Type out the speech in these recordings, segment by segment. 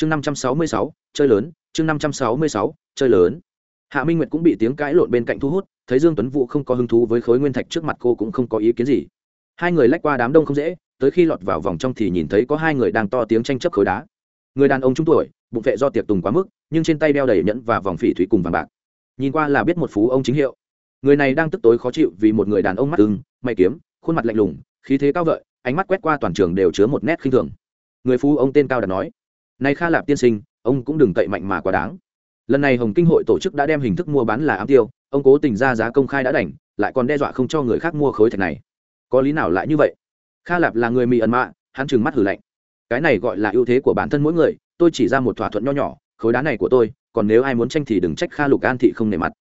chương năm trăm sáu mươi sáu, chơi lớn, chương năm trăm sáu mươi sáu, chơi lớn. Hạ minh nguyệt cũng bị tiếng cãi lộn bên cạnh thu hút, thấy dương tuấn vũ không có hứng thú với khối nguyên thạch trước mặt cô cũng không có ý kiến gì. Hai người lách qua đám đông không dễ, tới khi lọt vào vòng trong thì nhìn thấy có hai người đang to tiếng tranh chấp khối đá. Người đàn ông trung tuổi, bụng vệ do tiệc tùng quá mức, nhưng trên tay đeo đầy nhẫn và vòng phỉ thúy cùng vàng bạc. Nhìn qua là biết một phú ông chính hiệu. Người này đang tức tối khó chịu vì một người đàn ông mắt ưng, mày kiếm, khuôn mặt lạnh lùng, khí thế cao vợi, ánh mắt quét qua toàn trường đều chứa một nét khinh thường. Người phú ông tên cao đạt nói nay kha lạp tiên sinh, ông cũng đừng cậy mạnh mà quá đáng. Lần này hồng kinh hội tổ chức đã đem hình thức mua bán là ám tiêu, ông cố tình ra giá công khai đã đành, lại còn đe dọa không cho người khác mua khối thạch này. Có lý nào lại như vậy? Kha lạp là người mỹ ẩn mạ, hắn trừng mắt hử lạnh. Cái này gọi là ưu thế của bản thân mỗi người, tôi chỉ ra một thỏa thuận nho nhỏ, khối đá này của tôi, còn nếu ai muốn tranh thì đừng trách kha lục an thị không nề mặt.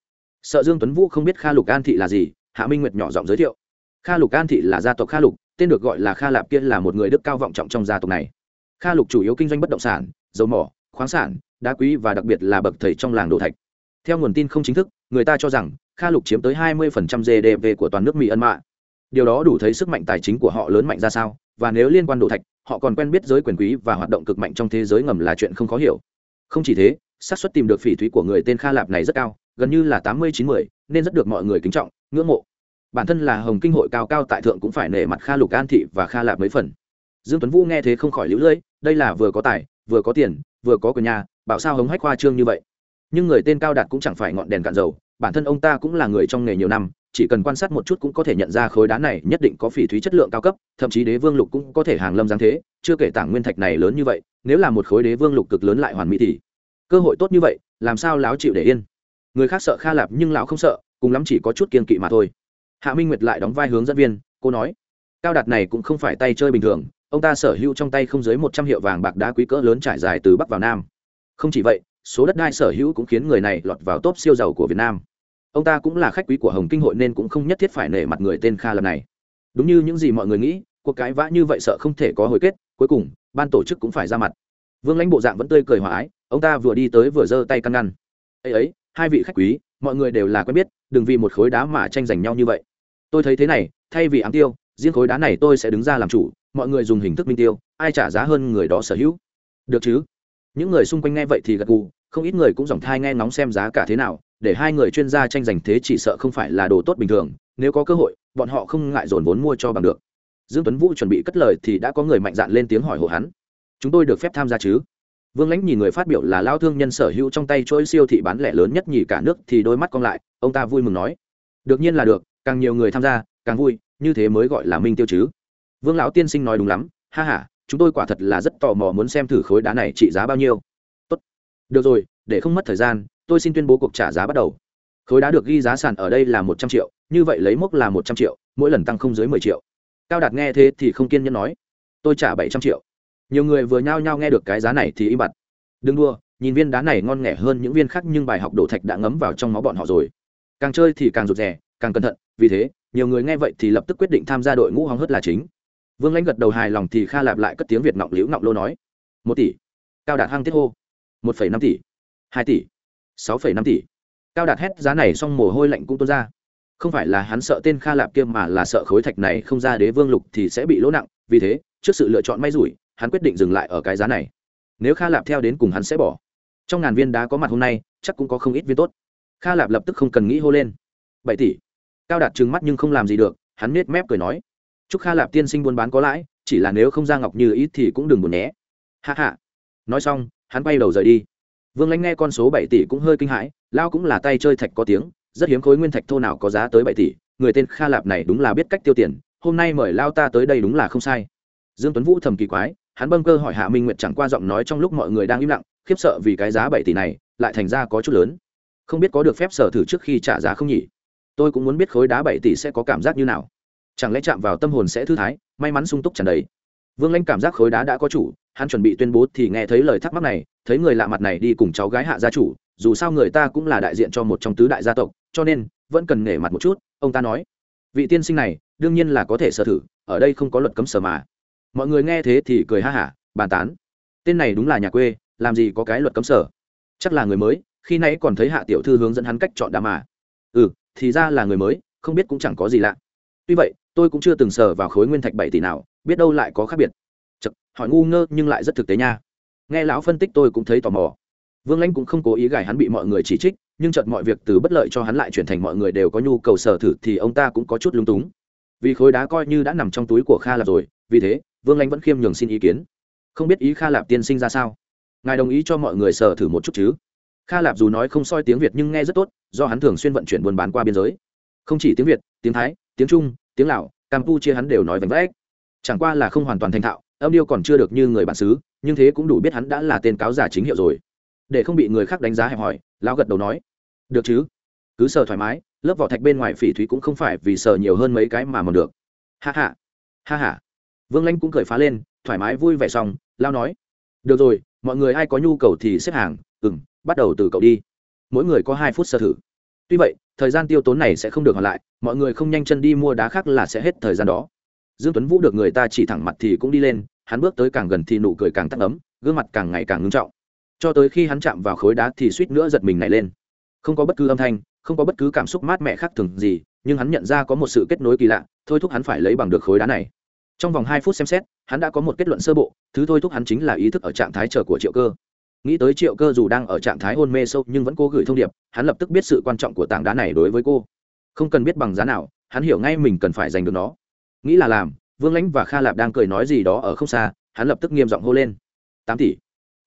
Sợ dương tuấn vũ không biết kha lục an thị là gì, hạ minh nguyệt nhỏ giọng giới thiệu. Kha lục an thị là gia tộc kha lục, tên được gọi là kha lạp kia là một người đức cao vọng trọng trong gia tộc này kha lục chủ yếu kinh doanh bất động sản, dầu mỏ, khoáng sản, đá quý và đặc biệt là bậc thầy trong làng đồ thạch. Theo nguồn tin không chính thức, người ta cho rằng kha lục chiếm tới 20% gdp của toàn nước mỹ ân mạ. Điều đó đủ thấy sức mạnh tài chính của họ lớn mạnh ra sao, và nếu liên quan đồ thạch, họ còn quen biết giới quyền quý và hoạt động cực mạnh trong thế giới ngầm là chuyện không khó hiểu. Không chỉ thế, xác suất tìm được phỉ thúy của người tên kha lạp này rất cao, gần như là tám mươi chín mươi nên rất được mọi người kính trọng, ngưỡng mộ. Bản thân là hồng kinh hội cao cao tại thượng cũng phải nể mặt kha lục an thị và kha lạp mấy phần dương tuấn vũ nghe thế không khỏi lũ lưỡi đây là vừa có tài, vừa có tiền, vừa có quyền nhà, bảo sao hống hách khoa trương như vậy. Nhưng người tên cao đạt cũng chẳng phải ngọn đèn cạn dầu, bản thân ông ta cũng là người trong nghề nhiều năm, chỉ cần quan sát một chút cũng có thể nhận ra khối đá này nhất định có phỉ thúy chất lượng cao cấp, thậm chí đế vương lục cũng có thể hàng lâm giáng thế, chưa kể tảng nguyên thạch này lớn như vậy, nếu là một khối đế vương lục cực lớn lại hoàn mỹ thì cơ hội tốt như vậy, làm sao láo chịu để yên? Người khác sợ kha lạp nhưng lão không sợ, cùng lắm chỉ có chút kiên kỵ mà thôi. Hạ minh nguyệt lại đóng vai hướng dẫn viên, cô nói, cao đạt này cũng không phải tay chơi bình thường ông ta sở hữu trong tay không dưới một trăm hiệu vàng bạc đá quý cỡ lớn trải dài từ bắc vào nam. Không chỉ vậy, số đất đai sở hữu cũng khiến người này lọt vào top siêu giàu của việt nam. Ông ta cũng là khách quý của hồng kinh hội nên cũng không nhất thiết phải nể mặt người tên kha lần này. Đúng như những gì mọi người nghĩ, cuộc cãi vã như vậy sợ không thể có hồi kết, cuối cùng, ban tổ chức cũng phải ra mặt. Vương lãnh bộ dạng vẫn tươi cười hòa ái, ông ta vừa đi tới vừa giơ tay căn ngăn. Ấy ấy, hai vị khách quý, mọi người đều là quen biết, đừng vì một khối đá mà tranh giành nhau như vậy. Tôi thấy thế này, thay vì ám tiêu, riêng khối đá này tôi sẽ đứng ra làm chủ mọi người dùng hình thức minh tiêu, ai trả giá hơn người đó sở hữu. Được chứ? Những người xung quanh nghe vậy thì gật gù, không ít người cũng dòng thai nghe ngóng xem giá cả thế nào, để hai người chuyên gia tranh giành thế chỉ sợ không phải là đồ tốt bình thường, nếu có cơ hội, bọn họ không ngại dồn vốn mua cho bằng được. Dương tuấn vũ chuẩn bị cất lời thì đã có người mạnh dạn lên tiếng hỏi hộ hắn. Chúng tôi được phép tham gia chứ? Vương lãnh nhìn người phát biểu là lao thương nhân sở hữu trong tay chuỗi siêu thị bán lẻ lớn nhất nhì cả nước thì đôi mắt cong lại, ông ta vui mừng nói. Được nhiên là được, càng nhiều người tham gia, càng vui, như thế mới gọi là minh tiêu chứ? Vương lão tiên sinh nói đúng lắm, ha ha, chúng tôi quả thật là rất tò mò muốn xem thử khối đá này trị giá bao nhiêu. Tốt. Được rồi, để không mất thời gian, tôi xin tuyên bố cuộc trả giá bắt đầu. Khối đá được ghi giá sàn ở đây là một trăm triệu, như vậy lấy mốc là một trăm triệu, mỗi lần tăng không dưới mười triệu. Cao đạt nghe thế thì không kiên nhẫn nói, tôi trả bảy trăm triệu. Nhiều người vừa nhao nhao nghe được cái giá này thì im bặt. Đừng đua nhìn viên đá này ngon nghẻ hơn những viên khác nhưng bài học đổ thạch đã ngấm vào trong máu bọn họ rồi. Càng chơi thì càng rụt rè, càng cẩn thận, vì thế, nhiều người nghe vậy thì lập tức quyết định tham gia đội ngũ hóng hớt là chính vương lãnh gật đầu hài lòng thì kha lạp lại cất tiếng việt ngọc liễu ngọc lô nói, một tỷ. Cao đạt hăng tiết hô, một phẩy năm tỷ. Hai tỷ. Sáu phẩy năm tỷ. Cao đạt hét, giá này xong mồ hôi lạnh cũng tuôn ra. Không phải là hắn sợ tên kha lạp kia mà là sợ khối thạch này không ra đế vương lục thì sẽ bị lỗ nặng, vì thế, trước sự lựa chọn may rủi, hắn quyết định dừng lại ở cái giá này. Nếu kha lạp theo đến cùng hắn sẽ bỏ. Trong ngàn viên đá có mặt hôm nay, chắc cũng có không ít viên tốt. Kha lạp lập tức không cần nghĩ hô lên, bảy tỷ. Cao đạt trừng mắt nhưng không làm gì được, hắn nết mép cười nói chúc kha lạp tiên sinh buôn bán có lãi, chỉ là nếu không ra ngọc như ít thì cũng đừng buồn nhé. Hạ hạ nói xong, hắn bay đầu rời đi. Vương lãnh nghe con số bảy tỷ cũng hơi kinh hãi, lao cũng là tay chơi thạch có tiếng, rất hiếm khối nguyên thạch thô nào có giá tới bảy tỷ, người tên kha lạp này đúng là biết cách tiêu tiền, hôm nay mời lao ta tới đây đúng là không sai. Dương tuấn vũ thầm kỳ quái, hắn bâng cơ hỏi hạ minh nguyệt chẳng qua giọng nói trong lúc mọi người đang im lặng, khiếp sợ vì cái giá bảy tỷ này, lại thành ra có chút lớn. Không biết có được phép sở thử trước khi trả giá không nhỉ? Tôi cũng muốn biết khối đá bảy tỷ sẽ có cảm giác như nào chẳng lẽ chạm vào tâm hồn sẽ thư thái, may mắn sung túc tràn đầy. Vương lãnh cảm giác khối đá đã có chủ, hắn chuẩn bị tuyên bố thì nghe thấy lời thắc mắc này, thấy người lạ mặt này đi cùng cháu gái hạ gia chủ, dù sao người ta cũng là đại diện cho một trong tứ đại gia tộc, cho nên, vẫn cần nể mặt một chút, ông ta nói. Vị tiên sinh này, đương nhiên là có thể sở thử, ở đây không có luật cấm sở mà. Mọi người nghe thế thì cười ha hả, bàn tán. Tên này đúng là nhà quê, làm gì có cái luật cấm sở. Chắc là người mới, khi nãy còn thấy hạ tiểu thư hướng dẫn hắn cách chọn đá mà. Ừ thì ra là người mới, không biết cũng chẳng có gì lạ tuy vậy tôi cũng chưa từng sờ vào khối nguyên thạch bảy tỷ nào biết đâu lại có khác biệt. Chật, hỏi ngu ngơ nhưng lại rất thực tế nha. Nghe lão phân tích tôi cũng thấy tò mò. Vương lãnh cũng không cố ý gài hắn bị mọi người chỉ trích nhưng chợt mọi việc từ bất lợi cho hắn lại chuyển thành mọi người đều có nhu cầu sở thử thì ông ta cũng có chút lung túng. Vì khối đá coi như đã nằm trong túi của kha lạp rồi vì thế vương lãnh vẫn khiêm nhường xin ý kiến. Không biết ý kha lạp tiên sinh ra sao? Ngài đồng ý cho mọi người sở thử một chút chứ? Kha lạp dù nói không soi tiếng việt nhưng nghe rất tốt do hắn thường xuyên vận chuyển buôn bán qua biên giới. Không chỉ tiếng việt tiếng thái tiếng trung tiếng lào campuchia hắn đều nói vánh vách. Chẳng qua là không hoàn toàn thành thạo âm điệu còn chưa được như người bản xứ nhưng thế cũng đủ biết hắn đã là tên cáo giả chính hiệu rồi. Để không bị người khác đánh giá hẹp hòi, lão gật đầu nói được chứ? Cứ sờ thoải mái lớp vỏ thạch bên ngoài phỉ thúy cũng không phải vì sờ nhiều hơn mấy cái mà mòn được. Ha ha ha ha. Vương lanh cũng cười phá lên thoải mái vui vẻ xong lao nói được rồi mọi người ai có nhu cầu thì xếp hàng ừng bắt đầu từ cậu đi. Mỗi người có hai phút sơ thử. Tuy vậy thời gian tiêu tốn này sẽ không được hoàn lại, mọi người không nhanh chân đi mua đá khác là sẽ hết thời gian đó. Dương tuấn vũ được người ta chỉ thẳng mặt thì cũng đi lên, hắn bước tới càng gần thì nụ cười càng tắt ấm, gương mặt càng ngày càng ngưng trọng. Cho tới khi hắn chạm vào khối đá thì suýt nữa giật mình này lên. Không có bất cứ âm thanh, không có bất cứ cảm xúc mát mẻ khác thường gì, nhưng hắn nhận ra có một sự kết nối kỳ lạ, thôi thúc hắn phải lấy bằng được khối đá này. Trong vòng hai phút xem xét, hắn đã có một kết luận sơ bộ, thứ thôi thúc hắn chính là ý thức ở trạng thái chờ của triệu cơ nghĩ tới triệu cơ dù đang ở trạng thái hôn mê sâu nhưng vẫn cố gửi thông điệp, hắn lập tức biết sự quan trọng của tảng đá này đối với cô. Không cần biết bằng giá nào, hắn hiểu ngay mình cần phải giành được nó. Nghĩ là làm, vương lãnh và kha lạp đang cười nói gì đó ở không xa, hắn lập tức nghiêm giọng hô lên. Tám tỷ.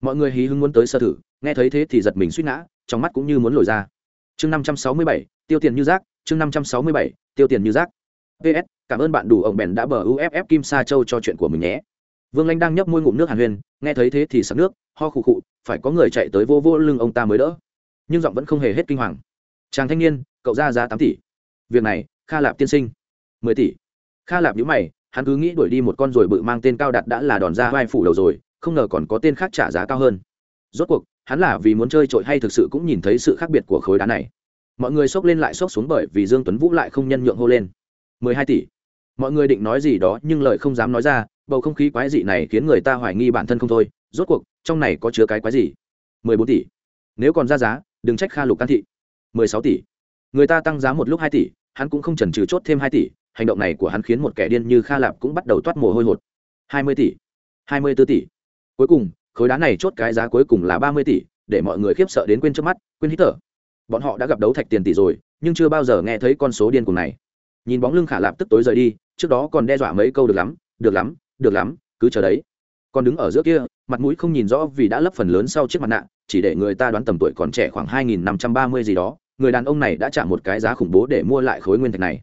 Mọi người hí hưng muốn tới sơ thử, nghe thấy thế thì giật mình suýt ngã, trong mắt cũng như muốn lồi ra. Chương năm trăm sáu mươi bảy, tiêu tiền như rác, chương năm trăm sáu mươi bảy, tiêu tiền như rác. Ps cảm ơn bạn đủ ổng bèn đã bờ uff kim sa châu cho chuyện của mình nhé vương lanh đang nhấp môi ngụm nước hàn huyền nghe thấy thế thì sặc nước, ho khụ khụ, phải có người chạy tới vô vô lưng ông ta mới đỡ. Nhưng giọng vẫn không hề hết kinh hoàng. Chàng thanh niên, cậu ra giá tám tỷ. Việc này, kha lạp tiên sinh. Mười tỷ. Kha lạp nhữ mày, hắn cứ nghĩ đuổi đi một con rồi bự mang tên cao đặt đã là đòn ra vai phủ đầu rồi, không ngờ còn có tên khác trả giá cao hơn. Rốt cuộc, hắn là vì muốn chơi trội hay thực sự cũng nhìn thấy sự khác biệt của khối đá này. Mọi người xốc lên lại xốc xuống bởi vì dương tuấn vũ lại không nhân nhượng hô lên. Mười hai tỷ. Mọi người định nói gì đó nhưng lời không dám nói ra bầu không khí quái dị này khiến người ta hoài nghi bản thân không thôi. Rốt cuộc, trong này có chứa cái quái gì? mười bốn tỷ. Nếu còn ra giá, đừng trách kha lục can thị. mười sáu tỷ. Người ta tăng giá một lúc hai tỷ, hắn cũng không chần chừ chốt thêm hai tỷ. Hành động này của hắn khiến một kẻ điên như kha lạp cũng bắt đầu toát mồ hôi hột. hai mươi tỷ. hai mươi b ố tỷ. Cuối cùng, khối đá này chốt cái giá cuối cùng là ba mươi tỷ, để mọi người khiếp sợ đến quên trước mắt, quên hít thở. Bọn họ đã gặp đấu thạch tiền tỷ rồi, nhưng chưa bao giờ nghe thấy con số điên cùng này. Nhìn bóng lưng khả lạp tức tối rời đi, trước đó còn đe dọa mấy câu được lắm được lắm được lắm, cứ chờ đấy. Còn đứng ở giữa kia, mặt mũi không nhìn rõ vì đã lấp phần lớn sau chiếc mặt nạ, chỉ để người ta đoán tầm tuổi còn trẻ khoảng hai nghìn năm trăm ba mươi gì đó, người đàn ông này đã trả một cái giá khủng bố để mua lại khối nguyên thạch này.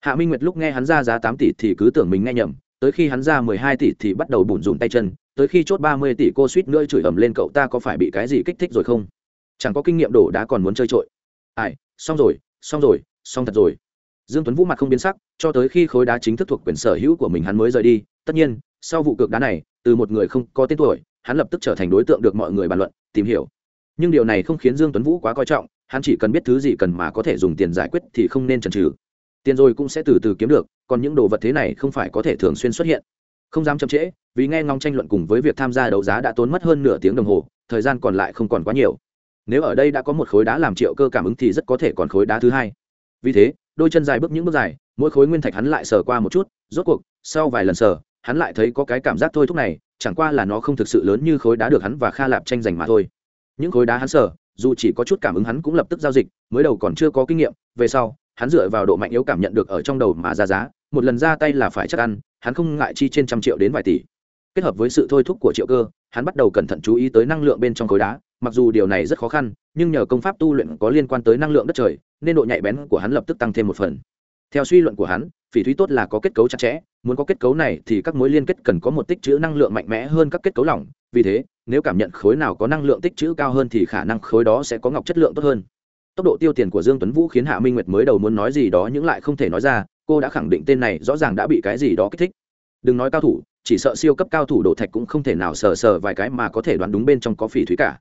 Hạ minh nguyệt lúc nghe hắn ra giá tám tỷ thì cứ tưởng mình nghe nhầm, tới khi hắn ra mười hai tỷ thì bắt đầu bủn rủn tay chân, tới khi chốt ba mươi tỷ cô suýt nữa chửi ầm lên cậu ta có phải bị cái gì kích thích rồi không? Chẳng có kinh nghiệm đổ đá còn muốn chơi trội. Ai, xong rồi xong rồi, xong thật rồi. Dương tuấn vũ mặt không biến sắc, cho tới khi khối đá chính thức thuộc quyền sở hữu của mình hắn mới rời đi tất nhiên, sau vụ cược đá này, từ một người không có tên tuổi, hắn lập tức trở thành đối tượng được mọi người bàn luận, tìm hiểu. Nhưng điều này không khiến dương tuấn vũ quá coi trọng, hắn chỉ cần biết thứ gì cần mà có thể dùng tiền giải quyết thì không nên chần chừ. Tiền rồi cũng sẽ từ từ kiếm được, còn những đồ vật thế này không phải có thể thường xuyên xuất hiện. Không dám chậm trễ, vì nghe ngóng tranh luận cùng với việc tham gia đấu giá đã tốn mất hơn nửa tiếng đồng hồ, thời gian còn lại không còn quá nhiều. Nếu ở đây đã có một khối đá làm triệu cơ cảm ứng thì rất có thể còn khối đá thứ hai. Vì thế, đôi chân dài bước những bước dài, mỗi khối nguyên thạch hắn lại sờ qua một chút, rốt cuộc, sau vài lần sờ hắn lại thấy có cái cảm giác thôi thúc này chẳng qua là nó không thực sự lớn như khối đá được hắn và kha lạp tranh giành mà thôi. Những khối đá hắn sở, dù chỉ có chút cảm ứng hắn cũng lập tức giao dịch mới đầu còn chưa có kinh nghiệm về sau hắn dựa vào độ mạnh yếu cảm nhận được ở trong đầu mà ra giá một lần ra tay là phải chắc ăn hắn không ngại chi trên trăm triệu đến vài tỷ. Kết hợp với sự thôi thúc của triệu cơ hắn bắt đầu cẩn thận chú ý tới năng lượng bên trong khối đá mặc dù điều này rất khó khăn nhưng nhờ công pháp tu luyện có liên quan tới năng lượng đất trời nên độ nhạy bén của hắn lập tức tăng thêm một phần theo suy luận của hắn, phỉ thúy tốt là có kết cấu chặt chẽ, muốn có kết cấu này thì các mối liên kết cần có một tích trữ năng lượng mạnh mẽ hơn các kết cấu lỏng. Vì thế, nếu cảm nhận khối nào có năng lượng tích trữ cao hơn thì khả năng khối đó sẽ có ngọc chất lượng tốt hơn. Tốc độ tiêu tiền của dương tuấn vũ khiến hạ minh nguyệt mới đầu muốn nói gì đó nhưng lại không thể nói ra, cô đã khẳng định tên này rõ ràng đã bị cái gì đó kích thích. Đừng nói cao thủ, chỉ sợ siêu cấp cao thủ đổ thạch cũng không thể nào sờ sờ vài cái mà có thể đoán đúng bên trong có phỉ thúy cả.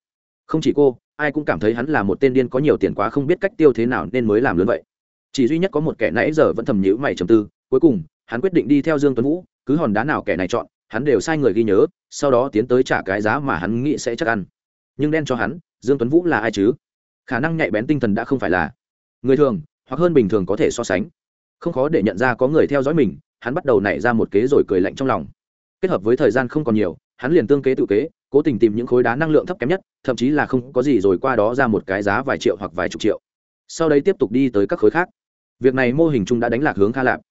Không chỉ cô, ai cũng cảm thấy hắn là một tên điên có nhiều tiền quá không biết cách tiêu thế nào nên mới làm lớn vậy chỉ duy nhất có một kẻ nãy giờ vẫn thầm nhữ mày trầm tư, cuối cùng, hắn quyết định đi theo dương tuấn vũ, cứ hòn đá nào kẻ này chọn, hắn đều sai người ghi nhớ, sau đó tiến tới trả cái giá mà hắn nghĩ sẽ chắc ăn. Nhưng đen cho hắn, dương tuấn vũ là ai chứ? Khả năng nhạy bén tinh thần đã không phải là người thường, hoặc hơn bình thường có thể so sánh. Không khó để nhận ra có người theo dõi mình, hắn bắt đầu nảy ra một kế rồi cười lạnh trong lòng. Kết hợp với thời gian không còn nhiều, hắn liền tương kế tự kế, cố tình tìm những khối đá năng lượng thấp kém nhất, thậm chí là không có gì rồi qua đó ra một cái giá vài triệu hoặc vài chục triệu. Sau đấy tiếp tục đi tới các khối khác việc này mô hình chung đã đánh lạc hướng kha lạp.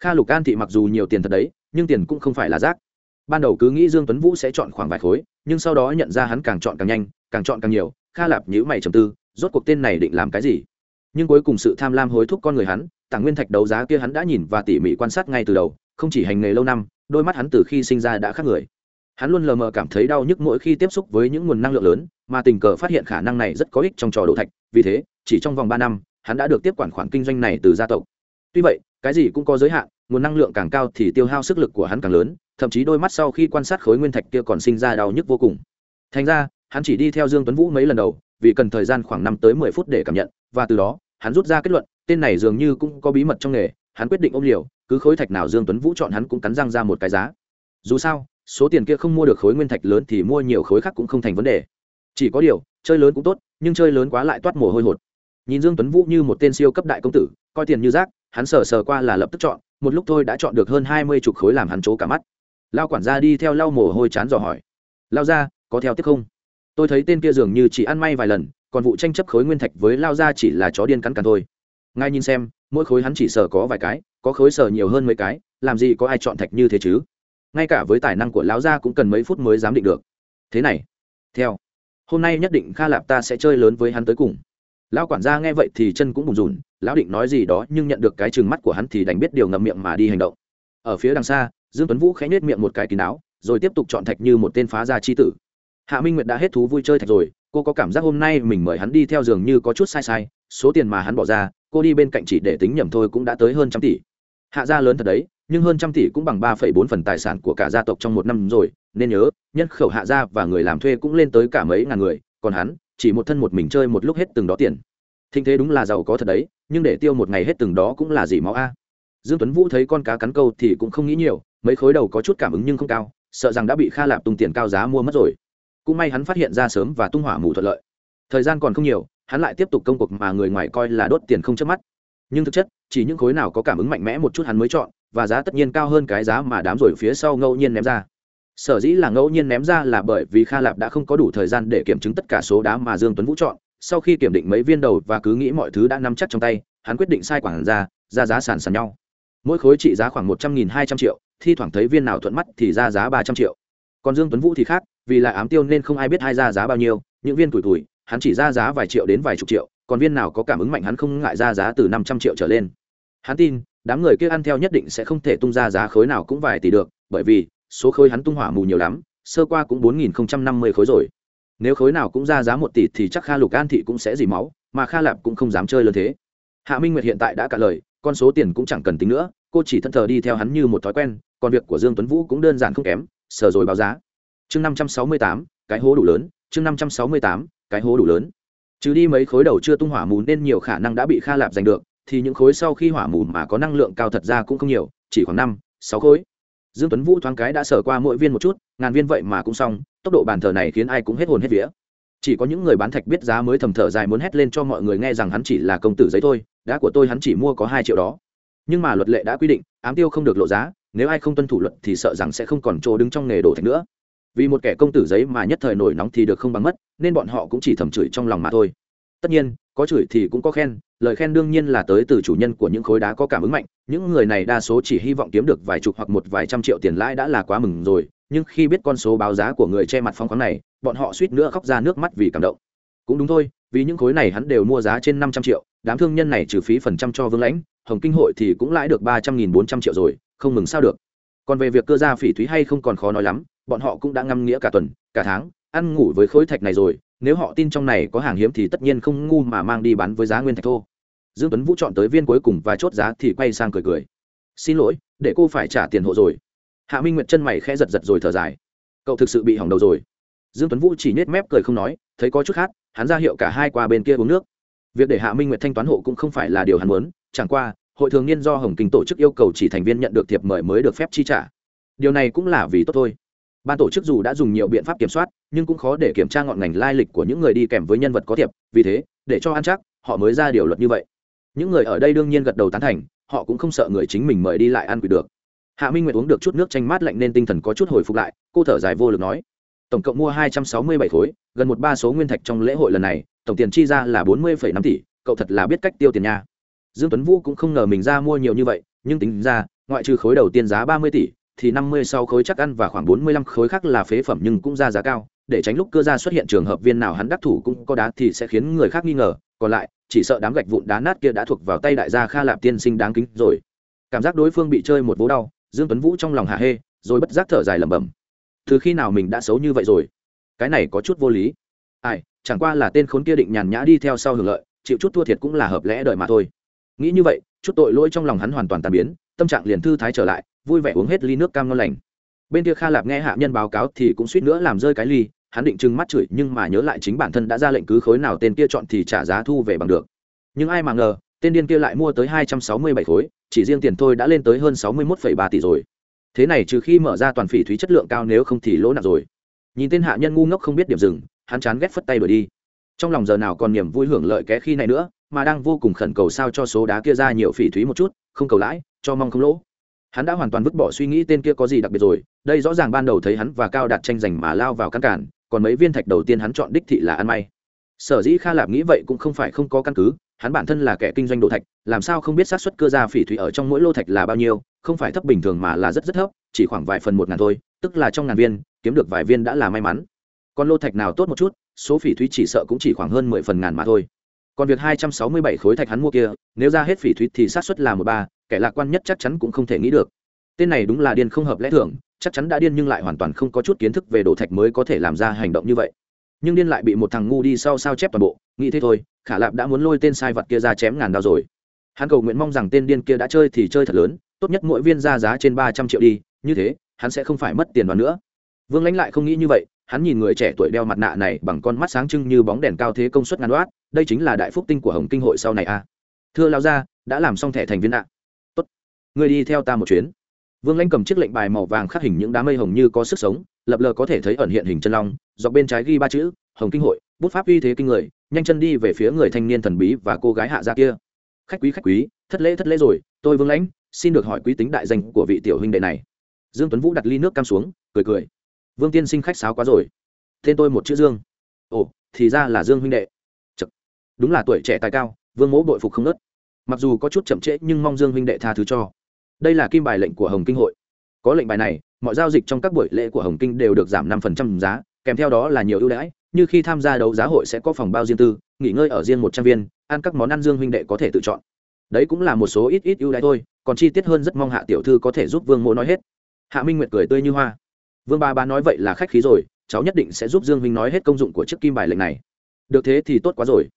Kha lục an thị mặc dù nhiều tiền thật đấy, nhưng tiền cũng không phải là rác. Ban đầu cứ nghĩ dương tuấn vũ sẽ chọn khoảng vài khối, nhưng sau đó nhận ra hắn càng chọn càng nhanh, càng chọn càng nhiều, kha lạp nhữ mày trầm tư, rốt cuộc tên này định làm cái gì? Nhưng cuối cùng sự tham lam hối thúc con người hắn tảng nguyên thạch đấu giá kia hắn đã nhìn và tỉ mỉ quan sát ngay từ đầu, không chỉ hành nghề lâu năm, đôi mắt hắn từ khi sinh ra đã khác người. Hắn luôn lờ mờ cảm thấy đau nhức mỗi khi tiếp xúc với những nguồn năng lượng lớn, mà tình cờ phát hiện khả năng này rất có ích trong trò đổ thạch, vì thế, chỉ trong vòng ba năm hắn đã được tiếp quản khoản kinh doanh này từ gia tộc. Tuy vậy, cái gì cũng có giới hạn, nguồn năng lượng càng cao thì tiêu hao sức lực của hắn càng lớn, thậm chí đôi mắt sau khi quan sát khối nguyên thạch kia còn sinh ra đau nhức vô cùng. Thành ra, hắn chỉ đi theo dương tuấn vũ mấy lần đầu, vì cần thời gian khoảng năm tới mười phút để cảm nhận, và từ đó, hắn rút ra kết luận, tên này dường như cũng có bí mật trong nghề, hắn quyết định ôm liều, cứ khối thạch nào dương tuấn vũ chọn hắn cũng cắn răng ra một cái giá. Dù sao, số tiền kia không mua được khối nguyên thạch lớn thì mua nhiều khối khác cũng không thành vấn đề. Chỉ có điều, chơi lớn cũng tốt, nhưng chơi lớn quá lại toát mồ hôi hột nhìn dương tuấn vũ như một tên siêu cấp đại công tử, coi tiền như rác, hắn sờ sờ qua là lập tức chọn, một lúc thôi đã chọn được hơn hai mươi chục khối làm hắn chố cả mắt. Lao quản gia đi theo lau mồ hôi chán dò hỏi. Lao ra có theo tiếp không? Tôi thấy tên kia dường như chỉ ăn may vài lần, còn vụ tranh chấp khối nguyên thạch với lao ra chỉ là chó điên cắn cắn thôi. Ngay nhìn xem, mỗi khối hắn chỉ sờ có vài cái, có khối sờ nhiều hơn mấy cái, làm gì có ai chọn thạch như thế chứ? Ngay cả với tài năng của lão gia cũng cần mấy phút mới dám định được. Thế này, theo, hôm nay nhất định kha lạp ta sẽ chơi lớn với hắn tới cùng lão quản gia nghe vậy thì chân cũng bùn rùn, lão định nói gì đó nhưng nhận được cái chừng mắt của hắn thì đành biết điều ngậm miệng mà đi hành động. Ở phía đằng xa, dương tuấn vũ khẽ nhếch miệng một cái kín áo rồi tiếp tục chọn thạch như một tên phá gia chi tử. Hạ minh nguyệt đã hết thú vui chơi thạch rồi, cô có cảm giác hôm nay mình mời hắn đi theo giường như có chút sai sai, số tiền mà hắn bỏ ra, cô đi bên cạnh chỉ để tính nhầm thôi cũng đã tới hơn trăm tỷ. Hạ gia lớn thật đấy, nhưng hơn trăm tỷ cũng bằng ba phẩy bốn phần tài sản của cả gia tộc trong một năm rồi, nên nhớ, nhân khẩu hạ gia và người làm thuê cũng lên tới cả mấy ngàn người, còn hắn chỉ một thân một mình chơi một lúc hết từng đó tiền. Thinh thế đúng là giàu có thật đấy, nhưng để tiêu một ngày hết từng đó cũng là gì máu a. Dương tuấn vũ thấy con cá cắn câu thì cũng không nghĩ nhiều, mấy khối đầu có chút cảm ứng nhưng không cao, sợ rằng đã bị kha lạp tung tiền cao giá mua mất rồi. Cũng may hắn phát hiện ra sớm và tung hỏa mù thuận lợi. Thời gian còn không nhiều, hắn lại tiếp tục công cuộc mà người ngoài coi là đốt tiền không chớp mắt. Nhưng thực chất, chỉ những khối nào có cảm ứng mạnh mẽ một chút hắn mới chọn, và giá tất nhiên cao hơn cái giá mà đám rồi phía sau ngẫu nhiên ném ra sở dĩ là ngẫu nhiên ném ra là bởi vì kha lạp đã không có đủ thời gian để kiểm chứng tất cả số đá mà dương tuấn vũ chọn. Sau khi kiểm định mấy viên đầu và cứ nghĩ mọi thứ đã nắm chắc trong tay, hắn quyết định sai quản ra ra giá sàn sàn nhau. Mỗi khối trị giá khoảng một trăm nghìn hai trăm triệu, thi thoảng thấy viên nào thuận mắt thì ra giá ba trăm triệu. Còn dương tuấn vũ thì khác, vì là ám tiêu nên không ai biết hai ra giá bao nhiêu, những viên tuổi tuổi, hắn chỉ ra giá vài triệu đến vài chục triệu, còn viên nào có cảm ứng mạnh hắn không ngại ra giá từ năm trăm triệu trở lên. Hắn tin, đám người kia ăn theo nhất định sẽ không thể tung ra giá khối nào cũng vài tỷ được, bởi vì số khối hắn tung hỏa mù nhiều lắm, sơ qua cũng bốn nghìn năm mươi khối rồi. Nếu khối nào cũng ra giá một tỷ thì chắc kha lục an thị cũng sẽ dì máu, mà kha lạp cũng không dám chơi lớn thế. Hạ minh nguyệt hiện tại đã cả lời, con số tiền cũng chẳng cần tính nữa, cô chỉ thân thờ đi theo hắn như một thói quen, còn việc của dương tuấn vũ cũng đơn giản không kém, sờ rồi báo giá. Chương năm trăm sáu mươi tám, cái hố đủ lớn, chương năm trăm sáu mươi tám, cái hố đủ lớn. Trừ đi mấy khối đầu chưa tung hỏa mù nên nhiều khả năng đã bị kha lạp giành được, thì những khối sau khi hỏa mù mà có năng lượng cao thật ra cũng không nhiều, chỉ khoảng năm, sáu khối dương tuấn vũ thoáng cái đã sở qua mỗi viên một chút, ngàn viên vậy mà cũng xong, tốc độ bàn thờ này khiến ai cũng hết hồn hết vía. Chỉ có những người bán thạch biết giá mới thầm thở dài muốn hét lên cho mọi người nghe rằng hắn chỉ là công tử giấy thôi đã của tôi hắn chỉ mua có hai triệu đó. Nhưng mà luật lệ đã quy định, ám tiêu không được lộ giá, nếu ai không tuân thủ luật thì sợ rằng sẽ không còn chỗ đứng trong nghề đổ thạch nữa. Vì một kẻ công tử giấy mà nhất thời nổi nóng thì được không bằng mất, nên bọn họ cũng chỉ thầm chửi trong lòng mà thôi. Tất nhiên, có chửi thì cũng có khen lời khen đương nhiên là tới từ chủ nhân của những khối đá có cảm ứng mạnh, những người này đa số chỉ hy vọng kiếm được vài chục hoặc một vài trăm triệu tiền lãi đã là quá mừng rồi, nhưng khi biết con số báo giá của người che mặt phong khoáng này, bọn họ suýt nữa khóc ra nước mắt vì cảm động. Cũng đúng thôi, vì những khối này hắn đều mua giá trên năm trăm triệu, đám thương nhân này trừ phí phần trăm cho vương lãnh, hồng kinh hội thì cũng lãi được ba trăm nghìn bốn trăm triệu rồi, không mừng sao được. Còn về việc cơ gia phỉ thúy hay không còn khó nói lắm, bọn họ cũng đã ngâm nghĩa cả tuần, cả tháng, ăn ngủ với khối thạch này rồi nếu họ tin trong này có hàng hiếm thì tất nhiên không ngu mà mang đi bán với giá nguyên thạch thô. Dương tuấn vũ chọn tới viên cuối cùng và chốt giá thì quay sang cười cười. Xin lỗi, để cô phải trả tiền hộ rồi. Hạ minh nguyệt chân mày khẽ giật giật rồi thở dài. Cậu thực sự bị hỏng đầu rồi. Dương tuấn vũ chỉ nhếch mép cười không nói, thấy có chút khác, hắn ra hiệu cả hai qua bên kia uống nước. Việc để hạ minh nguyệt thanh toán hộ cũng không phải là điều hắn muốn, chẳng qua, hội thường niên do hồng kinh tổ chức yêu cầu chỉ thành viên nhận được thiệp mời mới được phép chi trả. Điều này cũng là vì tốt thôi ban tổ chức dù đã dùng nhiều biện pháp kiểm soát, nhưng cũng khó để kiểm tra ngọn ngành lai lịch của những người đi kèm với nhân vật có thiệp, vì thế, để cho ăn chắc, họ mới ra điều luật như vậy. Những người ở đây đương nhiên gật đầu tán thành, họ cũng không sợ người chính mình mời đi lại ăn quỷ được. Hạ minh nguyệt uống được chút nước chanh mát lạnh nên tinh thần có chút hồi phục lại, cô thở dài vô lực nói, tổng cộng mua hai trăm sáu mươi bảy khối, gần một ba số nguyên thạch trong lễ hội lần này, tổng tiền chi ra là bốn mươi năm tỷ, cậu thật là biết cách tiêu tiền nha. Dương tuấn vũ cũng không ngờ mình ra mua nhiều như vậy, nhưng tính ra, ngoại trừ khối đầu tiên giá ba mươi tỷ thì năm mươi sau khối chắc ăn và khoảng bốn mươi lăm khối khác là phế phẩm nhưng cũng ra giá cao. Để tránh lúc cơ gia xuất hiện trường hợp viên nào hắn đắc thủ cũng có đá thì sẽ khiến người khác nghi ngờ. Còn lại, chỉ sợ đám gạch vụn đá nát kia đã thuộc vào tay đại gia kha lạp tiên sinh đáng kính rồi. Cảm giác đối phương bị chơi một vố đau, dương tuấn vũ trong lòng hạ hê, rồi bất giác thở dài lẩm bẩm. Từ khi nào mình đã xấu như vậy rồi? Cái này có chút vô lý. Ai, chẳng qua là tên khốn kia định nhàn nhã đi theo sau hưởng lợi, chịu chút thua thiệt cũng là hợp lẽ đợi mà thôi. Nghĩ như vậy chút tội lỗi trong lòng hắn hoàn toàn tàn biến, tâm trạng liền thư thái trở lại, vui vẻ uống hết ly nước cam ngon lành. Bên kia kha lạp nghe hạ nhân báo cáo thì cũng suýt nữa làm rơi cái ly, hắn định trừng mắt chửi nhưng mà nhớ lại chính bản thân đã ra lệnh cứ khối nào tên kia chọn thì trả giá thu về bằng được. Nhưng ai mà ngờ, tên điên kia lại mua tới hai trăm sáu mươi bảy khối, chỉ riêng tiền thôi đã lên tới hơn sáu mươi một ba tỷ rồi. Thế này trừ khi mở ra toàn phỉ thúy chất lượng cao nếu không thì lỗ nặng rồi. Nhìn tên hạ nhân ngu ngốc không biết điểm dừng, hắn chán ghét phất tay đổi đi. Trong lòng giờ nào còn niềm vui hưởng lợi ké khi này nữa mà đang vô cùng khẩn cầu sao cho số đá kia ra nhiều phỉ thúy một chút, không cầu lãi, cho mong không lỗ. Hắn đã hoàn toàn vứt bỏ suy nghĩ tên kia có gì đặc biệt rồi, đây rõ ràng ban đầu thấy hắn và cao đạt tranh giành mà lao vào căn cản, còn mấy viên thạch đầu tiên hắn chọn đích thị là ăn may. Sở dĩ kha lạp nghĩ vậy cũng không phải không có căn cứ, hắn bản thân là kẻ kinh doanh đồ thạch, làm sao không biết xác suất cơ ra phỉ thủy ở trong mỗi lô thạch là bao nhiêu, không phải thấp bình thường mà là rất rất thấp, chỉ khoảng vài phần một ngàn thôi, tức là trong ngàn viên, kiếm được vài viên đã là may mắn. Còn lô thạch nào tốt một chút, số phỉ thúy chỉ sợ cũng chỉ khoảng hơn mười phần ngàn mà thôi còn việc hai trăm sáu mươi bảy khối thạch hắn mua kia, nếu ra hết phỉ thúy thì xác suất là một ba, kẻ lạc quan nhất chắc chắn cũng không thể nghĩ được. Tên này đúng là điên không hợp lẽ thường, chắc chắn đã điên nhưng lại hoàn toàn không có chút kiến thức về đồ thạch mới có thể làm ra hành động như vậy. Nhưng điên lại bị một thằng ngu đi sau sao chép toàn bộ, nghĩ thế thôi, khả lạp đã muốn lôi tên sai vật kia ra chém ngàn đao rồi. Hắn cầu nguyện mong rằng tên điên kia đã chơi thì chơi thật lớn, tốt nhất mỗi viên ra giá trên ba trăm triệu đi, như thế, hắn sẽ không phải mất tiền vào nữa. Vương lãnh lại không nghĩ như vậy hắn nhìn người trẻ tuổi đeo mặt nạ này bằng con mắt sáng trưng như bóng đèn cao thế công suất ngàn đoát, đây chính là đại phúc tinh của hồng kinh hội sau này a à. thưa lao gia, đã làm xong thẻ thành viên ạ. Tốt. Người đi theo ta một chuyến. Vương lãnh cầm chiếc lệnh bài màu vàng khắc hình những đám mây hồng như có sức sống, lập lờ có thể thấy ẩn hiện hình chân long, dọc bên trái ghi ba chữ, hồng kinh hội, bút pháp uy thế kinh người, nhanh chân đi về phía người thanh niên thần bí và cô gái hạ gia kia. Khách quý khách quý, thất lễ thất lễ rồi, tôi vương lãnh, xin được hỏi quý tính đại danh của vị tiểu huynh đệ này. Dương tuấn vũ đặt ly nước cam xuống, cười cười vương tiên sinh khách sáo quá rồi. Tên tôi một chữ dương. Ồ, thì ra là dương huynh đệ. Chật. đúng là tuổi trẻ tài cao, vương mẫu bội phục không nớt. Mặc dù có chút chậm trễ nhưng mong dương huynh đệ tha thứ cho. Đây là kim bài lệnh của hồng kinh hội. Có lệnh bài này, mọi giao dịch trong các buổi lễ của hồng kinh đều được giảm năm phần trăm giá, kèm theo đó là nhiều ưu đãi, như khi tham gia đấu giá hội sẽ có phòng bao riêng tư, nghỉ ngơi ở riêng một trăm viên, ăn các món ăn dương huynh đệ có thể tự chọn. Đấy cũng là một số ít ít ưu đãi thôi, còn chi tiết hơn rất mong hạ tiểu thư có thể giúp vương mỗ nói hết. Hạ minh nguyệt cười tươi như hoa vương ba ba nói vậy là khách khí rồi cháu nhất định sẽ giúp dương huynh nói hết công dụng của chiếc kim bài lệnh này. Được thế thì tốt quá rồi.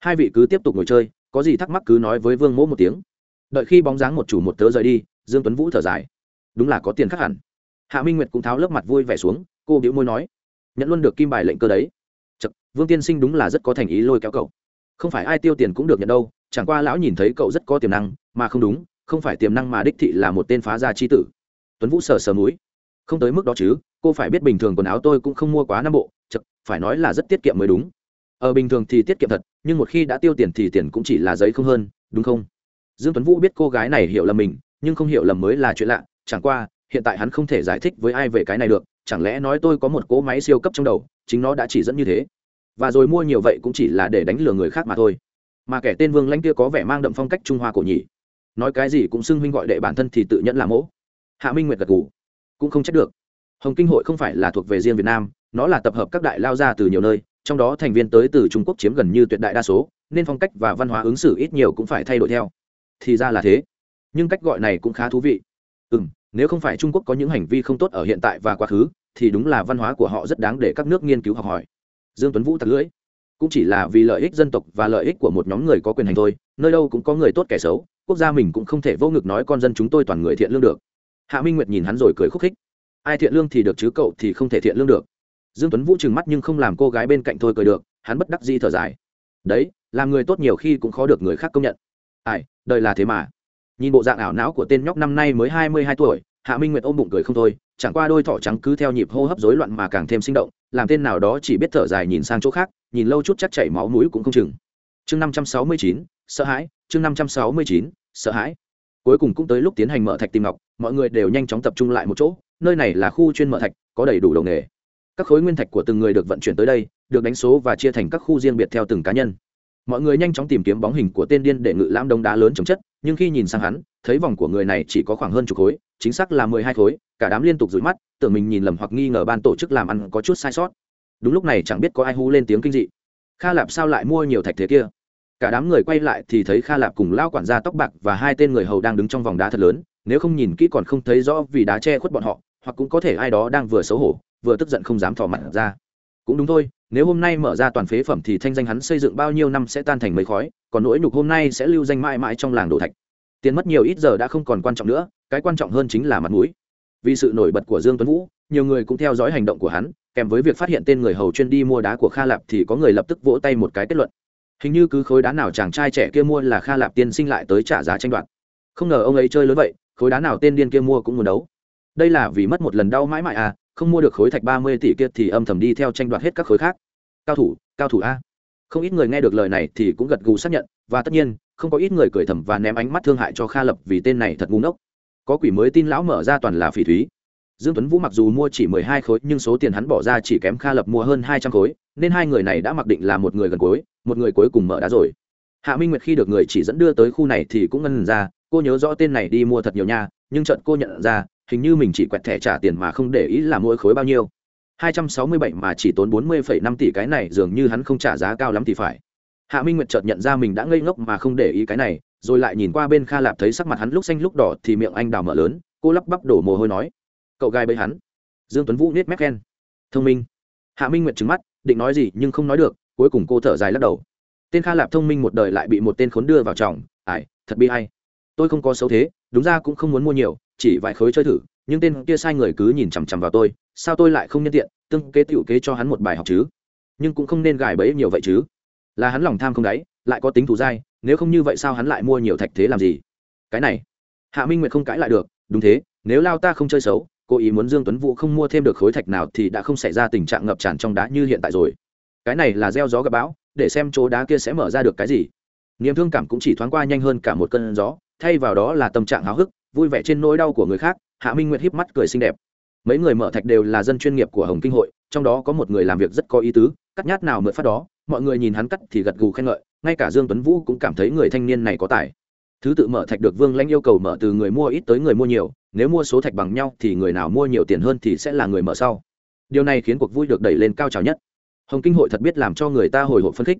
Hai vị cứ tiếp tục ngồi chơi có gì thắc mắc cứ nói với vương mỗ một tiếng. Đợi khi bóng dáng một chủ một tớ rời đi dương tuấn vũ thở dài. Đúng là có tiền khác hẳn. Hạ minh nguyệt cũng tháo lớp mặt vui vẻ xuống cô bĩu môi nói nhận luôn được kim bài lệnh cơ đấy. Chật, vương tiên sinh đúng là rất có thành ý lôi kéo cậu. Không phải ai tiêu tiền cũng được nhận đâu chẳng qua lão nhìn thấy cậu rất có tiềm năng mà không đúng không phải tiềm năng mà đích thị là một tên phá gia chi tử. Tuấn vũ sờ sờ múi không tới mức đó chứ, cô phải biết bình thường quần áo tôi cũng không mua quá năm bộ, chật, phải nói là rất tiết kiệm mới đúng. Ở bình thường thì tiết kiệm thật, nhưng một khi đã tiêu tiền thì tiền cũng chỉ là giấy không hơn, đúng không? Dương tuấn vũ biết cô gái này hiểu lầm mình, nhưng không hiểu lầm mới là chuyện lạ, chẳng qua, hiện tại hắn không thể giải thích với ai về cái này được, chẳng lẽ nói tôi có một cỗ máy siêu cấp trong đầu, chính nó đã chỉ dẫn như thế. Và rồi mua nhiều vậy cũng chỉ là để đánh lừa người khác mà thôi. Mà kẻ tên vương lãnh kia có vẻ mang đậm phong cách trung hoa cổ nhỉ. Nói cái gì cũng xưng huynh gọi đệ bản thân thì tự nhận là mỗ. Hạ minh nguyệt gật gù cũng không trách được. Hồng kinh hội không phải là thuộc về riêng việt nam, nó là tập hợp các đại lao ra từ nhiều nơi, trong đó thành viên tới từ trung quốc chiếm gần như tuyệt đại đa số, nên phong cách và văn hóa ứng xử ít nhiều cũng phải thay đổi theo. Thì ra là thế. Nhưng cách gọi này cũng khá thú vị. Ừ m nếu không phải trung quốc có những hành vi không tốt ở hiện tại và quá khứ, thì đúng là văn hóa của họ rất đáng để các nước nghiên cứu học hỏi. Dương tuấn vũ thật lưỡi. Cũng chỉ là vì lợi ích dân tộc và lợi ích của một nhóm người có quyền hành thôi, nơi đâu cũng có người tốt kẻ xấu, quốc gia mình cũng không thể vô ngực nói con dân chúng tôi toàn người thiện lương được hạ minh nguyệt nhìn hắn rồi cười khúc khích. Ai thiện lương thì được chứ, cậu thì không thể thiện lương được. Dương tuấn vũ trừng mắt nhưng không làm cô gái bên cạnh thôi cười được, hắn bất đắc di thở dài. Đấy, làm người tốt nhiều khi cũng khó được người khác công nhận. Ai, đời là thế mà. Nhìn bộ dạng ảo não của tên nhóc năm nay mới hai mươi hai tuổi, hạ minh nguyệt ôm bụng cười không thôi, chẳng qua đôi thỏ trắng cứ theo nhịp hô hấp rối loạn mà càng thêm sinh động, làm tên nào đó chỉ biết thở dài nhìn sang chỗ khác, nhìn lâu chút chắc chảy máu mũi cũng không chừng. Chương năm trăm sáu mươi chín, sợ hãi, chương năm trăm sáu mươi chín, sợ hãi cuối cùng cũng tới lúc tiến hành mở thạch tìm ngọc, mọi người đều nhanh chóng tập trung lại một chỗ, nơi này là khu chuyên mở thạch, có đầy đủ đầu nghề. Các khối nguyên thạch của từng người được vận chuyển tới đây, được đánh số và chia thành các khu riêng biệt theo từng cá nhân. Mọi người nhanh chóng tìm kiếm bóng hình của tên điên để ngự lãm đống đá lớn chống chất, nhưng khi nhìn sang hắn, thấy vòng của người này chỉ có khoảng hơn chục khối, chính xác là mười hai khối, cả đám liên tục dụi mắt, tưởng mình nhìn lầm hoặc nghi ngờ ban tổ chức làm ăn có chút sai sót. Đúng lúc này chẳng biết có ai hú lên tiếng kinh dị. Kha lạp sao lại mua nhiều thạch thế kia? Cả đám người quay lại thì thấy kha lạp cùng lao quản gia tóc bạc và hai tên người hầu đang đứng trong vòng đá thật lớn, nếu không nhìn kỹ còn không thấy rõ vì đá che khuất bọn họ, hoặc cũng có thể ai đó đang vừa xấu hổ, vừa tức giận không dám thò mặt ra. Cũng đúng thôi, nếu hôm nay mở ra toàn phế phẩm thì thanh danh hắn xây dựng bao nhiêu năm sẽ tan thành mấy khói, còn nỗi nhục hôm nay sẽ lưu danh mãi mãi trong làng đồ thạch. Tiền mất nhiều ít giờ đã không còn quan trọng nữa, cái quan trọng hơn chính là mặt mũi. Vì sự nổi bật của dương tuấn vũ, nhiều người cũng theo dõi hành động của hắn, kèm với việc phát hiện tên người hầu chuyên đi mua đá của kha lạp thì có người lập tức vỗ tay một cái kết luận hình như cứ khối đá nào chàng trai trẻ kia mua là kha lạp tiên sinh lại tới trả giá tranh đoạt. Không ngờ ông ấy chơi lớn vậy, khối đá nào tên điên kia mua cũng muốn đấu. Đây là vì mất một lần đau mãi mãi à không mua được khối thạch ba mươi tỷ kia thì âm thầm đi theo tranh đoạt hết các khối khác. Cao thủ cao thủ a. Không ít người nghe được lời này thì cũng gật gù xác nhận, và tất nhiên, không có ít người cười thầm và ném ánh mắt thương hại cho kha lập vì tên này thật ngu ngốc. Có quỷ mới tin lão mở ra toàn là phỉ thúy dương tuấn vũ mặc dù mua chỉ mười hai khối nhưng số tiền hắn bỏ ra chỉ kém kha lập mua hơn hai trăm khối nên hai người này đã mặc định là một người gần cuối một người cuối cùng mở đá rồi hạ minh nguyệt khi được người chỉ dẫn đưa tới khu này thì cũng ngân ra cô nhớ rõ tên này đi mua thật nhiều nha nhưng trận cô nhận ra hình như mình chỉ quẹt thẻ trả tiền mà không để ý là mỗi khối bao nhiêu 267 mà chỉ tốn 40,5 tỷ cái này dường như hắn không trả giá cao lắm thì phải. Hạ Minh Nguyệt chợt nhận ra mình đã ngây ngốc mà không để ý cái này, rồi lại nhìn qua bên Kha Lạp thấy sắc mặt hắn lúc xanh lúc đỏ thì miệng anh đào mở lớn, cô lắp bắp đổ mồ hôi nói: "Cậu gai bẫy hắn." Dương Tuấn Vũ nết mép khen: "Thông minh." Hạ Minh Nguyệt trừng mắt, định nói gì nhưng không nói được, cuối cùng cô thở dài lắc đầu. Tên Kha Lạp thông minh một đời lại bị một tên khốn đưa vào trọng, ải, thật bi ai. Tôi không có xấu thế, đúng ra cũng không muốn mua nhiều, chỉ vài khối chơi thử, nhưng tên kia sai người cứ nhìn chằm chằm vào tôi, sao tôi lại không nhân tiện tương kế tiểu kế cho hắn một bài học chứ nhưng cũng không nên gài bẫy nhiều vậy chứ là hắn lòng tham không đáy lại có tính thù dai nếu không như vậy sao hắn lại mua nhiều thạch thế làm gì cái này hạ minh nguyệt không cãi lại được đúng thế nếu lao ta không chơi xấu cố ý muốn dương tuấn vũ không mua thêm được khối thạch nào thì đã không xảy ra tình trạng ngập tràn trong đá như hiện tại rồi. Cái này là gieo gió gặp bão, để xem chỗ đá kia sẽ mở ra được cái gì. Niềm thương cảm cũng chỉ thoáng qua nhanh hơn cả một cơn gió, thay vào đó là tâm trạng háo hức, vui vẻ trên nỗi đau của người khác, hạ minh nguyệt híp mắt cười xinh đẹp. Mấy người mở thạch đều là dân chuyên nghiệp của hồng kinh hội, trong đó có một người làm việc rất có ý tứ, cắt nhát nào mượn phát đó, mọi người nhìn hắn cắt thì gật gù khen ngợi, ngay cả dương tuấn vũ cũng cảm thấy người thanh niên này có tài. Thứ tự mở thạch được vương lãnh yêu cầu mở từ người mua ít tới người mua nhiều nếu mua số thạch bằng nhau thì người nào mua nhiều tiền hơn thì sẽ là người mở sau. Điều này khiến cuộc vui được đẩy lên cao trào nhất. Hồng kinh hội thật biết làm cho người ta hồi hộp phân khích.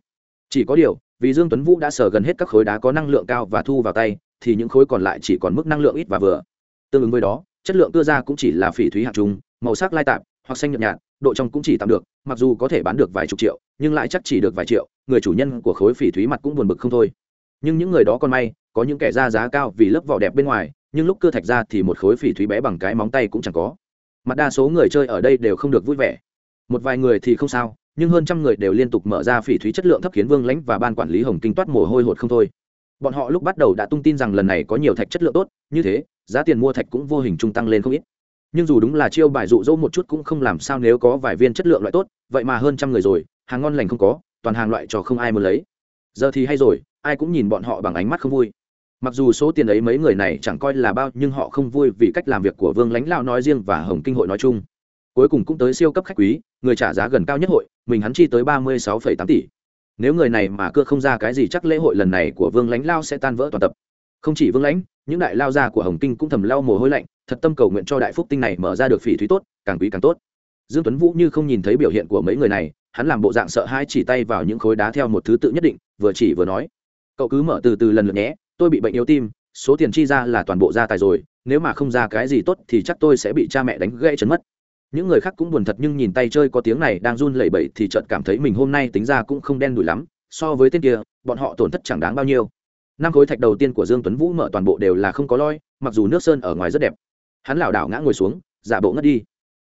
Chỉ có điều, vì dương tuấn vũ đã sờ gần hết các khối đá có năng lượng cao và thu vào tay, thì những khối còn lại chỉ còn mức năng lượng ít và vừa. Tương ứng với đó, chất lượng cưa ra cũng chỉ là phỉ thúy hạng trung màu sắc lai tạp, hoặc xanh nhợt nhạt, độ trong cũng chỉ tạm được, mặc dù có thể bán được vài chục triệu, nhưng lại chắc chỉ được vài triệu, người chủ nhân của khối phỉ thúy mặt cũng buồn bực không thôi. Nhưng những người đó còn may, có những kẻ ra giá cao vì lớp vỏ đẹp bên ngoài nhưng lúc cưa thạch ra thì một khối phỉ thúy bé bằng cái móng tay cũng chẳng có. Mặt đa số người chơi ở đây đều không được vui vẻ. Một vài người thì không sao, nhưng hơn trăm người đều liên tục mở ra phỉ thúy chất lượng thấp khiến vương lãnh và ban quản lý hồng kinh toát mồ hôi hột không thôi. Bọn họ lúc bắt đầu đã tung tin rằng lần này có nhiều thạch chất lượng tốt, như thế, giá tiền mua thạch cũng vô hình trung tăng lên không ít. Nhưng dù đúng là chiêu bài dụ dỗ một chút cũng không làm sao nếu có vài viên chất lượng loại tốt, vậy mà hơn trăm người rồi, hàng ngon lành không có, toàn hàng loại cho không ai muốn lấy. Giờ thì hay rồi, ai cũng nhìn bọn họ bằng ánh mắt không vui mặc dù số tiền ấy mấy người này chẳng coi là bao, nhưng họ không vui vì cách làm việc của vương lãnh lao nói riêng và hồng kinh hội nói chung. Cuối cùng cũng tới siêu cấp khách quý, người trả giá gần cao nhất hội, mình hắn chi tới ba mươi sáu tám tỷ. Nếu người này mà cưa không ra cái gì chắc lễ hội lần này của vương lãnh lao sẽ tan vỡ toàn tập. Không chỉ vương lãnh, những đại lao gia của hồng kinh cũng thầm lao mồ hôi lạnh, thật tâm cầu nguyện cho đại phúc tinh này mở ra được phỉ thúy tốt, càng quý càng tốt. Dương tuấn vũ như không nhìn thấy biểu hiện của mấy người này, hắn làm bộ dạng sợ hãi chỉ tay vào những khối đá theo một thứ tự nhất định, vừa chỉ vừa nói. Cậu cứ mở từ từ lần lượt nhé tôi bị bệnh yếu tim, số tiền chi ra là toàn bộ gia tài rồi, nếu mà không ra cái gì tốt thì chắc tôi sẽ bị cha mẹ đánh gãy chấn mất. Những người khác cũng buồn thật nhưng nhìn tay chơi có tiếng này đang run lẩy bẩy thì chợt cảm thấy mình hôm nay tính ra cũng không đen đủi lắm, so với tên kia, bọn họ tổn thất chẳng đáng bao nhiêu. Năm khối thạch đầu tiên của dương tuấn vũ mở toàn bộ đều là không có loi, mặc dù nước sơn ở ngoài rất đẹp. Hắn lảo đảo ngã ngồi xuống, giả bộ ngất đi.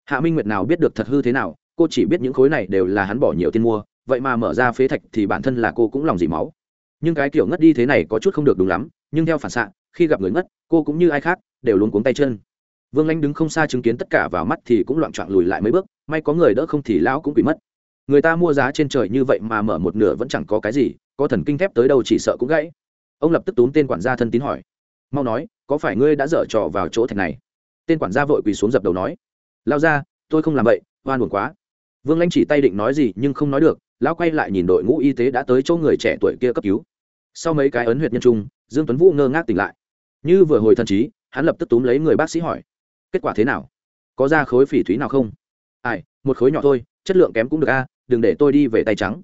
Hạ minh nguyệt nào biết được thật hư thế nào, cô chỉ biết những khối này đều là hắn bỏ nhiều tiền mua, vậy mà mở ra phế thạch thì bản thân là cô cũng lòng dỉ máu nhưng cái kiểu ngất đi thế này có chút không được đúng lắm, nhưng theo phản xạ, khi gặp người ngất, cô cũng như ai khác, đều luống cuống tay chân. Vương lanh đứng không xa chứng kiến tất cả vào mắt thì cũng loạn trọn lùi lại mấy bước, may có người đỡ không thì lão cũng bị mất. Người ta mua giá trên trời như vậy mà mở một nửa vẫn chẳng có cái gì, có thần kinh thép tới đâu chỉ sợ cũng gãy. Ông lập tức túm tên quản gia thân tín hỏi. Mau nói, có phải ngươi đã dở trò vào chỗ thạch này? Tên quản gia vội quỳ xuống dập đầu nói. Lao ra, tôi không làm vậy, oan buồn quá. Vương lanh chỉ tay định nói gì nhưng không nói được, lão quay lại nhìn đội ngũ y tế đã tới chỗ người trẻ tuổi kia cấp cứu sau mấy cái ấn huyệt nhân trung, dương tuấn vũ ngơ ngác tỉnh lại. Như vừa hồi thần trí, hắn lập tức túm lấy người bác sĩ hỏi, kết quả thế nào? Có ra khối phỉ thúy nào không? Ai, một khối nhỏ thôi, chất lượng kém cũng được a, đừng để tôi đi về tay trắng.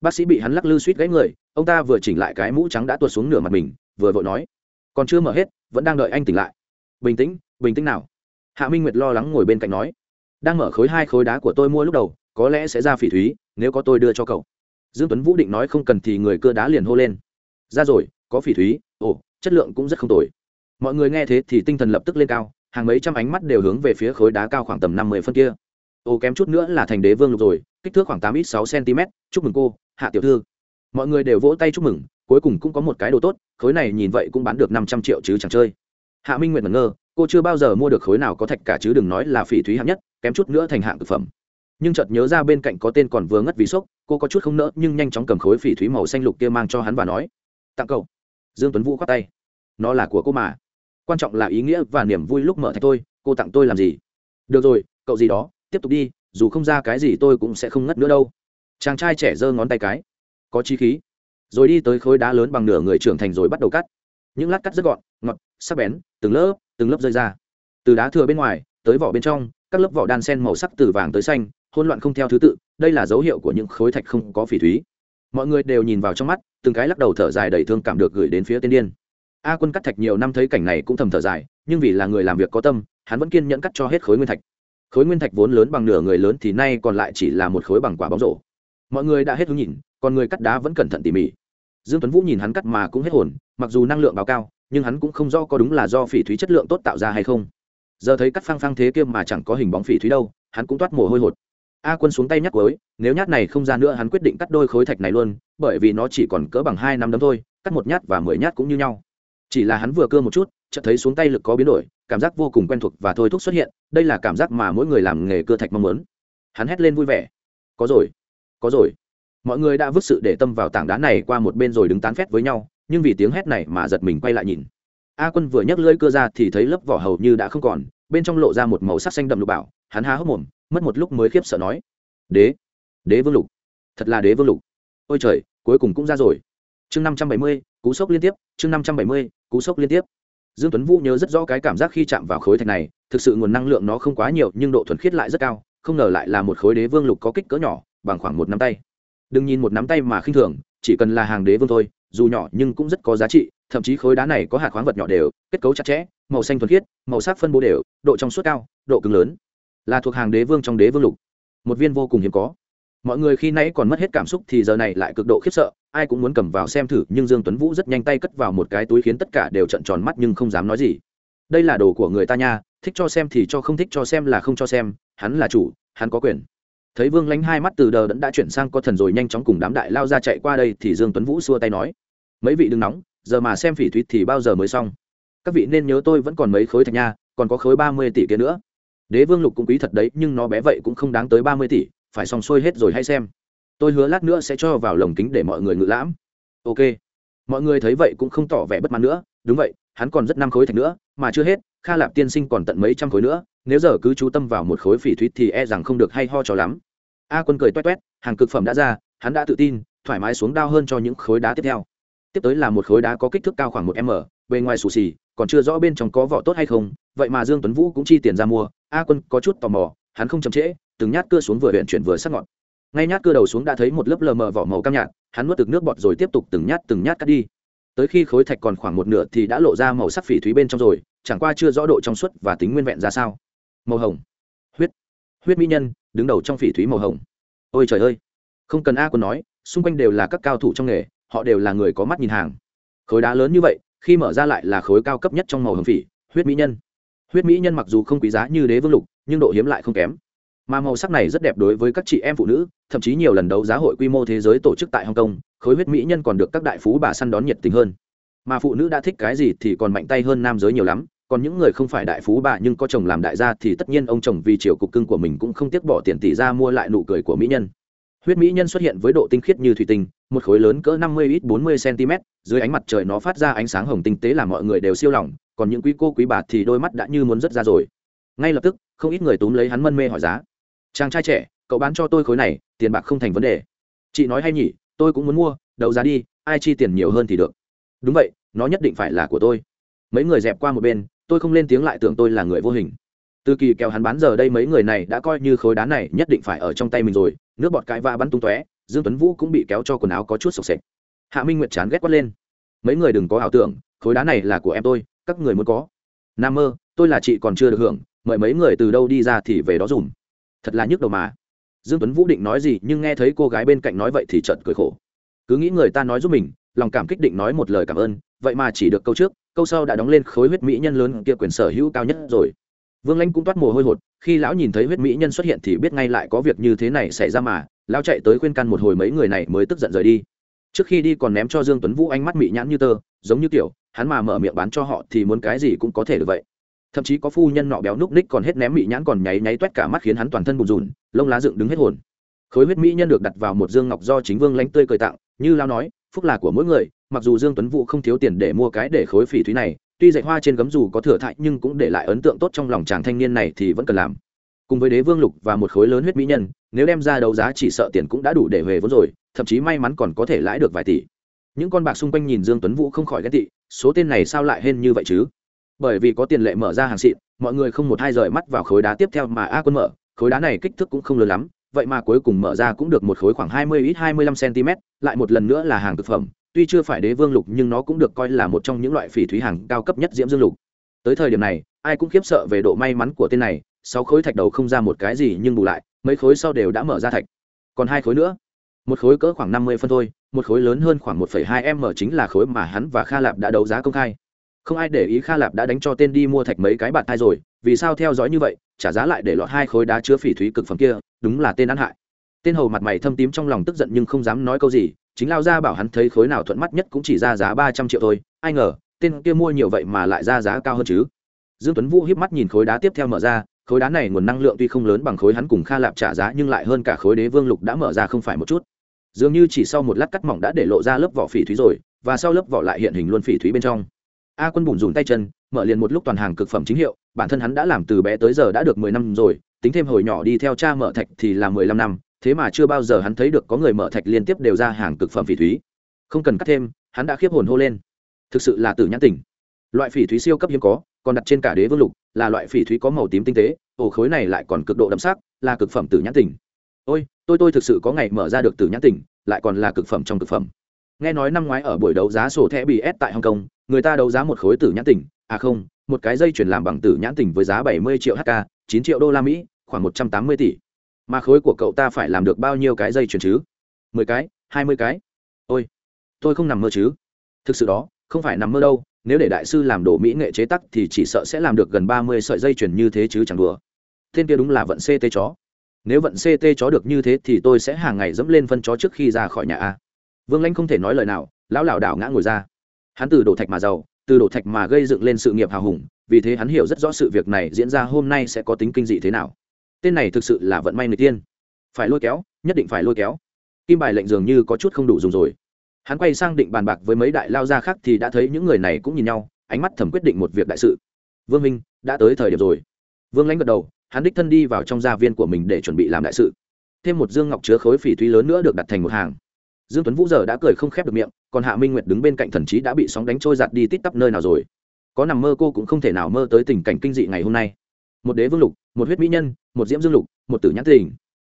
Bác sĩ bị hắn lắc lư suýt gãy người, ông ta vừa chỉnh lại cái mũ trắng đã tuột xuống nửa mặt mình, vừa vội nói, còn chưa mở hết, vẫn đang đợi anh tỉnh lại. Bình tĩnh bình tĩnh nào. Hạ minh nguyệt lo lắng ngồi bên cạnh nói, đang mở khối hai khối đá của tôi mua lúc đầu, có lẽ sẽ ra phỉ thúy, nếu có tôi đưa cho cậu. Dương tuấn vũ định nói không cần thì người cưa đá liền hô lên ra rồi, có phỉ thúy, ồ, chất lượng cũng rất không tồi. Mọi người nghe thế thì tinh thần lập tức lên cao, hàng mấy trăm ánh mắt đều hướng về phía khối đá cao khoảng tầm năm mươi phân kia. Ô kém chút nữa là thành đế vương lục rồi, kích thước khoảng tám ít sáu cm, chúc mừng cô, hạ tiểu thư. Mọi người đều vỗ tay chúc mừng, cuối cùng cũng có một cái đồ tốt, khối này nhìn vậy cũng bán được năm trăm triệu chứ chẳng chơi. Hạ minh nguyện ngẩn ngơ, cô chưa bao giờ mua được khối nào có thạch cả chứ đừng nói là phỉ thúy hạng nhất, kém chút nữa thành hạng thực phẩm. Nhưng chợt nhớ ra bên cạnh có tên còn vừa ngất vì sốc, cô có chút không nỡ nhưng nhanh chóng cầm khối phỉ thúy màu xanh lục kia mang cho hắn và nói tặng cậu. Dương tuấn vũ khoát tay. Nó là của cô mà. Quan trọng là ý nghĩa và niềm vui lúc mở thạch tôi cô tặng tôi làm gì? Được rồi, cậu gì đó, tiếp tục đi, dù không ra cái gì tôi cũng sẽ không ngất nữa đâu. Chàng trai trẻ giơ ngón tay cái. Có chi khí. Rồi đi tới khối đá lớn bằng nửa người trưởng thành rồi bắt đầu cắt. Những lát cắt rất gọn, ngọt, sắc bén, từng lớp từng lớp rơi ra. Từ đá thừa bên ngoài, tới vỏ bên trong, các lớp vỏ đan sen màu sắc từ vàng tới xanh hôn loạn không theo thứ tự, đây là dấu hiệu của những khối thạch không có phỉ thúy mọi người đều nhìn vào trong mắt, từng cái lắc đầu thở dài đầy thương cảm được gửi đến phía tiên điên. A quân cắt thạch nhiều năm thấy cảnh này cũng thầm thở dài, nhưng vì là người làm việc có tâm, hắn vẫn kiên nhẫn cắt cho hết khối nguyên thạch. Khối nguyên thạch vốn lớn bằng nửa người lớn thì nay còn lại chỉ là một khối bằng quả bóng rổ. Mọi người đã hết hướng nhìn, còn người cắt đá vẫn cẩn thận tỉ mỉ. Dương tuấn vũ nhìn hắn cắt mà cũng hết hồn, mặc dù năng lượng báo cao, nhưng hắn cũng không rõ có đúng là do phỉ thúy chất lượng tốt tạo ra hay không. Giờ thấy cắt phăng phăng thế kia mà chẳng có hình bóng phỉ thúy đâu, hắn cũng toát mồ hôi hột a quân xuống tay nhắc với nếu nhát này không ra nữa hắn quyết định cắt đôi khối thạch này luôn, bởi vì nó chỉ còn cỡ bằng hai năm đấm thôi, cắt một nhát và mười nhát cũng như nhau. Chỉ là hắn vừa cưa một chút, chợt thấy xuống tay lực có biến đổi, cảm giác vô cùng quen thuộc và thôi thúc xuất hiện, đây là cảm giác mà mỗi người làm nghề cưa thạch mong muốn. Hắn hét lên vui vẻ. Có rồi có rồi. Mọi người đã vứt sự để tâm vào tảng đá này qua một bên rồi đứng tán phét với nhau, nhưng vì tiếng hét này mà giật mình quay lại nhìn. A quân vừa nhấc lưỡi cưa ra thì thấy lớp vỏ hầu như đã không còn bên trong lộ ra một màu sắc xanh đậm lục bảo, hắn há hốc mồm, mất một lúc mới khiếp sợ nói, đế đế vương lục, thật là đế vương lục. Ôi trời, cuối cùng cũng ra rồi. Chương năm trăm bảy mươi, cú sốc liên tiếp, chương năm trăm bảy mươi, cú sốc liên tiếp. Dương tuấn vũ nhớ rất rõ cái cảm giác khi chạm vào khối thạch này, thực sự nguồn năng lượng nó không quá nhiều, nhưng độ thuần khiết lại rất cao, không ngờ lại là một khối đế vương lục có kích cỡ nhỏ, bằng khoảng một nắm tay. Đừng nhìn một nắm tay mà khinh thường, chỉ cần là hàng đế vương thôi dù nhỏ nhưng cũng rất có giá trị, thậm chí khối đá này có hạt khoáng vật nhỏ đều, kết cấu chặt chẽ, màu xanh thuần khiết, màu sắc phân bố đều, độ trong suốt cao, độ cứng lớn. Là thuộc hàng đế vương trong đế vương lục. Một viên vô cùng hiếm có. Mọi người khi nãy còn mất hết cảm xúc thì giờ này lại cực độ khiếp sợ, ai cũng muốn cầm vào xem thử, nhưng dương tuấn vũ rất nhanh tay cất vào một cái túi khiến tất cả đều trận tròn mắt nhưng không dám nói gì. Đây là đồ của người ta nha, thích cho xem thì cho không thích cho xem là không cho xem, hắn là chủ, hắn có quyền thấy vương lánh hai mắt từ đờ đẫn đã chuyển sang có thần rồi nhanh chóng cùng đám đại lao ra chạy qua đây thì dương tuấn vũ xua tay nói, mấy vị đừng nóng, giờ mà xem phỉ thúy thì bao giờ mới xong? Các vị nên nhớ tôi vẫn còn mấy khối thạch nha, còn có khối ba mươi tỷ kia nữa. Đế vương lục cũng quý thật đấy, nhưng nó bé vậy cũng không đáng tới ba mươi tỷ, phải xong xuôi hết rồi hay xem. Tôi hứa lát nữa sẽ cho vào lồng kính để mọi người ngự lãm. Ok. Mọi người thấy vậy cũng không tỏ vẻ bất mãn nữa. Đúng vậy, hắn còn rất năm khối thạch nữa mà chưa hết, kha lạp tiên sinh còn tận mấy trăm khối nữa, nếu giờ cứ chú tâm vào một khối phỉ thúy thì e rằng không được hay ho cho lắm. A quân cười toét toét, hàng cực phẩm đã ra, hắn đã tự tin, thoải mái xuống đao hơn cho những khối đá tiếp theo. Tiếp tới là một khối đá có kích thước cao khoảng một m, bề ngoài xù xì, còn chưa rõ bên trong có vỏ tốt hay không, vậy mà dương tuấn vũ cũng chi tiền ra mua, a quân có chút tò mò, hắn không chậm trễ, từng nhát cưa xuống vừa huyện chuyển vừa sắc ngọn. ngay nhát cưa đầu xuống đã thấy một lớp lờ mờ vỏ màu cam nhạt, hắn nuốt được nước bọt rồi tiếp tục từng nhát từng nhát cắt đi tới khi khối thạch còn khoảng một nửa thì đã lộ ra màu sắc phỉ thúy bên trong rồi, chẳng qua chưa rõ độ trong suốt và tính nguyên vẹn ra sao. Màu hồng. Huyết. Huyết mỹ nhân, đứng đầu trong phỉ thúy màu hồng. Ôi trời ơi. Không cần a còn nói, xung quanh đều là các cao thủ trong nghề, họ đều là người có mắt nhìn hàng. Khối đá lớn như vậy, khi mở ra lại là khối cao cấp nhất trong màu hồng phỉ, huyết mỹ nhân. Huyết mỹ nhân mặc dù không quý giá như đế vương lục, nhưng độ hiếm lại không kém mà màu sắc này rất đẹp đối với các chị em phụ nữ thậm chí nhiều lần đấu giá hội quy mô thế giới tổ chức tại Hồng Kông, khối huyết mỹ nhân còn được các đại phú bà săn đón nhiệt tình hơn. Mà phụ nữ đã thích cái gì thì còn mạnh tay hơn nam giới nhiều lắm còn những người không phải đại phú bà nhưng có chồng làm đại gia thì tất nhiên ông chồng vì chiều cục cưng của mình cũng không tiếc bỏ tiền tỷ ra mua lại nụ cười của mỹ nhân. Huyết mỹ nhân xuất hiện với độ tinh khiết như thủy tinh một khối lớn cỡ năm mươi ít bốn mươi cm dưới ánh mặt trời nó phát ra ánh sáng hồng tinh tế làm mọi người đều siêu lòng còn những quý cô quý bà thì đôi mắt đã như muốn rớt ra rồi. Ngay lập tức không ít người túm lấy hắn mân mê hỏi giá chàng trai trẻ, cậu bán cho tôi khối này, tiền bạc không thành vấn đề. Chị nói hay nhỉ, tôi cũng muốn mua, đấu giá đi, ai chi tiền nhiều hơn thì được. Đúng vậy, nó nhất định phải là của tôi. Mấy người dẹp qua một bên, tôi không lên tiếng lại tưởng tôi là người vô hình. Từ kỳ kèo hắn bán giờ đây mấy người này đã coi như khối đá này nhất định phải ở trong tay mình rồi, nước bọt cãi va bắn tung tóe, dương tuấn vũ cũng bị kéo cho quần áo có chút sộc sệt hạ minh nguyệt chán ghét quát lên. Mấy người đừng có ảo tưởng, khối đá này là của em tôi, các người muốn có. Nam mơ, tôi là chị còn chưa được hưởng, mời mấy người từ đâu đi ra thì về đó dùm thật là nhức đầu mà. Dương tuấn vũ định nói gì nhưng nghe thấy cô gái bên cạnh nói vậy thì chợt cười khổ. Cứ nghĩ người ta nói giúp mình, lòng cảm kích định nói một lời cảm ơn, vậy mà chỉ được câu trước, câu sau đã đóng lên khối huyết mỹ nhân lớn kia quyền sở hữu cao nhất rồi. Vương lãnh cũng toát mồ hôi hột, khi lão nhìn thấy huyết mỹ nhân xuất hiện thì biết ngay lại có việc như thế này xảy ra mà, lão chạy tới khuyên can một hồi mấy người này mới tức giận rời đi. Trước khi đi còn ném cho dương tuấn vũ ánh mắt mị nhãn như tơ, giống như kiểu, hắn mà mở miệng bán cho họ thì muốn cái gì cũng có thể được vậy thậm chí có phu nhân nọ béo núc ních còn hết ném mị nhãn còn nháy nháy toét cả mắt khiến hắn toàn thân bùn rùn, lông lá dựng đứng hết hồn. Khối huyết mỹ nhân được đặt vào một dương ngọc do chính vương lãnh tươi cười tặng, như lao nói, phúc là của mỗi người, mặc dù dương tuấn vũ không thiếu tiền để mua cái để khối phỉ thúy này, tuy dạy hoa trên gấm dù có thừa thại nhưng cũng để lại ấn tượng tốt trong lòng chàng thanh niên này thì vẫn cần làm. Cùng với đế vương lục và một khối lớn huyết mỹ nhân, nếu đem ra đấu giá chỉ sợ tiền cũng đã đủ để về vốn rồi, thậm chí may mắn còn có thể lãi được vài tỷ. Những con bạc xung quanh nhìn dương tuấn vũ không khỏi ghét tị, số tên này sao lại hên như vậy chứ? Bởi vì có tiền lệ mở ra hàng xịn mọi người không một hai rời mắt vào khối đá tiếp theo mà a quân mở khối đá này kích thước cũng không lớn lắm vậy mà cuối cùng mở ra cũng được một khối khoảng 20 ít 25 cm, lại một lần nữa là hàng thực phẩm, tuy chưa phải đế vương lục nhưng nó cũng được coi là một trong những loại phỉ thúy hàng cao cấp nhất diễm dương lục. Tới thời điểm này, ai cũng khiếp sợ về độ may mắn của tên này, sáu khối thạch đầu không ra một cái gì nhưng bù lại, mấy khối sau đều đã mở ra thạch. Còn hai khối nữa, một khối cỡ khoảng 50 phân thôi, một khối lớn hơn khoảng 1,2 m chính là khối mà hắn và Kha Lạp đã đấu giá công khai. Không ai để ý Kha Lạp đã đánh cho tên đi mua thạch mấy cái bạt thai rồi, vì sao theo dõi như vậy, trả giá lại để lọt hai khối đá chứa phỉ thúy cực phẩm kia, đúng là tên ăn hại. Tên hầu mặt mày thâm tím trong lòng tức giận nhưng không dám nói câu gì chính lao ra bảo hắn thấy khối nào thuận mắt nhất cũng chỉ ra giá ba trăm triệu thôi ai ngờ tên kia mua nhiều vậy mà lại ra giá cao hơn chứ. Dương tuấn vũ hiếp mắt nhìn khối đá tiếp theo mở ra khối đá này nguồn năng lượng tuy không lớn bằng khối hắn cùng kha lạp trả giá nhưng lại hơn cả khối đế vương lục đã mở ra không phải một chút. Dường như chỉ sau một lát cắt mỏng đã để lộ ra lớp vỏ phỉ thúy rồi và sau lớp vỏ lại hiện hình luôn phỉ thúy bên trong a quân bùn rùn tay chân, mở liền một lúc toàn hàng cực phẩm chính hiệu, bản thân hắn đã làm từ bé tới giờ đã được mười năm rồi, tính thêm hồi nhỏ đi theo cha mở thạch thì là mười lăm năm, thế mà chưa bao giờ hắn thấy được có người mở thạch liên tiếp đều ra hàng cực phẩm phỉ thúy. Không cần cắt thêm, hắn đã khiếp hồn hô lên. Thực sự là tử nhãn tình. Loại phỉ thúy siêu cấp hiếm có, còn đặt trên cả đế vương lục, là loại phỉ thúy có màu tím tinh tế ổ khối này lại còn cực độ đậm sắc, là cực phẩm tử nhãn tình. Ôi, tôi tôi thực sự có ngày mở ra được tử nhãn tình, lại còn là cực phẩm trong cực phẩm. Nghe nói năm ngoái ở buổi đấu giá sổ thẻ BS tại hồng kông người ta đấu giá một khối tử nhãn tỉnh, à không một cái dây chuyển làm bằng tử nhãn tỉnh với giá bảy mươi triệu hk chín triệu đô la mỹ khoảng một trăm tám mươi tỷ. Mà khối của cậu ta phải làm được bao nhiêu cái dây chuyển chứ? mười cái hai mươi cái? Ôi tôi không nằm mơ chứ. Thực sự đó không phải nằm mơ đâu nếu để đại sư làm đồ mỹ nghệ chế tắc thì chỉ sợ sẽ làm được gần ba mươi sợi dây chuyền như thế chứ chẳng đùa. Tên kia đúng là vận ct chó. Nếu vận ct chó được như thế thì tôi sẽ hàng ngày dẫm lên phân chó trước khi ra khỏi nhà a. Vương lãnh không thể nói lời nào lão lảo đảo ngã ngồi ra hắn từ đổ thạch mà giàu, từ đổ thạch mà gây dựng lên sự nghiệp hào hùng, vì thế hắn hiểu rất rõ sự việc này diễn ra hôm nay sẽ có tính kinh dị thế nào. Tên này thực sự là vận may người tiên. Phải lôi kéo, nhất định phải lôi kéo. Kim bài lệnh dường như có chút không đủ dùng rồi. Hắn quay sang định bàn bạc với mấy đại lao gia khác thì đã thấy những người này cũng nhìn nhau, ánh mắt thầm quyết định một việc đại sự. Vương minh, đã tới thời điểm rồi. Vương lãnh gật đầu, hắn đích thân đi vào trong gia viên của mình để chuẩn bị làm đại sự. Thêm một dương ngọc chứa khối phỉ thúy lớn nữa được đặt thành một hàng dương tuấn vũ giờ đã cười không khép được miệng, còn hạ minh nguyệt đứng bên cạnh thần trí đã bị sóng đánh trôi giạt đi tít tắp nơi nào rồi? Có nằm mơ cô cũng không thể nào mơ tới tình cảnh kinh dị ngày hôm nay. Một đế vương lục, một huyết mỹ nhân, một diễm dương lục, một tử nhãn tình.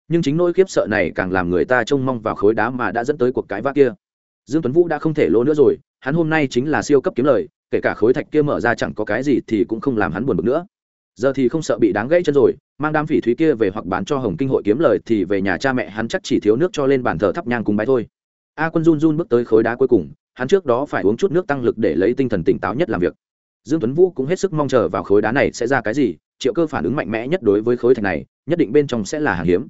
Nhưng chính nỗi khiếp sợ này càng làm người ta trông mong vào khối đá mà đã dẫn tới cuộc cãi vã kia. Dương tuấn vũ đã không thể lỗ nữa rồi, hắn hôm nay chính là siêu cấp kiếm lời, kể cả khối thạch kia mở ra chẳng có cái gì thì cũng không làm hắn buồn bực nữa. Giờ thì không sợ bị đáng gãy chân rồi, mang đám phỉ thúy kia về hoặc bán cho hồng kinh hội kiếm lời thì về nhà cha mẹ hắn chắc chỉ thiếu nước cho lên bàn thờ thắp nhang cùng bái thôi a quân run run bước tới khối đá cuối cùng, hắn trước đó phải uống chút nước tăng lực để lấy tinh thần tỉnh táo nhất làm việc. Dương tuấn vũ cũng hết sức mong chờ vào khối đá này sẽ ra cái gì, triệu cơ phản ứng mạnh mẽ nhất đối với khối thạch này, nhất định bên trong sẽ là hàng hiếm.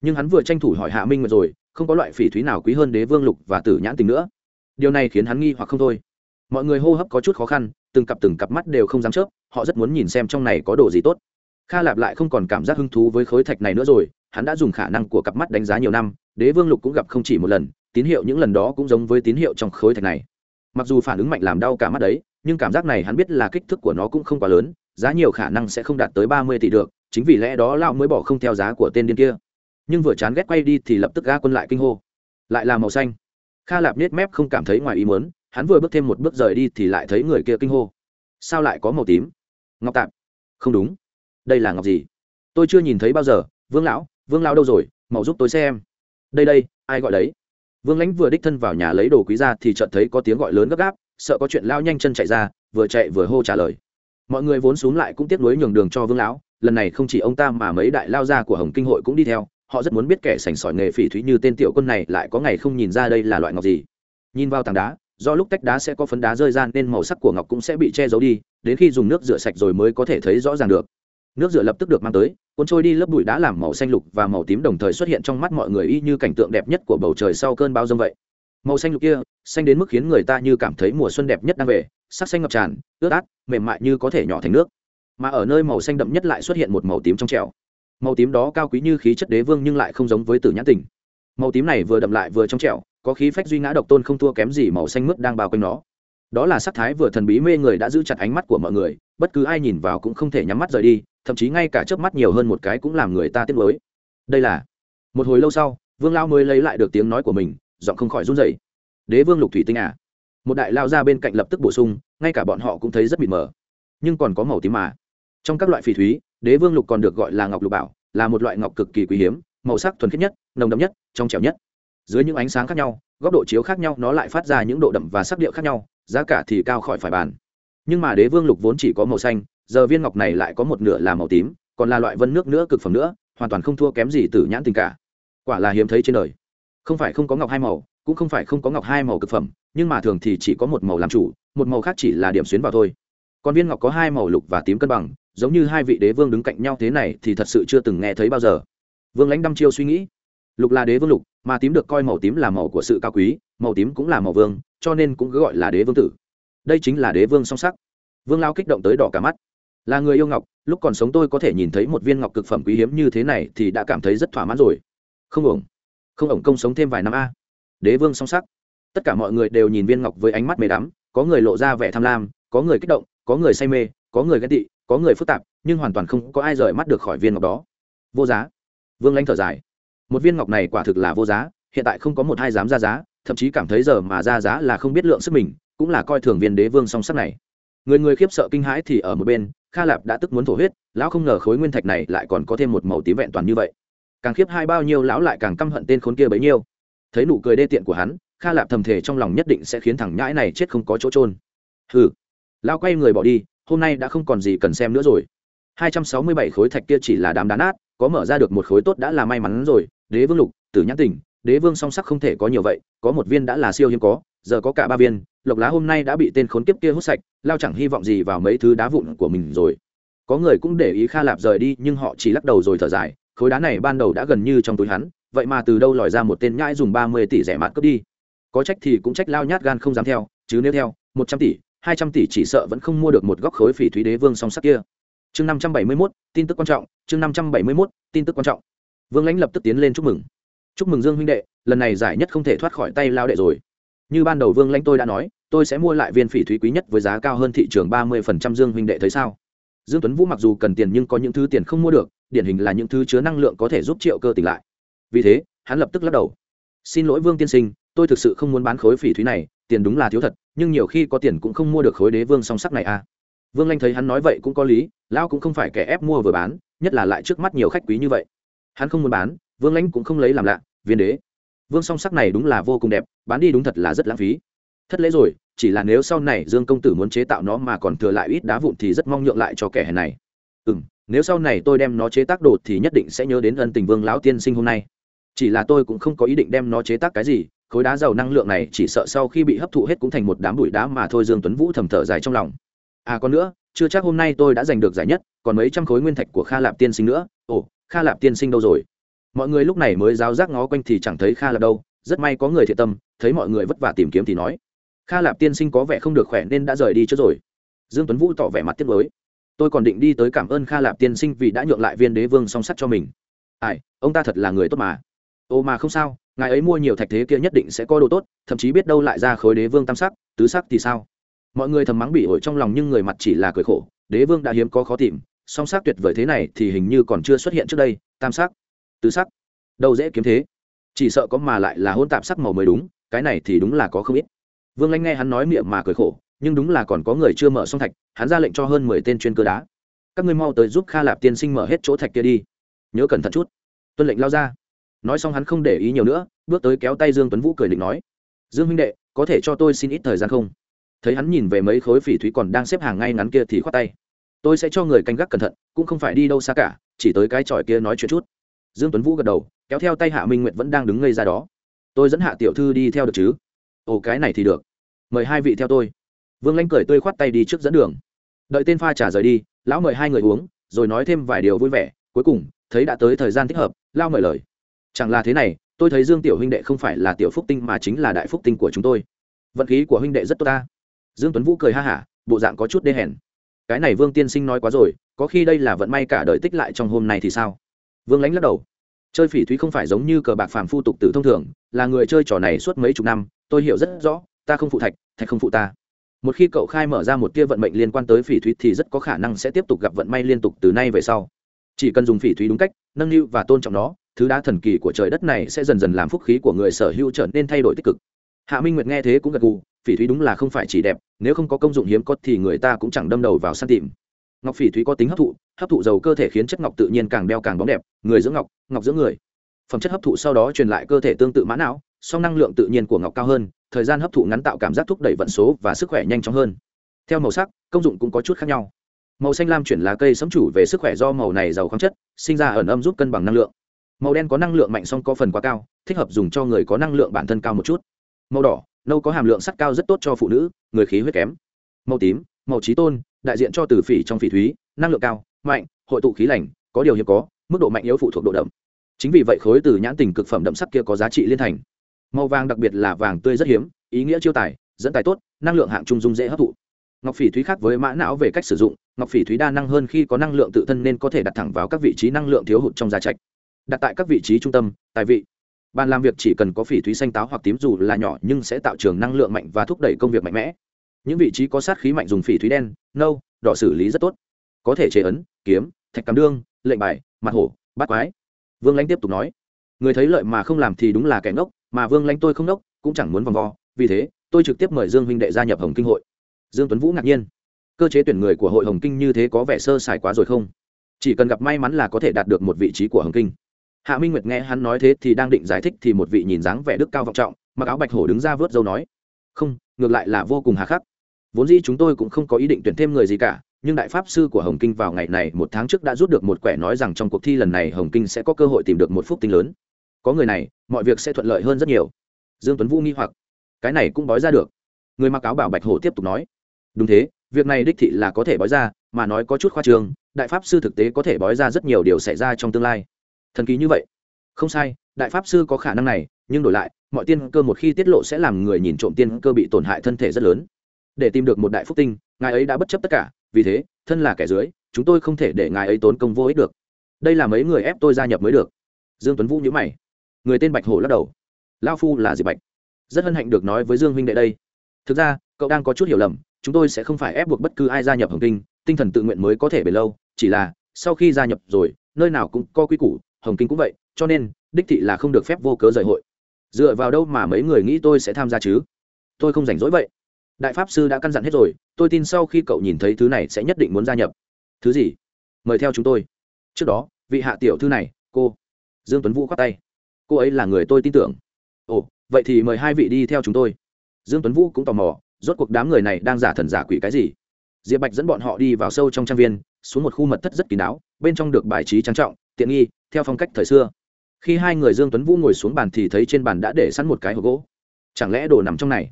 Nhưng hắn vừa tranh thủ hỏi hạ minh rồi, không có loại phỉ thúy nào quý hơn đế vương lục và tử nhãn tình nữa. Điều này khiến hắn nghi hoặc không thôi. Mọi người hô hấp có chút khó khăn, từng cặp từng cặp mắt đều không dám chớp, họ rất muốn nhìn xem trong này có đồ gì tốt. Kha lạp lại không còn cảm giác hứng thú với khối thạch này nữa rồi, hắn đã dùng khả năng của cặp mắt đánh giá nhiều năm, đế vương lục cũng gặp không chỉ một lần tín hiệu những lần đó cũng giống với tín hiệu trong khối thạch này. Mặc dù phản ứng mạnh làm đau cả mắt đấy, nhưng cảm giác này hắn biết là kích thước của nó cũng không quá lớn, giá nhiều khả năng sẽ không đạt tới ba mươi tỷ được, chính vì lẽ đó lão mới bỏ không theo giá của tên điên kia. Nhưng vừa chán ghét quay đi thì lập tức ga quân lại kinh hô. Lại là màu xanh. Kha lạp nết mép không cảm thấy ngoài ý muốn, hắn vừa bước thêm một bước rời đi thì lại thấy người kia kinh hô. Sao lại có màu tím? Ngọc tạp. Không đúng. Đây là ngọc gì? Tôi chưa nhìn thấy bao giờ. Vương lão vương lão đâu rồi? Màu giúp tôi xem. Đây đây, ai gọi đấy? Vương lãnh vừa đích thân vào nhà lấy đồ quý ra thì chợt thấy có tiếng gọi lớn gấp gáp, sợ có chuyện lao nhanh chân chạy ra, vừa chạy vừa hô trả lời. Mọi người vốn xuống lại cũng tiếp nối nhường đường cho vương lão, lần này không chỉ ông ta mà mấy đại lao gia của hồng kinh hội cũng đi theo, họ rất muốn biết kẻ sành sỏi nghề phỉ thúy như tên tiểu quân này lại có ngày không nhìn ra đây là loại ngọc gì. Nhìn vào tảng đá, do lúc tách đá sẽ có phấn đá rơi ra nên màu sắc của ngọc cũng sẽ bị che giấu đi, đến khi dùng nước rửa sạch rồi mới có thể thấy rõ ràng được nước rửa lập tức được mang tới, cuốn trôi đi lớp bụi đã làm màu xanh lục và màu tím đồng thời xuất hiện trong mắt mọi người y như cảnh tượng đẹp nhất của bầu trời sau cơn bão dông vậy. Màu xanh lục kia, xanh đến mức khiến người ta như cảm thấy mùa xuân đẹp nhất đang về, sắc xanh ngập tràn, ướt át, mềm mại như có thể nhỏ thành nước. Mà ở nơi màu xanh đậm nhất lại xuất hiện một màu tím trong trẻo. Màu tím đó cao quý như khí chất đế vương nhưng lại không giống với tử nhãn tình. Màu tím này vừa đậm lại vừa trong trẻo, có khí phách duy ngã độc tôn không thua kém gì màu xanh mướt đang bao quanh nó. Đó là sắc thái vừa thần bí mê người đã giữ chặt ánh mắt của mọi người, bất cứ ai nhìn vào cũng không thể nhắm mắt rời đi thậm chí ngay cả chớp mắt nhiều hơn một cái cũng làm người ta tiếc nuối. Đây là, một hồi lâu sau, vương lao mới lấy lại được tiếng nói của mình, giọng không khỏi run rẩy. Đế vương lục thủy tinh à? Một đại lao ra bên cạnh lập tức bổ sung, ngay cả bọn họ cũng thấy rất mịt mờ. Nhưng còn có màu tím mà. Trong các loại phỉ thúy, đế vương lục còn được gọi là ngọc lục bảo, là một loại ngọc cực kỳ quý hiếm, màu sắc thuần khiết nhất, nồng đậm nhất, trong trẻo nhất. Dưới những ánh sáng khác nhau, góc độ chiếu khác nhau, nó lại phát ra những độ đậm và sắc điệu khác nhau, giá cả thì cao khỏi phải bàn. Nhưng mà đế vương lục vốn chỉ có màu xanh giờ viên ngọc này lại có một nửa là màu tím, còn là loại vân nước nữa cực phẩm nữa, hoàn toàn không thua kém gì từ nhãn tình cả. Quả là hiếm thấy trên đời. Không phải không có ngọc hai màu, cũng không phải không có ngọc hai màu cực phẩm, nhưng mà thường thì chỉ có một màu làm chủ, một màu khác chỉ là điểm xuyến vào thôi. Còn viên ngọc có hai màu lục và tím cân bằng, giống như hai vị đế vương đứng cạnh nhau thế này thì thật sự chưa từng nghe thấy bao giờ. Vương lãnh đăm chiêu suy nghĩ. Lục là đế vương lục, mà tím được coi màu tím là màu của sự cao quý, màu tím cũng là màu vương, cho nên cũng cứ gọi là đế vương tử. Đây chính là đế vương song sắc. Vương lao kích động tới đỏ cả mắt là người yêu ngọc, lúc còn sống tôi có thể nhìn thấy một viên ngọc cực phẩm quý hiếm như thế này thì đã cảm thấy rất thỏa mãn rồi. Không ổng. Không ổng công sống thêm vài năm a. Đế vương song sắc. Tất cả mọi người đều nhìn viên ngọc với ánh mắt mê đắm, có người lộ ra vẻ tham lam, có người kích động, có người say mê, có người ghét tị, có người phức tạp, nhưng hoàn toàn không có ai rời mắt được khỏi viên ngọc đó. Vô giá. Vương lãnh thở dài. Một viên ngọc này quả thực là vô giá, hiện tại không có một ai dám ra giá, thậm chí cảm thấy giờ mà ra giá là không biết lượng sức mình, cũng là coi thường viên đế vương song sắc này. Người người khiếp sợ kinh hãi thì ở một bên kha lạp đã tức muốn thổ huyết, lão không ngờ khối nguyên thạch này lại còn có thêm một màu tím vẹn toàn như vậy. Càng khiếp hai bao nhiêu lão lại càng căm hận tên khốn kia bấy nhiêu. Thấy nụ cười đê tiện của hắn, kha lạp thầm thể trong lòng nhất định sẽ khiến thằng nhãi này chết không có chỗ trôn hừ. Lão quay người bỏ đi, hôm nay đã không còn gì cần xem nữa rồi. 267 khối thạch kia chỉ là đám đá nát, có mở ra được một khối tốt đã là may mắn rồi. Đế vương lục, tử nhãn tình đế vương song sắc không thể có nhiều vậy, có một viên đã là siêu hiếm có giờ có cả ba viên, lộc lá hôm nay đã bị tên khốn kiếp kia hút sạch, lao chẳng hy vọng gì vào mấy thứ đá vụn của mình rồi. Có người cũng để ý kha lạp rời đi, nhưng họ chỉ lắc đầu rồi thở dài, khối đá này ban đầu đã gần như trong túi hắn, vậy mà từ đâu lòi ra một tên nhãi dùng ba mươi tỷ rẻ mạt cướp đi? Có trách thì cũng trách lao nhát gan không dám theo, chứ nếu theo, một trăm tỷ, hai trăm tỷ chỉ sợ vẫn không mua được một góc khối phỉ thúy đế vương song sắc kia. Chương năm trăm bảy mươi mốt, tin tức quan trọng, chương năm trăm bảy mươi mốt, tin tức quan trọng. Vương lãnh lập tức tiến lên chúc mừng. Chúc mừng dương huynh đệ, lần này giải nhất không thể thoát khỏi tay lao đệ rồi như ban đầu vương lãnh tôi đã nói, tôi sẽ mua lại viên phỉ thúy quý nhất với giá cao hơn thị trường ba mươi phần trăm dương huynh đệ thấy sao? Dương tuấn vũ mặc dù cần tiền nhưng có những thứ tiền không mua được, điển hình là những thứ chứa năng lượng có thể giúp triệu cơ tỉnh lại. Vì thế, hắn lập tức lắc đầu. Xin lỗi vương tiên sinh, tôi thực sự không muốn bán khối phỉ thúy này, tiền đúng là thiếu thật, nhưng nhiều khi có tiền cũng không mua được khối đế vương song sắc này à. Vương lanh thấy hắn nói vậy cũng có lý, lão cũng không phải kẻ ép mua vừa bán, nhất là lại trước mắt nhiều khách quý như vậy. Hắn không muốn bán, vương lãnh cũng không lấy làm lạ, viên đế vương song sắc này đúng là vô cùng đẹp, bán đi đúng thật là rất lãng phí. Thất lễ rồi, chỉ là nếu sau này dương công tử muốn chế tạo nó mà còn thừa lại ít đá vụn thì rất mong nhượng lại cho kẻ hèn này. Ừ m nếu sau này tôi đem nó chế tác đột thì nhất định sẽ nhớ đến ân tình vương lão tiên sinh hôm nay. Chỉ là tôi cũng không có ý định đem nó chế tác cái gì, khối đá giàu năng lượng này chỉ sợ sau khi bị hấp thụ hết cũng thành một đám bụi đá mà thôi dương tuấn vũ thầm thở dài trong lòng. À còn nữa, chưa chắc hôm nay tôi đã giành được giải nhất, còn mấy trăm khối nguyên thạch của kha lạp tiên sinh nữa. Ồ, kha lạp tiên sinh đâu rồi? Mọi người lúc này mới giáo giác ngó quanh thì chẳng thấy kha lạp đâu, rất may có người thiện tâm, thấy mọi người vất vả tìm kiếm thì nói. Kha lạp tiên sinh có vẻ không được khỏe nên đã rời đi trước rồi. Dương tuấn vũ tỏ vẻ mặt tiếc mới tôi còn định đi tới cảm ơn kha lạp tiên sinh vì đã nhượng lại viên đế vương song sắt cho mình. Ai, ông ta thật là người tốt mà. Ô mà không sao, ngài ấy mua nhiều thạch thế kia nhất định sẽ có đồ tốt, thậm chí biết đâu lại ra khối đế vương tam sắc, tứ sắc thì sao? Mọi người thầm mắng bị ổi trong lòng nhưng người mặt chỉ là cười khổ, đế vương đã hiếm có khó tìm, song sắc tuyệt vời thế này thì hình như còn chưa xuất hiện trước đây, tam sắc tứ sắc. Đâu dễ kiếm thế. Chỉ sợ có mà lại là hôn tạp sắc màu mới đúng, cái này thì đúng là có không ít. Vương lanh nghe hắn nói miệng mà cười khổ, nhưng đúng là còn có người chưa mở xong thạch, hắn ra lệnh cho hơn mười tên chuyên cơ đá. Các ngươi mau tới giúp kha lạp tiên sinh mở hết chỗ thạch kia đi. Nhớ cẩn thận chút. Tuân lệnh lao ra. Nói xong hắn không để ý nhiều nữa, bước tới kéo tay dương tuấn vũ cười định nói. Dương huynh đệ, có thể cho tôi xin ít thời gian không? Thấy hắn nhìn về mấy khối phỉ thúy còn đang xếp hàng ngay ngắn kia thì khoát tay. Tôi sẽ cho người canh gác cẩn thận, cũng không phải đi đâu xa cả, chỉ tới cái tròi kia nói chuyện chút dương tuấn vũ gật đầu, kéo theo tay hạ minh nguyệt vẫn đang đứng ngây ra đó. Tôi dẫn hạ tiểu thư đi theo được chứ? Ồ, cái này thì được. Mời hai vị theo tôi. Vương lãnh cười tươi khoát tay đi trước dẫn đường. Đợi tên pha trả rời đi, lão mời hai người uống, rồi nói thêm vài điều vui vẻ. Cuối cùng, thấy đã tới thời gian thích hợp lao mời lời. Chẳng là thế này, tôi thấy dương tiểu huynh đệ không phải là tiểu phúc tinh mà chính là đại phúc tinh của chúng tôi. Vận khí của huynh đệ rất tốt ta. Dương tuấn vũ cười ha hả, bộ dạng có chút đê hèn. Cái này vương tiên sinh nói quá rồi, có khi đây là vận may cả đời tích lại trong hôm nay thì sao? Vương lánh lắc đầu. Chơi phỉ thúy không phải giống như cờ bạc phàm phu tục tử thông thường, là người chơi trò này suốt mấy chục năm, tôi hiểu rất rõ, ta không phụ thạch thạch không phụ ta. Một khi cậu khai mở ra một tia vận mệnh liên quan tới phỉ thúy thì rất có khả năng sẽ tiếp tục gặp vận may liên tục từ nay về sau. Chỉ cần dùng phỉ thúy đúng cách, nâng niu và tôn trọng nó, thứ đá thần kỳ của trời đất này sẽ dần dần làm phúc khí của người sở hữu trở nên thay đổi tích cực. Hạ minh nguyệt nghe thế cũng gật gù, phỉ thúy đúng là không phải chỉ đẹp, nếu không có công dụng hiếm có thì người ta cũng chẳng đâm đầu vào săn tìm ngọc phỉ thúy có tính hấp thụ hấp thụ dầu cơ thể khiến chất ngọc tự nhiên càng đeo càng bóng đẹp, người dưỡng ngọc ngọc dưỡng người. Phẩm chất hấp thụ sau đó truyền lại cơ thể tương tự mã não, song năng lượng tự nhiên của ngọc cao hơn, thời gian hấp thụ ngắn tạo cảm giác thúc đẩy vận số và sức khỏe nhanh chóng hơn. Theo màu sắc, công dụng cũng có chút khác nhau. Màu xanh lam chuyển lá cây sống chủ về sức khỏe do màu này giàu khoáng chất, sinh ra ẩn âm giúp cân bằng năng lượng. Màu đen có năng lượng mạnh song có phần quá cao, thích hợp dùng cho người có năng lượng bản thân cao một chút. Màu đỏ, nâu có hàm lượng sắt cao rất tốt cho phụ nữ, người khí huyết kém. Màu tím, màu trí tôn đại diện cho từ phỉ trong phỉ thúy, năng lượng cao, mạnh, hội tụ khí lành, có điều hiếm có, mức độ mạnh yếu phụ thuộc độ đậm. Chính vì vậy khối từ nhãn tình cực phẩm đậm sắc kia có giá trị liên thành. Màu vàng đặc biệt là vàng tươi rất hiếm, ý nghĩa chiêu tài, dẫn tài tốt, năng lượng hạng trung dung dễ hấp thụ. Ngọc phỉ thúy khác với mã não về cách sử dụng, ngọc phỉ thúy đa năng hơn khi có năng lượng tự thân nên có thể đặt thẳng vào các vị trí năng lượng thiếu hụt trong gia trạch. Đặt tại các vị trí trung tâm, tài vị. Bàn làm việc chỉ cần có phỉ thúy xanh táo hoặc tím dù là nhỏ nhưng sẽ tạo trường năng lượng mạnh và thúc đẩy công việc mạnh mẽ những vị trí có sát khí mạnh dùng phỉ thúy đen, nâu, đỏ xử lý rất tốt. Có thể chế ấn, kiếm, thạch cắm đương, lệnh bài, mặt hổ, bát quái. Vương lãnh tiếp tục nói, người thấy lợi mà không làm thì đúng là kẻ ngốc, mà vương lãnh tôi không ngốc, cũng chẳng muốn vòng vo, vì thế, tôi trực tiếp mời dương huynh đệ gia nhập hồng kinh hội. Dương tuấn vũ ngạc nhiên, cơ chế tuyển người của hội hồng kinh như thế có vẻ sơ sài quá rồi không? Chỉ cần gặp may mắn là có thể đạt được một vị trí của hồng kinh. Hạ minh nguyệt nghe hắn nói thế thì đang định giải thích thì một vị nhìn dáng vẻ đức cao vọng trọng, mặc áo bạch hổ đứng ra vớt dâu nói, không, ngược lại là vô cùng hà khắc vốn dĩ chúng tôi cũng không có ý định tuyển thêm người gì cả, nhưng đại pháp sư của hồng kinh vào ngày này một tháng trước đã rút được một quẻ nói rằng trong cuộc thi lần này hồng kinh sẽ có cơ hội tìm được một phúc tinh lớn. Có người này, mọi việc sẽ thuận lợi hơn rất nhiều. Dương tuấn vũ nghi hoặc. Cái này cũng bói ra được. Người mặc áo bảo bạch hổ tiếp tục nói. Đúng thế, việc này đích thị là có thể bói ra, mà nói có chút khoa trương đại pháp sư thực tế có thể bói ra rất nhiều điều xảy ra trong tương lai. Thần kỳ như vậy. Không sai, đại pháp sư có khả năng này, nhưng đổi lại, mọi tiên cơ một khi tiết lộ sẽ làm người nhìn trộm tiên cơ bị tổn hại thân thể rất lớn để tìm được một đại phúc tinh, ngài ấy đã bất chấp tất cả, vì thế, thân là kẻ dưới, chúng tôi không thể để ngài ấy tốn công vô ích được. Đây là mấy người ép tôi gia nhập mới được. Dương tuấn vũ nhíu mày. Người tên bạch hổ lắc đầu. Lao phu là diệp bạch? Rất hân hạnh được nói với dương huynh đệ đây. Thực ra, cậu đang có chút hiểu lầm, chúng tôi sẽ không phải ép buộc bất cứ ai gia nhập hồng kinh, tinh thần tự nguyện mới có thể bền lâu, chỉ là, sau khi gia nhập rồi, nơi nào cũng có quy củ, hồng kinh cũng vậy, cho nên, đích thị là không được phép vô cớ rời hội. Dựa vào đâu mà mấy người nghĩ tôi sẽ tham gia chứ? Tôi không rảnh rỗi vậy đại pháp sư đã căn dặn hết rồi, tôi tin sau khi cậu nhìn thấy thứ này sẽ nhất định muốn gia nhập. Thứ gì? Mời theo chúng tôi. Trước đó, vị hạ tiểu thư này, cô dương tuấn vũ khoát tay. Cô ấy là người tôi tin tưởng. Ồ, vậy thì mời hai vị đi theo chúng tôi. Dương tuấn vũ cũng tò mò, rốt cuộc đám người này đang giả thần giả quỷ cái gì? Diệp bạch dẫn bọn họ đi vào sâu trong trang viên, xuống một khu mật thất rất kín đáo, bên trong được bài trí trang trọng, tiện nghi, theo phong cách thời xưa. Khi hai người dương tuấn vũ ngồi xuống bàn thì thấy trên bàn đã để sẵn một cái hộp gỗ. Chẳng lẽ đồ nằm trong này?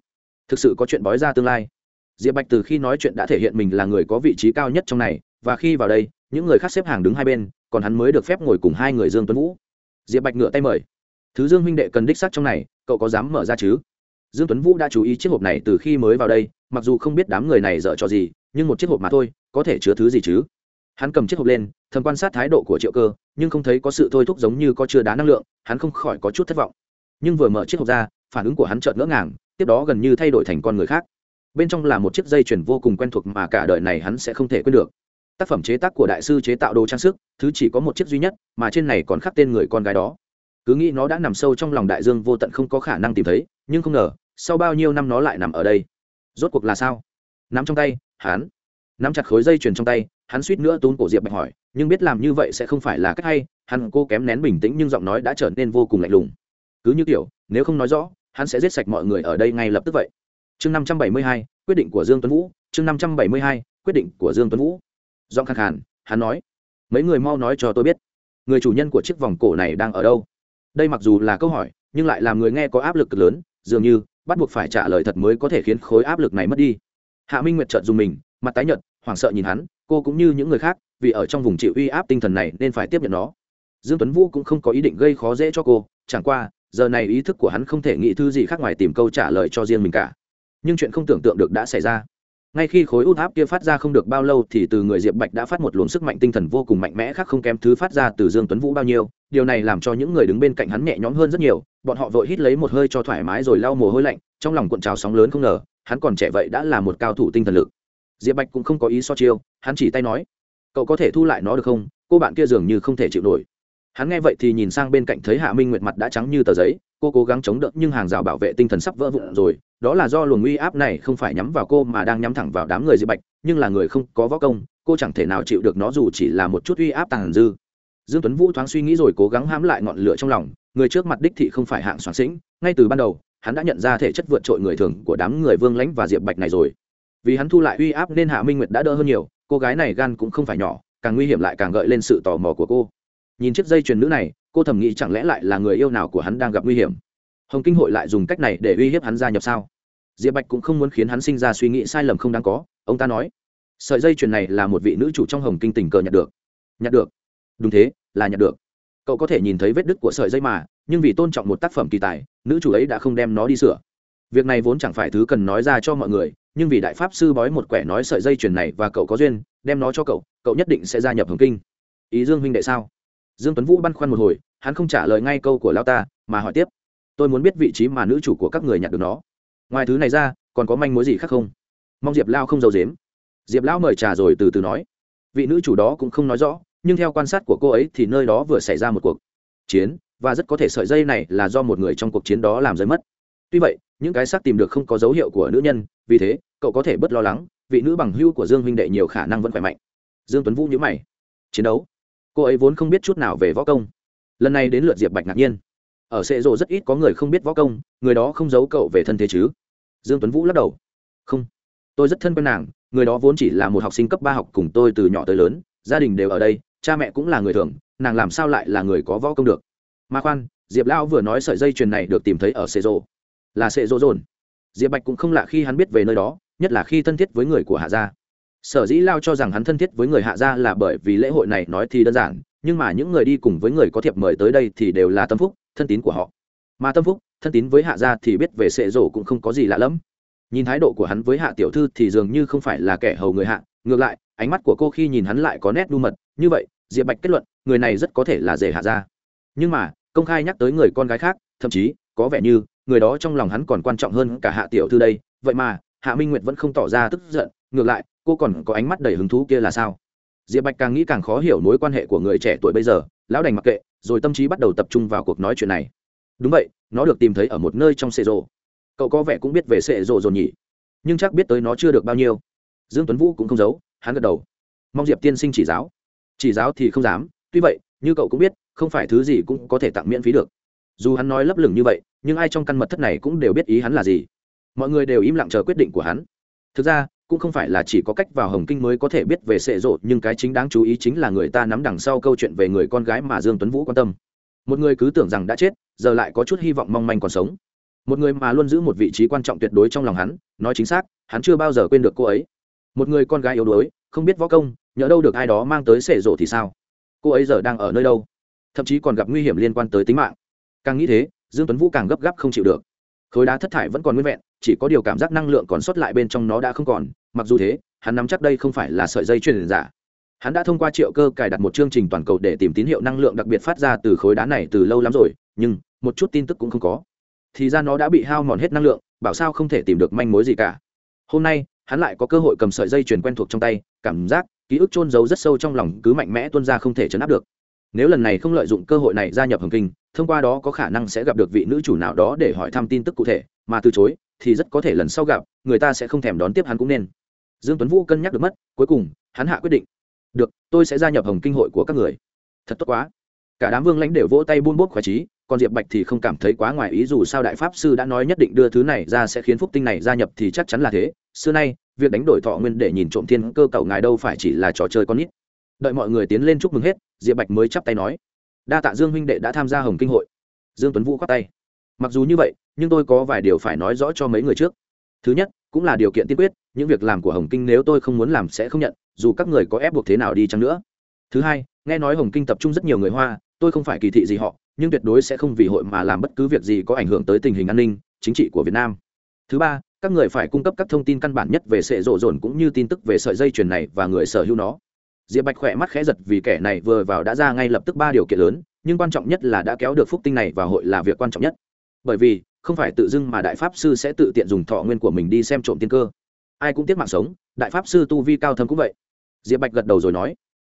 Thực sự có chuyện bói ra tương lai. Diệp bạch từ khi nói chuyện đã thể hiện mình là người có vị trí cao nhất trong này, và khi vào đây, những người khác xếp hàng đứng hai bên, còn hắn mới được phép ngồi cùng hai người dương tuấn vũ. Diệp bạch ngựa tay mời. Thứ dương huynh đệ cần đích xác trong này, cậu có dám mở ra chứ? Dương tuấn vũ đã chú ý chiếc hộp này từ khi mới vào đây, mặc dù không biết đám người này dở trò gì, nhưng một chiếc hộp mà thôi, có thể chứa thứ gì chứ? Hắn cầm chiếc hộp lên, thầm quan sát thái độ của triệu cơ, nhưng không thấy có sự thôi thúc giống như có chưa đá năng lượng, hắn không khỏi có chút thất vọng. Nhưng vừa mở chiếc hộp ra, phản ứng của hắn chợt ngỡ ngàng tiếp đó gần như thay đổi thành con người khác. Bên trong là một chiếc dây chuyền vô cùng quen thuộc mà cả đời này hắn sẽ không thể quên được. Tác phẩm chế tác của đại sư chế tạo đồ trang sức, thứ chỉ có một chiếc duy nhất, mà trên này còn khắc tên người con gái đó. Cứ nghĩ nó đã nằm sâu trong lòng đại dương vô tận không có khả năng tìm thấy, nhưng không ngờ, sau bao nhiêu năm nó lại nằm ở đây. Rốt cuộc là sao? Nắm trong tay, hắn. Nắm chặt khối dây chuyền trong tay, hắn suýt nữa tốn cổ diệp bạch hỏi, nhưng biết làm như vậy sẽ không phải là cách hay, hắn cô kém nén bình tĩnh nhưng giọng nói đã trở nên vô cùng lạnh lùng. Cứ như kiểu, nếu không nói rõ hắn sẽ giết sạch mọi người ở đây ngay lập tức vậy. Chương năm trăm bảy mươi hai, quyết định của dương tuấn vũ. Chương năm trăm bảy mươi hai, quyết định của dương tuấn vũ. Giọng khẳng khàn, hắn nói, mấy người mau nói cho tôi biết, người chủ nhân của chiếc vòng cổ này đang ở đâu? Đây mặc dù là câu hỏi, nhưng lại làm người nghe có áp lực cực lớn, dường như bắt buộc phải trả lời thật mới có thể khiến khối áp lực này mất đi. Hạ minh nguyệt trợn dùng mình, mặt tái nhợt, hoảng sợ nhìn hắn, cô cũng như những người khác, vì ở trong vùng chịu uy áp tinh thần này nên phải tiếp nhận nó. Dương tuấn vũ cũng không có ý định gây khó dễ cho cô, chẳng qua giờ này ý thức của hắn không thể nghĩ thứ gì khác ngoài tìm câu trả lời cho riêng mình cả. Nhưng chuyện không tưởng tượng được đã xảy ra. Ngay khi khối út áp kia phát ra không được bao lâu thì từ người diệp bạch đã phát một luồng sức mạnh tinh thần vô cùng mạnh mẽ khác không kém thứ phát ra từ dương tuấn vũ bao nhiêu. Điều này làm cho những người đứng bên cạnh hắn nhẹ nhõm hơn rất nhiều. Bọn họ vội hít lấy một hơi cho thoải mái rồi lau mồ hôi lạnh, trong lòng cuộn trào sóng lớn không ngờ, hắn còn trẻ vậy đã là một cao thủ tinh thần lực. Diệp bạch cũng không có ý so chiêu, hắn chỉ tay nói, cậu có thể thu lại nó được không? Cô bạn kia dường như không thể chịu nổi hắn nghe vậy thì nhìn sang bên cạnh thấy hạ minh nguyệt mặt đã trắng như tờ giấy, cô cố gắng chống đỡ nhưng hàng rào bảo vệ tinh thần sắp vỡ vụn rồi, đó là do luồng uy áp này không phải nhắm vào cô mà đang nhắm thẳng vào đám người diệp bạch, nhưng là người không có võ công, cô chẳng thể nào chịu được nó dù chỉ là một chút uy áp tàn dư. Dương tuấn vũ thoáng suy nghĩ rồi cố gắng hãm lại ngọn lửa trong lòng, người trước mặt đích thị không phải hạng soạn sĩnh, ngay từ ban đầu, hắn đã nhận ra thể chất vượt trội người thường của đám người vương lãnh và diệp bạch này rồi. Vì hắn thu lại uy áp nên hạ minh nguyệt đã đỡ hơn nhiều, cô gái này gan cũng không phải nhỏ, càng nguy hiểm lại càng gợi lên sự tò mò của cô nhìn chiếc dây chuyền nữ này, cô thầm nghĩ chẳng lẽ lại là người yêu nào của hắn đang gặp nguy hiểm? Hồng kinh hội lại dùng cách này để uy hiếp hắn gia nhập sao? Diệp bạch cũng không muốn khiến hắn sinh ra suy nghĩ sai lầm không đáng có, ông ta nói. Sợi dây chuyền này là một vị nữ chủ trong hồng kinh tình cờ nhặt được. Nhặt được? Đúng thế, là nhặt được. Cậu có thể nhìn thấy vết đứt của sợi dây mà, nhưng vì tôn trọng một tác phẩm kỳ tài, nữ chủ ấy đã không đem nó đi sửa. Việc này vốn chẳng phải thứ cần nói ra cho mọi người, nhưng vì đại pháp sư bói một quẻ nói sợi dây chuyền này và cậu có duyên, đem nó cho cậu cậu nhất định sẽ gia nhập hồng kinh. Ý dương huynh đệ sao? Dương tuấn vũ băn khoăn một hồi, hắn không trả lời ngay câu của lao ta, mà hỏi tiếp. Tôi muốn biết vị trí mà nữ chủ của các người nhặt được nó. Ngoài thứ này ra, còn có manh mối gì khác không? Mong diệp lao không giàu dếm diệp lão mời trà rồi từ từ nói. Vị nữ chủ đó cũng không nói rõ, nhưng theo quan sát của cô ấy thì nơi đó vừa xảy ra một cuộc chiến, và rất có thể sợi dây này là do một người trong cuộc chiến đó làm rơi mất. Tuy vậy, những cái xác tìm được không có dấu hiệu của nữ nhân, vì thế, cậu có thể bớt lo lắng, vị nữ bằng hưu của dương huynh đệ nhiều khả năng vẫn khỏe mạnh. Dương tuấn vũ nhớ mày. Chiến đấu? Cô ấy vốn không biết chút nào về võ công. Lần này đến lượt diệp bạch ngạc nhiên. Ở sệ rộ rất ít có người không biết võ công, người đó không giấu cậu về thân thế chứ? Dương tuấn vũ lắc đầu. Không. Tôi rất thân quen nàng, người đó vốn chỉ là một học sinh cấp ba học cùng tôi từ nhỏ tới lớn, gia đình đều ở đây, cha mẹ cũng là người thường, nàng làm sao lại là người có võ công được? Mà khoan, diệp lão vừa nói sợi dây chuyền này được tìm thấy ở sệ rộ là sệ rộ rồn diệp bạch cũng không lạ khi hắn biết về nơi đó, nhất là khi thân thiết với người của hạ gia sở dĩ lao cho rằng hắn thân thiết với người hạ gia là bởi vì lễ hội này nói thì đơn giản, nhưng mà những người đi cùng với người có thiệp mời tới đây thì đều là tâm phúc, thân tín của họ. Mà tâm phúc, thân tín với hạ gia thì biết về sệ rổ cũng không có gì lạ lẫm. Nhìn thái độ của hắn với hạ tiểu thư thì dường như không phải là kẻ hầu người hạ, ngược lại, ánh mắt của cô khi nhìn hắn lại có nét đu mật, như vậy, diệp bạch kết luận, người này rất có thể là rể hạ gia. Nhưng mà, công khai nhắc tới người con gái khác, thậm chí, có vẻ như, người đó trong lòng hắn còn quan trọng hơn cả hạ tiểu thư đây, vậy mà, hạ minh nguyệt vẫn không tỏ ra tức giận, ngược lại cô còn có ánh mắt đầy hứng thú kia là sao? Diệp bạch càng nghĩ càng khó hiểu mối quan hệ của người trẻ tuổi bây giờ, lão đành mặc kệ, rồi tâm trí bắt đầu tập trung vào cuộc nói chuyện này. Đúng vậy, nó được tìm thấy ở một nơi trong xệ rộ cậu có vẻ cũng biết về xệ rộ rồi nhỉ? Nhưng chắc biết tới nó chưa được bao nhiêu. Dương tuấn vũ cũng không giấu, hắn gật đầu. Mong diệp tiên sinh chỉ giáo. Chỉ giáo thì không dám, tuy vậy, như cậu cũng biết, không phải thứ gì cũng có thể tặng miễn phí được. Dù hắn nói lấp lửng như vậy, nhưng ai trong căn mật thất này cũng đều biết ý hắn là gì. Mọi người đều im lặng chờ quyết định của hắn. Thực ra cũng không phải là chỉ có cách vào hồng kinh mới có thể biết về sệ rộ nhưng cái chính đáng chú ý chính là người ta nắm đằng sau câu chuyện về người con gái mà dương tuấn vũ quan tâm. Một người cứ tưởng rằng đã chết, giờ lại có chút hy vọng mong manh còn sống. Một người mà luôn giữ một vị trí quan trọng tuyệt đối trong lòng hắn, nói chính xác, hắn chưa bao giờ quên được cô ấy. Một người con gái yếu đuối, không biết võ công, nhỡ đâu được ai đó mang tới sệ rộ thì sao? Cô ấy giờ đang ở nơi đâu? Thậm chí còn gặp nguy hiểm liên quan tới tính mạng. Càng nghĩ thế, dương tuấn vũ càng gấp gáp không chịu được khối đá thất thải vẫn còn nguyên vẹn, chỉ có điều cảm giác năng lượng còn sót lại bên trong nó đã không còn, mặc dù thế, hắn nắm chắc đây không phải là sợi dây truyền giả. Hắn đã thông qua triệu cơ cài đặt một chương trình toàn cầu để tìm tín hiệu năng lượng đặc biệt phát ra từ khối đá này từ lâu lắm rồi, nhưng, một chút tin tức cũng không có. Thì ra nó đã bị hao mòn hết năng lượng, bảo sao không thể tìm được manh mối gì cả. Hôm nay, hắn lại có cơ hội cầm sợi dây chuyền quen thuộc trong tay, cảm giác, ký ức chôn giấu rất sâu trong lòng cứ mạnh mẽ tuôn ra không thể chấn áp được. Nếu lần này không lợi dụng cơ hội này gia nhập hồng kinh thông qua đó có khả năng sẽ gặp được vị nữ chủ nào đó để hỏi thăm tin tức cụ thể, mà từ chối thì rất có thể lần sau gặp, người ta sẽ không thèm đón tiếp hắn cũng nên. Dương tuấn vũ cân nhắc được mất, cuối cùng, hắn hạ quyết định. Được, tôi sẽ gia nhập hồng kinh hội của các người. Thật tốt quá. Cả đám vương lãnh đều vỗ tay buôn bốt khoái trí còn diệp bạch thì không cảm thấy quá ngoài ý dù sao đại pháp sư đã nói nhất định đưa thứ này ra sẽ khiến phúc tinh này gia nhập thì chắc chắn là thế. Xưa nay, việc đánh đổi thọ nguyên để nhìn trộm thiên cơ cầu ngài đâu phải chỉ là trò chơi con nít. Đợi mọi người tiến lên chúc mừng hết, diệp bạch mới chắp tay nói đa tạ dương huynh đệ đã tham gia hồng kinh hội. Dương tuấn vũ khoát tay. Mặc dù như vậy, nhưng tôi có vài điều phải nói rõ cho mấy người trước. Thứ nhất, cũng là điều kiện tiên quyết, những việc làm của hồng kinh nếu tôi không muốn làm sẽ không nhận, dù các người có ép buộc thế nào đi chăng nữa. Thứ hai, nghe nói hồng kinh tập trung rất nhiều người hoa, tôi không phải kỳ thị gì họ, nhưng tuyệt đối sẽ không vì hội mà làm bất cứ việc gì có ảnh hưởng tới tình hình an ninh, chính trị của việt nam. Thứ ba, các người phải cung cấp các thông tin căn bản nhất về sệ rộ rồn cũng như tin tức về sợi dây chuyền này và người sở hữu nó diệp bạch khỏe mắt khẽ giật vì kẻ này vừa vào đã ra ngay lập tức ba điều kiện lớn, nhưng quan trọng nhất là đã kéo được phúc tinh này vào hội là việc quan trọng nhất. Bởi vì, không phải tự dưng mà đại pháp sư sẽ tự tiện dùng thọ nguyên của mình đi xem trộm tiên cơ. Ai cũng tiếc mạng sống, đại pháp sư tu vi cao thâm cũng vậy. Diệp bạch gật đầu rồi nói,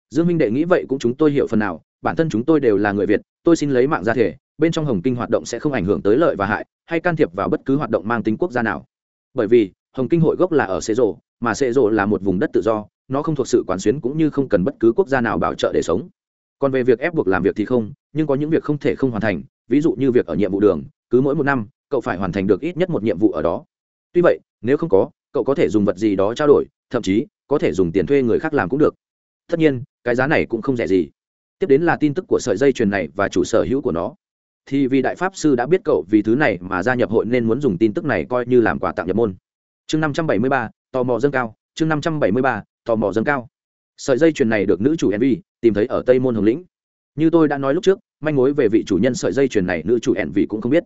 dương minh đệ nghĩ vậy cũng chúng tôi hiểu phần nào, bản thân chúng tôi đều là người việt, tôi xin lấy mạng ra thể, bên trong hồng kinh hoạt động sẽ không ảnh hưởng tới lợi và hại, hay can thiệp vào bất cứ hoạt động mang tính quốc gia nào. Bởi vì, hồng kinh hội gốc là ở xế rộ mà xế rộ là một vùng đất tự do nó không thuộc sự quán xuyến cũng như không cần bất cứ quốc gia nào bảo trợ để sống. Còn về việc ép buộc làm việc thì không, nhưng có những việc không thể không hoàn thành, ví dụ như việc ở nhiệm vụ đường, cứ mỗi một năm, cậu phải hoàn thành được ít nhất một nhiệm vụ ở đó. Tuy vậy, nếu không có, cậu có thể dùng vật gì đó trao đổi, thậm chí, có thể dùng tiền thuê người khác làm cũng được. Tất nhiên, cái giá này cũng không rẻ gì. Tiếp đến là tin tức của sợi dây chuyền này và chủ sở hữu của nó. Thì vì đại pháp sư đã biết cậu vì thứ này mà gia nhập hội nên muốn dùng tin tức này coi như làm quà tặng nhập môn. Chương năm trăm bảy mươi ba, tò mò dâng cao. Chương năm trăm bảy mươi ba tò mò dâng cao. Sợi dây chuyền này được nữ chủ envy tìm thấy ở tây môn hồng lĩnh. Như tôi đã nói lúc trước, manh mối về vị chủ nhân sợi dây chuyền này nữ chủ envy cũng không biết.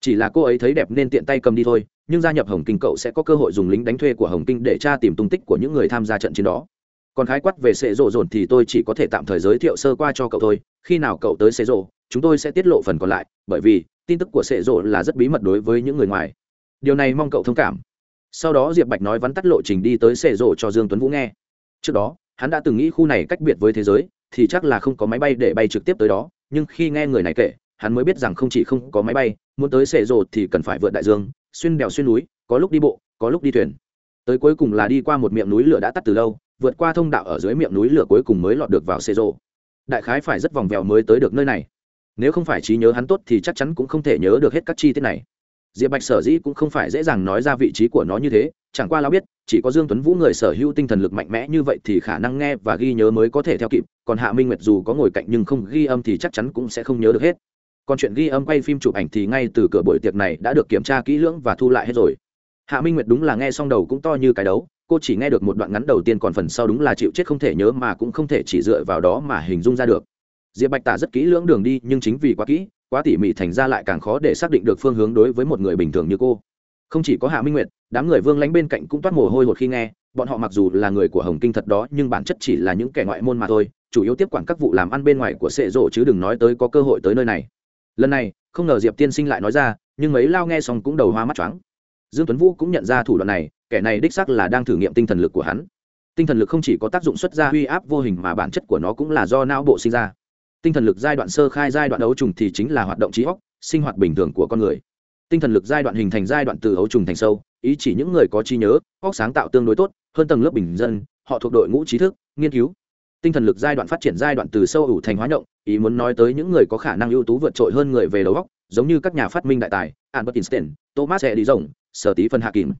Chỉ là cô ấy thấy đẹp nên tiện tay cầm đi thôi, nhưng gia nhập hồng kinh cậu sẽ có cơ hội dùng lính đánh thuê của hồng kinh để tra tìm tung tích của những người tham gia trận chiến đó. Còn khái quát về sệ rộ dồn thì tôi chỉ có thể tạm thời giới thiệu sơ qua cho cậu thôi. Khi nào cậu tới sệ rộ chúng tôi sẽ tiết lộ phần còn lại, bởi vì tin tức của sệ rộ là rất bí mật đối với những người ngoài. Điều này mong cậu thông cảm. Sau đó diệp bạch nói vắn tắt lộ trình đi tới sệ rộ cho dương tuấn vũ nghe trước đó, hắn đã từng nghĩ khu này cách biệt với thế giới, thì chắc là không có máy bay để bay trực tiếp tới đó, nhưng khi nghe người này kể, hắn mới biết rằng không chỉ không có máy bay, muốn tới sệ rồ thì cần phải vượt đại dương, xuyên đèo xuyên núi, có lúc đi bộ, có lúc đi thuyền. Tới cuối cùng là đi qua một miệng núi lửa đã tắt từ lâu, vượt qua thông đạo ở dưới miệng núi lửa cuối cùng mới lọt được vào xê rồ. Đại khái phải rất vòng vèo mới tới được nơi này. Nếu không phải trí nhớ hắn tốt thì chắc chắn cũng không thể nhớ được hết các chi tiết này diệp bạch sở dĩ cũng không phải dễ dàng nói ra vị trí của nó như thế, chẳng qua lao biết, chỉ có dương tuấn vũ người sở hữu tinh thần lực mạnh mẽ như vậy thì khả năng nghe và ghi nhớ mới có thể theo kịp, còn hạ minh nguyệt dù có ngồi cạnh nhưng không ghi âm thì chắc chắn cũng sẽ không nhớ được hết. Còn chuyện ghi âm quay phim chụp ảnh thì ngay từ cửa buổi tiệc này đã được kiểm tra kỹ lưỡng và thu lại hết rồi. Hạ minh nguyệt đúng là nghe xong đầu cũng to như cái đấu, cô chỉ nghe được một đoạn ngắn đầu tiên còn phần sau đúng là chịu chết không thể nhớ mà cũng không thể chỉ dựa vào đó mà hình dung ra được. Diệp bạch tả rất kỹ lưỡng đường đi nhưng chính vì quá kỹ quá tỉ mỉ thành ra lại càng khó để xác định được phương hướng đối với một người bình thường như cô. Không chỉ có hạ minh nguyệt, đám người vương lánh bên cạnh cũng toát mồ hôi hột khi nghe, bọn họ mặc dù là người của hồng kinh thật đó, nhưng bản chất chỉ là những kẻ ngoại môn mà thôi, chủ yếu tiếp quản các vụ làm ăn bên ngoài của sệ rộ chứ đừng nói tới có cơ hội tới nơi này. Lần này, không ngờ diệp tiên sinh lại nói ra, nhưng mấy lao nghe xong cũng đầu hoa mắt choáng. Dương tuấn vũ cũng nhận ra thủ đoạn này, kẻ này đích xác là đang thử nghiệm tinh thần lực của hắn. Tinh thần lực không chỉ có tác dụng xuất ra uy áp vô hình mà bản chất của nó cũng là do não bộ sinh ra tinh thần lực giai đoạn sơ khai giai đoạn ấu trùng thì chính là hoạt động trí óc, sinh hoạt bình thường của con người. Tinh thần lực giai đoạn hình thành giai đoạn từ ấu trùng thành sâu, ý chỉ những người có trí nhớ, óc sáng tạo tương đối tốt, hơn tầng lớp bình dân, họ thuộc đội ngũ trí thức, nghiên cứu. Tinh thần lực giai đoạn phát triển giai đoạn từ sâu ủ thành hóa động, ý muốn nói tới những người có khả năng ưu tú vượt trội hơn người về đầu óc, giống như các nhà phát minh đại tài, albert einstein, thomas edison sở tí phân hạ kìm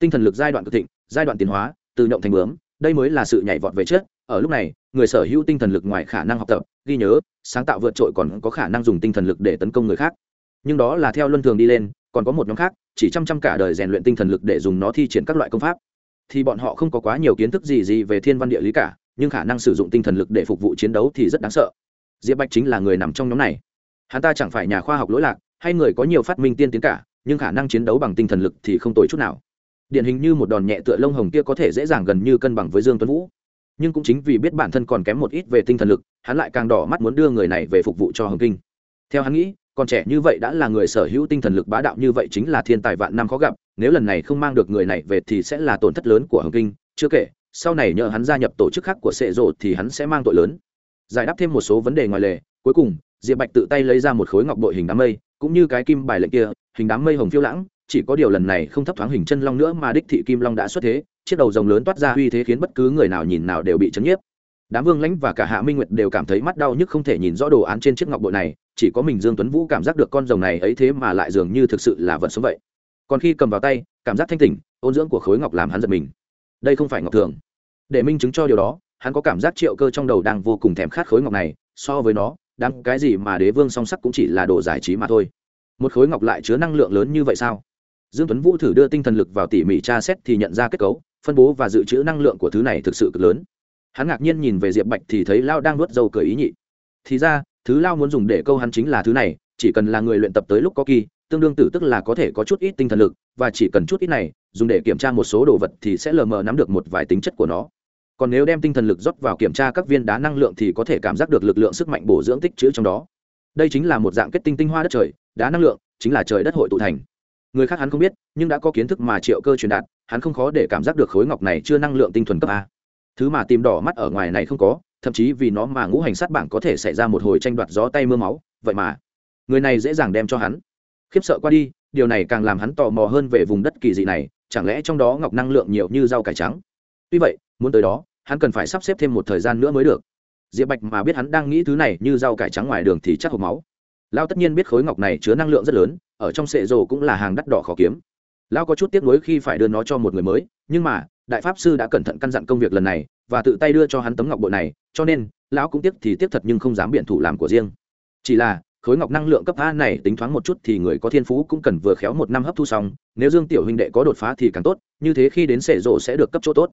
tinh thần lực giai đoạn cực thịnh, giai đoạn tiến hóa, từ động thành bướm đây mới là sự nhảy vọt về trước. Ở lúc này, người sở hữu tinh thần lực ngoài khả năng học tập, ghi nhớ, sáng tạo vượt trội còn có khả năng dùng tinh thần lực để tấn công người khác. Nhưng đó là theo luân thường đi lên, còn có một nhóm khác, chỉ chăm chăm cả đời rèn luyện tinh thần lực để dùng nó thi triển các loại công pháp. Thì bọn họ không có quá nhiều kiến thức gì gì về thiên văn địa lý cả, nhưng khả năng sử dụng tinh thần lực để phục vụ chiến đấu thì rất đáng sợ. Diệp bạch chính là người nằm trong nhóm này. Hắn ta chẳng phải nhà khoa học lỗi lạc, hay người có nhiều phát minh tiên tiến cả, nhưng khả năng chiến đấu bằng tinh thần lực thì không tồi chút nào điển hình như một đòn nhẹ tựa lông hồng kia có thể dễ dàng gần như cân bằng với dương tuấn vũ. Nhưng cũng chính vì biết bản thân còn kém một ít về tinh thần lực, hắn lại càng đỏ mắt muốn đưa người này về phục vụ cho hồng kinh. Theo hắn nghĩ còn trẻ như vậy đã là người sở hữu tinh thần lực bá đạo như vậy chính là thiên tài vạn năm khó gặp, nếu lần này không mang được người này về thì sẽ là tổn thất lớn của hồng kinh. Chưa kể, sau này nhờ hắn gia nhập tổ chức khác của sệ rộ thì hắn sẽ mang tội lớn. Giải đáp thêm một số vấn đề ngoài lề, cuối cùng, diệp bạch tự tay lấy ra một khối ngọc bội hình đám mây, cũng như cái kim bài lệnh kia, hình đám mây hồng phiêu lãng chỉ có điều lần này không thấp thoáng hình chân long nữa mà đích thị kim long đã xuất thế, chiếc đầu rồng lớn toát ra uy thế khiến bất cứ người nào nhìn nào đều bị chấn nhiếp. Đám vương lãnh và cả hạ minh nguyệt đều cảm thấy mắt đau nhức không thể nhìn rõ đồ án trên chiếc ngọc bội này, chỉ có mình dương tuấn vũ cảm giác được con rồng này ấy thế mà lại dường như thực sự là vật sống vậy. Còn khi cầm vào tay, cảm giác thanh tỉnh, ôn dưỡng của khối ngọc làm hắn giật mình. Đây không phải ngọc thường. Để minh chứng cho điều đó, hắn có cảm giác triệu cơ trong đầu đang vô cùng thèm khát khối ngọc này, so với nó đáng cái gì mà đế vương song sắc cũng chỉ là đồ giải trí mà thôi. Một khối ngọc lại chứa năng lượng lớn như vậy sao? Dương tuấn vũ thử đưa tinh thần lực vào tỉ mỉ tra xét thì nhận ra kết cấu, phân bố và dự trữ năng lượng của thứ này thực sự cực lớn. Hắn ngạc nhiên nhìn về diệp bạch thì thấy lao đang nuốt dầu cười ý nhị. Thì ra, thứ lao muốn dùng để câu hắn chính là thứ này, chỉ cần là người luyện tập tới lúc có kỳ, tương đương tử tức là có thể có chút ít tinh thần lực, và chỉ cần chút ít này, dùng để kiểm tra một số đồ vật thì sẽ lờ mờ nắm được một vài tính chất của nó. Còn nếu đem tinh thần lực rót vào kiểm tra các viên đá năng lượng thì có thể cảm giác được lực lượng sức mạnh bổ dưỡng tích chữ trong đó. Đây chính là một dạng kết tinh tinh hoa đất trời, đá năng lượng, chính là trời đất hội tụ thành người khác hắn không biết, nhưng đã có kiến thức mà triệu cơ truyền đạt, hắn không khó để cảm giác được khối ngọc này chưa năng lượng tinh thuần cấp a. Thứ mà tìm đỏ mắt ở ngoài này không có, thậm chí vì nó mà ngũ hành sát bảng có thể xảy ra một hồi tranh đoạt gió tay mưa máu, vậy mà. Người này dễ dàng đem cho hắn. Khiếp sợ qua đi, điều này càng làm hắn tò mò hơn về vùng đất kỳ dị này, chẳng lẽ trong đó ngọc năng lượng nhiều như rau cải trắng? Tuy vậy, muốn tới đó, hắn cần phải sắp xếp thêm một thời gian nữa mới được. Diệp bạch mà biết hắn đang nghĩ thứ này như rau cải trắng ngoài đường thì chắc hộp máu. Lao tất nhiên biết khối ngọc này chứa năng lượng rất lớn ở trong sệ rồ cũng là hàng đắt đỏ khó kiếm. Lao có chút tiếc nuối khi phải đưa nó cho một người mới, nhưng mà, đại pháp sư đã cẩn thận căn dặn công việc lần này, và tự tay đưa cho hắn tấm ngọc bội này, cho nên, lão cũng tiếc thì tiếc thật nhưng không dám biện thủ làm của riêng. Chỉ là, khối ngọc năng lượng cấp a này tính thoáng một chút thì người có thiên phú cũng cần vừa khéo một năm hấp thu xong, nếu dương tiểu huynh đệ có đột phá thì càng tốt, như thế khi đến sệ rộ sẽ được cấp chỗ tốt.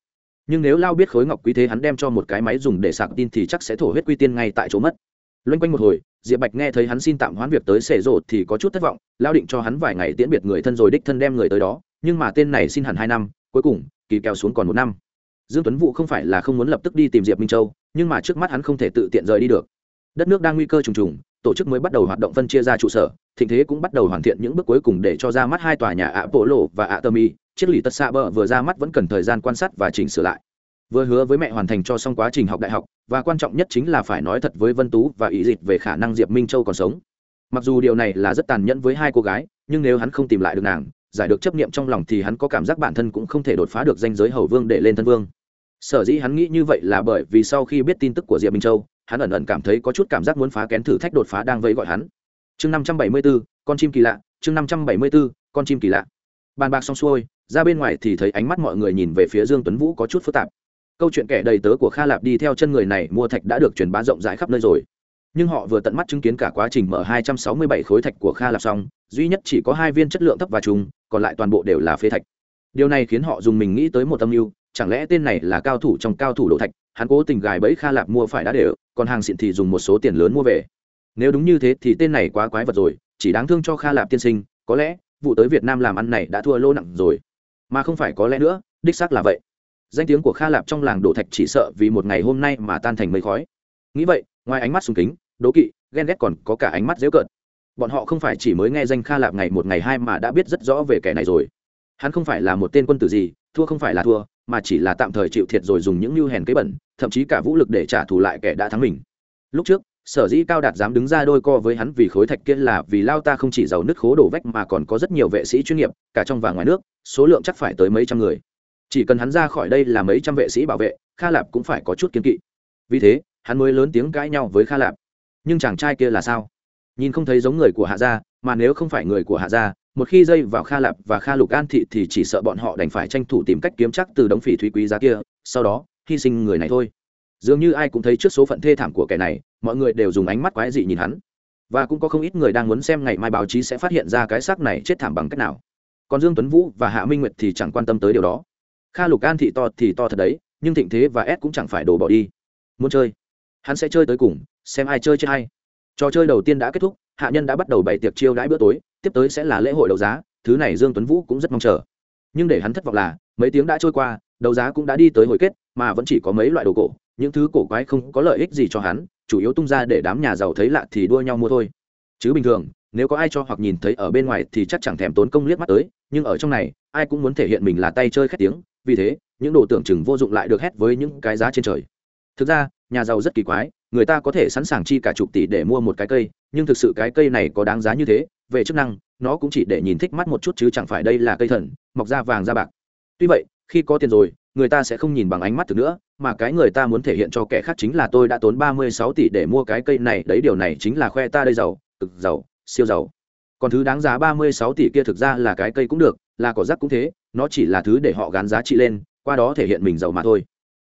Nhưng nếu lao biết khối ngọc quý thế hắn đem cho một cái máy dùng để sạc tin thì chắc sẽ thổ huyết quy tiên ngay tại chỗ mất. Loanh quanh một hồi diệp bạch nghe thấy hắn xin tạm hoãn việc tới sệ rộ thì có chút thất vọng, lao định cho hắn vài ngày tiễn biệt người thân rồi đích thân đem người tới đó, nhưng mà tên này xin hẳn hai năm, cuối cùng, kỳ kéo xuống còn một năm. Dương tuấn vũ không phải là không muốn lập tức đi tìm diệp minh châu, nhưng mà trước mắt hắn không thể tự tiện rời đi được. Đất nước đang nguy cơ trùng trùng, tổ chức mới bắt đầu hoạt động phân chia ra trụ sở, thịnh thế cũng bắt đầu hoàn thiện những bước cuối cùng để cho ra mắt hai tòa nhà ạ bộ lộ và ạ tơ mi chiếc lì tất xạ bờ vừa ra mắt vẫn cần thời gian quan sát và chỉnh sửa lại vừa hứa với mẹ hoàn thành cho xong quá trình học đại học, và quan trọng nhất chính là phải nói thật với vân tú và ý dịch về khả năng diệp minh châu còn sống. Mặc dù điều này là rất tàn nhẫn với hai cô gái, nhưng nếu hắn không tìm lại được nàng, giải được chấp niệm trong lòng thì hắn có cảm giác bản thân cũng không thể đột phá được danh giới hầu vương để lên thân vương. Sở dĩ hắn nghĩ như vậy là bởi vì sau khi biết tin tức của diệp minh châu, hắn ẩn ẩn cảm thấy có chút cảm giác muốn phá kén thử thách đột phá đang vẫy gọi hắn. Chương năm trăm bảy mươi b ố con chim kỳ lạ, chương năm trăm bảy mươi b ố con chim kỳ lạ. Bàn bạc xong xuôi, ra bên ngoài thì thấy ánh mắt mọi người nhìn về phía dương tuấn vũ có chút phức tạp câu chuyện kẻ đầy tớ của kha lạp đi theo chân người này mua thạch đã được truyền bá rộng rãi khắp nơi rồi. Nhưng họ vừa tận mắt chứng kiến cả quá trình mở 267 khối thạch của kha lạp xong duy nhất chỉ có hai viên chất lượng thấp và trung, còn lại toàn bộ đều là phế thạch. Điều này khiến họ dùng mình nghĩ tới một âm mưu chẳng lẽ tên này là cao thủ trong cao thủ đổ thạch hắn cố tình gài bẫy kha lạp mua phải đã đều còn hàng xịn thì dùng một số tiền lớn mua về. Nếu đúng như thế thì tên này quá quái vật rồi chỉ đáng thương cho kha lạp tiên sinh có lẽ vụ tới việt nam làm ăn này đã thua lô nặng rồi. Mà không phải có lẽ nữa đích xác là vậy danh tiếng của kha lạp trong làng đổ thạch chỉ sợ vì một ngày hôm nay mà tan thành mây khói. Nghĩ vậy, ngoài ánh mắt sùng kính, đố kỵ, ghen ghét còn có cả ánh mắt dễu cợt. Bọn họ không phải chỉ mới nghe danh kha lạp ngày một ngày hai mà đã biết rất rõ về kẻ này rồi. Hắn không phải là một tên quân tử gì, thua không phải là thua, mà chỉ là tạm thời chịu thiệt rồi dùng những mưu hèn kế bẩn, thậm chí cả vũ lực để trả thù lại kẻ đã thắng mình. Lúc trước, sở dĩ cao đạt dám đứng ra đôi co với hắn vì khối thạch kia là vì lao ta không chỉ giàu nứt khố đổ vách mà còn có rất nhiều vệ sĩ chuyên nghiệp, cả trong và ngoài nước, số lượng chắc phải tới mấy trăm người chỉ cần hắn ra khỏi đây là mấy trăm vệ sĩ bảo vệ, kha lạp cũng phải có chút kiên kỵ. Vì thế, hắn mới lớn tiếng cãi nhau với kha lạp. Nhưng chàng trai kia là sao? Nhìn không thấy giống người của hạ gia, mà nếu không phải người của hạ gia, một khi dây vào kha lạp và kha lục an thị thì chỉ sợ bọn họ đành phải tranh thủ tìm cách kiếm chắc từ đống phỉ thúy quý giá kia, sau đó, hy sinh người này thôi. Dường như ai cũng thấy trước số phận thê thảm của kẻ này, mọi người đều dùng ánh mắt quái dị nhìn hắn. Và cũng có không ít người đang muốn xem ngày mai báo chí sẽ phát hiện ra cái xác này chết thảm bằng cách nào. Còn dương tuấn vũ và hạ minh nguyệt thì chẳng quan tâm tới điều đó kha lục an thị to, thì to thật đấy, nhưng thịnh thế và s cũng chẳng phải đổ bỏ đi. Muốn chơi, hắn sẽ chơi tới cùng, xem ai chơi chơi hay. Trò chơi đầu tiên đã kết thúc, hạ nhân đã bắt đầu bày tiệc chiêu đãi bữa tối, tiếp tới sẽ là lễ hội đấu giá, thứ này dương tuấn vũ cũng rất mong chờ. Nhưng để hắn thất vọng là, mấy tiếng đã trôi qua, đấu giá cũng đã đi tới hồi kết, mà vẫn chỉ có mấy loại đồ cổ, những thứ cổ quái không có lợi ích gì cho hắn, chủ yếu tung ra để đám nhà giàu thấy lạ thì đua nhau mua thôi. Chứ bình thường, nếu có ai cho hoặc nhìn thấy ở bên ngoài thì chắc chẳng thèm tốn công liếc mắt tới, nhưng ở trong này, ai cũng muốn thể hiện mình là tay chơi khét tiếng vì thế, những đồ tưởng chừng vô dụng lại được hét với những cái giá trên trời. Thực ra, nhà giàu rất kỳ quái, người ta có thể sẵn sàng chi cả chục tỷ để mua một cái cây, nhưng thực sự cái cây này có đáng giá như thế, về chức năng, nó cũng chỉ để nhìn thích mắt một chút chứ chẳng phải đây là cây thần, mọc ra vàng ra bạc. Tuy vậy, khi có tiền rồi, người ta sẽ không nhìn bằng ánh mắt thực nữa, mà cái người ta muốn thể hiện cho kẻ khác chính là tôi đã tốn ba mươi sáu tỷ để mua cái cây này, đấy điều này chính là khoe ta đây giàu, cực giàu, siêu giàu. Còn thứ đáng giá ba mươi sáu tỷ kia thực ra là cái cây cũng được, là cỏ rác cũng thế nó chỉ là thứ để họ gán giá trị lên, qua đó thể hiện mình giàu mà thôi.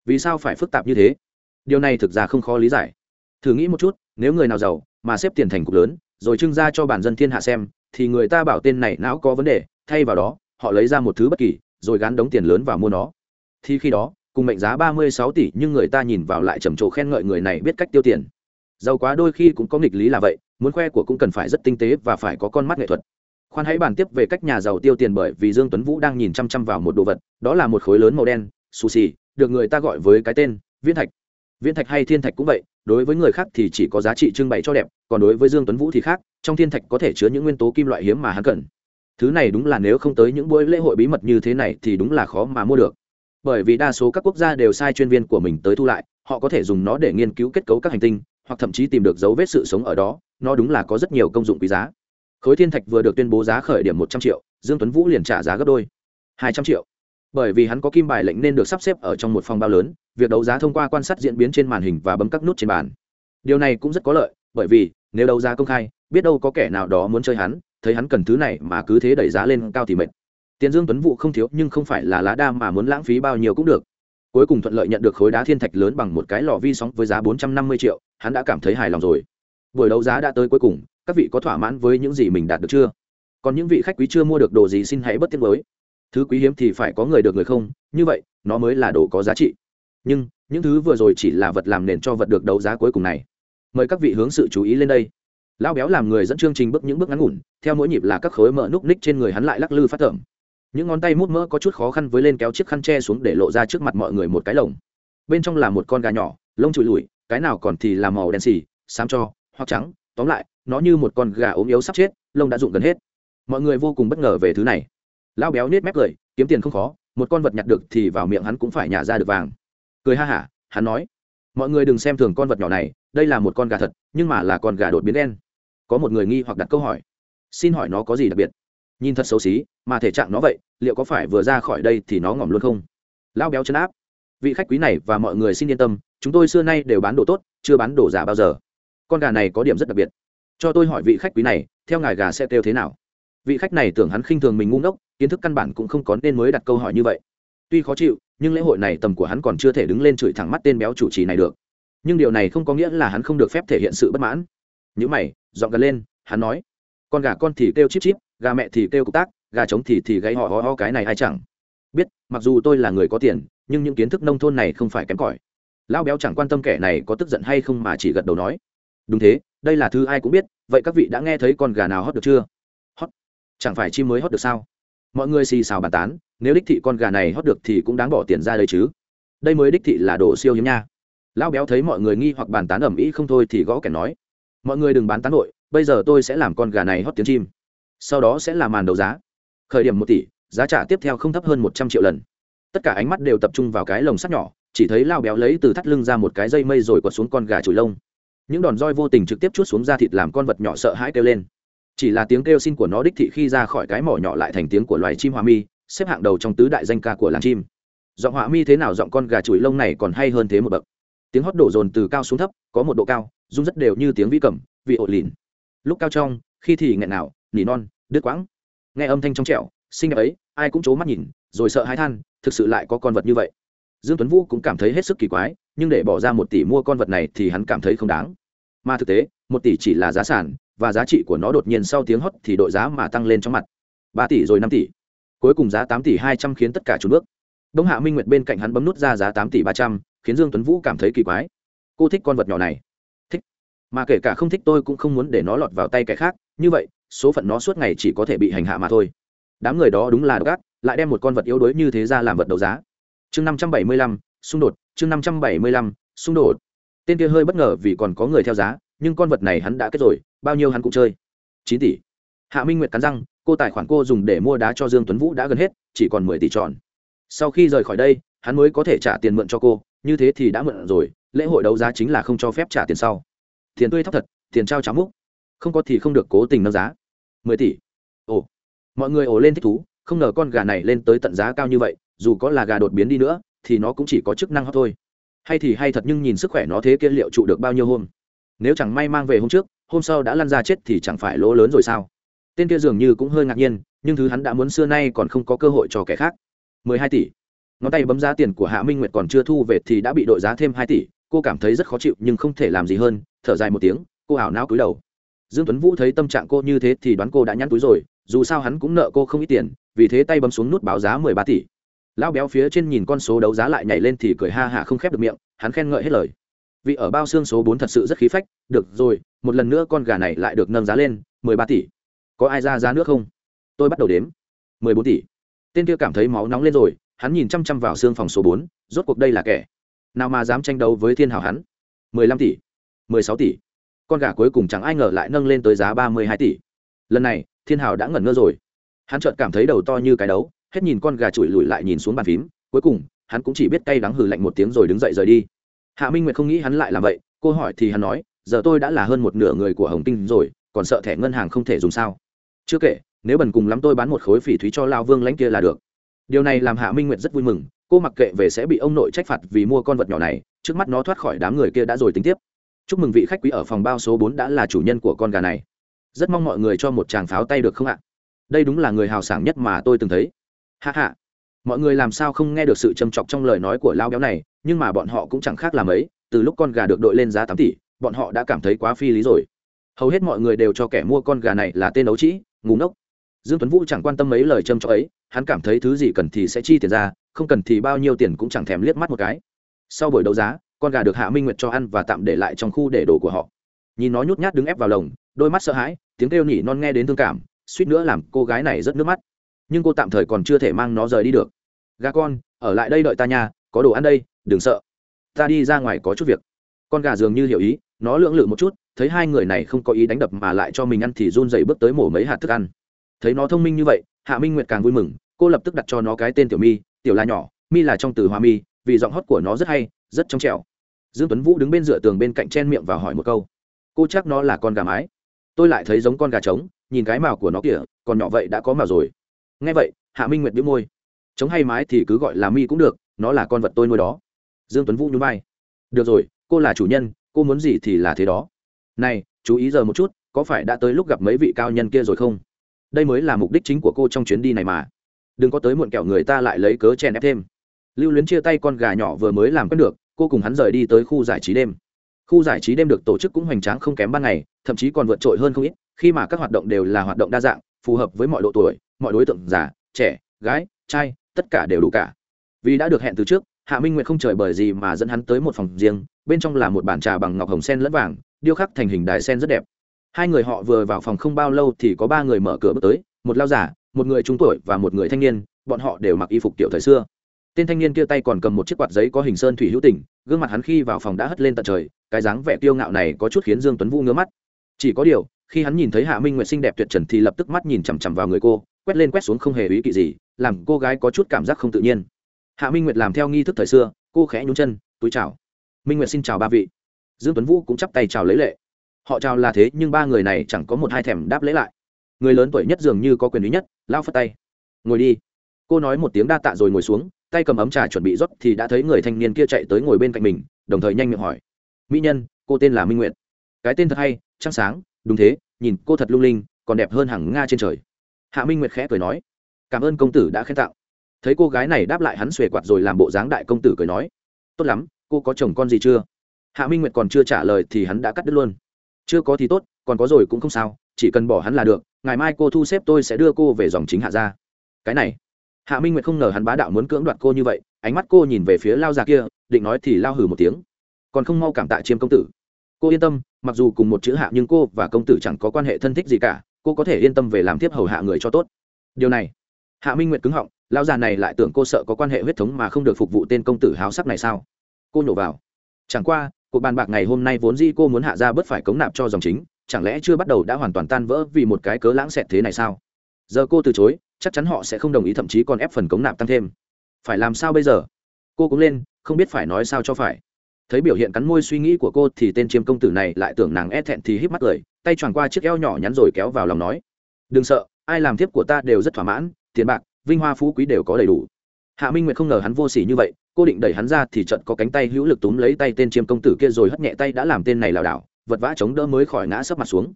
Vì sao phải phức tạp như thế? Điều này thực ra không khó lý giải. Thử nghĩ một chút, nếu người nào giàu, mà xếp tiền thành cục lớn, rồi trưng ra cho bản dân thiên hạ xem, thì người ta bảo tên này não có vấn đề, thay vào đó, họ lấy ra một thứ bất kỳ, rồi gắn đống tiền lớn vào mua nó. Thì khi đó, cùng mệnh giá ba mươi sáu tỷ nhưng người ta nhìn vào lại trầm trồ khen ngợi người này biết cách tiêu tiền. Giàu quá đôi khi cũng có nghịch lý là vậy, muốn khoe của cũng cần phải rất tinh tế và phải có con mắt nghệ thuật khoan hãy bàn tiếp về cách nhà giàu tiêu tiền bởi vì dương tuấn vũ đang nhìn chăm chăm vào một đồ vật, đó là một khối lớn màu đen xù xì được người ta gọi với cái tên, viễn thạch. Viễn thạch hay thiên thạch cũng vậy, đối với người khác thì chỉ có giá trị trưng bày cho đẹp, còn đối với dương tuấn vũ thì khác, trong thiên thạch có thể chứa những nguyên tố kim loại hiếm mà hắn cần. Thứ này đúng là nếu không tới những buổi lễ hội bí mật như thế này thì đúng là khó mà mua được. Bởi vì đa số các quốc gia đều sai chuyên viên của mình tới thu lại, họ có thể dùng nó để nghiên cứu kết cấu các hành tinh, hoặc thậm chí tìm được dấu vết sự sống ở đó, nó đúng là có rất nhiều công dụng quý giá khối thiên thạch vừa được tuyên bố giá khởi điểm một trăm triệu, dương tuấn vũ liền trả giá gấp đôi. Hai trăm triệu. Bởi vì hắn có kim bài lệnh nên được sắp xếp ở trong một phòng bao lớn, việc đấu giá thông qua quan sát diễn biến trên màn hình và bấm các nút trên bàn. Điều này cũng rất có lợi, bởi vì, nếu đấu giá công khai, biết đâu có kẻ nào đó muốn chơi hắn, thấy hắn cần thứ này mà cứ thế đẩy giá lên cao thì mệt. Tiền dương tuấn vũ không thiếu, nhưng không phải là lá đa mà muốn lãng phí bao nhiêu cũng được. Cuối cùng thuận lợi nhận được khối đá thiên thạch lớn bằng một cái lò vi sóng với giá bốn trăm năm mươi triệu, hắn đã cảm thấy hài lòng rồi. Buổi đấu giá đã tới cuối cùng các vị có thỏa mãn với những gì mình đạt được chưa? Còn những vị khách quý chưa mua được đồ gì xin hãy bất tiếc với. Thứ quý hiếm thì phải có người được người không, như vậy, nó mới là đồ có giá trị. Nhưng, những thứ vừa rồi chỉ là vật làm nền cho vật được đấu giá cuối cùng này. Mời các vị hướng sự chú ý lên đây. Lão béo làm người dẫn chương trình bước những bước ngắn ngủn, theo mỗi nhịp là các khối mỡ núc ních trên người hắn lại lắc lư phát thởm những ngón tay mút mỡ có chút khó khăn với lên kéo chiếc khăn tre xuống để lộ ra trước mặt mọi người một cái lồng. Bên trong là một con gà nhỏ, lông trụi lùi cái nào còn thì là màu đen xì, xám cho, hoặc trắng, tóm lại nó như một con gà ốm yếu sắp chết, lông đã rụng gần hết. Mọi người vô cùng bất ngờ về thứ này. Lão béo nết mép cười, kiếm tiền không khó, một con vật nhặt được thì vào miệng hắn cũng phải nhả ra được vàng. Cười ha hả, hắn nói, mọi người đừng xem thường con vật nhỏ này, đây là một con gà thật, nhưng mà là con gà đột biến đen. Có một người nghi hoặc đặt câu hỏi, xin hỏi nó có gì đặc biệt? Nhìn thật xấu xí, mà thể trạng nó vậy, liệu có phải vừa ra khỏi đây thì nó ngỏm luôn không? Lão béo chân áp, vị khách quý này và mọi người xin yên tâm, chúng tôi xưa nay đều bán đồ tốt, chưa bán đồ giả bao giờ. Con gà này có điểm rất đặc biệt cho tôi hỏi vị khách quý này, theo ngài gà sẽ kêu thế nào? Vị khách này tưởng hắn khinh thường mình ngu ngốc, kiến thức căn bản cũng không có nên mới đặt câu hỏi như vậy. Tuy khó chịu, nhưng lễ hội này tầm của hắn còn chưa thể đứng lên chửi thẳng mắt tên béo chủ trì này được. Nhưng điều này không có nghĩa là hắn không được phép thể hiện sự bất mãn. Những mày dọn gần lên, hắn nói, con gà con thì kêu chip chip, gà mẹ thì kêu cục tác, gà trống thì thì gáy họ ho ho cái này ai chẳng? Biết, mặc dù tôi là người có tiền, nhưng những kiến thức nông thôn này không phải kém cỏi. Lão béo chẳng quan tâm kẻ này có tức giận hay không mà chỉ gật đầu nói, đúng thế đây là thứ ai cũng biết, vậy các vị đã nghe thấy con gà nào hót được chưa? Hót. Chẳng phải chim mới hót được sao? Mọi người xì xào bàn tán, nếu đích thị con gà này hót được thì cũng đáng bỏ tiền ra đây chứ. Đây mới đích thị là đồ siêu hiếm nha. Lão béo thấy mọi người nghi hoặc bàn tán ẩm ĩ không thôi thì gõ kẻ nói. Mọi người đừng bán tán nội bây giờ tôi sẽ làm con gà này hót tiếng chim. Sau đó sẽ là màn đấu giá. Khởi điểm một tỷ, giá trả tiếp theo không thấp hơn một trăm triệu lần. Tất cả ánh mắt đều tập trung vào cái lồng sắt nhỏ, chỉ thấy lao béo lấy từ thắt lưng ra một cái dây mây rồi quật xuống con gà chùi lông những đòn roi vô tình trực tiếp chút xuống da thịt làm con vật nhỏ sợ hãi kêu lên. Chỉ là tiếng kêu xin của nó đích thị khi ra khỏi cái mỏ nhỏ lại thành tiếng của loài chim hòa mi, xếp hạng đầu trong tứ đại danh ca của làng chim. Giọng họa mi thế nào giọng con gà chùi lông này còn hay hơn thế một bậc. Tiếng hót đổ dồn từ cao xuống thấp, có một độ cao, rung rất đều như tiếng vi cầm vị ổ lìn. Lúc cao trong, khi thì nghẹn nào nỉ non, đứt quãng. Nghe âm thanh trong trẻo, xinh đẹp ấy, ai cũng c mắt nhìn, rồi sợ hãi than, thực sự lại có con vật như vậy. Dương tuấn vũ cũng cảm thấy hết sức kỳ quái nhưng để bỏ ra một tỷ mua con vật này thì hắn cảm thấy không đáng. Mà thực tế, một tỷ chỉ là giá sản, và giá trị của nó đột nhiên sau tiếng hót thì đội giá mà tăng lên trong mặt. Ba tỷ rồi năm tỷ. Cuối cùng giá tám tỷ hai trăm khiến tất cả trốn bước. Đông hạ minh nguyệt bên cạnh hắn bấm nút ra giá tám tỷ ba trăm, khiến dương tuấn vũ cảm thấy kỳ quái. Cô thích con vật nhỏ này. Thích. Mà kể cả không thích tôi cũng không muốn để nó lọt vào tay kẻ khác. Như vậy, số phận nó suốt ngày chỉ có thể bị hành hạ mà thôi. Đám người đó đúng là độc ác, lại đem một con vật yếu đuối như thế ra làm vật đấu giá. Chương năm trăm bảy mươi lăm, xung đột chương năm trăm bảy mươi lăm, xung đột. Tên kia hơi bất ngờ vì còn có người theo giá, nhưng con vật này hắn đã kết rồi, bao nhiêu hắn cũng chơi. Chín tỷ. Hạ minh nguyệt cắn răng, cô tài khoản cô dùng để mua đá cho dương tuấn vũ đã gần hết, chỉ còn mười tỷ tròn. Sau khi rời khỏi đây, hắn mới có thể trả tiền mượn cho cô, như thế thì đã mượn rồi, lễ hội đấu giá chính là không cho phép trả tiền sau. Tiền tươi thóc thật, tiền trao cháo múc. Không có thì không được cố tình nâng giá. Mười tỷ. Ồ. Mọi người ồ lên thích thú, không ngờ con gà này lên tới tận giá cao như vậy, dù có là gà đột biến đi nữa thì nó cũng chỉ có chức năng hấp thôi. Hay thì hay thật nhưng nhìn sức khỏe nó thế kia liệu trụ được bao nhiêu hôm? Nếu chẳng may mang về hôm trước, hôm sau đã lăn ra chết thì chẳng phải lỗ lớn rồi sao? Tên kia dường như cũng hơi ngạc nhiên, nhưng thứ hắn đã muốn xưa nay còn không có cơ hội cho kẻ khác. Mười hai tỷ. Ngón tay bấm giá tiền của hạ minh nguyệt còn chưa thu về thì đã bị đội giá thêm hai tỷ. Cô cảm thấy rất khó chịu nhưng không thể làm gì hơn, thở dài một tiếng, cô ảo não cúi đầu. Dương tuấn vũ thấy tâm trạng cô như thế thì đoán cô đã nhăn túi rồi, dù sao hắn cũng nợ cô không ít tiền, vì thế tay bấm xuống nút báo giá mười ba tỷ lão béo phía trên nhìn con số đấu giá lại nhảy lên thì cười ha hả không khép được miệng, hắn khen ngợi hết lời. Vị ở bao xương số bốn thật sự rất khí phách, được rồi, một lần nữa con gà này lại được nâng giá lên, mười ba tỷ. Có ai ra giá nước không? Tôi bắt đầu đếm. mười bốn tỷ. Tên kia cảm thấy máu nóng lên rồi, hắn nhìn chăm chăm vào xương phòng số bốn, rốt cuộc đây là kẻ nào mà dám tranh đấu với thiên hào hắn? mười lăm tỷ. mười sáu tỷ. Con gà cuối cùng chẳng ai ngờ lại nâng lên tới giá ba mươi hai tỷ. Lần này, thiên hào đã ngẩn ngơ rồi. Hắn chợt cảm thấy đầu to như cái đấu hết nhìn con gà chùi lùi lại nhìn xuống bàn phím, cuối cùng, hắn cũng chỉ biết cay đắng hừ lạnh một tiếng rồi đứng dậy rời đi. Hạ minh nguyệt không nghĩ hắn lại làm vậy, cô hỏi thì hắn nói, giờ tôi đã là hơn một nửa người của hồng tinh rồi, còn sợ thẻ ngân hàng không thể dùng sao? Chưa kể, nếu bần cùng lắm tôi bán một khối phỉ thúy cho lao vương lãnh kia là được. Điều này làm hạ minh nguyệt rất vui mừng, cô mặc kệ về sẽ bị ông nội trách phạt vì mua con vật nhỏ này, trước mắt nó thoát khỏi đám người kia đã rồi tính tiếp. Chúc mừng vị khách quý ở phòng bao số bốn đã là chủ nhân của con gà này. Rất mong mọi người cho một chàng pháo tay được không ạ? Đây đúng là người hào sảng nhất mà tôi từng thấy hạ hạ. Mọi người làm sao không nghe được sự trầm trọng trong lời nói của lao béo này, nhưng mà bọn họ cũng chẳng khác làm ấy từ lúc con gà được đội lên giá tám tỷ, bọn họ đã cảm thấy quá phi lý rồi. Hầu hết mọi người đều cho kẻ mua con gà này là tên ấu trĩ ngủ ngốc. Dương tuấn vũ chẳng quan tâm mấy lời châm trọng ấy, hắn cảm thấy thứ gì cần thì sẽ chi tiền ra, không cần thì bao nhiêu tiền cũng chẳng thèm liếc mắt một cái. Sau buổi đấu giá, con gà được hạ minh nguyệt cho ăn và tạm để lại trong khu để đồ của họ. Nhìn nó nhút nhát đứng ép vào lồng, đôi mắt sợ hãi, tiếng kêu nhỉ non nghe đến thương cảm, suýt nữa làm cô gái này rất nước mắt nhưng cô tạm thời còn chưa thể mang nó rời đi được. Gà con, ở lại đây đợi ta nha, có đồ ăn đây, đừng sợ. Ta đi ra ngoài có chút việc. Con gà dường như hiểu ý, nó lưỡng lự một chút, thấy hai người này không có ý đánh đập mà lại cho mình ăn thì run dậy bước tới mổ mấy hạt thức ăn. Thấy nó thông minh như vậy, hạ minh nguyệt càng vui mừng, cô lập tức đặt cho nó cái tên tiểu mi, tiểu la nhỏ. Mi là trong từ hoa mi, vì giọng hót của nó rất hay, rất trong trẻo. Dương tuấn vũ đứng bên dựa tường bên cạnh chen miệng và hỏi một câu. Cô chắc nó là con gà mái. Tôi lại thấy giống con gà trống, nhìn cái màu của nó kìa, còn nhỏ vậy đã có màu rồi nghe vậy, hạ minh nguyệt đĩu môi. Trống hay mái thì cứ gọi là mi cũng được, nó là con vật tôi nuôi đó. Dương tuấn vũ nhún vai. Được rồi, cô là chủ nhân, cô muốn gì thì là thế đó. Này, chú ý giờ một chút, có phải đã tới lúc gặp mấy vị cao nhân kia rồi không? Đây mới là mục đích chính của cô trong chuyến đi này mà. Đừng có tới muộn kẹo người ta lại lấy cớ chèn ép thêm. Lưu luyến chia tay con gà nhỏ vừa mới làm quen được, cô cùng hắn rời đi tới khu giải trí đêm. Khu giải trí đêm được tổ chức cũng hoành tráng không kém ban ngày, thậm chí còn vượt trội hơn không ít, khi mà các hoạt động đều là hoạt động đa dạng, phù hợp với mọi độ tuổi mọi đối tượng già, trẻ, gái, trai, tất cả đều đủ cả. Vì đã được hẹn từ trước, hạ minh nguyệt không trời bởi gì mà dẫn hắn tới một phòng riêng, bên trong là một bàn trà bằng ngọc hồng sen lẫn vàng, điêu khắc thành hình đài sen rất đẹp. Hai người họ vừa vào phòng không bao lâu thì có ba người mở cửa bước tới, một lao giả một người trung tuổi và một người thanh niên, bọn họ đều mặc y phục kiểu thời xưa. Tên thanh niên kia tay còn cầm một chiếc quạt giấy có hình sơn thủy hữu tình. gương mặt hắn khi vào phòng đã hất lên tận trời, cái dáng vẻ kiêu ngạo này có chút khiến dương tuấn vũ ngứa mắt. Chỉ có điều, khi hắn nhìn thấy hạ minh nguyệt xinh đẹp tuyệt trần thì lập tức mắt nhìn chằm chằm vào người cô quét lên quét xuống không hề ý kỵ gì, làm cô gái có chút cảm giác không tự nhiên. Hạ minh nguyệt làm theo nghi thức thời xưa, cô khẽ nhún chân, túi chào. Minh nguyệt xin chào ba vị. Dương tuấn vũ cũng chắp tay chào lấy lệ. Họ chào là thế, nhưng ba người này chẳng có một hai thèm đáp lễ lại. Người lớn tuổi nhất dường như có quyền lý nhất, lao phất tay. Ngồi đi. Cô nói một tiếng đa tạ rồi ngồi xuống, tay cầm ấm trà chuẩn bị rót thì đã thấy người thanh niên kia chạy tới ngồi bên cạnh mình, đồng thời nhanh miệng hỏi. Mỹ nhân, cô tên là minh nguyệt. Cái tên thật hay, trăng sáng, đúng thế, nhìn cô thật lung linh, còn đẹp hơn hẳn nga trên trời hạ minh nguyệt khẽ cười nói, cảm ơn công tử đã khen tạo thấy cô gái này đáp lại hắn xuề quạt rồi làm bộ dáng đại công tử cười nói, tốt lắm, cô có chồng con gì chưa? Hạ minh nguyệt còn chưa trả lời thì hắn đã cắt đứt luôn. Chưa có thì tốt, còn có rồi cũng không sao, chỉ cần bỏ hắn là được, ngày mai cô thu xếp tôi sẽ đưa cô về dòng chính hạ ra cái này, hạ minh nguyệt không ngờ hắn bá đạo muốn cưỡng đoạt cô như vậy, ánh mắt cô nhìn về phía lao già kia, định nói thì lao hử một tiếng. Còn không mau cảm tạ chiêm công tử. Cô yên tâm, mặc dù cùng một chữ hạ nhưng cô và công tử chẳng có quan hệ thân thích gì cả cô có thể yên tâm về làm tiếp hầu hạ người cho tốt. Điều này, hạ minh nguyệt cứng họng lao già này lại tưởng cô sợ có quan hệ huyết thống mà không được phục vụ tên công tử háo sắc này sao? Cô nhổ vào. Chẳng qua, cuộc bàn bạc ngày hôm nay vốn di cô muốn hạ ra bớt phải cống nạp cho dòng chính, chẳng lẽ chưa bắt đầu đã hoàn toàn tan vỡ vì một cái cớ lãng xẹt thế này sao? Giờ cô từ chối, chắc chắn họ sẽ không đồng ý thậm chí còn ép phần cống nạp tăng thêm. Phải làm sao bây giờ? Cô cũng lên, không biết phải nói sao cho phải. Thấy biểu hiện cắn môi suy nghĩ của cô thì tên chiêm công tử này lại tưởng nàng e thẹn thì híp mắt cười tay choàng qua chiếc eo nhỏ nhắn rồi kéo vào lòng nói, đừng sợ, ai làm thiếp của ta đều rất thỏa mãn, tiền bạc, vinh hoa phú quý đều có đầy đủ. Hạ minh nguyệt không ngờ hắn vô s ỉ như vậy, cô định đẩy hắn ra thì trận có cánh tay hữu lực túm lấy tay tên chiêm công tử kia rồi hất nhẹ tay đã làm tên này lảo đảo, vật vã chống đỡ mới khỏi ngã sấp mặt xuống.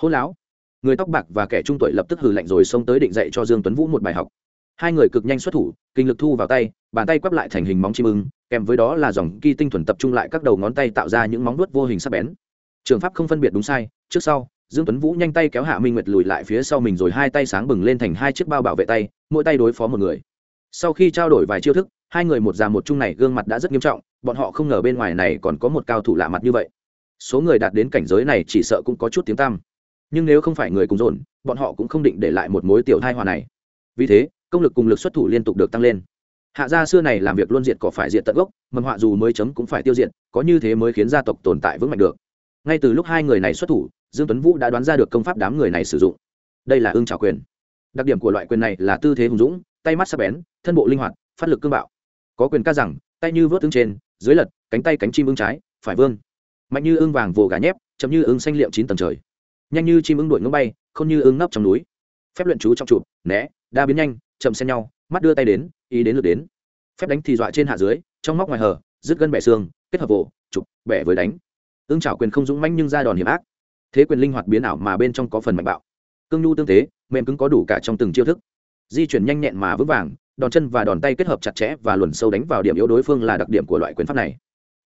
Hôn láo. Người tóc bạc và kẻ trung tuổi lập tức hừ lạnh rồi xông tới định dạy cho dương tuấn vũ một bài học. Hai người cực nhanh xuất thủ, kinh lực thu vào tay, bàn tay quắp lại thành hình móng chim ưng, kèm với đó là dòng ki tinh thuần tập trung lại các đầu ngón tay tạo ra những móng vuốt vô hình sắc bén. Trường pháp không phân biệt đúng sai trước sau, dương tuấn vũ nhanh tay kéo hạ minh nguyệt lùi lại phía sau mình rồi hai tay sáng bừng lên thành hai chiếc bao bảo vệ tay, mỗi tay đối phó một người. Sau khi trao đổi vài chiêu thức, hai người một già một chung này gương mặt đã rất nghiêm trọng, bọn họ không ngờ bên ngoài này còn có một cao thủ lạ mặt như vậy. Số người đạt đến cảnh giới này chỉ sợ cũng có chút tiếng tăm. Nhưng nếu không phải người cùng dồn, bọn họ cũng không định để lại một mối tiểu thai hòa này. Vì thế, công lực cùng lực xuất thủ liên tục được tăng lên. Hạ gia xưa này làm việc luôn diệt cỏ phải diệt tận gốc, mầm họa dù mới chấm cũng phải tiêu diệt, có như thế mới khiến gia tộc tồn tại vững mạnh được. Ngay từ lúc hai người này xuất thủ dương tuấn vũ đã đoán ra được công pháp đám người này sử dụng. Đây là ương trào quyền. Đặc điểm của loại quyền này là tư thế hùng dũng, tay mắt sắc bén, thân bộ linh hoạt, phát lực cương bạo. Có quyền ca rằng, tay như vớt tướng trên, dưới lật, cánh tay cánh chim ưng trái, phải vươn mạnh như ưng vàng vồ gà nhép, chậm như ưng xanh liệm chín tầng trời. Nhanh như chim ưng đuổi ngưỡng bay không như ưng nấp trong núi. Phép luyện chú trong chụp, né, đa biến nhanh, chậm xen nhau, mắt đưa tay đến, ý đến lượt đến. Phép đánh thì dọa trên hạ dưới, trong móc ngoài hở, dứt gân bẻ xương, kết hợp vồ, chụp, bẻ với đánh. Ưng chảo quyền không dũng manh nhưng ra đòn hiểm ác thế quyền linh hoạt biến ảo mà bên trong có phần mạnh bạo. Cương nhu tương tế, mềm cứng có đủ cả trong từng chiêu thức. Di chuyển nhanh nhẹn mà vững vàng, đòn chân và đòn tay kết hợp chặt chẽ và luồn sâu đánh vào điểm yếu đối phương là đặc điểm của loại quyền pháp này.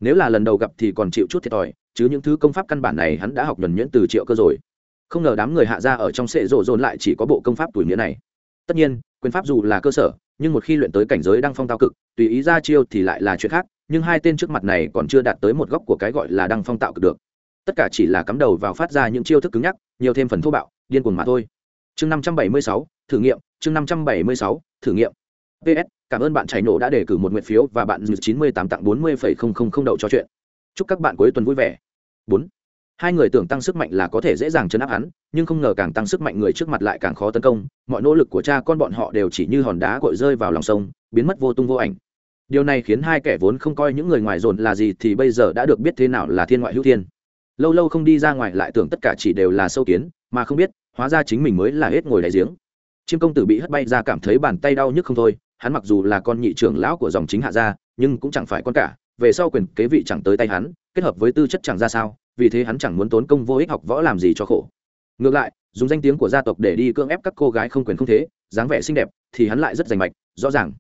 Nếu là lần đầu gặp thì còn chịu chút thiệt thòi, chứ những thứ công pháp căn bản này hắn đã học nhuẩn nhuyễn từ triệu cơ rồi. Không ngờ đám người hạ ra ở trong sệ rộ dồn lại chỉ có bộ công pháp tuổi nghĩa này. Tất nhiên, quyền pháp dù là cơ sở, nhưng một khi luyện tới cảnh giới đăng phong tạo cực, tùy ý ra chiêu thì lại là chuyện khác, nhưng hai tên trước mặt này còn chưa đạt tới một góc của cái gọi là đăng phong tạo cực được tất cả chỉ là cắm đầu vào phát ra những chiêu thức cứng nhắc, nhiều thêm phần thô bạo, điên cuồng mà thôi. Chương năm trăm bảy mươi sáu, thử nghiệm, chương năm trăm bảy mươi sáu, thử nghiệm. Ps cảm ơn bạn chảy nổ đã đề cử một nguyện phiếu và bạn dư chín mươi tám tặng bốn mươi phẩy không không không đậu cho chuyện. Chúc các bạn cuối tuần vui vẻ. Bốn. Hai người tưởng tăng sức mạnh là có thể dễ dàng chấn áp hắn, nhưng không ngờ càng tăng sức mạnh người trước mặt lại càng khó tấn công. Mọi nỗ lực của cha con bọn họ đều chỉ như hòn đá cội rơi vào lòng sông, biến mất vô tung vô ảnh. Điều này khiến hai kẻ vốn không coi những người ngoài dồn là gì thì bây giờ đã được biết thế nào là thiên ngoại hữu thiên lâu lâu không đi ra ngoài lại tưởng tất cả chỉ đều là sâu kiến, mà không biết, hóa ra chính mình mới là hết ngồi đại giếng. Chiêm công tử bị hất bay ra cảm thấy bàn tay đau nhức không thôi, hắn mặc dù là con nhị trưởng lão của dòng chính hạ gia, nhưng cũng chẳng phải con cả, về sau quyền kế vị chẳng tới tay hắn, kết hợp với tư chất chẳng ra sao, vì thế hắn chẳng muốn tốn công vô ích học võ làm gì cho khổ. Ngược lại, dùng danh tiếng của gia tộc để đi cưỡng ép các cô gái không quyền không thế, dáng vẻ xinh đẹp, thì hắn lại rất rành mạch, rõ ràng.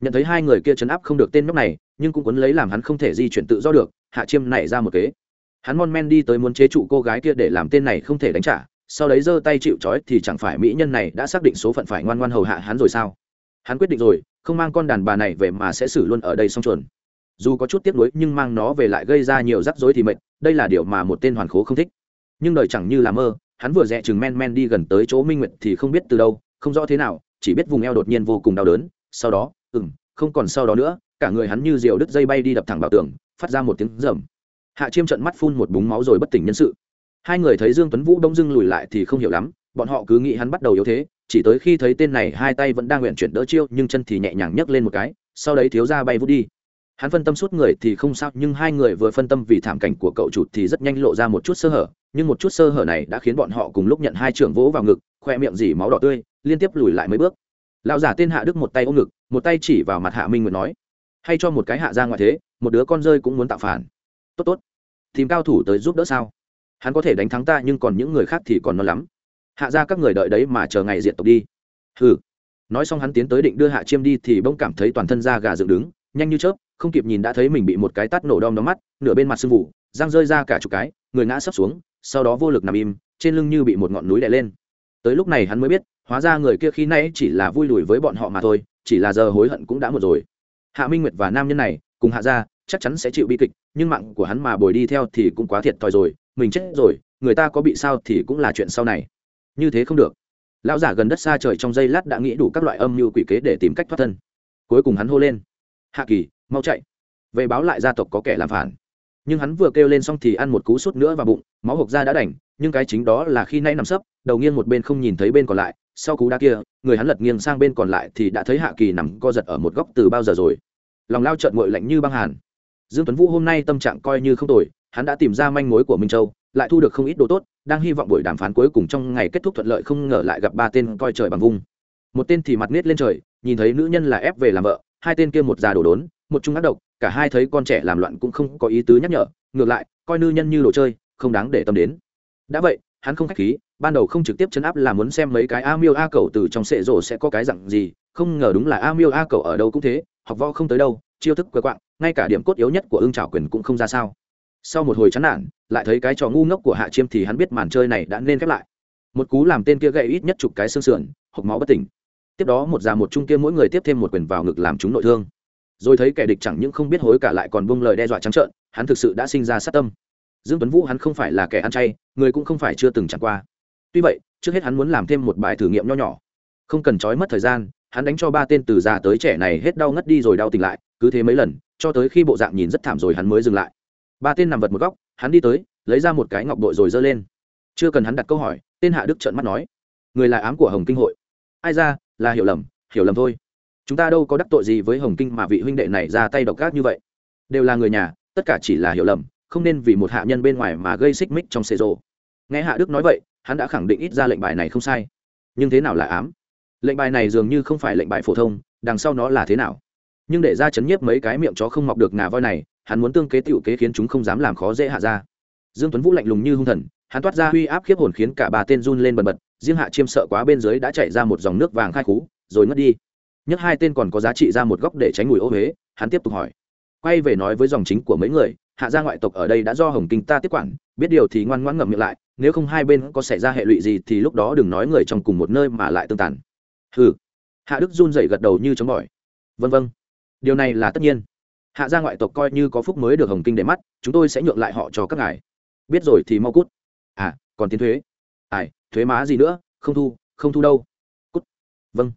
Nhận thấy hai người kia chấn áp không được tên nhóc này, nhưng cũng quấn lấy làm hắn không thể di chuyển tự do được, hạ chiêm nảy ra một kế hắn mon men đi tới muốn chế trụ cô gái kia để làm tên này không thể đánh trả sau đấy giơ tay chịu trói thì chẳng phải mỹ nhân này đã xác định số phận phải ngoan ngoan hầu hạ hắn rồi sao? Hắn quyết định rồi không mang con đàn bà này về mà sẽ xử luôn ở đây xong chuẩn dù có chút tiếc nuối nhưng mang nó về lại gây ra nhiều rắc rối thì mệt đây là điều mà một tên hoàn khố không thích. Nhưng đời chẳng như là mơ hắn vừa rẽ chừng men men đi gần tới chỗ minh nguyệt thì không biết từ đâu không rõ thế nào chỉ biết vùng eo đột nhiên vô cùng đau đớn sau đó ừm, không còn sau đó nữa cả người hắn như diều đứt dây bay đi đập thẳng vào tường phát ra một tiếng rầm hạ chiêm trận mắt phun một búng máu rồi bất tỉnh nhân sự. Hai người thấy dương tuấn vũ đông dưng lùi lại thì không hiểu lắm, bọn họ cứ nghĩ hắn bắt đầu yếu thế, chỉ tới khi thấy tên này hai tay vẫn đang nguyện chuyển đỡ chiêu, nhưng chân thì nhẹ nhàng nhấc lên một cái, sau đấy thiếu ra bay vút đi. Hắn phân tâm suốt người thì không sao, nhưng hai người vừa phân tâm vì thảm cảnh của cậu chủ thì rất nhanh lộ ra một chút sơ hở, nhưng một chút sơ hở này đã khiến bọn họ cùng lúc nhận hai trưởng vỗ vào ngực, khoe miệng dỉ máu đỏ tươi, liên tiếp lùi lại mấy bước. Lão giả tên hạ đức một tay ôm ngực, một tay chỉ vào mặt hạ minh nguyệt nói, hay cho một cái hạ ra ngoài thế, một đứa con rơi cũng muốn tạo phản tốt tốt. Tìm cao thủ tới giúp đỡ sao? Hắn có thể đánh thắng ta, nhưng còn những người khác thì còn non lắm. Hạ ra các người đợi đấy mà chờ ngày diện tộc đi. Hừ. Nói xong hắn tiến tới định đưa hạ chiêm đi thì bỗng cảm thấy toàn thân da gà dựng đứng, nhanh như chớp, không kịp nhìn đã thấy mình bị một cái tát nổ đom đóm mắt, nửa bên mặt sưng vụ răng rơi ra cả chục cái, người ngã sấp xuống, sau đó vô lực nằm im, trên lưng như bị một ngọn núi đè lên. Tới lúc này hắn mới biết, hóa ra người kia khi nãy chỉ là vui lùi với bọn họ mà thôi, chỉ là giờ hối hận cũng đã một rồi. Hạ minh nguyệt và nam nhân này, cùng hạ gia chắc chắn sẽ chịu bi kịch, nhưng mạng của hắn mà bồi đi theo thì cũng quá thiệt thòi rồi, mình chết rồi, người ta có bị sao thì cũng là chuyện sau này. Như thế không được. Lão giả gần đất xa trời trong giây lát đã nghĩ đủ các loại âm mưu quỷ kế để tìm cách thoát thân. Cuối cùng hắn hô lên. Hạ kỳ, mau chạy. Về báo lại gia tộc có kẻ làm phản. Nhưng hắn vừa kêu lên xong thì ăn một cú sút nữa vào bụng, máu hộp ra đã đành, nhưng cái chính đó là khi nay nằm sấp, đầu nghiêng một bên không nhìn thấy bên còn lại, sau cú đá kia, người hắn lật nghiêng sang bên còn lại thì đã thấy hạ kỳ nằm co giật ở một góc từ bao giờ rồi. Lòng lao trợn ngội lạnh như băng hàn dương tuấn vũ hôm nay tâm trạng coi như không tồi, hắn đã tìm ra manh mối của minh châu, lại thu được không ít đồ tốt, đang hy vọng buổi đàm phán cuối cùng trong ngày kết thúc thuận lợi không ngờ lại gặp ba tên coi trời bằng vung. Một tên thì mặt nết lên trời, nhìn thấy nữ nhân là ép về làm vợ, hai tên kia một già đổ đốn, một trung ác độc, cả hai thấy con trẻ làm loạn cũng không có ý tứ nhắc nhở, ngược lại, coi nữ nhân như đồ chơi, không đáng để tâm đến. Đã vậy, hắn không khách khí, ban đầu không trực tiếp chấn áp là muốn xem mấy cái a miêu a cầu từ trong sệ rổ sẽ có cái dặn gì, không ngờ đúng là a miêu a cầu ở đâu cũng thế, học võ không tới đâu chiêu thức quơ quạng, ngay cả điểm cốt yếu nhất của ưng trào quyền cũng không ra sao. Sau một hồi chán nản, lại thấy cái trò ngu ngốc của hạ chiêm thì hắn biết màn chơi này đã nên khép lại. Một cú làm tên kia gậy ít nhất chục cái xương sườn, hộc máu bất tỉnh. Tiếp đó một già một trung kia mỗi người tiếp thêm một quyền vào ngực làm chúng nội thương. Rồi thấy kẻ địch chẳng những không biết hối cả lại còn bông lời đe dọa trắng trợn, hắn thực sự đã sinh ra sát tâm. Dương tuấn vũ hắn không phải là kẻ ăn chay, người cũng không phải chưa từng chẳng qua. Tuy vậy, trước hết hắn muốn làm thêm một bài thử nghiệm nho nhỏ. Không cần trói mất thời gian hắn đánh cho ba tên từ già tới trẻ này hết đau ngất đi rồi đau tỉnh lại, cứ thế mấy lần, cho tới khi bộ dạng nhìn rất thảm rồi hắn mới dừng lại. Ba tên nằm vật một góc, hắn đi tới, lấy ra một cái ngọc bội rồi giơ lên. Chưa cần hắn đặt câu hỏi, tên hạ đức trợn mắt nói, người là ám của hồng kinh hội. Ai ra, là hiểu lầm hiểu lầm thôi. Chúng ta đâu có đắc tội gì với hồng kinh mà vị huynh đệ này ra tay độc ác như vậy. Đều là người nhà, tất cả chỉ là hiểu lầm, không nên vì một hạ nhân bên ngoài mà gây xích mích trong xê rộ nghe hạ đức nói vậy, hắn đã khẳng định ít ra lệnh bài này không sai. Nhưng thế nào là ám? Lệnh bài này dường như không phải lệnh bài phổ thông, đằng sau nó là thế nào? Nhưng để ra chấn nhiếp mấy cái miệng chó không mọc được ngà voi này, hắn muốn tương kế tựu kế khiến chúng không dám làm khó dễ hạ ra dương tuấn vũ lạnh lùng như hung thần, hắn toát ra huy áp khiếp hồn khiến cả ba tên run lên bần bật, riêng hạ chiêm sợ quá bên dưới đã chạy ra một dòng nước vàng khai khú, rồi ngất đi. Nhất hai tên còn có giá trị ra một góc để tránh mùi ô huế, hắn tiếp tục hỏi. Quay về nói với dòng chính của mấy người, hạ gia ngoại tộc ở đây đã do hồng kinh ta tiếp quản, biết điều thì ngoan ngoãn ngậm miệng lại, nếu không hai bên có xảy ra hệ lụy gì thì lúc đó đừng nói người trong cùng một nơi mà lại tương tàn hừ. Hạ đức run rẩy gật đầu như chống bỏi. Vân vân. Điều này là tất nhiên. Hạ gia ngoại tộc coi như có phúc mới được hồng kinh để mắt, chúng tôi sẽ nhượng lại họ cho các ngài. Biết rồi thì mau cút. À còn tiền thuế. Ai, thuế má gì nữa, không thu không thu đâu. Cút. Vâng.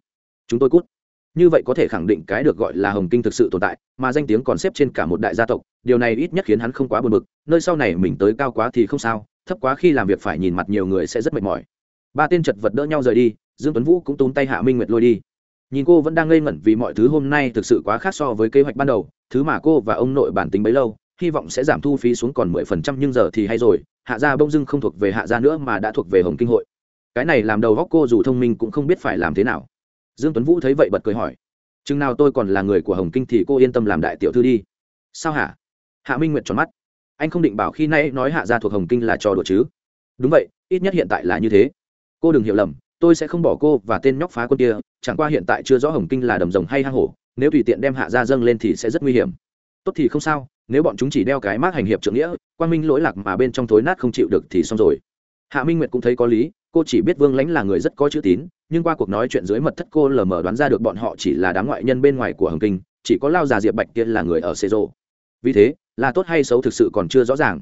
Chúng tôi cút. Như vậy có thể khẳng định cái được gọi là hồng kinh thực sự tồn tại, mà danh tiếng còn xếp trên cả một đại gia tộc, điều này ít nhất khiến hắn không quá buồn bực, nơi sau này mình tới cao quá thì không sao, thấp quá khi làm việc phải nhìn mặt nhiều người sẽ rất mệt mỏi. Ba tên chật vật đỡ nhau rời đi dương tuấn vũ cũng túm tay hạ minh nguyệt lôi đi. Nhìn cô vẫn đang ngây ngẩn vì mọi thứ hôm nay thực sự quá khác so với kế hoạch ban đầu, thứ mà cô và ông nội bản tính bấy lâu, hy vọng sẽ giảm thu phí xuống còn mười phần trăm nhưng giờ thì hay rồi, hạ gia bông dưng không thuộc về hạ gia nữa mà đã thuộc về hồng kinh hội. Cái này làm đầu góc cô dù thông minh cũng không biết phải làm thế nào. Dương tuấn vũ thấy vậy bật cười hỏi, chừng nào tôi còn là người của hồng kinh thì cô yên tâm làm đại tiểu thư đi. Sao hả? Hạ minh nguyệt tròn mắt. Anh không định bảo khi nay nói hạ gia thuộc hồng kinh là trò đùa chứ? Đúng vậy, ít nhất hiện tại là như thế. Cô đừng hiểu lầm tôi sẽ không bỏ cô và tên nhóc phá quân kia, chẳng qua hiện tại chưa rõ hồng kinh là đầm rồng hay hang hổ, nếu tùy tiện đem hạ gia dâng lên thì sẽ rất nguy hiểm. Tốt thì không sao, nếu bọn chúng chỉ đeo cái mát hành hiệp trưởng nghĩa quan minh lỗi lạc mà bên trong thối nát không chịu được thì xong rồi. Hạ minh nguyệt cũng thấy có lý, cô chỉ biết vương lãnh là người rất có chữ tín, nhưng qua cuộc nói chuyện dưới mật thất cô lờ mờ đoán ra được bọn họ chỉ là đám ngoại nhân bên ngoài của hồng kinh, chỉ có lao già diệp bạch kia là người ở xê rô. Vì thế, là tốt hay xấu thực sự còn chưa rõ ràng.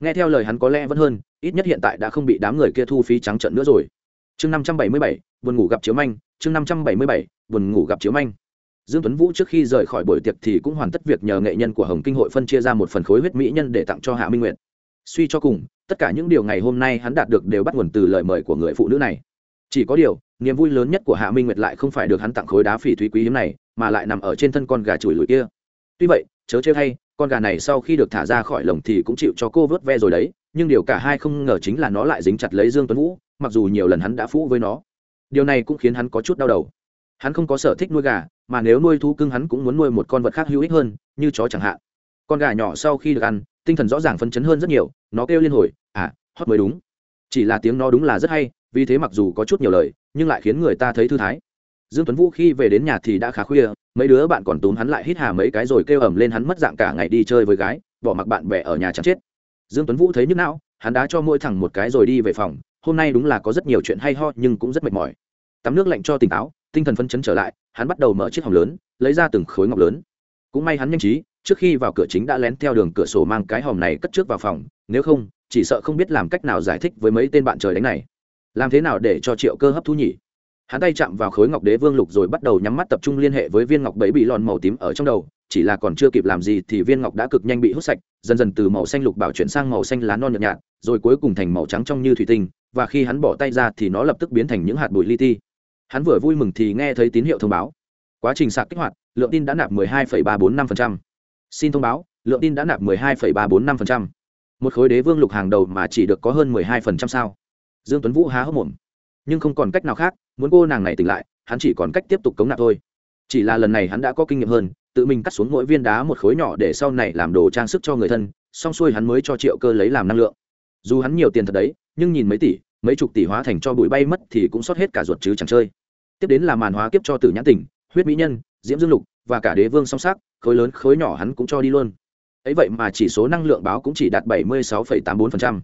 Nghe theo lời hắn có lẽ vẫn hơn, ít nhất hiện tại đã không bị đám người kia thu phí trắng trận nữa rồi chương năm trăm bảy mươi bảy, buồn ngủ gặp chiếu manh, chương năm trăm bảy mươi bảy, buồn ngủ gặp chiếu manh. Dương tuấn vũ trước khi rời khỏi buổi tiệc thì cũng hoàn tất việc nhờ nghệ nhân của hồng kinh hội phân chia ra một phần khối huyết mỹ nhân để tặng cho hạ minh nguyệt. Suy cho cùng, tất cả những điều ngày hôm nay hắn đạt được đều bắt nguồn từ lời mời của người phụ nữ này. Chỉ có điều, niềm vui lớn nhất của hạ minh nguyệt lại không phải được hắn tặng khối đá phỉ thúy quý hiếm này, mà lại nằm ở trên thân con gà chùi lùi kia tuy vậy, chớ chơi hay, con gà này sau khi được thả ra khỏi lồng thì cũng chịu cho cô vớt ve rồi đấy, nhưng điều cả hai không ngờ chính là nó lại dính chặt lấy dương tuấn vũ, mặc dù nhiều lần hắn đã phũ với nó. Điều này cũng khiến hắn có chút đau đầu. Hắn không có sở thích nuôi gà, mà nếu nuôi thú cưng hắn cũng muốn nuôi một con vật khác hữu ích hơn, như chó chẳng hạn. Con gà nhỏ sau khi được ăn, tinh thần rõ ràng phấn chấn hơn rất nhiều, nó kêu liên hồi à hót mới đúng. Chỉ là tiếng nó đúng là rất hay, vì thế mặc dù có chút nhiều lời, nhưng lại khiến người ta thấy thư thái dương tuấn vũ khi về đến nhà thì đã khá khuya, mấy đứa bạn còn túm hắn lại hít hà mấy cái rồi kêu ầm lên hắn mất dạng cả ngày đi chơi với gái, bỏ mặc bạn bè ở nhà chẳng chết. Dương tuấn vũ thấy nhức não, hắn đã cho mỗi thằng một cái rồi đi về phòng, hôm nay đúng là có rất nhiều chuyện hay ho nhưng cũng rất mệt mỏi. Tắm nước lạnh cho tỉnh táo, tinh thần phấn chấn trở lại, hắn bắt đầu mở chiếc hòm lớn, lấy ra từng khối ngọc lớn. Cũng may hắn nhanh trí, trước khi vào cửa chính đã lén theo đường cửa sổ mang cái hòm này cất trước vào phòng, nếu không, chỉ sợ không biết làm cách nào giải thích với mấy tên bạn trời đánh này. Làm thế nào để cho triệu cơ hấp thu nhỉ? Hắn tay chạm vào khối ngọc đế vương lục rồi bắt đầu nhắm mắt tập trung liên hệ với viên ngọc bẫy bị lòn màu tím ở trong đầu chỉ là còn chưa kịp làm gì thì viên ngọc đã cực nhanh bị hút sạch dần dần từ màu xanh lục bảo chuyển sang màu xanh lá non nhợt nhạt rồi cuối cùng thành màu trắng trong như thủy tinh và khi hắn bỏ tay ra thì nó lập tức biến thành những hạt bụi li ti hắn vừa vui mừng thì nghe thấy tín hiệu thông báo quá trình sạc kích hoạt lượng tin đã nạp 12,345%. xin thông báo lượng tin đã nạp 12,345%. một khối đế vương lục hàng đầu mà chỉ được có hơn 12% sao dương tuấn vũ há hốc mồm nhưng không còn cách nào khác muốn cô nàng này tỉnh lại, hắn chỉ còn cách tiếp tục cống nạp thôi. Chỉ là lần này hắn đã có kinh nghiệm hơn, tự mình cắt xuống mỗi viên đá một khối nhỏ để sau này làm đồ trang sức cho người thân, xong xuôi hắn mới cho triệu cơ lấy làm năng lượng. Dù hắn nhiều tiền thật đấy, nhưng nhìn mấy tỷ, mấy chục tỷ hóa thành cho bụi bay mất thì cũng sót hết cả ruột chứ chẳng chơi. Tiếp đến là màn hóa kiếp cho tử nhãn tỉnh, huyết mỹ nhân, diễm dương lục và cả đế vương song sắc, khối lớn, khối nhỏ hắn cũng cho đi luôn. Ấy vậy mà chỉ số năng lượng báo cũng chỉ đạt bảy mươi sáu tám mươi bốn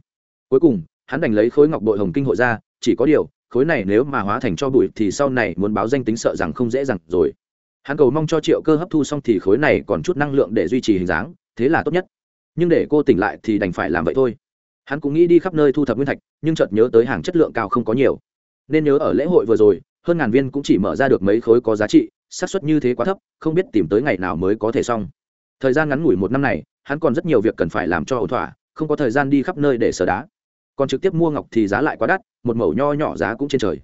cuối cùng, hắn đành lấy khối ngọc bội hồng kinh hội ra, chỉ có điều khối này nếu mà hóa thành cho bụi thì sau này muốn báo danh tính sợ rằng không dễ dàng rồi. Hắn cầu mong cho triệu cơ hấp thu xong thì khối này còn chút năng lượng để duy trì hình dáng, thế là tốt nhất. Nhưng để cô tỉnh lại thì đành phải làm vậy thôi. Hắn cũng nghĩ đi khắp nơi thu thập nguyên thạch, nhưng chợt nhớ tới hàng chất lượng cao không có nhiều. Nên nhớ ở lễ hội vừa rồi, hơn ngàn viên cũng chỉ mở ra được mấy khối có giá trị, xác suất như thế quá thấp, không biết tìm tới ngày nào mới có thể xong. Thời gian ngắn ngủi một năm này, hắn còn rất nhiều việc cần phải làm cho ổn thỏa, không có thời gian đi khắp nơi để sờ đá còn trực tiếp mua ngọc thì giá lại quá đắt một mẩu nho nhỏ giá cũng trên trời.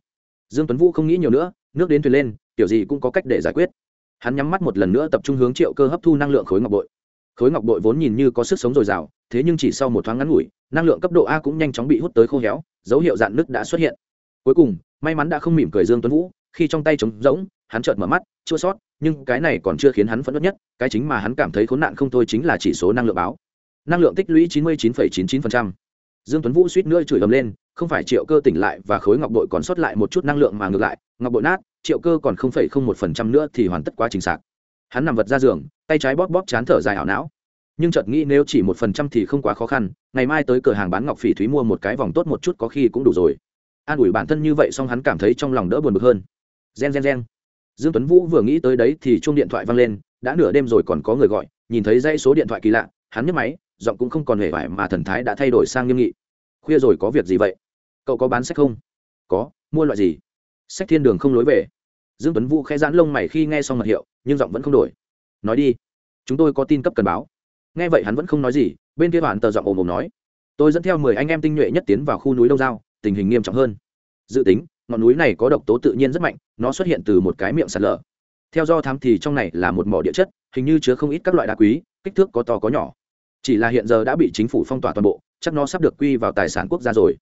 Dương tuấn vũ không nghĩ nhiều nữa nước đến thuyền lên kiểu gì cũng có cách để giải quyết. Hắn nhắm mắt một lần nữa tập trung hướng triệu cơ hấp thu năng lượng khối ngọc bội. Khối ngọc bội vốn nhìn như có sức sống dồi dào thế nhưng chỉ sau một thoáng ngắn ngủi năng lượng cấp độ a cũng nhanh chóng bị hút tới khô héo dấu hiệu dạn nứt đã xuất hiện. Cuối cùng may mắn đã không mỉm cười dương tuấn vũ khi trong tay trống rỗng hắn chợt mở mắt chua sót nhưng cái này còn chưa khiến hắn phẫn nộ nhất cái chính mà hắn cảm thấy khốn nạn không thôi chính là chỉ số năng lượng báo. Năng lượng tích lũy 99,99% dương tuấn vũ suýt nữa chửi ầm lên không phải triệu cơ tỉnh lại và khối ngọc bội còn sót lại một chút năng lượng mà ngược lại ngọc bội nát triệu cơ còn 0,01% nữa thì hoàn tất quá trình sạc. Hắn nằm vật ra giường tay trái bóp bóp chán thở dài ảo não. Nhưng chợt nghĩ nếu chỉ một phần trăm thì không quá khó khăn ngày mai tới cửa hàng bán ngọc phỉ thúy mua một cái vòng tốt một chút có khi cũng đủ rồi. An ủi bản thân như vậy xong hắn cảm thấy trong lòng đỡ buồn bực hơn. Gen gen gen. Dương tuấn vũ vừa nghĩ tới đấy thì chuông điện thoại vang lên đã nửa đêm rồi còn có người gọi nhìn thấy dãy số điện thoại kỳ lạ hắn nhấc máy giọng cũng không còn hề vải mà thần thái đã thay đổi sang nghiêm nghị. Khuya rồi có việc gì vậy? Cậu có bán sách không? Có, mua loại gì? Sách thiên đường không lối về. Dương tuấn vũ khẽ giãn lông mày khi nghe xong mật hiệu, nhưng giọng vẫn không đổi. Nói đi, chúng tôi có tin cấp cần báo. Nghe vậy hắn vẫn không nói gì, bên kia bản tờ giọng ồm ồm nói. Tôi dẫn theo mười anh em tinh nhuệ nhất tiến vào khu núi đông giao, tình hình nghiêm trọng hơn. Dự tính, ngọn núi này có độc tố tự nhiên rất mạnh, nó xuất hiện từ một cái miệng sạt lở. Theo do thám thì trong này là một mỏ địa chất, hình như chứa không ít các loại đá quý, kích thước có to có nhỏ chỉ là hiện giờ đã bị chính phủ phong tỏa toàn bộ, chắc nó sắp được quy vào tài sản quốc gia rồi.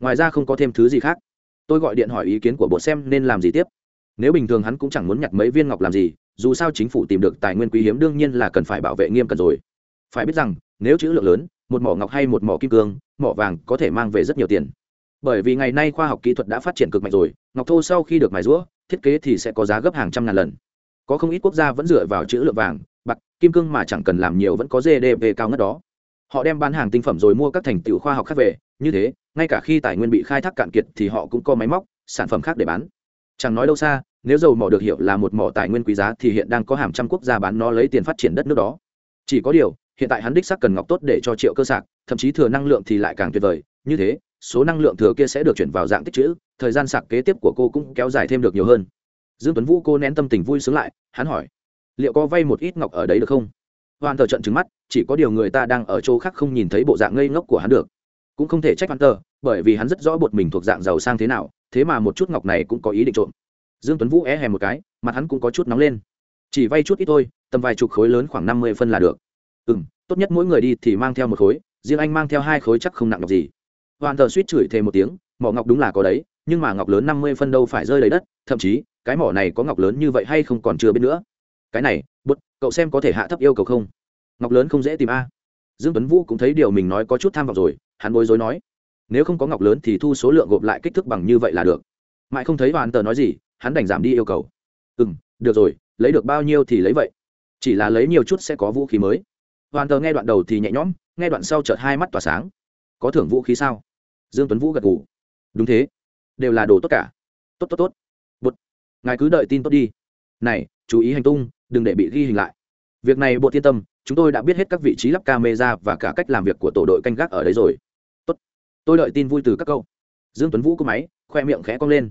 Ngoài ra không có thêm thứ gì khác. Tôi gọi điện hỏi ý kiến của bộ xem nên làm gì tiếp. Nếu bình thường hắn cũng chẳng muốn nhặt mấy viên ngọc làm gì, dù sao chính phủ tìm được tài nguyên quý hiếm đương nhiên là cần phải bảo vệ nghiêm cẩn rồi. Phải biết rằng, nếu chữ lượng lớn, một mỏ ngọc hay một mỏ kim cương, mỏ vàng có thể mang về rất nhiều tiền. Bởi vì ngày nay khoa học kỹ thuật đã phát triển cực mạnh rồi, ngọc thô sau khi được mài rũa, thiết kế thì sẽ có giá gấp hàng trăm ngàn lần. Có không ít quốc gia vẫn dựa vào chữ lượng vàng kim cương mà chẳng cần làm nhiều vẫn có gdp cao ngất đó. Họ đem bán hàng tinh phẩm rồi mua các thành tựu khoa học khác về, như thế, ngay cả khi tài nguyên bị khai thác cạn kiệt thì họ cũng có máy móc, sản phẩm khác để bán. Chẳng nói đâu xa, nếu dầu mỏ được hiểu là một mỏ tài nguyên quý giá thì hiện đang có hàng trăm quốc gia bán nó lấy tiền phát triển đất nước đó. Chỉ có điều, hiện tại hắn đích xác cần ngọc tốt để cho triệu cơ sạc, thậm chí thừa năng lượng thì lại càng tuyệt vời. Như thế, số năng lượng thừa kia sẽ được chuyển vào dạng tích chữ, thời gian sạc kế tiếp của cô cũng kéo dài thêm được nhiều hơn. Dương tuấn vũ cô nén tâm tình vui sướng lại, hắn hỏi liệu có vay một ít ngọc ở đấy được không? Hoàn tờ trận trứng mắt, chỉ có điều người ta đang ở chỗ khác không nhìn thấy bộ dạng ngây ngốc của hắn được. Cũng không thể trách hoàn tờ bởi vì hắn rất rõ bột mình thuộc dạng giàu sang thế nào, thế mà một chút ngọc này cũng có ý định trộm. Dương tuấn vũ é hèm một cái, mặt hắn cũng có chút nóng lên. Chỉ vay chút ít thôi, tầm vài chục khối lớn khoảng năm mươi phân là được. Ừ tốt nhất mỗi người đi thì mang theo một khối, riêng anh mang theo hai khối chắc không nặng ngọc gì. Hoàn tờ suýt chửi thêm một tiếng, mỏ ngọc đúng là có đấy, nhưng mà ngọc lớn năm mươi phân đâu phải rơi lấy đất, thậm chí, cái mỏ này có ngọc lớn như vậy hay không còn chưa biết nữa cái này, bút, cậu xem có thể hạ thấp yêu cầu không? Ngọc lớn không dễ tìm a. Dương tuấn vũ cũng thấy điều mình nói có chút tham vọng rồi, hắn bối rối nói. Nếu không có ngọc lớn thì thu số lượng gộp lại kích thước bằng như vậy là được. Mãi không thấy hoàn tờ nói gì, hắn đành giảm đi yêu cầu. Ừ m được rồi, lấy được bao nhiêu thì lấy vậy. Chỉ là lấy nhiều chút sẽ có vũ khí mới. Hoàn tờ nghe đoạn đầu thì nhẹ nhõm, nghe đoạn sau chợt hai mắt tỏa sáng. Có thưởng vũ khí sao? Dương tuấn vũ gật gù. Đúng thế. Đều là đồ tốt cả. Tốt tốt tốt. Bột ngài cứ đợi tin tốt đi. Này, chú ý hành tung đừng để bị ghi hình lại. Việc này bộ thiên tâm, chúng tôi đã biết hết các vị trí lắp camera và cả cách làm việc của tổ đội canh gác ở đấy rồi. Tốt. Tôi đợi tin vui từ các câu dương tuấn vũ có máy, khoe miệng khẽ cong lên.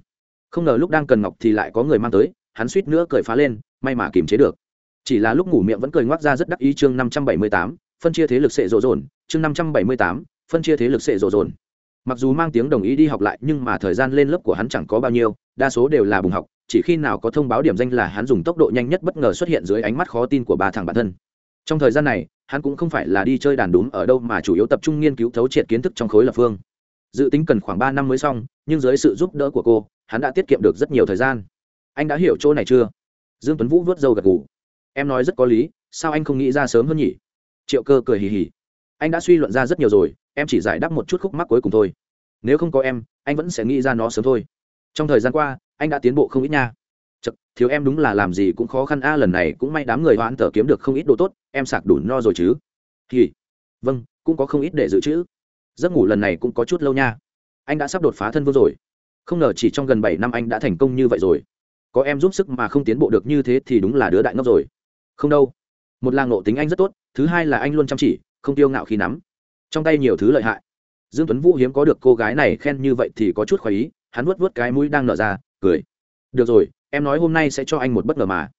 Không ngờ lúc đang cần ngọc thì lại có người mang tới, hắn suýt nữa cười phá lên, may mà kiềm chế được. Chỉ là lúc ngủ miệng vẫn cười ngoác ra rất đắc ý chương năm trăm bảy mươi tám, phân chia thế lực sệ rộ rồn chương năm trăm bảy mươi tám, phân chia thế lực sệ rộ rồn mặc dù mang tiếng đồng ý đi học lại, nhưng mà thời gian lên lớp của hắn chẳng có bao nhiêu đa số đều là bùng học, chỉ khi nào có thông báo điểm danh là hắn dùng tốc độ nhanh nhất bất ngờ xuất hiện dưới ánh mắt khó tin của ba thằng bản thân. Trong thời gian này, hắn cũng không phải là đi chơi đàn đúng ở đâu mà chủ yếu tập trung nghiên cứu thấu triệt kiến thức trong khối lập phương. Dự tính cần khoảng ba năm mới xong, nhưng dưới sự giúp đỡ của cô, hắn đã tiết kiệm được rất nhiều thời gian. Anh đã hiểu chỗ này chưa? Dương tuấn vũ vớt râu gật gù. Em nói rất có lý, sao anh không nghĩ ra sớm hơn nhỉ? Triệu cơ cười hì hì. Anh đã suy luận ra rất nhiều rồi, em chỉ giải đáp một chút khúc mắc cuối cùng thôi. Nếu không có em, anh vẫn sẽ nghĩ ra nó sớm thôi trong thời gian qua anh đã tiến bộ không ít nha. Chật, thiếu em đúng là làm gì cũng khó khăn a lần này cũng may đám người hoãn tờ kiếm được không ít đồ tốt em sạc đủ no rồi chứ? Thì vâng cũng có không ít để dự trữ. Giấc ngủ lần này cũng có chút lâu nha. Anh đã sắp đột phá thân vương rồi. Không ngờ chỉ trong gần bảy năm anh đã thành công như vậy rồi. Có em giúp sức mà không tiến bộ được như thế thì đúng là đứa đại ngốc rồi. Không đâu. Một là ngộ tính anh rất tốt thứ hai là anh luôn chăm chỉ không tiêu ngạo khi nắm. Trong tay nhiều thứ lợi hại. Dương tuấn vũ hiếm có được cô gái này khen như vậy thì có chút khoái ý hắn vuốt vuốt cái mũi đang nở ra, cười. Được rồi, em nói hôm nay sẽ cho anh một bất ngờ mà.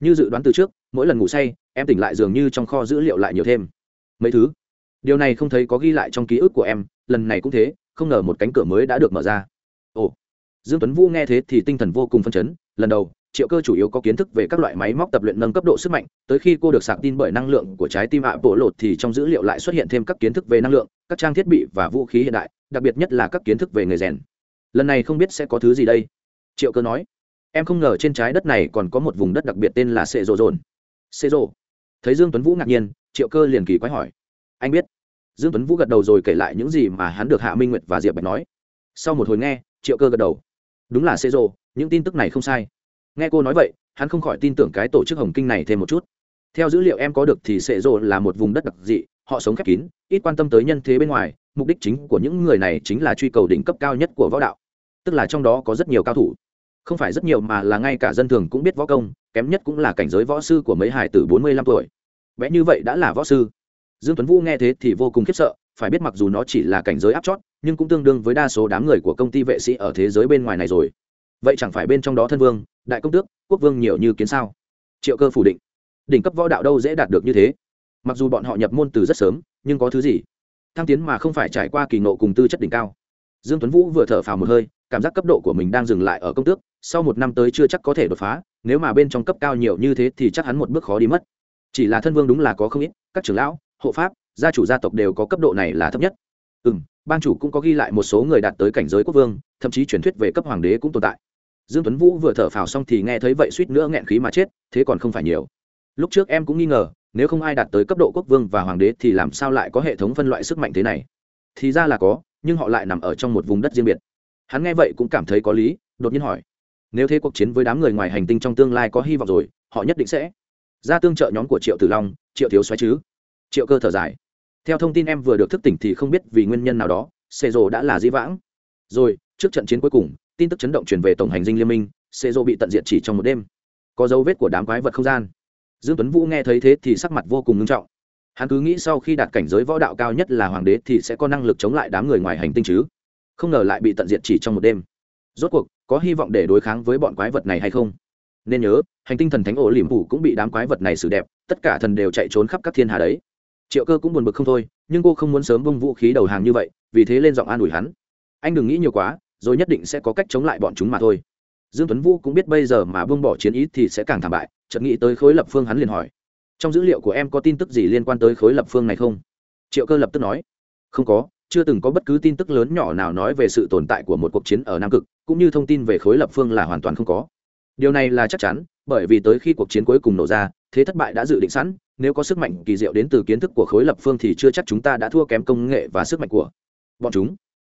Như dự đoán từ trước, mỗi lần ngủ say, em tỉnh lại dường như trong kho dữ liệu lại nhiều thêm. Mấy thứ? Điều này không thấy có ghi lại trong ký ức của em, lần này cũng thế, không ngờ một cánh cửa mới đã được mở ra. Ồ. Dương tuấn vũ nghe thế thì tinh thần vô cùng phân chấn, lần đầu, triệu cơ chủ yếu có kiến thức về các loại máy móc tập luyện nâng cấp độ sức mạnh, tới khi cô được sạc tin bởi năng lượng của trái tim ạ bộ lột thì trong dữ liệu lại xuất hiện thêm các kiến thức về năng lượng, các trang thiết bị và vũ khí hiện đại, đặc biệt nhất là các kiến thức về người rèn lần này không biết sẽ có thứ gì đây triệu cơ nói em không ngờ trên trái đất này còn có một vùng đất đặc biệt tên là sệ rộ rồn sệ rộ thấy dương tuấn vũ ngạc nhiên triệu cơ liền kỳ quái hỏi anh biết dương tuấn vũ gật đầu rồi kể lại những gì mà hắn được hạ minh nguyệt và diệp bạch nói sau một hồi nghe triệu cơ gật đầu đúng là sệ rộ những tin tức này không sai nghe cô nói vậy hắn không khỏi tin tưởng cái tổ chức hồng kinh này thêm một chút theo dữ liệu em có được thì sệ rộ là một vùng đất đặc dị họ sống khép kín ít quan tâm tới nhân thế bên ngoài mục đích chính của những người này chính là truy cầu đỉnh cấp cao nhất của võ đạo tức là trong đó có rất nhiều cao thủ. Không phải rất nhiều mà là ngay cả dân thường cũng biết võ công, kém nhất cũng là cảnh giới võ sư của mấy hải tử bốn mươi lăm tuổi. Vẽ như vậy đã là võ sư. Dương tuấn vũ nghe thế thì vô cùng khiếp sợ, phải biết mặc dù nó chỉ là cảnh giới áp chót, nhưng cũng tương đương với đa số đám người của công ty vệ sĩ ở thế giới bên ngoài này rồi. Vậy chẳng phải bên trong đó thân vương, đại công tước, quốc vương nhiều như kiến sao? Triệu cơ phủ định. Đỉnh cấp võ đạo đâu dễ đạt được như thế? Mặc dù bọn họ nhập môn từ rất sớm, nhưng có thứ gì? Thăng tiến mà không phải trải qua kỳ nộ cùng tư chất đỉnh cao. Dương tuấn vũ vừa thở phào một hơi cảm giác cấp độ của mình đang dừng lại ở công tước, sau một năm tới chưa chắc có thể đột phá, nếu mà bên trong cấp cao nhiều như thế thì chắc hắn một bước khó đi mất. Chỉ là thân vương đúng là có không ít, các trưởng lão, hộ pháp, gia chủ gia tộc đều có cấp độ này là thấp nhất. Ừ m ban chủ cũng có ghi lại một số người đạt tới cảnh giới quốc vương, thậm chí truyền thuyết về cấp hoàng đế cũng tồn tại. Dương tuấn vũ vừa thở phào xong thì nghe thấy vậy suýt nữa nghẹn khí mà chết, thế còn không phải nhiều. Lúc trước em cũng nghi ngờ, nếu không ai đạt tới cấp độ quốc vương và hoàng đế thì làm sao lại có hệ thống phân loại sức mạnh thế này? Thì ra là có, nhưng họ lại nằm ở trong một vùng đất riêng biệt hắn nghe vậy cũng cảm thấy có lý, đột nhiên hỏi, nếu thế cuộc chiến với đám người ngoài hành tinh trong tương lai có hy vọng rồi, họ nhất định sẽ ra tương trợ nhóm của triệu tử long, triệu thiếu xoáy chứ? Triệu cơ thở dài, theo thông tin em vừa được thức tỉnh thì không biết vì nguyên nhân nào đó xê rồ đã là di vãng. Rồi, trước trận chiến cuối cùng, tin tức chấn động truyền về tổng hành dinh liên minh xê rồ bị tận diện chỉ trong một đêm. Có dấu vết của đám quái vật không gian. Dương tuấn vũ nghe thấy thế thì sắc mặt vô cùng nghiêm trọng. Hắn cứ nghĩ sau khi đạt cảnh giới võ đạo cao nhất là hoàng đế thì sẽ có năng lực chống lại đám người ngoài hành tinh chứ? Không ngờ lại bị tận diệt chỉ trong một đêm. Rốt cuộc, có hy vọng để đối kháng với bọn quái vật này hay không? Nên nhớ, hành tinh thần thánh ổ liềm phủ cũng bị đám quái vật này xử đẹp, tất cả thần đều chạy trốn khắp các thiên hà đấy. Triệu cơ cũng buồn bực không thôi, nhưng cô không muốn sớm bông vũ khí đầu hàng như vậy, vì thế lên giọng an ủi hắn. Anh đừng nghĩ nhiều quá, rồi nhất định sẽ có cách chống lại bọn chúng mà thôi. Dương tuấn vũ cũng biết bây giờ mà buông bỏ chiến ý thì sẽ càng thảm bại, chợt nghĩ tới khối lập phương hắn liền hỏi. Trong dữ liệu của em có tin tức gì liên quan tới khối lập phương này không? Triệu cơ lập tức nói. Không có chưa từng có bất cứ tin tức lớn nhỏ nào nói về sự tồn tại của một cuộc chiến ở nam cực, cũng như thông tin về khối lập phương là hoàn toàn không có. Điều này là chắc chắn, bởi vì tới khi cuộc chiến cuối cùng nổ ra, thế thất bại đã dự định sẵn, nếu có sức mạnh kỳ diệu đến từ kiến thức của khối lập phương thì chưa chắc chúng ta đã thua kém công nghệ và sức mạnh của bọn chúng.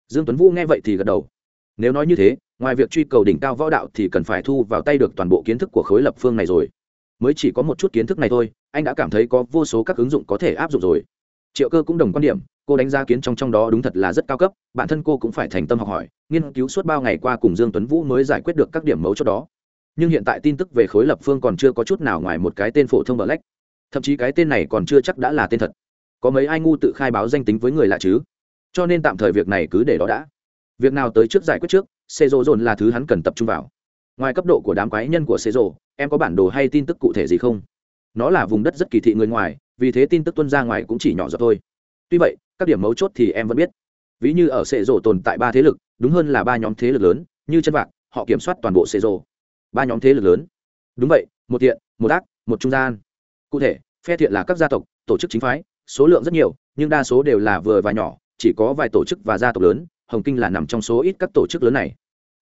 Dương tuấn vũ nghe vậy thì gật đầu. Nếu nói như thế, ngoài việc truy cầu đỉnh cao võ đạo thì cần phải thu vào tay được toàn bộ kiến thức của khối lập phương này rồi. Mới chỉ có một chút kiến thức này thôi, anh đã cảm thấy có vô số các ứng dụng có thể áp dụng rồi triệu cơ cũng đồng quan điểm, cô đánh giá kiến trong trong đó đúng thật là rất cao cấp, bản thân cô cũng phải thành tâm học hỏi, nghiên cứu suốt bao ngày qua cùng dương tuấn vũ mới giải quyết được các điểm mấu chốt đó. Nhưng hiện tại tin tức về khối lập phương còn chưa có chút nào ngoài một cái tên phổ thông black. Thậm chí cái tên này còn chưa chắc đã là tên thật. Có mấy ai ngu tự khai báo danh tính với người lạ chứ? Cho nên tạm thời việc này cứ để đó đã. Việc nào tới trước giải quyết trước xê rô dồn là thứ hắn cần tập trung vào. Ngoài cấp độ của đám quái nhân của xê rô em có bản đồ hay tin tức cụ thể gì không? Nó là vùng đất rất kỳ thị người ngoài, vì thế tin tức tuân ra ngoài cũng chỉ nhỏ giọt thôi. Tuy vậy, các điểm mấu chốt thì em vẫn biết. Ví như ở sệ rổ tồn tại ba thế lực, đúng hơn là ba nhóm thế lực lớn, như chân vạc, họ kiểm soát toàn bộ sệ rổ ba nhóm thế lực lớn. Đúng vậy, một thiện, một ác, một trung gian. Cụ thể, phe thiện là các gia tộc, tổ chức chính phái, số lượng rất nhiều, nhưng đa số đều là vừa và nhỏ, chỉ có vài tổ chức và gia tộc lớn, hồng kinh là nằm trong số ít các tổ chức lớn này.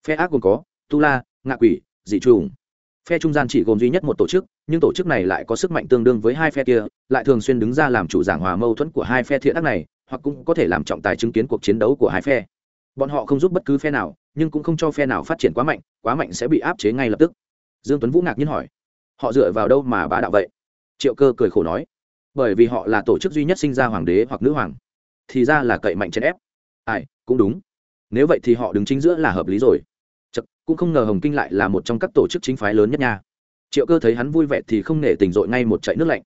Phe ác gồm có tu la, ngạ quỷ, dị trùng. Phe trung gian chỉ gồm duy nhất một tổ chức nhưng tổ chức này lại có sức mạnh tương đương với hai phe kia lại thường xuyên đứng ra làm chủ giảng hòa mâu thuẫn của hai phe thiện ác này hoặc cũng có thể làm trọng tài chứng kiến cuộc chiến đấu của hai phe. Bọn họ không giúp bất cứ phe nào nhưng cũng không cho phe nào phát triển quá mạnh quá mạnh sẽ bị áp chế ngay lập tức. Dương tuấn vũ ngạc nhiên hỏi họ dựa vào đâu mà bá đạo vậy? Triệu cơ cười khổ nói bởi vì họ là tổ chức duy nhất sinh ra hoàng đế hoặc nữ hoàng thì ra là cậy mạnh chèn ép. Ai cũng đúng. Nếu vậy thì họ đứng chính giữa là hợp lý rồi. Chật, cũng không ngờ hồng kinh lại là một trong các tổ chức chính phái lớn nhất nha triệu cơ thấy hắn vui vẻ thì không nể tình dội ngay một chạy nước lạnh.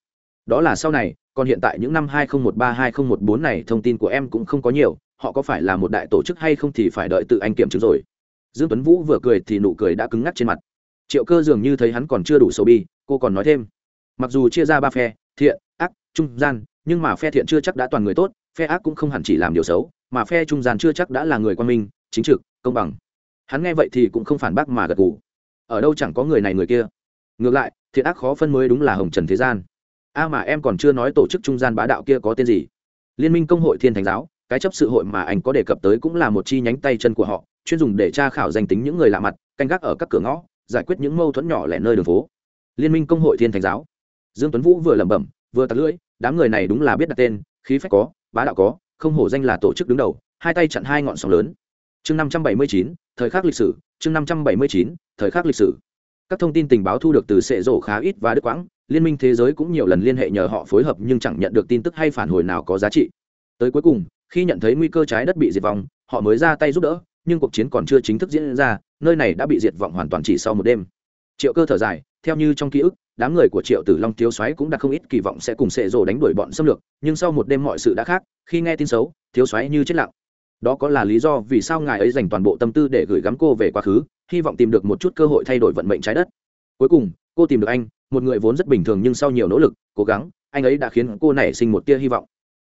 Đó là sau này, còn hiện tại những năm 2013-2014 này thông tin của em cũng không có nhiều, họ có phải là một đại tổ chức hay không thì phải đợi tự anh kiểm chứng rồi. Dương tuấn vũ vừa cười thì nụ cười đã cứng ngắc trên mặt. Triệu cơ dường như thấy hắn còn chưa đủ sầu bi, cô còn nói thêm. Mặc dù chia ra ba phe, thiện, ác, trung, gian, nhưng mà phe thiện chưa chắc đã toàn người tốt, phe ác cũng không hẳn chỉ làm điều xấu, mà phe trung, gian chưa chắc đã là người quan minh, chính trực, công bằng. Hắn nghe vậy thì cũng không phản bác mà gật gù. Ở đâu chẳng có người này người kia ngược lại, thiện ác khó phân mới đúng là hồng trần thế gian. A mà em còn chưa nói tổ chức trung gian bá đạo kia có tên gì. Liên minh công hội thiên thánh giáo, cái chấp sự hội mà anh có đề cập tới cũng là một chi nhánh tay chân của họ, chuyên dùng để tra khảo danh tính những người lạ mặt, canh gác ở các cửa ngõ, giải quyết những mâu thuẫn nhỏ lẻ nơi đường phố. Liên minh công hội thiên thánh giáo. Dương tuấn vũ vừa lẩm bẩm, vừa tạt lưỡi, đám người này đúng là biết đặt tên, khí phách có, bá đạo có, không hổ danh là tổ chức đứng đầu, hai tay chặn hai ngọn sóng lớn. Chương năm trăm bảy mươi chín, thời khắc lịch sử, chương năm trăm bảy mươi chín, thời khắc lịch sử các thông tin tình báo thu được từ sệ rổ khá ít và đức quãng, liên minh thế giới cũng nhiều lần liên hệ nhờ họ phối hợp nhưng chẳng nhận được tin tức hay phản hồi nào có giá trị. Tới cuối cùng, khi nhận thấy nguy cơ trái đất bị diệt vong, họ mới ra tay giúp đỡ, nhưng cuộc chiến còn chưa chính thức diễn ra, nơi này đã bị diệt vọng hoàn toàn chỉ sau một đêm. Triệu cơ thở dài, theo như trong ký ức, đám người của triệu tử long thiếu soái cũng đã không ít kỳ vọng sẽ cùng sệ rồ đánh đuổi bọn xâm lược, nhưng sau một đêm mọi sự đã khác, khi nghe tin xấu, thiếu soái như chết lặng đó có là lý do vì sao ngài ấy dành toàn bộ tâm tư để gửi gắm cô về quá khứ, hy vọng tìm được một chút cơ hội thay đổi vận mệnh trái đất. Cuối cùng, cô tìm được anh, một người vốn rất bình thường nhưng sau nhiều nỗ lực, cố gắng, anh ấy đã khiến cô nảy sinh một tia hy vọng.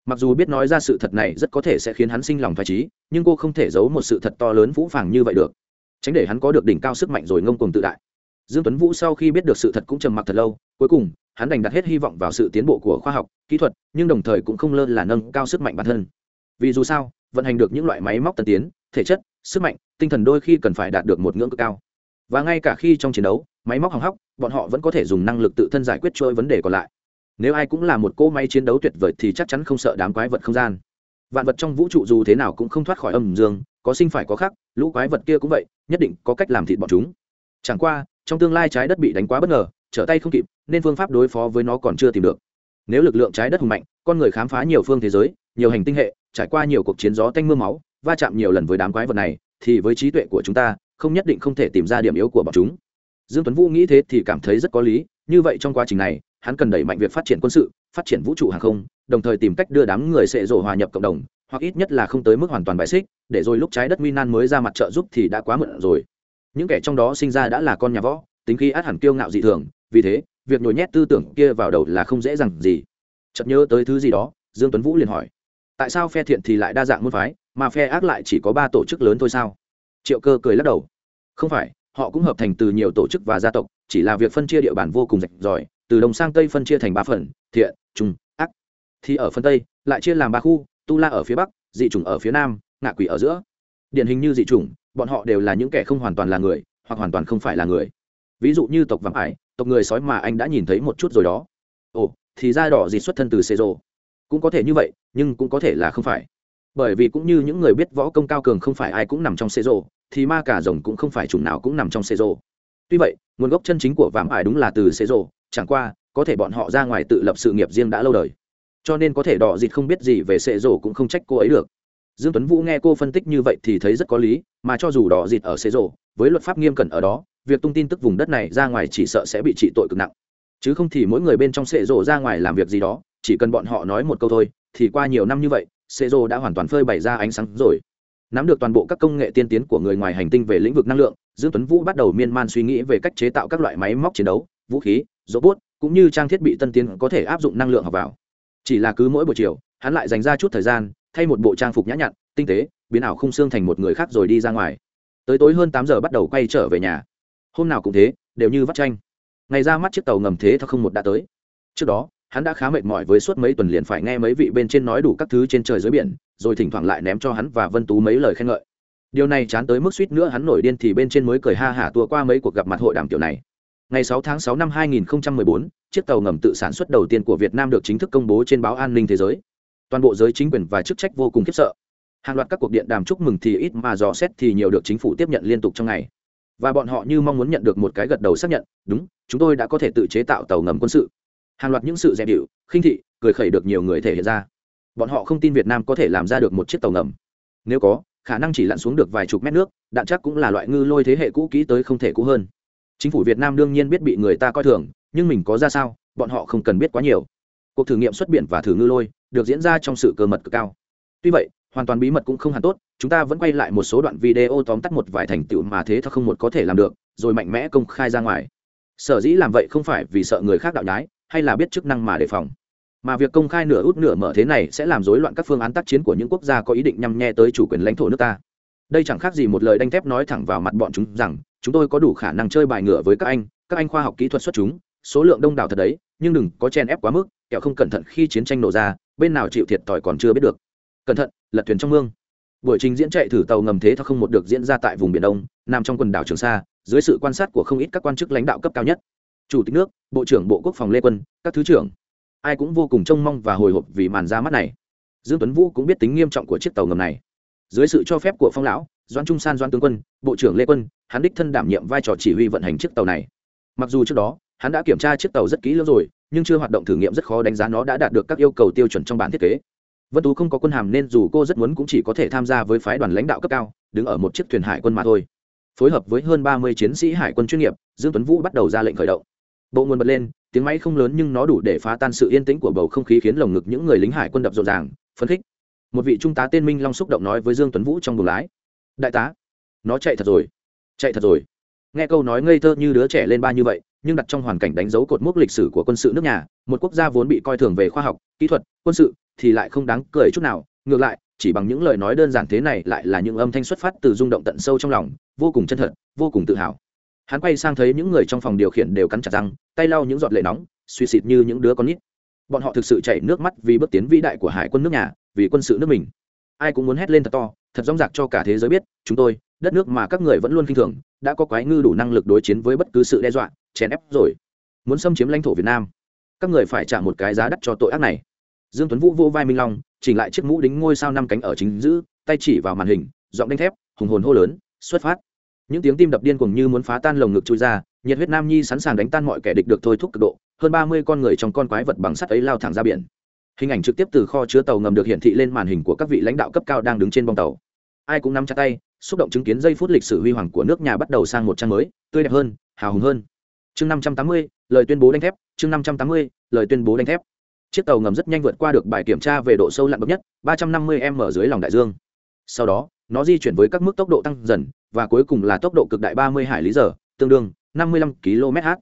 Mặc dù biết nói ra sự thật này rất có thể sẽ khiến hắn sinh lòng phải trí, nhưng cô không thể giấu một sự thật to lớn vũ phàng như vậy được. Tránh để hắn có được đỉnh cao sức mạnh rồi ngông cuồng tự đại. Dương tuấn vũ sau khi biết được sự thật cũng trầm mặc thật lâu, cuối cùng, hắn đành đặt hết hy vọng vào sự tiến bộ của khoa học, kỹ thuật, nhưng đồng thời cũng không lơ là nâng cao sức mạnh bản thân. Vì dù sao vận hành được những loại máy móc tân tiến, thể chất, sức mạnh, tinh thần đôi khi cần phải đạt được một ngưỡng cực cao. Và ngay cả khi trong chiến đấu, máy móc hỏng hóc, bọn họ vẫn có thể dùng năng lực tự thân giải quyết chuỗi vấn đề còn lại. Nếu ai cũng là một cỗ máy chiến đấu tuyệt vời thì chắc chắn không sợ đám quái vật không gian. Vạn vật trong vũ trụ dù thế nào cũng không thoát khỏi âm dương, có sinh phải có khác lũ quái vật kia cũng vậy, nhất định có cách làm thịt bọn chúng. Chẳng qua, trong tương lai trái đất bị đánh quá bất ngờ, trở tay không kịp, nên phương pháp đối phó với nó còn chưa tìm được. Nếu lực lượng trái đất hùng mạnh, con người khám phá nhiều phương thế giới, nhiều hành tinh hệ trải qua nhiều cuộc chiến gió tanh mưa máu, va chạm nhiều lần với đám quái vật này, thì với trí tuệ của chúng ta, không nhất định không thể tìm ra điểm yếu của bọn chúng. Dương tuấn vũ nghĩ thế thì cảm thấy rất có lý, như vậy trong quá trình này, hắn cần đẩy mạnh việc phát triển quân sự, phát triển vũ trụ hàng không, đồng thời tìm cách đưa đám người sệ rổ hòa nhập cộng đồng, hoặc ít nhất là không tới mức hoàn toàn bài xích, để rồi lúc trái đất nguy nan mới ra mặt trợ giúp thì đã quá muộn rồi. Những kẻ trong đó sinh ra đã là con nhà võ, tính khí át hẳn kiêu ngạo dị thường, vì thế, việc nhồi nhét tư tưởng kia vào đầu là không dễ dàng gì. Chợt nhớ tới thứ gì đó, dương tuấn vũ liền hỏi tại sao phe thiện thì lại đa dạng môn phái, mà phe ác lại chỉ có ba tổ chức lớn thôi sao? Triệu cơ cười lắc đầu. Không phải, họ cũng hợp thành từ nhiều tổ chức và gia tộc, chỉ là việc phân chia địa bàn vô cùng rạch ròi, từ đông sang tây phân chia thành ba phần, thiện, trung, ác. Thì ở phần tây, lại chia làm ba khu, tu la ở phía bắc, dị chủng ở phía nam, ngạ quỷ ở giữa. Điển hình như dị chủng bọn họ đều là những kẻ không hoàn toàn là người, hoặc hoàn toàn không phải là người. Ví dụ như tộc vàng ải, tộc người sói mà anh đã nhìn thấy một chút rồi đó. Ồ, thì da đỏ dị xuất thân từ xê rô cũng có thể như vậy, nhưng cũng có thể là không phải. Bởi vì cũng như những người biết võ công cao cường không phải ai cũng nằm trong xê rô, thì ma cả rồng cũng không phải chủng nào cũng nằm trong xê rô. Tuy vậy, nguồn gốc chân chính của vàm ải đúng là từ xê rô, chẳng qua, có thể bọn họ ra ngoài tự lập sự nghiệp riêng đã lâu đời. Cho nên có thể đỏ dịt không biết gì về xê rổ cũng không trách cô ấy được. Dương tuấn vũ nghe cô phân tích như vậy thì thấy rất có lý, mà cho dù đỏ dịt ở xê rổ với luật pháp nghiêm cẩn ở đó, việc tung tin tức vùng đất này ra ngoài chỉ sợ sẽ bị trị tội cực nặng. Chứ không thì mỗi người bên trong xệ rổ ra ngoài làm việc gì đó chỉ cần bọn họ nói một câu thôi, thì qua nhiều năm như vậy xệ rô đã hoàn toàn phơi bày ra ánh sáng rồi. Nắm được toàn bộ các công nghệ tiên tiến của người ngoài hành tinh về lĩnh vực năng lượng, dương tuấn vũ bắt đầu miên man suy nghĩ về cách chế tạo các loại máy móc chiến đấu, vũ khí, robot, cũng như trang thiết bị tân tiến có thể áp dụng năng lượng học vào. Chỉ là cứ mỗi buổi chiều, hắn lại dành ra chút thời gian, thay một bộ trang phục nhã nhặn, tinh tế, biến ảo khung xương thành một người khác rồi đi ra ngoài. Tới tối hơn tám giờ bắt đầu quay trở về nhà. Hôm nào cũng thế, đều như vắt tranh ngày ra mắt chiếc tàu ngầm thế thật không một đã tới. Trước đó hắn đã khá mệt mỏi với suốt mấy tuần liền phải nghe mấy vị bên trên nói đủ các thứ trên trời dưới biển rồi thỉnh thoảng lại ném cho hắn và vân tú mấy lời khen ngợi. Điều này chán tới mức suýt nữa hắn nổi điên thì bên trên mới cười ha hả tua qua mấy cuộc gặp mặt hội đàm kiểu này. Ngày 6 tháng 6 năm 2014, chiếc tàu ngầm tự sản xuất đầu tiên của việt nam được chính thức công bố trên báo an ninh thế giới. Toàn bộ giới chính quyền và chức trách vô cùng khiếp sợ. Hàng loạt các cuộc điện đàm chúc mừng thì ít mà dò xét thì nhiều được chính phủ tiếp nhận liên tục trong ngày. Và bọn họ như mong muốn nhận được một cái gật đầu xác nhận đúng chúng tôi đã có thể tự chế tạo tàu ngầm quân sự hàng loạt những sự dè điệu, khinh thị, cười khẩy được nhiều người thể hiện ra. Bọn họ không tin việt nam có thể làm ra được một chiếc tàu ngầm. Nếu có, khả năng chỉ lặn xuống được vài chục mét nước, đạn chắc cũng là loại ngư lôi thế hệ cũ kỹ tới không thể cũ hơn. Chính phủ việt nam đương nhiên biết bị người ta coi thường, nhưng mình có ra sao, bọn họ không cần biết quá nhiều. Cuộc thử nghiệm xuất biển và thử ngư lôi được diễn ra trong sự cơ mật cực cao. Tuy vậy, hoàn toàn bí mật cũng không hẳn tốt, chúng ta vẫn quay lại một số đoạn video tóm tắt một vài thành tựu mà thế thật không một có thể làm được, rồi mạnh mẽ công khai ra ngoài. Sở dĩ làm vậy không phải vì sợ người khác đạo nhái hay là biết chức năng mà đề phòng. Mà việc công khai nửa út nửa mở thế này sẽ làm rối loạn các phương án tác chiến của những quốc gia có ý định nhằm nhe tới chủ quyền lãnh thổ nước ta. Đây chẳng khác gì một lời đanh thép nói thẳng vào mặt bọn chúng rằng, chúng tôi có đủ khả năng chơi bài ngựa với các anh các anh khoa học kỹ thuật xuất chúng, số lượng đông đảo thật đấy, nhưng đừng có chen ép quá mức, kẻo không cẩn thận khi chiến tranh nổ ra, bên nào chịu thiệt thòi còn chưa biết được. Cẩn thận, lật thuyền trong mương. Buổi trình diễn chạy thử tàu ngầm thế thao không một được diễn ra tại vùng biển đông, nằm trong quần đảo trường sa, dưới sự quan sát của không ít các quan chức lãnh đạo cấp cao nhất chủ tịch nước, bộ trưởng bộ quốc phòng lê quân, các thứ trưởng. Ai cũng vô cùng trông mong và hồi hộp vì màn ra mắt này. Dương tuấn vũ cũng biết tính nghiêm trọng của chiếc tàu ngầm này. Dưới sự cho phép của phong lão, doãn trung san, doãn tướng quân, bộ trưởng lê quân, hắn đích thân đảm nhiệm vai trò chỉ huy vận hành chiếc tàu này. Mặc dù trước đó, hắn đã kiểm tra chiếc tàu rất kỹ lưỡng rồi, nhưng chưa hoạt động thử nghiệm rất khó đánh giá nó đã đạt được các yêu cầu tiêu chuẩn trong bản thiết kế. Vân tú không có quân hàm nên dù cô rất muốn cũng chỉ có thể tham gia với phái đoàn lãnh đạo cấp cao, đứng ở một chiếc thuyền hải quân mà thôi. Phối hợp với hơn ba mươi chiến sĩ hải quân chuyên nghiệp, dương tuấn vũ bắt đầu ra lệnh khởi động bộ nguồn bật lên, tiếng máy không lớn nhưng nó đủ để phá tan sự yên tĩnh của bầu không khí khiến lồng ngực những người lính hải quân đập rộn ràng, phấn khích. Một vị trung tá tên minh long xúc động nói với dương tuấn vũ trong buồng lái. Đại tá, nó chạy thật rồi, chạy thật rồi. Nghe câu nói ngây thơ như đứa trẻ lên ba như vậy, nhưng đặt trong hoàn cảnh đánh dấu cột mốc lịch sử của quân sự nước nhà, một quốc gia vốn bị coi thường về khoa học, kỹ thuật, quân sự thì lại không đáng cười chút nào. Ngược lại, chỉ bằng những lời nói đơn giản thế này lại là những âm thanh xuất phát từ rung động tận sâu trong lòng, vô cùng chân thật, vô cùng tự hào hắn quay sang thấy những người trong phòng điều khiển đều cắn chặt răng, tay lau những giọt lệ nóng, suy xịt như những đứa con nít. Bọn họ thực sự chảy nước mắt vì bước tiến vĩ đại của hải quân nước nhà, vì quân sự nước mình. Ai cũng muốn hét lên thật to, thật rong rạc cho cả thế giới biết, chúng tôi, đất nước mà các người vẫn luôn k i n h thường, đã có quái ngư đủ năng lực đối chiến với bất cứ sự đe dọa, chèn ép rồi. Muốn xâm chiếm lãnh thổ việt nam, các người phải trả một cái giá đắt cho tội ác này. Dương tuấn vũ vô vai minh long, chỉnh lại chiếc mũ đính ngôi sao năm cánh ở chính giữ tay chỉ vào màn hình, giọng đanh thép, hùng hồn hô lớn, xuất phát! Những tiếng tim đập điên cuồng như muốn phá tan lồng ngực chui ra, nhiệt huyết nam nhi sẵn sàng đánh tan mọi kẻ địch được thôi thúc cực độ, hơn ba mươi con người trong con quái vật bằng sắt ấy lao thẳng ra biển. Hình ảnh trực tiếp từ kho chứa tàu ngầm được hiển thị lên màn hình của các vị lãnh đạo cấp cao đang đứng trên bong tàu. Ai cũng nắm chặt tay, xúc động chứng kiến giây phút lịch sử huy hoàng của nước nhà bắt đầu sang một trang mới, tươi đẹp hơn, hào hùng hơn. Chương năm trăm tám mươi, lời tuyên bố đánh thép, chương năm trăm tám mươi, lời tuyên bố đánh thép. Chiếc tàu ngầm rất nhanh vượt qua được bài kiểm tra về độ sâu lặn bậc nhất, ba trăm năm mươi m dưới lòng đại dương. Sau đó nó di chuyển với các mức tốc độ tăng dần, và cuối cùng là tốc độ cực đại ba mươi hải lý giờ, tương đương năm mươi lăm km/h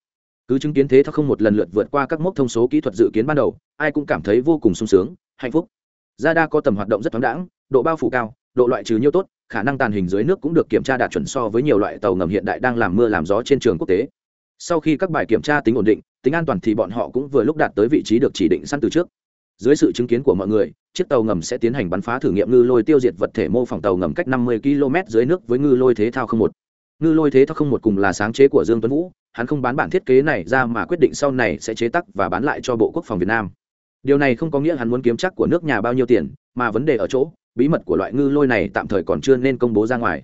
cứ chứng kiến thế thao không một lần lượt vượt qua các mốc thông số kỹ thuật dự kiến ban đầu, ai cũng cảm thấy vô cùng sung sướng, hạnh phúc. Radar có tầm hoạt động rất thoáng đãng, độ bao phủ cao, độ loại trừ nhiêu tốt, khả năng tàn hình dưới nước cũng được kiểm tra đạt chuẩn so với nhiều loại tàu ngầm hiện đại đang làm mưa làm gió trên trường quốc tế. Sau khi các bài kiểm tra tính ổn định, tính an toàn thì bọn họ cũng vừa lúc đạt tới vị trí được chỉ định săn từ trước dưới sự chứng kiến của mọi người, chiếc tàu ngầm sẽ tiến hành bắn phá thử nghiệm ngư lôi tiêu diệt vật thể mô phỏng tàu ngầm cách 50 km dưới nước với ngư lôi thế thao không một. Ngư lôi thế thao không một cùng là sáng chế của dương tuấn vũ, hắn không bán bản thiết kế này ra mà quyết định sau này sẽ chế tác và bán lại cho bộ quốc phòng việt nam. Điều này không có nghĩa hắn muốn kiếm chắc của nước nhà bao nhiêu tiền, mà vấn đề ở chỗ, bí mật của loại ngư lôi này tạm thời còn chưa nên công bố ra ngoài.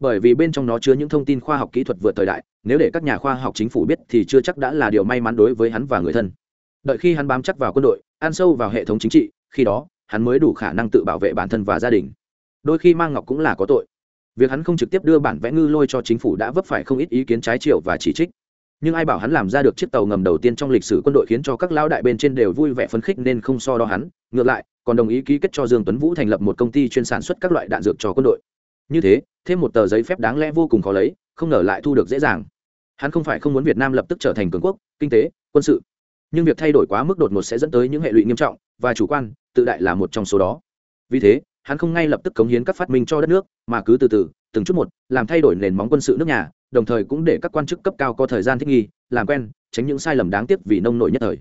Bởi vì bên trong nó chứa những thông tin khoa học kỹ thuật vượt thời đại, nếu để các nhà khoa học chính phủ biết thì chưa chắc đã là điều may mắn đối với hắn và người thân đợi khi hắn bám chắc vào quân đội ăn sâu vào hệ thống chính trị, khi đó, hắn mới đủ khả năng tự bảo vệ bản thân và gia đình. Đôi khi mang ngọc cũng là có tội. Việc hắn không trực tiếp đưa bản vẽ ngư lôi cho chính phủ đã vấp phải không ít ý kiến trái chiều và chỉ trích. Nhưng ai bảo hắn làm ra được chiếc tàu ngầm đầu tiên trong lịch sử quân đội khiến cho các lão đại bên trên đều vui vẻ phấn khích nên không so đo hắn. Ngược lại, còn đồng ý ký kết cho dương tuấn vũ thành lập một công ty chuyên sản xuất các loại đạn dược cho quân đội. Như thế, thêm một tờ giấy phép đáng lẽ vô cùng khó lấy, không ngờ lại thu được dễ dàng. Hắn không phải không muốn việt nam lập tức trở thành cường quốc, kinh tế, quân sự nhưng việc thay đổi quá mức đột ngột sẽ dẫn tới những hệ lụy nghiêm trọng, và chủ quan, tự đại là một trong số đó. Vì thế, hắn không ngay lập tức cống hiến các phát minh cho đất nước, mà cứ từ từ, từng chút một, làm thay đổi nền móng quân sự nước nhà, đồng thời cũng để các quan chức cấp cao có thời gian thích nghi, làm quen, tránh những sai lầm đáng tiếc vì nông nổi nhất thời.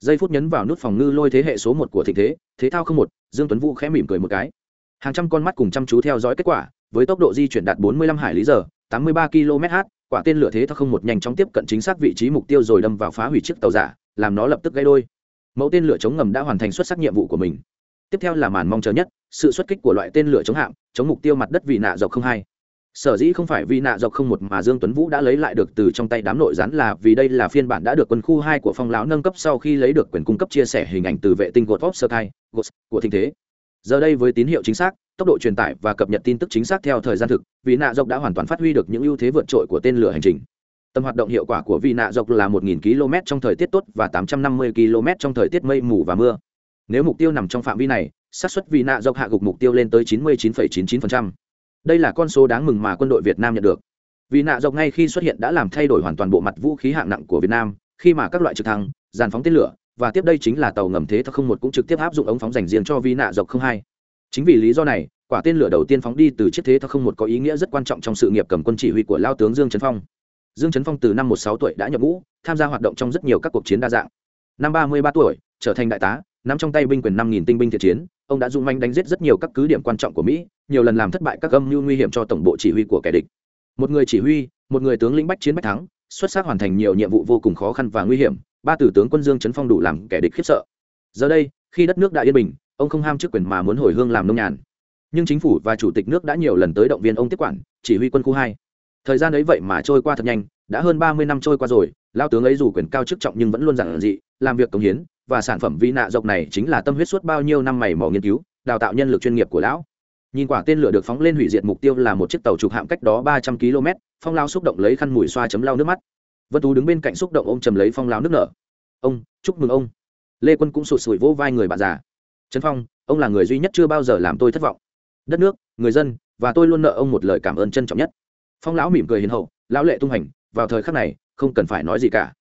Giây phút nhấn vào nút phòng ngư lôi thế hệ số một của thịnh thế thế thao không một, dương tuấn vũ khẽ mỉm cười một cái. Hàng trăm con mắt cùng chăm chú theo dõi kết quả, với tốc độ di chuyển đạt 45 hải lý giờ 83 km/h quả tên lửa thế thao không một nhanh chóng tiếp cận chính xác vị trí mục tiêu rồi đâm vào phá hủy chiếc tàu giả làm nó lập tức gãy đôi. Mẫu tên lửa chống ngầm đã hoàn thành xuất sắc nhiệm vụ của mình. Tiếp theo là màn mong chờ nhất, sự xuất kích của loại tên lửa chống hạm, chống mục tiêu mặt đất vì nạ dọc không hai. Sở dĩ không phải vì nạ dọc không một mà dương tuấn vũ đã lấy lại được từ trong tay đám nội gián là vì đây là phiên bản đã được quân khu hai của phong lão nâng cấp sau khi lấy được quyền cung cấp chia sẻ hình ảnh từ vệ tinh gột of sky của thịnh thế. Giờ đây với tín hiệu chính xác, tốc độ truyền tải và cập nhật tin tức chính xác theo thời gian thực vì nạ dọc đã hoàn toàn phát huy được những ưu thế vượt trội của tên lửa hành trình tầm hoạt động hiệu quả của vi nạ dọc là 1.000 km trong thời tiết tốt và 850 km trong thời tiết mây mù và mưa. Nếu mục tiêu nằm trong phạm vi này xác suất vi nạ dọc hạ gục mục tiêu lên tới 99,99%. đây là con số đáng mừng mà quân đội việt nam nhận được. Vị nạ dọc ngay khi xuất hiện đã làm thay đổi hoàn toàn bộ mặt vũ khí hạng nặng của việt nam khi mà các loại trực thăng dàn phóng tên lửa và tiếp đây chính là tàu ngầm thế không một cũng trực tiếp áp dụng ống phóng dành riêng cho vi nạ dọc không hai. Chính vì lý do này quả tên lửa đầu tiên phóng đi từ chiếc thế không một có ý nghĩa rất quan trọng trong sự nghiệp cầm quân chỉ huy của lao tướng dương trấn phong dương trấn phong từ năm một sáu tuổi đã nhập ngũ, tham gia hoạt động trong rất nhiều các cuộc chiến đa dạng. Năm ba mươi ba tuổi, trở thành đại tá, nắm trong tay binh quyền năm nghìn tinh binh thiện chiến, ông đã dung manh đánh giết rất nhiều các cứ điểm quan trọng của mỹ, nhiều lần làm thất bại các âm mưu nguy hiểm cho tổng bộ chỉ huy của kẻ địch. Một người chỉ huy, một người tướng lĩnh bách chiến bách thắng, xuất sắc hoàn thành nhiều nhiệm vụ vô cùng khó khăn và nguy hiểm, ba tử tướng quân dương trấn phong đủ làm kẻ địch khiếp sợ. Giờ đây, khi đất nước đã yên bình, ông không ham chức quyền mà muốn hồi hương làm nông nhàn. Nhưng chính phủ và chủ tịch nước đã nhiều lần tới động viên ông tiếp quản, chỉ huy quân khu hai thời gian ấy vậy mà trôi qua thật nhanh, đã hơn ba mươi năm trôi qua rồi lao tướng ấy dù quyền cao chức trọng nhưng vẫn luôn giản dị, làm việc cống hiến, và sản phẩm vi nạ dọc này chính là tâm huyết suốt bao nhiêu năm mày mò nghiên cứu, đào tạo nhân lực chuyên nghiệp của lão. Nhìn quả tên lửa được phóng lên hủy diệt mục tiêu là một chiếc tàu trục hạm cách đó ba trăm km phong lao xúc động lấy khăn mùi xoa chấm lau nước mắt. Vân tú đứng bên cạnh xúc động ôm chầm lấy phong lao nước nở. Ông, chúc mừng ông. Lê quân cũng sụt sùi vỗ vai người bạn già. Trấn phong, ông là người duy nhất chưa bao giờ làm tôi thất vọng. Đất nước, người dân, và tôi luôn nợ ông một lời cảm ơn trân trọng nhất phong lão mỉm cười hiền hậu, lão lệ tung hành, vào thời khắc này, không cần phải nói gì cả.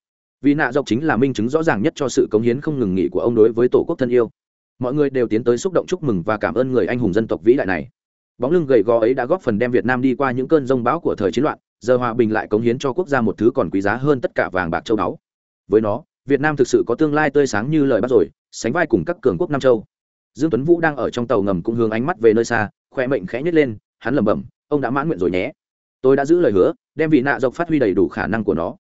Vì nạ dọc chính là minh chứng rõ ràng nhất cho sự cống hiến không ngừng nghỉ của ông đối với tổ quốc thân yêu. Mọi người đều tiến tới xúc động chúc mừng và cảm ơn người anh hùng dân tộc vĩ đại này. Bóng lưng gầy gò ấy đã góp phần đem việt nam đi qua những cơn rông bão của thời chiến loạn, giờ hòa bình lại cống hiến cho quốc gia một thứ còn quý giá hơn tất cả vàng bạc châu báu. Với nó, việt nam thực sự có tương lai tươi sáng như lời bác rồi, sánh vai cùng các cường quốc nam châu. Dương tuấn vũ đang ở trong tàu ngầm cũng hướng ánh mắt về nơi xa khoe mệnh khẽ nhếch lên, hắn lẩm bẩm, ông đã mãn nguyện rồi nhé tôi đã giữ lời hứa, đem vị nạ dọc phát huy đầy đủ khả năng của nó.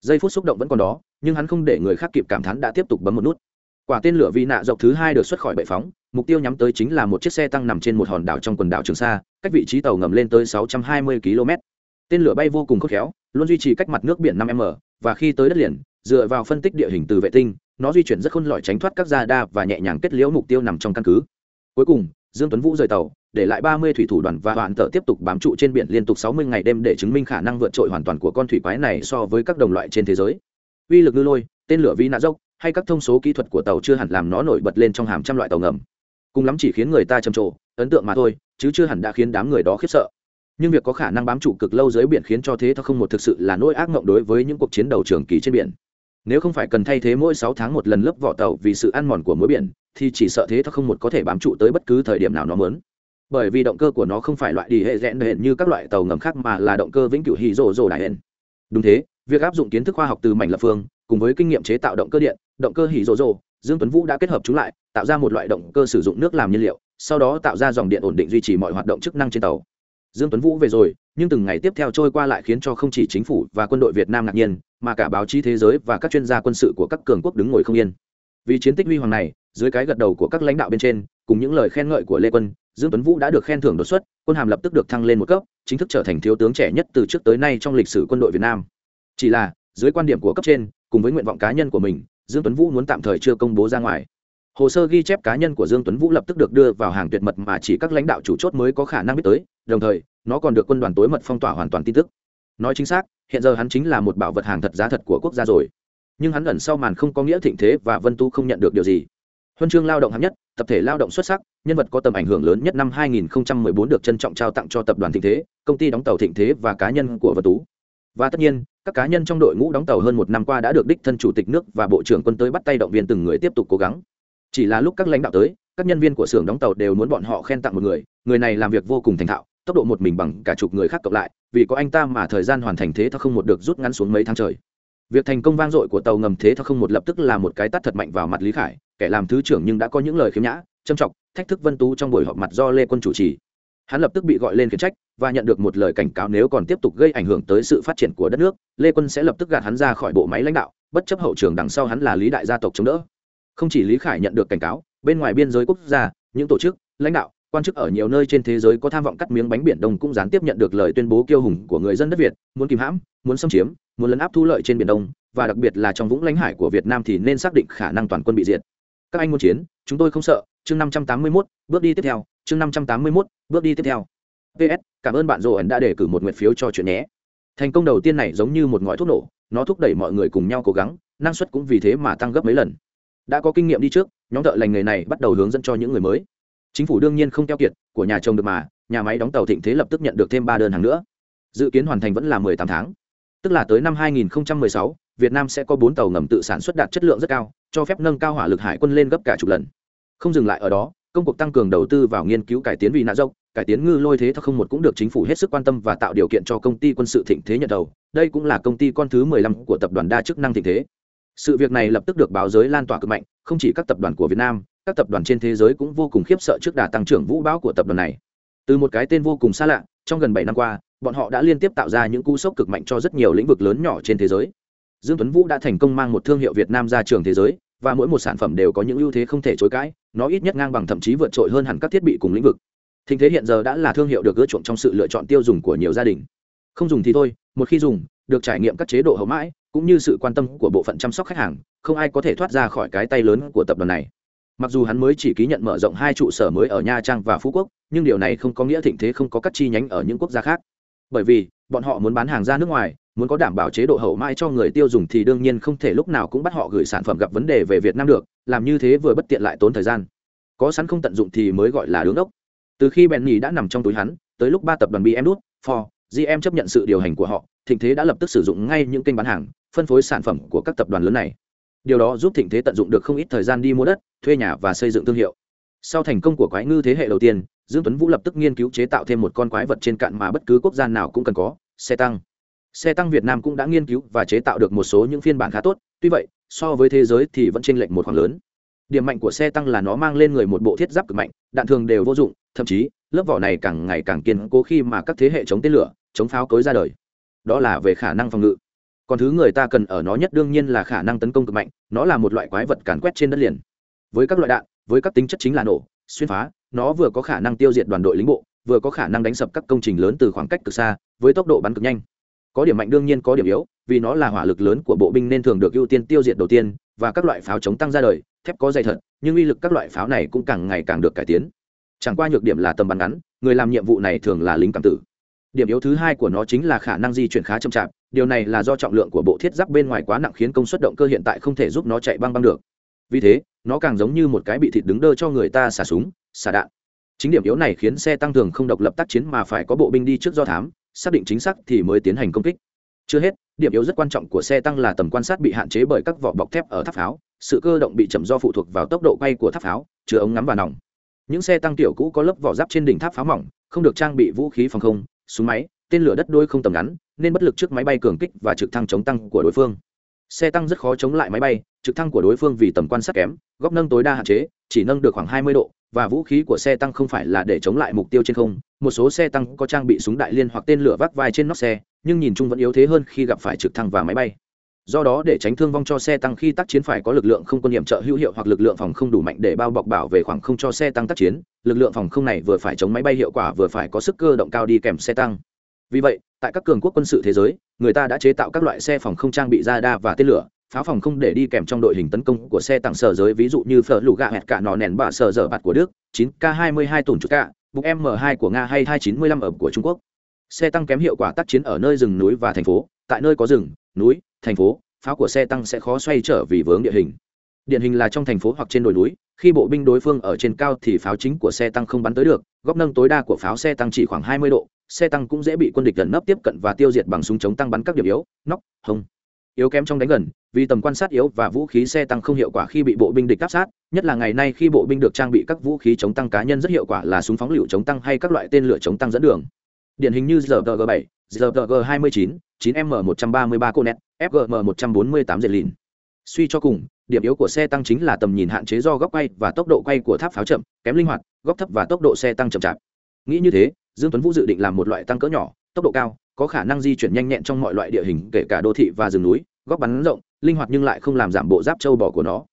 Giây phút xúc động vẫn còn đó, nhưng hắn không để người khác kịp cảm thán đã tiếp tục bấm một nút. Quả tên lửa vị nạ dọc thứ hai được xuất khỏi bệ phóng, mục tiêu nhắm tới chính là một chiếc xe tăng nằm trên một hòn đảo trong quần đảo trường sa, cách vị trí tàu ngầm lên tới 620 km tên lửa bay vô cùng khốc khéo, luôn duy trì cách mặt nước biển 5 m, và khi tới đất liền, dựa vào phân tích địa hình từ vệ tinh, nó di chuyển rất khôn lỏi tránh thoát các gia đa và nhẹ nhàng kết liễu mục tiêu nằm trong căn cứ. Cuối cùng dương tuấn vũ rời tàu, để lại 30 thủy thủ đoàn và hoàn tờ tiếp tục bám trụ trên biển liên tục 60 ngày đêm để chứng minh khả năng vượt trội hoàn toàn của con thủy quái này so với các đồng loại trên thế giới. Uy lực ngư lôi, tên lửa vi nạ dốc, hay các thông số kỹ thuật của tàu chưa hẳn làm nó nổi bật lên trong hàm trăm loại tàu ngầm. Cùng lắm chỉ khiến người ta trầm trồ, ấn tượng mà thôi, chứ chưa hẳn đã khiến đám người đó khiếp sợ. Nhưng việc có khả năng bám trụ cực lâu dưới biển khiến cho thế thao không một thực sự là nỗi ác mộng đối với những cuộc chiến đầu trường kỳ trên biển. Nếu không phải cần thay thế mỗi sáu tháng một lần lớp vỏ tàu vì sự ăn mòn của mỗi biển thì chỉ sợ thế thao không một có thể bám trụ tới bất cứ thời điểm nào nó muốn, bởi vì động cơ của nó không phải loại đi hệ rẽn hển như các loại tàu ngầm khác mà là động cơ vĩnh cửu hì rồ rồ đại hển đúng thế việc áp dụng kiến thức khoa học từ mảnh lập phương cùng với kinh nghiệm chế tạo động cơ điện động cơ hì rồ rồ dương tuấn vũ đã kết hợp chúng lại tạo ra một loại động cơ sử dụng nước làm nhiên liệu sau đó tạo ra dòng điện ổn định duy trì mọi hoạt động chức năng trên tàu. Dương tuấn vũ về rồi nhưng từng ngày tiếp theo trôi qua lại khiến cho không chỉ chính phủ và quân đội việt nam ngạc nhiên mà cả báo chí thế giới và các chuyên gia quân sự của các cường quốc đứng ngồi không yên. Vì chiến tích huy hoàng này dưới cái gật đầu của các lãnh đạo bên trên, cùng những lời khen ngợi của lê quân, dương tuấn vũ đã được khen thưởng đột xuất, quân hàm lập tức được thăng lên một cấp, chính thức trở thành thiếu tướng trẻ nhất từ trước tới nay trong lịch sử quân đội việt nam. Chỉ là, dưới quan điểm của cấp trên, cùng với nguyện vọng cá nhân của mình, dương tuấn vũ muốn tạm thời chưa công bố ra ngoài. Hồ sơ ghi chép cá nhân của dương tuấn vũ lập tức được đưa vào hàng tuyệt mật mà chỉ các lãnh đạo chủ chốt mới có khả năng biết tới, đồng thời, nó còn được quân đoàn tối mật phong tỏa hoàn toàn tin tức. Nói chính xác, hiện giờ hắn chính là một bảo vật hàng thật giá thật của quốc gia rồi. Nhưng hắn ẩn sau màn không có nghĩa thịnh thế và vân tu không nhận được điều gì huân chương lao động hạng nhất, tập thể lao động xuất sắc, nhân vật có tầm ảnh hưởng lớn nhất năm 2014 được trân trọng trao tặng cho tập đoàn thịnh thế, công ty đóng tàu thịnh thế và cá nhân của Vật tú. Và tất nhiên, các cá nhân trong đội ngũ đóng tàu hơn một năm qua đã được đích thân chủ tịch nước và bộ trưởng quân tới bắt tay động viên từng người tiếp tục cố gắng. Chỉ là lúc các lãnh đạo tới, các nhân viên của xưởng đóng tàu đều muốn bọn họ khen tặng một người người này làm việc vô cùng thành thạo, tốc độ một mình bằng cả chục người khác cộng lại, vì có anh ta mà thời gian hoàn thành thế thao không một được rút ngắn xuống mấy tháng trời. Việc thành công vang dội của tàu ngầm thế thao không một lập tức là một cái tắt thật mạnh vào mặt lý khải kẻ làm thứ trưởng nhưng đã có những lời khiếm nhã, châm trọng thách thức vân tú trong buổi họp mặt do lê quân chủ trì. Hắn lập tức bị gọi lên khiển trách và nhận được một lời cảnh cáo nếu còn tiếp tục gây ảnh hưởng tới sự phát triển của đất nước, lê quân sẽ lập tức gạt hắn ra khỏi bộ máy lãnh đạo, bất chấp hậu trường đằng sau hắn là lý đại gia tộc chống đỡ. Không chỉ lý khải nhận được cảnh cáo, bên ngoài biên giới quốc gia, những tổ chức, lãnh đạo, quan chức ở nhiều nơi trên thế giới có tham vọng cắt miếng bánh biển đông cũng gián tiếp nhận được lời tuyên bố kiêu hùng của người dân đất việt, muốn kìm hãm, muốn xâm chiếm, muốn lấn áp thu lợi trên biển đông, và đặc biệt là trong vũng lãnh hải của việt nam thì nên xác định khả năng toàn quân bị diệt các anh muốn chiến chúng tôi không sợ. Chương năm trăm tám mươi 581, bước đi tiếp theo. Chương năm trăm tám mươi 581, bước đi tiếp theo. Ps cảm ơn bạn rồ đã đề cử một nguyện phiếu cho chuyện nhé. Thành công đầu tiên này giống như một ngõi thuốc nổ nó thúc đẩy mọi người cùng nhau cố gắng năng suất cũng vì thế mà tăng gấp mấy lần. Đã có kinh nghiệm đi trước nhóm thợ lành nghề này bắt đầu hướng dẫn cho những người mới. Chính phủ đương nhiên không keo kiệt của nhà chồng được mà nhà máy đóng tàu thịnh thế lập tức nhận được thêm ba đơn hàng nữa. Dự kiến hoàn thành vẫn là 18 tháng. Tức là tới năm 2016, Việt Nam sẽ có bốn tàu ngầm tự sản xuất đạt chất lượng rất cao, cho phép nâng cao hỏa lực hải quân lên gấp cả chục lần. Không dừng lại ở đó, công cuộc tăng cường đầu tư vào nghiên cứu cải tiến vì nạ dốc, cải tiến ngư lôi thế thao không một cũng được chính phủ hết sức quan tâm và tạo điều kiện cho công ty quân sự thịnh thế nhận đầu. Đây cũng là công ty con thứ 15 của tập đoàn đa chức năng thịnh thế. Sự việc này lập tức được báo giới lan tỏa cực mạnh, không chỉ các tập đoàn của Việt Nam, các tập đoàn trên thế giới cũng vô cùng khiếp sợ trước đà tăng trưởng vũ bão của tập đoàn này. Từ một cái tên vô cùng xa lạ, trong gần 7 năm qua, bọn họ đã liên tiếp tạo ra những cú sốc cực mạnh cho rất nhiều lĩnh vực lớn nhỏ trên thế giới. Dương Tuấn Vũ đã thành công mang một thương hiệu Việt Nam ra trường thế giới, và mỗi một sản phẩm đều có những ưu thế không thể chối cãi, nó ít nhất ngang bằng thậm chí vượt trội hơn hẳn các thiết bị cùng lĩnh vực. Thịnh thế hiện giờ đã là thương hiệu được ưa chuộng trong sự lựa chọn tiêu dùng của nhiều gia đình. Không dùng thì thôi, một khi dùng, được trải nghiệm các chế độ hậu mãi, cũng như sự quan tâm của bộ phận chăm sóc khách hàng, không ai có thể thoát ra khỏi cái tay lớn của tập đoàn này. Mặc dù hắn mới chỉ ký nhận mở rộng hai trụ sở mới ở Nha Trang và Phú Quốc, nhưng điều này không có nghĩa thịnh thế không có các chi nhánh ở những quốc gia khác. Bởi vì, bọn họ muốn bán hàng ra nước ngoài, muốn có đảm bảo chế độ hậu mãi cho người tiêu dùng thì đương nhiên không thể lúc nào cũng bắt họ gửi sản phẩm gặp vấn đề về Việt Nam được, làm như thế vừa bất tiện lại tốn thời gian. Có sẵn không tận dụng thì mới gọi là đứng đốc. Từ khi Benny đã nằm trong túi hắn, tới lúc ba tập đoàn BMW, Ford, GM chấp nhận sự điều hành của họ, Thịnh Thế đã lập tức sử dụng ngay những kênh bán hàng, phân phối sản phẩm của các tập đoàn lớn này. Điều đó giúp Thịnh Thế tận dụng được không ít thời gian đi mua đất, thuê nhà và xây dựng thương hiệu. Sau thành công của quái ngư thế hệ đầu tiên, Dương Tuấn Vũ lập tức nghiên cứu chế tạo thêm một con quái vật trên cạn mà bất cứ quốc gia nào cũng cần có, xe tăng xe tăng việt nam cũng đã nghiên cứu và chế tạo được một số những phiên bản khá tốt, tuy vậy, so với thế giới thì vẫn chênh lệch một khoảng lớn. Điểm mạnh của xe tăng là nó mang lên người một bộ thiết giáp cực mạnh, đạn thường đều vô dụng, thậm chí, lớp vỏ này càng ngày càng kiên cố khi mà các thế hệ chống tên lửa, chống pháo cối ra đời. Đó là về khả năng phòng ngự. Còn thứ người ta cần ở nó nhất đương nhiên là khả năng tấn công cực mạnh, nó là một loại quái vật càn quét trên đất liền. Với các loại đạn, với các tính chất chính là nổ, xuyên phá, nó vừa có khả năng tiêu diệt đoàn đội lính bộ, vừa có khả năng đánh sập các công trình lớn từ khoảng cách cực xa, với tốc độ bắn cực nhanh có điểm mạnh đương nhiên có điểm yếu, vì nó là hỏa lực lớn của bộ binh nên thường được ưu tiên tiêu diệt đầu tiên và các loại pháo chống tăng ra đời, thép có dày thật, nhưng uy lực các loại pháo này cũng càng ngày càng được cải tiến. Chẳng qua nhược điểm là tầm bắn ngắn, người làm nhiệm vụ này thường là lính cảm tử. Điểm yếu thứ hai của nó chính là khả năng di chuyển khá chậm chạp, điều này là do trọng lượng của bộ thiết giáp bên ngoài quá nặng khiến công suất động cơ hiện tại không thể giúp nó chạy băng băng được. Vì thế, nó càng giống như một cái bị thịt đứng đơ cho người ta xả súng, xả đạn. Chính điểm yếu này khiến xe tăng thường không độc lập tác chiến mà phải có bộ binh đi trước do thám xác định chính xác thì mới tiến hành công kích. Chưa hết, điểm yếu rất quan trọng của xe tăng là tầm quan sát bị hạn chế bởi các vỏ bọc thép ở tháp pháo. Sự cơ động bị chậm do phụ thuộc vào tốc độ quay của tháp pháo, chứa ống ngắm và nòng. Những xe tăng tiểu cũ có lớp vỏ giáp trên đỉnh tháp pháo mỏng, không được trang bị vũ khí phòng không, súng máy, tên lửa đất đôi không tầm ngắn, nên bất lực trước máy bay cường kích và trực thăng chống tăng của đối phương xe tăng rất khó chống lại máy bay, trực thăng của đối phương vì tầm quan sát kém, góc nâng tối đa hạn chế, chỉ nâng được khoảng 20 độ, và vũ khí của xe tăng không phải là để chống lại mục tiêu trên không. Một số xe tăng có trang bị súng đại liên hoặc tên lửa vác vai trên nóc xe, nhưng nhìn chung vẫn yếu thế hơn khi gặp phải trực thăng và máy bay. Do đó để tránh thương vong cho xe tăng khi tác chiến phải có lực lượng không quân nhiệm trợ hữu hiệu hoặc lực lượng phòng không đủ mạnh để bao bọc bảo vệ khoảng không cho xe tăng tác chiến. Lực lượng phòng không này vừa phải chống máy bay hiệu quả vừa phải có sức cơ động cao đi kèm xe tăng. Vì vậy tại các cường quốc quân sự thế giới, người ta đã chế tạo các loại xe phòng không trang bị radar và tên lửa, pháo phòng không để đi kèm trong đội hình tấn công của xe tăng sở giới, ví dụ như phở lù gạ hẹt cả nọ nẻn bạ sở dở bạt của đức 9 k 22 tùn chút cả bục m 2 của nga hay 295 ở của trung quốc. Xe tăng kém hiệu quả tác chiến ở nơi rừng núi và thành phố. Tại nơi có rừng, núi, thành phố, pháo của xe tăng sẽ khó xoay trở vì vướng địa hình. Điển hình là trong thành phố hoặc trên đồi núi, khi bộ binh đối phương ở trên cao thì pháo chính của xe tăng không bắn tới được, góc nâng tối đa của pháo xe tăng chỉ khoảng 20 độ xe tăng cũng dễ bị quân địch gần nấp tiếp cận và tiêu diệt bằng súng chống tăng bắn các điểm yếu nóc hông. Yếu kém trong đánh gần vì tầm quan sát yếu và vũ khí xe tăng không hiệu quả khi bị bộ binh địch áp sát nhất là ngày nay khi bộ binh được trang bị các vũ khí chống tăng cá nhân rất hiệu quả là súng phóng lựu chống tăng hay các loại tên lửa chống tăng dẫn đường. Điển hình như Rg7, Rg29, 9 m 133 conet fgm 148 dệt lìn suy cho cùng điểm yếu của xe tăng chính là tầm nhìn hạn chế do góc quay và tốc độ quay của tháp pháo chậm kém linh hoạt góc thấp và tốc độ xe tăng chậm chạp. Nghĩ như thế dương tuấn vũ dự định làm một loại tăng cỡ nhỏ, tốc độ cao, có khả năng di chuyển nhanh nhẹn trong mọi loại địa hình, kể cả đô thị và rừng núi, góc bắn rộng, linh hoạt nhưng lại không làm giảm bộ giáp châu bò của nó.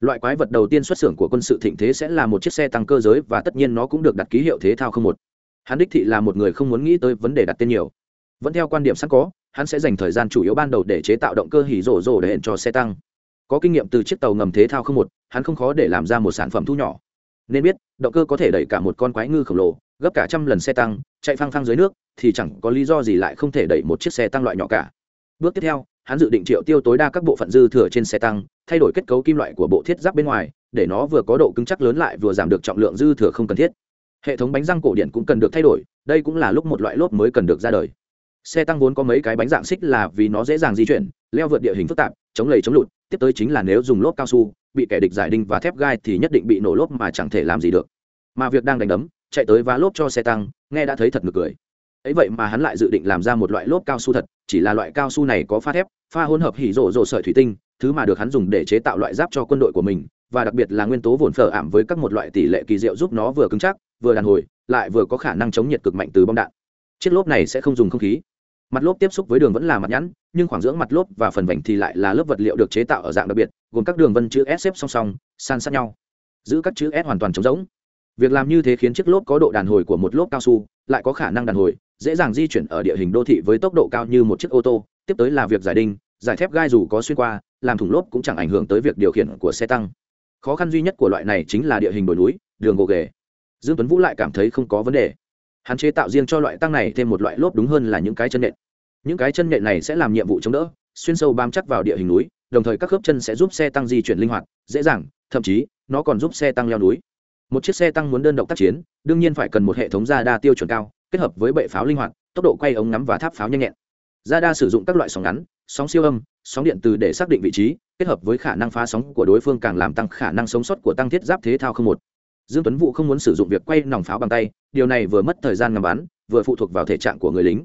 Loại quái vật đầu tiên xuất xưởng của quân sự thịnh thế sẽ là một chiếc xe tăng cơ giới và tất nhiên nó cũng được đặt ký hiệu thế thao không một. Hắn đích thị là một người không muốn nghĩ tới vấn đề đặt tên nhiều. Vẫn theo quan điểm sẵn có, hắn sẽ dành thời gian chủ yếu ban đầu để chế tạo động cơ hỉ rổ rổ để hẹn cho xe tăng. Có kinh nghiệm từ chiếc tàu ngầm thế thao không một, hắn không khó để làm ra một sản phẩm thu nhỏ nên biết, động cơ có thể đẩy cả một con quái ngư khổng lồ, gấp cả trăm lần xe tăng, chạy phăng phăng dưới nước, thì chẳng có lý do gì lại không thể đẩy một chiếc xe tăng loại nhỏ cả. Bước tiếp theo, hắn dự định triệu tiêu tối đa các bộ phận dư thừa trên xe tăng, thay đổi kết cấu kim loại của bộ thiết giáp bên ngoài, để nó vừa có độ cứng chắc lớn lại vừa giảm được trọng lượng dư thừa không cần thiết. Hệ thống bánh răng cổ điện cũng cần được thay đổi, đây cũng là lúc một loại lốp mới cần được ra đời. Xe tăng vốn có mấy cái bánh dạng xích là vì nó dễ dàng di chuyển, leo vượt địa hình phức tạp, chống lầy chống lụt, tiếp tới chính là nếu dùng lốp cao su bị kẻ địch giải đinh và thép gai thì nhất định bị nổ lốp mà chẳng thể làm gì được. Mà việc đang đánh đấm, chạy tới vá lốp cho xe tăng, nghe đã thấy thật ngược cười. Ấy vậy mà hắn lại dự định làm ra một loại lốp cao su thật, chỉ là loại cao su này có pha thép, pha hỗn hợp hỉ rộ rộ sợi thủy tinh, thứ mà được hắn dùng để chế tạo loại giáp cho quân đội của mình, và đặc biệt là nguyên tố vồn phở ảm với các một loại tỷ lệ kỳ diệu giúp nó vừa cứng chắc, vừa đàn hồi, lại vừa có khả năng chống nhiệt cực mạnh từ bom đạn. Chiếc lốp này sẽ không dùng không khí mặt lốp tiếp xúc với đường vẫn là mặt nhẵn, nhưng khoảng dưỡng mặt lốp và phần vành thì lại là lớp vật liệu được chế tạo ở dạng đặc biệt, gồm các đường vân chữ s xếp song song, san sát nhau. Giữ các chữ s hoàn toàn trống rỗng. Việc làm như thế khiến chiếc lốp có độ đàn hồi của một lốp cao su, lại có khả năng đàn hồi, dễ dàng di chuyển ở địa hình đô thị với tốc độ cao như một chiếc ô tô. Tiếp tới là việc giải đinh, giải thép gai dù có xuyên qua, làm thủng lốp cũng chẳng ảnh hưởng tới việc điều khiển của xe tăng. Khó khăn duy nhất của loại này chính là địa hình đồi núi, đường gồ ghề. Dương tuấn vũ lại cảm thấy không có vấn đề. Hắn chế tạo riêng cho loại tăng này thêm một loại lốp đúng hơn là những cái chân nện những cái chân nhện này sẽ làm nhiệm vụ chống đỡ, xuyên sâu bám chắc vào địa hình núi, đồng thời các khớp chân sẽ giúp xe tăng di chuyển linh hoạt, dễ dàng, thậm chí, nó còn giúp xe tăng leo núi. Một chiếc xe tăng muốn đơn độc tác chiến, đương nhiên phải cần một hệ thống radar tiêu chuẩn cao, kết hợp với bệ pháo linh hoạt, tốc độ quay ống ngắm và tháp pháo nhanh nhẹn. Radar sử dụng các loại sóng ngắn, sóng siêu âm, sóng điện từ để xác định vị trí, kết hợp với khả năng phá sóng của đối phương càng làm tăng khả năng sống sót của tăng thiết giáp thế thao không một. Dương tuấn vũ không muốn sử dụng việc quay nòng pháo bằng tay, điều này vừa mất thời gian ngắm bắn, vừa phụ thuộc vào thể trạng của người lính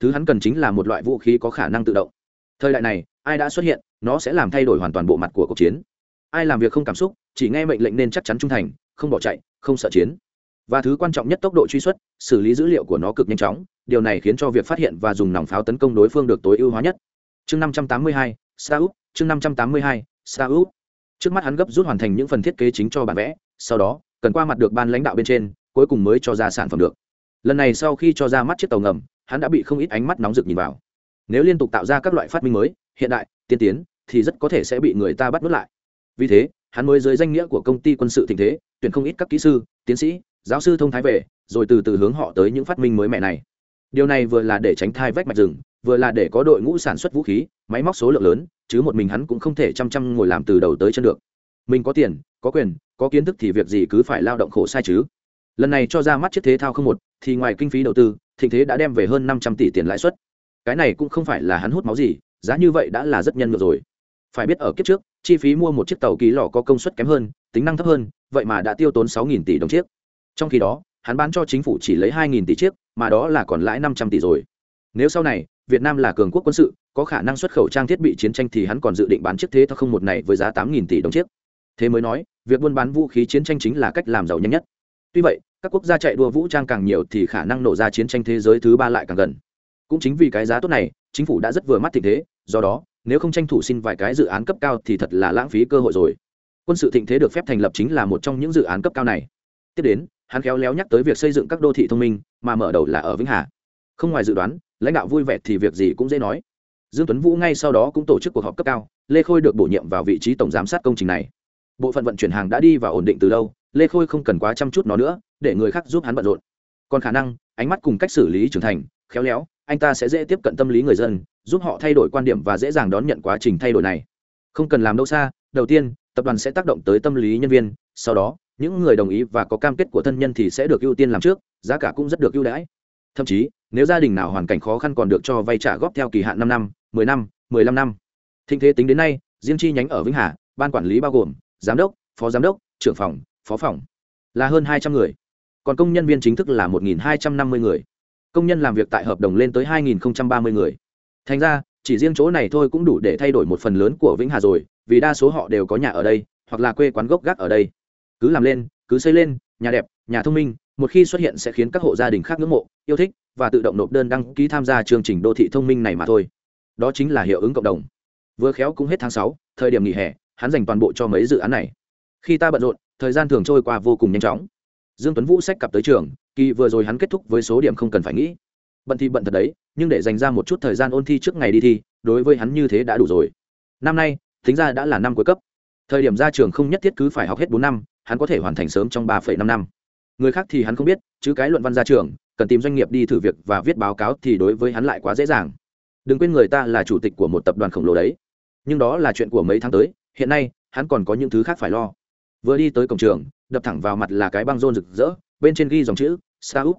thứ hắn cần chính là một loại vũ khí có khả năng tự động thời đại này, ai đã xuất hiện, nó sẽ làm thay đổi hoàn toàn bộ mặt của cuộc chiến ai làm việc không cảm xúc, chỉ nghe mệnh lệnh nên chắc chắn trung thành, không bỏ chạy, không sợ chiến và thứ quan trọng nhất tốc độ truy xuất, xử lý dữ liệu của nó cực nhanh chóng, điều này khiến cho việc phát hiện và dùng nòng pháo tấn công đối phương được tối ưu hóa nhất chương năm trăm tám mươi hai Saúp. chương năm trăm tám mươi hai Saúp. trước mắt hắn gấp rút hoàn thành những phần thiết kế chính cho bản vẽ, sau đó, cần qua mặt được ban lãnh đạo bên trên, cuối cùng mới cho ra sản phẩm được lần này sau khi cho ra mắt chiếc tàu ngầm hắn đã bị không ít ánh mắt nóng rực nhìn vào. Nếu liên tục tạo ra các loại phát minh mới, hiện đại, tiên tiến, thì rất có thể sẽ bị người ta bắt nuốt lại. Vì thế, hắn mới dưới danh nghĩa của công ty quân sự tình thế, tuyển không ít các kỹ sư, tiến sĩ, giáo sư thông thái về, rồi từ từ hướng họ tới những phát minh mới mẻ này. Điều này vừa là để tránh thai vách mạch rừng, vừa là để có đội ngũ sản xuất vũ khí, máy móc số lượng lớn, chứ một mình hắn cũng không thể chăm chăm ngồi làm từ đầu tới chân được. Mình có tiền, có quyền, có kiến thức thì việc gì cứ phải lao động khổ sai chứ. Lần này cho ra mắt chiếc thế thao không một, thì ngoài kinh phí đầu tư thịnh thế đã đem về hơn năm trăm tỷ tiền lãi suất. Cái này cũng không phải là hắn hút máu gì, giá như vậy đã là rất nhân ngược rồi. Phải biết ở kiếp trước, chi phí mua một chiếc tàu ký lò có công suất kém hơn, tính năng thấp hơn, vậy mà đã tiêu tốn sáu tỷ đồng chiếc. Trong khi đó, hắn bán cho chính phủ chỉ lấy hai tỷ chiếc, mà đó là còn lãi năm trăm tỷ rồi. Nếu sau này, việt nam là cường quốc quân sự, có khả năng xuất khẩu trang thiết bị chiến tranh thì hắn còn dự định bán chiếc thế thao không một này với giá tám tỷ đồng chiếc. Thế mới nói, việc buôn bán vũ khí chiến tranh chính là cách làm giàu nhanh nhất. Tuy vậy các quốc gia chạy đua vũ trang càng nhiều thì khả năng nổ ra chiến tranh thế giới thứ ba lại càng gần. Cũng chính vì cái giá tốt này, chính phủ đã rất vừa mắt thịnh thế, do đó, nếu không tranh thủ xin vài cái dự án cấp cao thì thật là lãng phí cơ hội rồi. Quân sự thịnh thế được phép thành lập chính là một trong những dự án cấp cao này. Tiếp đến, hắn khéo léo nhắc tới việc xây dựng các đô thị thông minh, mà mở đầu là ở vĩnh hà. Không ngoài dự đoán, lãnh đạo vui vẻ thì việc gì cũng dễ nói. Dương tuấn vũ ngay sau đó cũng tổ chức cuộc họp cấp cao, lê khôi được bổ nhiệm vào vị trí tổng giám sát công trình này. Bộ phận vận chuyển hàng đã đi và ổn định từ lâu, lê khôi không cần quá chăm chút nó nữa để người khác giúp hắn bận rộn. Còn khả năng, ánh mắt cùng cách xử lý trưởng thành, khéo léo, anh ta sẽ dễ tiếp cận tâm lý người dân, giúp họ thay đổi quan điểm và dễ dàng đón nhận quá trình thay đổi này. Không cần làm đâu xa, đầu tiên, tập đoàn sẽ tác động tới tâm lý nhân viên, sau đó, những người đồng ý và có cam kết của thân nhân thì sẽ được ưu tiên làm trước, giá cả cũng rất được ưu đãi. Thậm chí, nếu gia đình nào hoàn cảnh khó khăn còn được cho vay trả góp theo kỳ hạn năm năm, mười năm, mười lăm năm. Thịnh thế tính đến nay, riêng chi nhánh ở vĩnh hà, ban quản lý bao gồm giám đốc, phó giám đốc, trưởng phòng, phó phòng là hơn hai trăm người còn công nhân viên chính thức là một hai trăm năm mươi người. Công nhân làm việc tại hợp đồng lên tới 2.030 người. Thành ra, chỉ riêng chỗ này thôi cũng đủ để thay đổi một phần lớn của vĩnh hà rồi, vì đa số họ đều có nhà ở đây, hoặc là quê quán gốc gác ở đây. Cứ làm lên, cứ xây lên, nhà đẹp, nhà thông minh, một khi xuất hiện sẽ khiến các hộ gia đình khác ngưỡng mộ, yêu thích, và tự động nộp đơn đăng ký tham gia chương trình đô thị thông minh này mà thôi. Đó chính là hiệu ứng cộng đồng. Vừa khéo cũng hết tháng sáu, thời điểm nghỉ hè, hắn dành toàn bộ cho mấy dự án này. Khi ta bận rộn, thời gian thường trôi qua vô cùng nhanh chóng dương tuấn vũ sách cặp tới trường, kỳ vừa rồi hắn kết thúc với số điểm không cần phải nghĩ. Bận thì bận thật đấy, nhưng để dành ra một chút thời gian ôn thi trước ngày đi thi, đối với hắn như thế đã đủ rồi. Năm nay, tính ra đã là năm cuối cấp. Thời điểm ra trường không nhất thiết cứ phải học hết bốn năm, hắn có thể hoàn thành sớm trong ba năm năm. Người khác thì hắn không biết, chứ cái luận văn ra trường, cần tìm doanh nghiệp đi thử việc và viết báo cáo thì đối với hắn lại quá dễ dàng. Đừng quên người ta là chủ tịch của một tập đoàn khổng lồ đấy. Nhưng đó là chuyện của mấy tháng tới, hiện nay, hắn còn có những thứ khác phải lo. Vừa đi tới cổng trường đập thẳng vào mặt là cái băng rôn rực rỡ, bên trên ghi dòng chữ, startup.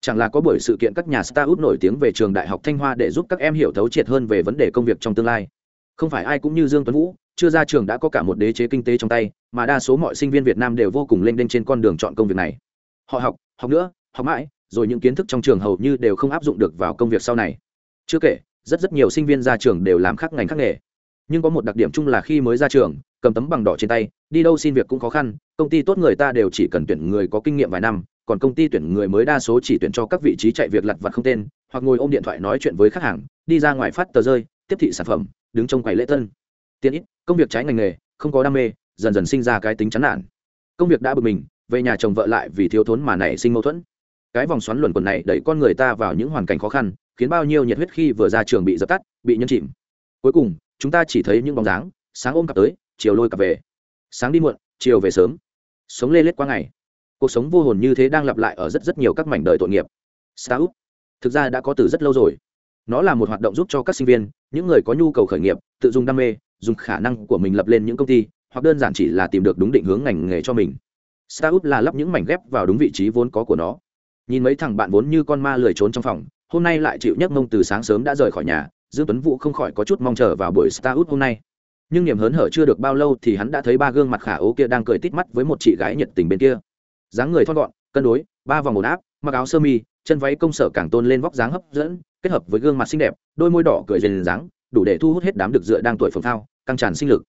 Chẳng là có buổi sự kiện các nhà startup nổi tiếng về trường đại học thanh hoa để giúp các em hiểu thấu triệt hơn về vấn đề công việc trong tương lai. Không phải ai cũng như dương tuấn vũ, chưa ra trường đã có cả một đế chế kinh tế trong tay, mà đa số mọi sinh viên việt nam đều vô cùng lênh đênh trên con đường chọn công việc này. Họ học học nữa, học mãi, rồi những kiến thức trong trường hầu như đều không áp dụng được vào công việc sau này. Chưa kể, rất rất nhiều sinh viên ra trường đều làm khác ngành khác nghề. Nhưng có một đặc điểm chung là khi mới ra trường cầm tấm bằng đỏ trên tay, đi đâu xin việc cũng khó khăn, công ty tốt người ta đều chỉ cần tuyển người có kinh nghiệm vài năm, còn công ty tuyển người mới đa số chỉ tuyển cho các vị trí chạy việc lặt vặt không tên, hoặc ngồi ôm điện thoại nói chuyện với khách hàng, đi ra ngoài phát tờ rơi, tiếp thị sản phẩm, đứng trong quầy lễ tân. Tiện ít, công việc trái ngành nghề, không có đam mê, dần dần sinh ra cái tính chán nản. Công việc đã bực mình, về nhà chồng vợ lại vì thiếu thốn mà nảy sinh mâu thuẫn. Cái vòng xoắn luẩn quẩn này đẩy con người ta vào những hoàn cảnh khó khăn, khiến bao nhiêu nhiệt huyết khi vừa ra trường bị dập tắt, bị nhân chìm. Cuối cùng, chúng ta chỉ thấy những bóng dáng, sáng ôm cặp tới chiều lôi cặp về. Sáng đi muộn, chiều về sớm. Sống lê lết qua ngày. Cuộc sống vô hồn như thế đang lặp lại ở rất rất nhiều các mảnh đời tội nghiệp. Startup. Thực ra đã có từ rất lâu rồi. Nó là một hoạt động giúp cho các sinh viên, những người có nhu cầu khởi nghiệp, tự dùng đam mê, dùng khả năng của mình lập lên những công ty, hoặc đơn giản chỉ là tìm được đúng định hướng ngành nghề cho mình. Startup là lắp những mảnh ghép vào đúng vị trí vốn có của nó. Nhìn mấy thằng bạn vốn như con ma lười trốn trong phòng, hôm nay lại chịu nhấc mông từ sáng sớm đã rời khỏi nhà, dương tuấn vũ không khỏi có chút mong chờ vào buổi startup hôm nay nhưng niềm hớn hở chưa được bao lâu thì hắn đã thấy ba gương mặt khả ố kia đang cười tít mắt với một chị gái nhiệt tình bên kia. Dáng người thon gọn, cân đối, ba vòng một áp, mặc áo sơ mi, chân váy công sở càng tôn lên vóc dáng hấp dẫn, kết hợp với gương mặt xinh đẹp, đôi môi đỏ cười dền dáng đủ để thu hút hết đám được dựa đang tuổi phồng thao, căng tràn sinh lực.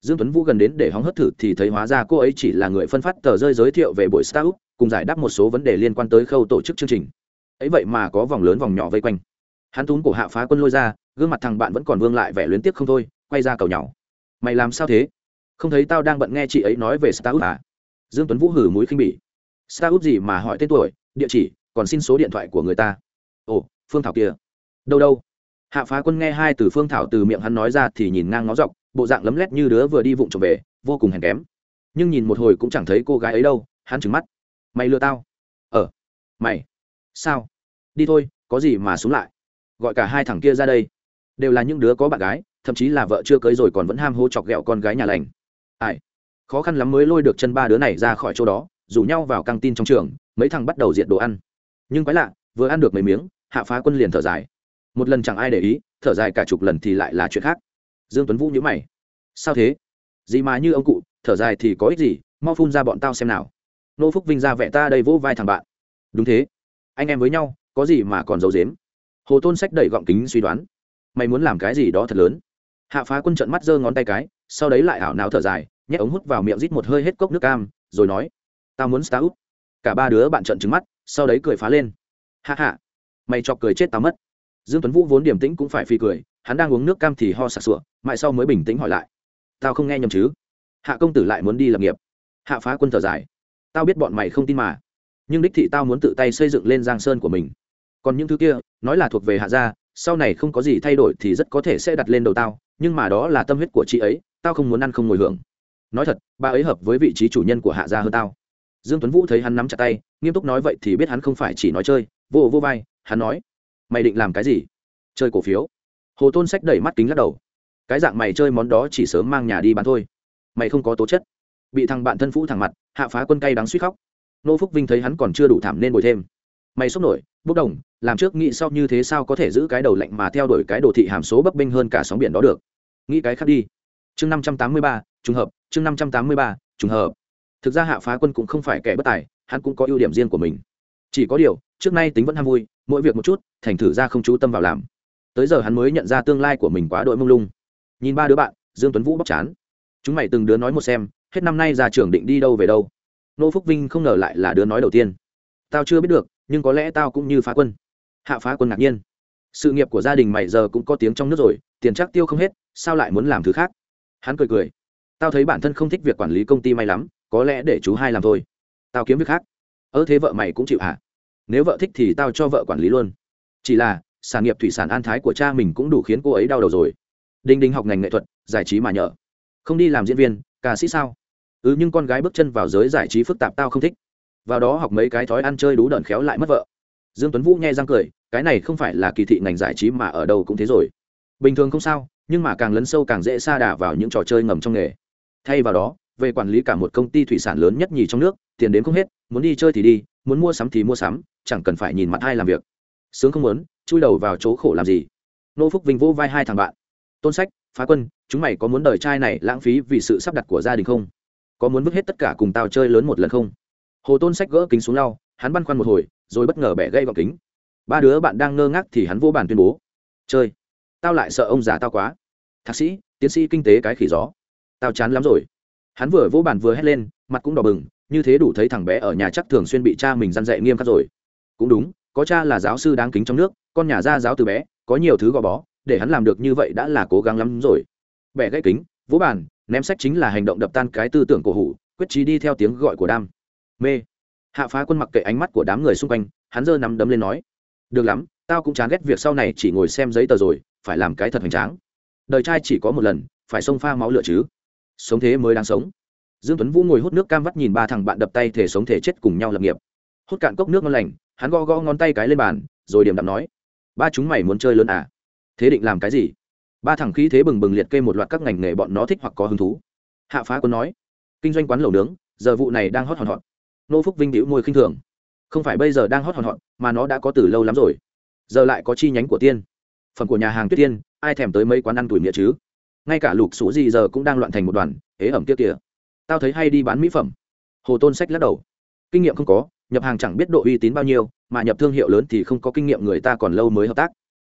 Dương tuấn vũ gần đến để hóng hớt thử thì thấy hóa ra cô ấy chỉ là người phân phát tờ rơi giới thiệu về buổi startup, cùng giải đáp một số vấn đề liên quan tới khâu tổ chức chương trình. Ấy vậy mà có vòng lớn vòng nhỏ vây quanh. Hắn túm cổ hạ phá quân lôi ra, gương mặt thằng bạn vẫn còn vương lại vẻ luyến tiếc không thôi, quay ra cầu nhỏ mày làm sao thế? Không thấy tao đang bận nghe chị ấy nói về startup à? Dương tuấn vũ hử mũi khinh bỉ. Startup gì mà hỏi tên tuổi, địa chỉ, còn xin số điện thoại của người ta. Ồ, phương thảo kia. Đâu đâu? Hạ phá quân nghe hai từ phương thảo từ miệng hắn nói ra thì nhìn ngang ngó dọc, bộ dạng lấm lét như đứa vừa đi vụng trộm về, vô cùng hèn kém. Nhưng nhìn một hồi cũng chẳng thấy cô gái ấy đâu, hắn trừng mắt. Mày lừa tao. Ờ. Mày. Sao? Đi thôi, có gì mà xuống lại? Gọi cả hai thằng kia ra đây. Đều là những đứa có bạn gái thậm chí là vợ chưa cưới rồi còn vẫn ham hố chọc ghẹo con gái nhà lành. Ai? Khó khăn lắm mới lôi được chân ba đứa này ra khỏi chỗ đó, rủ nhau vào căng tin trong trường, mấy thằng bắt đầu diện đồ ăn. Nhưng quái lạ, vừa ăn được mấy miếng, hạ phá quân liền thở dài. Một lần chẳng ai để ý, thở dài cả chục lần thì lại là chuyện khác. Dương tuấn vũ nhíu mày. Sao thế? Gì mà như ông cụ, thở dài thì có ích gì, mau phun ra bọn tao xem nào. Nô phúc vinh ra vẻ ta đây vỗ vai thằng bạn. Đúng thế. Anh em với nhau, có gì mà còn giấu dếm hồ tôn sách đẩy gọng kính suy đoán. Mày muốn làm cái gì đó thật lớn hạ phá quân trận mắt giơ ngón tay cái, sau đấy lại ảo nào thở dài, nhét ống hút vào miệng rít một hơi hết cốc nước cam, rồi nói, tao muốn star úp cả ba đứa bạn trận trứng mắt, sau đấy cười phá lên. Hạ hạ mày chọc cười chết tao mất. Dương tuấn vũ vốn điềm tĩnh cũng phải phi cười, hắn đang uống nước cam thì ho sặc sụa, mãi sau mới bình tĩnh hỏi lại, tao không nghe nhầm chứ? Hạ công tử lại muốn đi lập nghiệp. Hạ phá quân thở dài, tao biết bọn mày không tin mà, nhưng đích thị tao muốn tự tay xây dựng lên giang sơn của mình. Còn những thứ kia, nói là thuộc về hạ gia, sau này không có gì thay đổi thì rất có thể sẽ đặt lên đầu tao nhưng mà đó là tâm huyết của chị ấy, tao không muốn ăn không ngồi hưởng. Nói thật, bà ấy hợp với vị trí chủ nhân của hạ gia hơn tao. Dương tuấn vũ thấy hắn nắm chặt tay, nghiêm túc nói vậy thì biết hắn không phải chỉ nói chơi, vô vô vai, hắn nói, mày định làm cái gì? Chơi cổ phiếu? Hồ tôn sách đẩy mắt kính lắc đầu, cái dạng mày chơi món đó chỉ sớm mang nhà đi bán thôi. Mày không có tố chất. Bị thằng bạn thân phũ thẳng mặt, hạ phá quân cay đắng suýt khóc. Nô phúc vinh thấy hắn còn chưa đủ thảm nên bồi thêm mày sốc nổi, bốc đồng, làm trước nghĩ sau như thế sao có thể giữ cái đầu lạnh mà theo đuổi cái đồ thị hàm số bấp bênh hơn cả sóng biển đó được. Nghĩ cái khác đi. Chương năm trăm tám mươi ba, trùng hợp, chương năm trăm tám mươi ba, trùng hợp. Thực ra hạ phá quân cũng không phải kẻ bất tài, hắn cũng có ưu điểm riêng của mình. Chỉ có điều, trước nay tính vẫn ham vui, mỗi việc một chút, thành thử ra không chú tâm vào làm. Tới giờ hắn mới nhận ra tương lai của mình quá đội mông lung. Nhìn ba đứa bạn, dương tuấn vũ bóc chán. Chúng mày từng đứa nói một xem, hết năm nay ra trường định đi đâu về đâu. Nô phúc vinh không ngờ lại là đứa nói đầu tiên. Tao chưa biết được nhưng có lẽ tao cũng như phá quân. Hạ phá quân ngạc nhiên. Sự nghiệp của gia đình mày giờ cũng có tiếng trong nước rồi, tiền chắc tiêu không hết, sao lại muốn làm thứ khác? Hắn cười cười. Tao thấy bản thân không thích việc quản lý công ty may lắm, có lẽ để chú hai làm thôi. Tao kiếm việc khác. Ơ thế vợ mày cũng chịu hả? Nếu vợ thích thì tao cho vợ quản lý luôn. Chỉ là, sản nghiệp thủy sản an thái của cha mình cũng đủ khiến cô ấy đau đầu rồi. Đinh đinh học ngành nghệ thuật, giải trí mà nhở. Không đi làm diễn viên, ca sĩ sao? Ừ nhưng con gái bước chân vào giới giải trí phức tạp tao không thích vào đó học mấy cái thói ăn chơi đú đợn khéo lại mất vợ. Dương tuấn vũ nghe răng cười, cái này không phải là kỳ thị ngành giải trí mà ở đâu cũng thế rồi. Bình thường không sao, nhưng mà càng lấn sâu càng dễ xa đà vào những trò chơi ngầm trong nghề. Thay vào đó, về quản lý cả một công ty thủy sản lớn nhất nhì trong nước, tiền đến không hết, muốn đi chơi thì đi, muốn mua sắm thì mua sắm, chẳng cần phải nhìn mặt ai làm việc. Sướng không muốn, chui đầu vào chỗ khổ làm gì. Nô phúc vinh vô vai hai thằng bạn. Tôn sách, phá quân, chúng mày có muốn đời trai này lãng phí vì sự sắp đặt của gia đình không? Có muốn vứt hết tất cả cùng tao chơi lớn một lần không? Hồ tôn sách gỡ kính xuống lau, hắn băn khoăn một hồi, rồi bất ngờ bẻ gây vào kính. Ba đứa bạn đang ngơ ngác thì hắn vô bàn tuyên bố. Chơi, tao lại sợ ông già tao quá. Thạc sĩ, tiến sĩ kinh tế cái khỉ gió. Tao chán lắm rồi. Hắn vừa vỗ bàn vừa hét lên, mặt cũng đỏ bừng, như thế đủ thấy thằng bé ở nhà chắc thường xuyên bị cha mình g i dạy nghiêm khắc rồi. Cũng đúng, có cha là giáo sư đáng kính trong nước, con nhà ra giáo từ bé, có nhiều thứ gò bó, để hắn làm được như vậy đã là cố gắng lắm rồi. Bẻ gãy kính vỗ bàn, ném sách chính là hành động đập tan cái tư tưởng cổ hủ, quyết trí đi theo tiếng gọi của đam mê. Hạ phá quân mặc kệ ánh mắt của đám người xung quanh, hắn giơ nắm đấm lên nói, được lắm, tao cũng chán ghét việc sau này chỉ ngồi xem giấy tờ rồi, phải làm cái thật hoành tráng. Đời trai chỉ có một lần, phải xông pha máu lửa chứ. Sống thế mới đáng sống. Dương tuấn vũ ngồi hút nước cam vắt nhìn ba thằng bạn đập tay thể sống thể chết cùng nhau lập nghiệp. Hút cạn cốc nước ngon lành, hắn go go ngón tay cái lên bàn, rồi điểm đạm nói, ba chúng mày muốn chơi lớn à? Thế định làm cái gì? Ba thằng khí thế bừng bừng liệt kê một loạt các ngành nghề bọn nó thích hoặc có hứng thú. Hạ phá quân nói, kinh doanh quán lẩu nướng, giờ vụ này đang hot hòn hot nô phúc vinh đĩu môi khinh thường. Không phải bây giờ đang hót hòn hòn mà nó đã có từ lâu lắm rồi. Giờ lại có chi nhánh của tiên. Phần của nhà hàng tuyết tiên, ai thèm tới mấy quán ăn tuổi nghĩa chứ? Ngay cả lục sủ gì giờ cũng đang loạn thành một đoàn ế ẩm kia kìa. Tao thấy hay đi bán mỹ phẩm. Hồ tôn sách lắc đầu. Kinh nghiệm không có, nhập hàng chẳng biết độ uy tín bao nhiêu, mà nhập thương hiệu lớn thì không có kinh nghiệm người ta còn lâu mới hợp tác.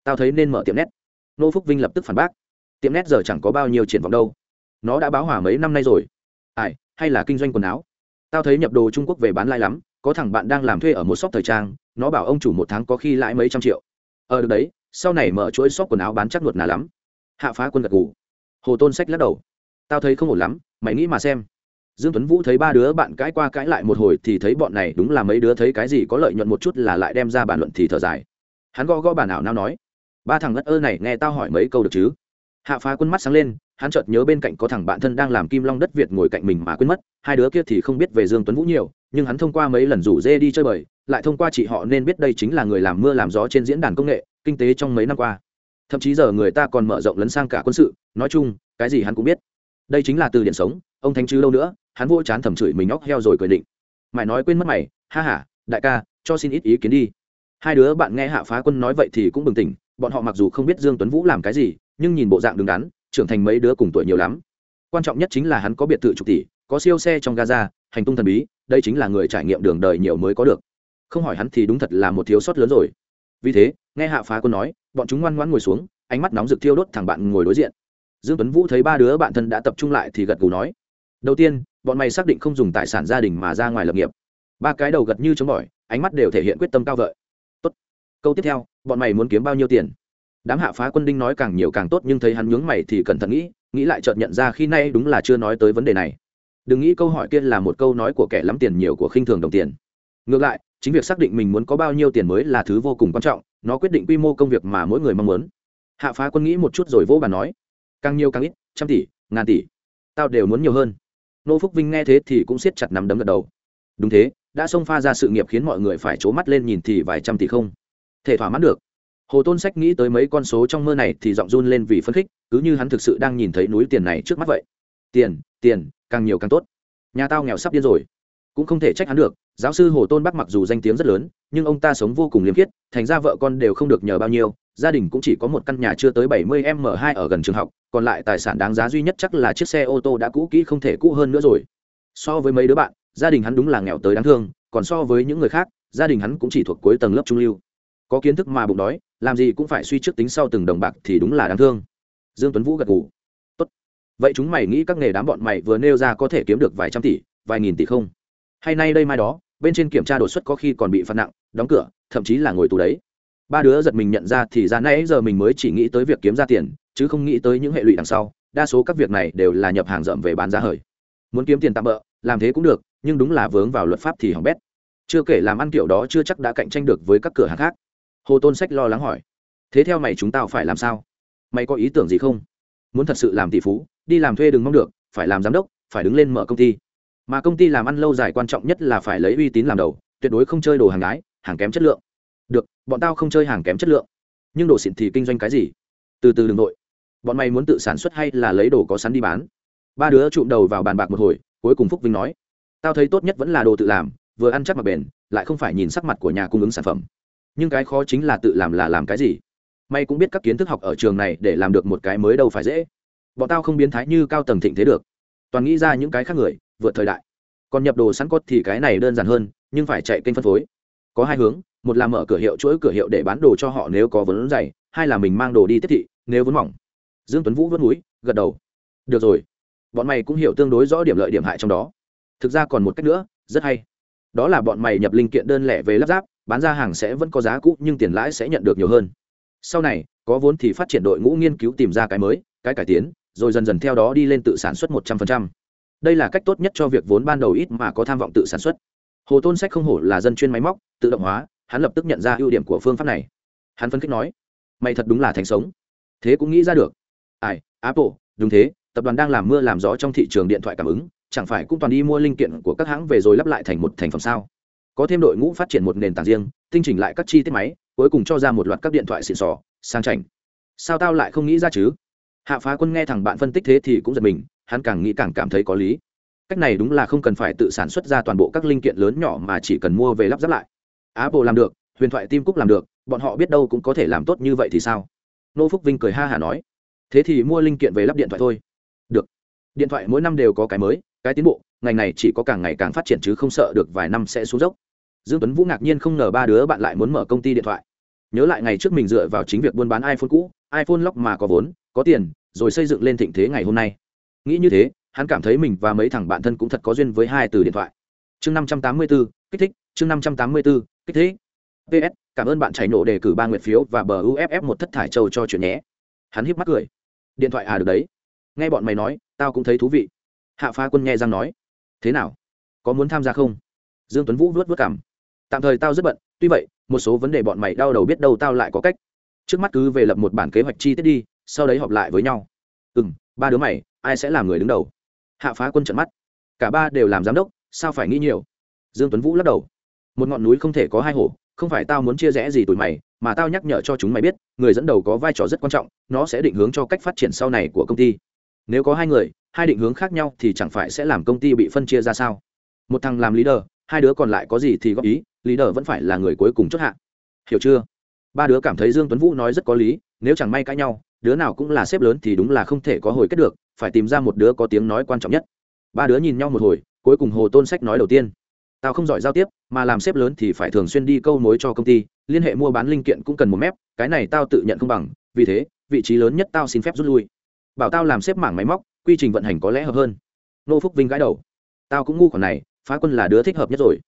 Tao thấy nên mở tiệm nét nô phúc vinh lập tức phản bác. Tiệm nét giờ chẳng có bao nhiêu triển vọng đâu. Nó đã báo hỏa mấy năm nay rồi. Ai, hay là kinh doanh quần áo? Tao thấy nhập đồ trung quốc về bán lãi lắm, có thằng bạn đang làm thuê ở một shop thời trang, nó bảo ông chủ một tháng có khi lãi mấy trăm triệu. Ờ được đấy, sau này mở chuỗi shop quần áo bán chắc nuột nà lắm. Hạ phá quân gật gù. Hồ tôn sách lắc đầu. Tao thấy không ổn lắm, mày nghĩ mà xem. Dương tuấn vũ thấy ba đứa bạn cãi qua cãi lại một hồi thì thấy bọn này đúng là mấy đứa thấy cái gì có lợi nhuận một chút là lại đem ra bàn luận thì thở dài. Hắn gõ gõ bàn ảo nào nói, ba thằng ngất ơ này nghe tao hỏi mấy câu được chứ? Hạ phá quân mắt sáng lên hắn chợt nhớ bên cạnh có thằng bạn thân đang làm kim long đất việt ngồi cạnh mình mà quên mất, hai đứa kia thì không biết về dương tuấn vũ nhiều, nhưng hắn thông qua mấy lần rủ dê đi chơi bời, lại thông qua chị họ nên biết đây chính là người làm mưa làm gió trên diễn đàn công nghệ, kinh tế trong mấy năm qua. Thậm chí giờ người ta còn mở rộng lấn sang cả quân sự, nói chung, cái gì hắn cũng biết. Đây chính là từ điển sống, ông thánh chứ lâu nữa, hắn vô chán thầm chửi mình óc heo rồi cười định. Mày nói quên mất mày, ha ha, đại ca, cho xin ít ý kiến đi. Hai đứa bạn nghe hạ phá quân nói vậy thì cũng bừng tỉnh, bọn họ mặc dù không biết dương tuấn vũ làm cái gì, nhưng nhìn bộ dạng đứng đắn trưởng thành mấy đứa cùng tuổi nhiều lắm. Quan trọng nhất chính là hắn có biệt thự chục tỷ, có siêu xe trong gaza, hành tung thần bí, đây chính là người trải nghiệm đường đời nhiều mới có được. Không hỏi hắn thì đúng thật là một thiếu sót lớn rồi. Vì thế, nghe hạ phá quân nói, bọn chúng ngoan ngoãn ngồi xuống, ánh mắt nóng rực thiêu đốt thẳng bạn ngồi đối diện. Dương tuấn vũ thấy ba đứa bạn thân đã tập trung lại thì gật gù nói, đầu tiên, bọn mày xác định không dùng tài sản gia đình mà ra ngoài lập nghiệp. Ba cái đầu gật như chống bỏi, ánh mắt đều thể hiện quyết tâm cao vợi. Tốt, câu tiếp theo, bọn mày muốn kiếm bao nhiêu tiền? Đám hạ phá quân đinh nói càng nhiều càng tốt nhưng thấy hắn nhướng mày thì cẩn thận nghĩ nghĩ lại chợt nhận ra khi nay đúng là chưa nói tới vấn đề này. Đừng nghĩ câu hỏi kia là một câu nói của kẻ lắm tiền nhiều của khinh thường đồng tiền. Ngược lại, chính việc xác định mình muốn có bao nhiêu tiền mới là thứ vô cùng quan trọng, nó quyết định quy mô công việc mà mỗi người mong muốn. Hạ phá quân nghĩ một chút rồi vỗ bà nói, càng nhiều càng ít, trăm tỷ, ngàn tỷ, tao đều muốn nhiều hơn. Nô phúc vinh nghe thế thì cũng siết chặt nắm đấm gật đầu. Đúng thế, đã xông pha ra sự nghiệp khiến mọi người phải c h ố mắt lên nhìn thì vài trăm tỷ không? Thể thỏa mãn được hồ tôn sách nghĩ tới mấy con số trong mơ này thì giọng run lên vì phấn khích, cứ như hắn thực sự đang nhìn thấy núi tiền này trước mắt vậy. Tiền tiền, càng nhiều càng tốt. Nhà tao nghèo sắp điên rồi. Cũng không thể trách hắn được, giáo sư hồ tôn bắc mặc dù danh tiếng rất lớn, nhưng ông ta sống vô cùng liêm khiết, thành ra vợ con đều không được nhờ bao nhiêu, gia đình cũng chỉ có một căn nhà chưa tới bảy mươi m hai ở gần trường học, còn lại tài sản đáng giá duy nhất chắc là chiếc xe ô tô đã cũ kỹ không thể cũ hơn nữa rồi. So với mấy đứa bạn, gia đình hắn đúng là nghèo tới đáng thương, còn so với những người khác, gia đình hắn cũng chỉ thuộc cuối tầng lớp trung lưu có kiến thức mà bụng đói, làm gì cũng phải suy trước tính sau từng đồng bạc thì đúng là đáng thương. Dương tuấn vũ gật gù. Tốt. Vậy chúng mày nghĩ các nghề đám bọn mày vừa nêu ra có thể kiếm được vài trăm tỷ, vài nghìn tỷ không? Hay nay đây mai đó, bên trên kiểm tra đột xuất có khi còn bị phạt nặng, đóng cửa, thậm chí là ngồi tù đấy. Ba đứa giật mình nhận ra thì ra nãy giờ mình mới chỉ nghĩ tới việc kiếm ra tiền, chứ không nghĩ tới những hệ lụy đằng sau, đa số các việc này đều là nhập hàng rậm về bán giá hời. Muốn kiếm tiền tạm bỡ làm thế cũng được, nhưng đúng là vướng vào luật pháp thì hỏng bét. Chưa kể làm ăn kiểu đó chưa chắc đã cạnh tranh được với các cửa hàng khác hồ tôn sách lo lắng hỏi, thế theo mày chúng tao phải làm sao? Mày có ý tưởng gì không? Muốn thật sự làm tỷ phú, đi làm thuê đừng mong được, phải làm giám đốc, phải đứng lên mở công ty. Mà công ty làm ăn lâu dài quan trọng nhất là phải lấy uy tín làm đầu, tuyệt đối không chơi đồ hàng gái, hàng kém chất lượng. Được, bọn tao không chơi hàng kém chất lượng. Nhưng đồ xịn thì kinh doanh cái gì? Từ từ đ ừ n g nội bọn mày muốn tự sản xuất hay là lấy đồ có sắn đi bán? Ba đứa trụm đầu vào bàn bạc một hồi, cuối cùng phúc vinh nói, tao thấy tốt nhất vẫn là đồ tự làm, vừa ăn chắc mặc bền, lại không phải nhìn sắc mặt của nhà cung ứng sản phẩm nhưng cái khó chính là tự làm là làm cái gì? May cũng biết các kiến thức học ở trường này để làm được một cái mới đâu phải dễ. Bọn tao không biến thái như cao tầng thịnh thế được. Toàn nghĩ ra những cái khác người, vượt thời đại. Còn nhập đồ sẵn cốt thì cái này đơn giản hơn, nhưng phải chạy kênh phân phối. Có hai hướng, một là mở cửa hiệu chuỗi cửa hiệu để bán đồ cho họ nếu có vốn dày, hai là mình mang đồ đi tiếp thị, nếu vốn mỏng. Dương tuấn vũ vớt núi, gật đầu. Được rồi. Bọn mày cũng hiểu tương đối rõ điểm lợi điểm hại trong đó. Thực ra còn một cách nữa, rất hay. Đó là bọn mày nhập linh kiện đơn lẻ về lắp ráp bán ra hàng sẽ vẫn có giá cũ, nhưng tiền lãi sẽ nhận được nhiều hơn. Sau này, có vốn thì phát triển đội ngũ nghiên cứu tìm ra cái mới, cái cải tiến, rồi dần dần theo đó đi lên tự sản xuất một trăm phần trăm. Đây là cách tốt nhất cho việc vốn ban đầu ít mà có tham vọng tự sản xuất. Hồ tôn sách không hổ là dân chuyên máy móc, tự động hóa, hắn lập tức nhận ra ưu điểm của phương pháp này. Hắn phân tích nói, mày thật đúng là thành sống. Thế cũng nghĩ ra được. Ai, apple, đúng thế, tập đoàn đang làm mưa làm gió trong thị trường điện thoại cảm ứng, chẳng phải cũng toàn đi mua linh kiện của các hãng về rồi lắp lại thành một thành phẩm sao? Có thêm đội ngũ phát triển một nền tảng riêng, tinh chỉnh lại các chi tiết máy, cuối cùng cho ra một loạt các điện thoại xịn sò, sang chảnh. Sao tao lại không nghĩ ra chứ? Hạ phá quân nghe thằng bạn phân tích thế thì cũng giật mình, hắn càng nghĩ càng cảm thấy có lý. Cách này đúng là không cần phải tự sản xuất ra toàn bộ các linh kiện lớn nhỏ mà chỉ cần mua về lắp ráp lại. Apple làm được, huyền thoại tim cúc làm được, bọn họ biết đâu cũng có thể làm tốt như vậy thì sao? Nô phúc vinh cười ha hả nói. Thế thì mua linh kiện về lắp điện thoại thôi. Được. Điện thoại mỗi năm đều có cái mới cái tiến bộ ngành này chỉ có càng ngày càng phát triển chứ không sợ được vài năm sẽ xuống dốc. Dương tuấn vũ ngạc nhiên không ngờ ba đứa bạn lại muốn mở công ty điện thoại. Nhớ lại ngày trước mình dựa vào chính việc buôn bán iphone cũ iphone lock mà có vốn có tiền rồi xây dựng lên thịnh thế ngày hôm nay. Nghĩ như thế hắn cảm thấy mình và mấy thằng bạn thân cũng thật có duyên với hai từ điện thoại. Chương năm trăm tám mươi 584, kích thích chương năm trăm tám mươi 584, kích thích. Ps cảm ơn bạn chảy nổ đề cử ba nguyện phiếu và bờ uff một thất thải châu cho chuyện nhé. Hắn híp mắt cười. Điện thoại à được đấy. Nghe bọn mày nói tao cũng thấy thú vị hạ phá quân nghe răng nói. Thế nào? Có muốn tham gia không? Dương tuấn vũ vớt vớt cảm tạm thời tao rất bận, tuy vậy, một số vấn đề bọn mày đau đầu biết đâu tao lại có cách. Trước mắt cứ về lập một bản kế hoạch chi tiết đi, sau đấy họp lại với nhau. Ừ m ba đứa mày, ai sẽ làm người đứng đầu? Hạ phá quân trận mắt. Cả ba đều làm giám đốc, sao phải nghĩ nhiều? Dương tuấn vũ lắc đầu. Một ngọn núi không thể có hai hổ không phải tao muốn chia rẽ gì tụi mày, mà tao nhắc nhở cho chúng mày biết, người dẫn đầu có vai trò rất quan trọng, nó sẽ định hướng cho cách phát triển sau này của công ty. Nếu có hai người hai định hướng khác nhau thì chẳng phải sẽ làm công ty bị phân chia ra sao? Một thằng làm leader, hai đứa còn lại có gì thì góp ý, leader vẫn phải là người cuối cùng chốt hạ. Hiểu chưa? Ba đứa cảm thấy dương tuấn vũ nói rất có lý, nếu chẳng may cãi nhau, đứa nào cũng là sếp lớn thì đúng là không thể có hồi kết được, phải tìm ra một đứa có tiếng nói quan trọng nhất. Ba đứa nhìn nhau một hồi, cuối cùng hồ tôn sách nói đầu tiên, tao không giỏi giao tiếp, mà làm sếp lớn thì phải thường xuyên đi câu mối cho công ty, liên hệ mua bán linh kiện cũng cần một mép, cái này tao tự nhận không bằng, vì thế, vị trí lớn nhất tao xin phép rút lui. Bảo tao làm sếp mảng máy móc quy trình vận hành có lẽ hợp hơn. Nô phúc vinh gãi đầu. Tao cũng ngu khoản này, phá quân là đứa thích hợp nhất rồi.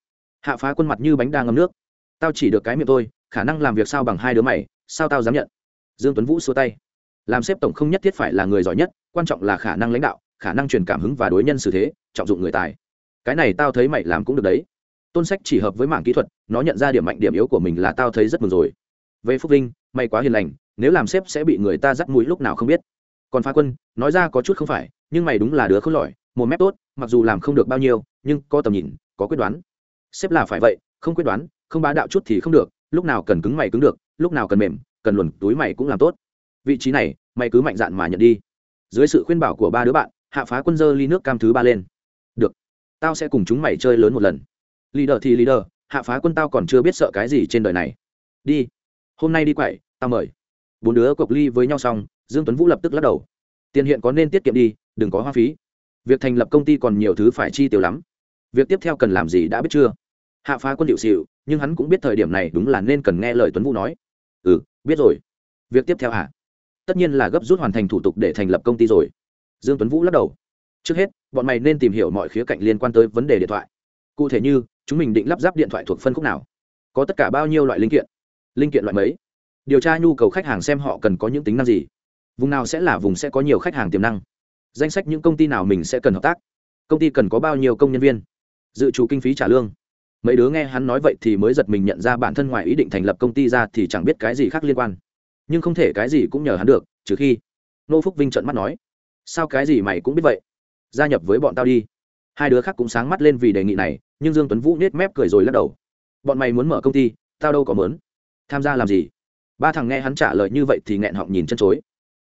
Hạ phá quân mặt như bánh đa ngâm nước. Tao chỉ được cái miệng thôi, khả năng làm việc sao bằng hai đứa mày, sao tao dám nhận? Dương tuấn vũ xua tay. Làm xếp tổng không nhất thiết phải là người giỏi nhất, quan trọng là khả năng lãnh đạo, khả năng truyền cảm hứng và đối nhân xử thế, trọng dụng người tài. Cái này tao thấy mày làm cũng được đấy. Tôn sách chỉ hợp với mảng kỹ thuật, nó nhận ra điểm mạnh điểm yếu của mình là tao thấy rất mừng rồi. Về phúc vinh, mày quá hiền lành, nếu làm sếp sẽ bị người ta dắt mũi lúc nào không biết còn phá quân, nói ra có chút không phải, nhưng mày đúng là đứa không lỏi, một mép tốt, mặc dù làm không được bao nhiêu, nhưng có tầm nhìn, có quyết đoán. Xếp là phải vậy, không quyết đoán, không bá đạo chút thì không được, lúc nào cần cứng mày cứng được, lúc nào cần mềm, cần luồn túi mày cũng làm tốt. Vị trí này, mày cứ mạnh dạn mà nhận đi. Dưới sự khuyên bảo của ba đứa bạn, hạ phá quân dơ ly nước cam thứ ba lên. Được, tao sẽ cùng chúng mày chơi lớn một lần. Leader thì leader, hạ phá quân tao còn chưa biết sợ cái gì trên đời này. Đi, hôm nay đi quậy, tao mời bốn đứa cộc ly với nhau xong, dương tuấn vũ lập tức lắc đầu. Tiền hiện có nên tiết kiệm đi, đừng có hoa phí. Việc thành lập công ty còn nhiều thứ phải chi tiêu lắm. Việc tiếp theo cần làm gì đã biết chưa? Hạ phá quân điệu xịu nhưng hắn cũng biết thời điểm này đúng là nên cần nghe lời tuấn vũ nói. Ừ biết rồi. Việc tiếp theo hả tất nhiên là gấp rút hoàn thành thủ tục để thành lập công ty rồi. Dương tuấn vũ lắc đầu. Trước hết, bọn mày nên tìm hiểu mọi khía cạnh liên quan tới vấn đề điện thoại. Cụ thể như, chúng mình định lắp ráp điện thoại thuộc phân khúc nào? Có tất cả bao nhiêu loại linh kiện? Linh kiện loại mấy? Điều tra nhu cầu khách hàng xem họ cần có những tính năng gì. Vùng nào sẽ là vùng sẽ có nhiều khách hàng tiềm năng. Danh sách những công ty nào mình sẽ cần hợp tác. Công ty cần có bao nhiêu công nhân viên. Dự trù kinh phí trả lương. Mấy đứa nghe hắn nói vậy thì mới giật mình nhận ra bản thân ngoài ý định thành lập công ty ra thì chẳng biết cái gì khác liên quan. Nhưng không thể cái gì cũng nhờ hắn được, trừ khi nô phúc vinh trợn mắt nói, sao cái gì mày cũng biết vậy? Gia nhập với bọn tao đi. Hai đứa khác cũng sáng mắt lên vì đề nghị này, nhưng dương tuấn vũ nết mép cười rồi lắc đầu. Bọn mày muốn mở công ty, tao đâu có mớn tham gia làm gì? Ba thằng nghe hắn trả lời như vậy thì nghẹn họng nhìn chân chối.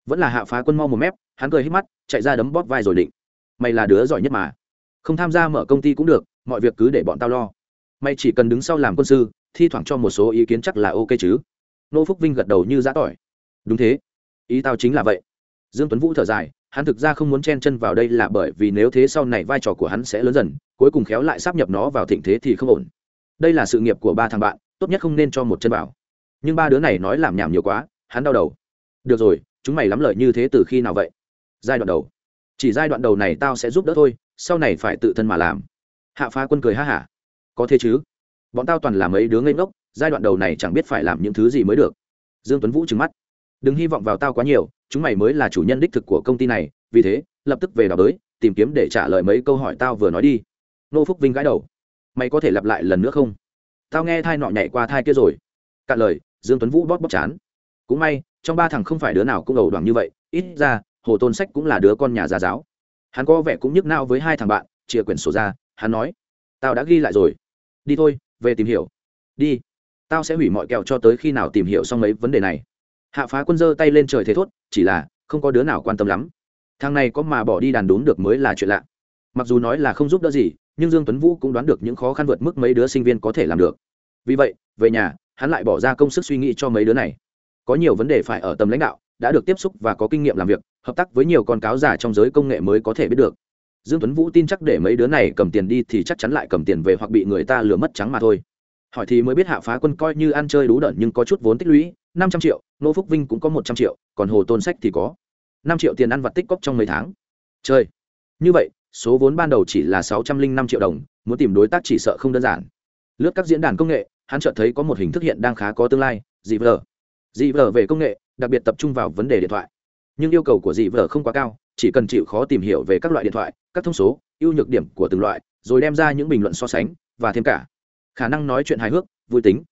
Vẫn là hạ phá quân mau một mép, hắn cười hít mắt, chạy ra đấm bóp vai rồi định. Mày là đứa giỏi nhất mà. Không tham gia mở công ty cũng được, mọi việc cứ để bọn tao lo. Mày chỉ cần đứng sau làm quân sư, thi thoảng cho một số ý kiến chắc là ok chứ. Nô phúc vinh gật đầu như giã tỏi. Đúng thế. Ý tao chính là vậy. Dương tuấn vũ thở dài, hắn thực ra không muốn chen chân vào đây là bởi vì nếu thế sau này vai trò của hắn sẽ lớn dần, cuối cùng khéo lại sắp nhập nó vào thịnh thế thì không ổn. Đây là sự nghiệp của ba thằng bạn, tốt nhất không nên cho một chân vào nhưng ba đứa này nói làm nhảm nhiều quá hắn đau đầu. Được rồi chúng mày lắm lợi như thế từ khi nào vậy? Giai đoạn đầu. Chỉ giai đoạn đầu này tao sẽ giúp đỡ thôi sau này phải tự thân mà làm. Hạ phá quân cười ha hả. Có thế chứ? Bọn tao toàn là mấy đứa ngây ngốc giai đoạn đầu này chẳng biết phải làm những thứ gì mới được. Dương tuấn vũ trừng mắt. Đừng hy vọng vào tao quá nhiều chúng mày mới là chủ nhân đích thực của công ty này vì thế lập tức về đào tới, tìm kiếm để trả lời mấy câu hỏi tao vừa nói đi. Nô phúc vinh gãi đầu. Mày có thể lặp lại lần nữa không? Tao nghe thai nọ nhảy qua thai kia rồi. Cạn lời dương tuấn vũ bóp bóp chán. Cũng may, trong ba thằng không phải đứa nào cũng ẩu đoảng như vậy, ít ra, hồ tôn sách cũng là đứa con nhà gia giáo. Hắn có vẻ cũng nhức nao với hai thằng bạn chia quyển sổ ra, hắn nói, tao đã ghi lại rồi. Đi thôi, về tìm hiểu. Đi. Tao sẽ hủy mọi kẹo cho tới khi nào tìm hiểu xong mấy vấn đề này. Hạ phá quân giơ tay lên trời thế thốt, chỉ là, không có đứa nào quan tâm lắm. Thằng này có mà bỏ đi đàn đốn được mới là chuyện lạ. Mặc dù nói là không giúp đỡ gì, nhưng dương tuấn vũ cũng đoán được những khó khăn vượt mức mấy đứa sinh viên có thể làm được. Vì vậy, về nhà hắn lại bỏ ra công sức suy nghĩ cho mấy đứa này. Có nhiều vấn đề phải ở tầm lãnh đạo, đã được tiếp xúc và có kinh nghiệm làm việc, hợp tác với nhiều con cáo giả trong giới công nghệ mới có thể biết được. Dương tuấn vũ tin chắc để mấy đứa này cầm tiền đi thì chắc chắn lại cầm tiền về hoặc bị người ta lừa mất trắng mà thôi. Hỏi thì mới biết hạ phá quân coi như ăn chơi đú đợn nhưng có chút vốn tích lũy, năm trăm triệu nô phúc vinh cũng có một trăm triệu, còn hồ tôn sách thì có. năm triệu tiền ăn vặt tích cóp trong mấy tháng. Chơi. Như vậy, số vốn ban đầu chỉ là sáu trăm linh năm triệu đồng, muốn tìm đối tác chỉ sợ không đơn giản. Lướt các diễn đàn công nghệ hắn chợt thấy có một hình thức hiện đang khá có tương lai, dị vờ. Dị vờ về công nghệ, đặc biệt tập trung vào vấn đề điện thoại. Nhưng yêu cầu của dị vờ không quá cao, chỉ cần chịu khó tìm hiểu về các loại điện thoại, các thông số, ưu nhược điểm của từng loại, rồi đem ra những bình luận so sánh, và thêm cả. Khả năng nói chuyện hài hước, vui tính.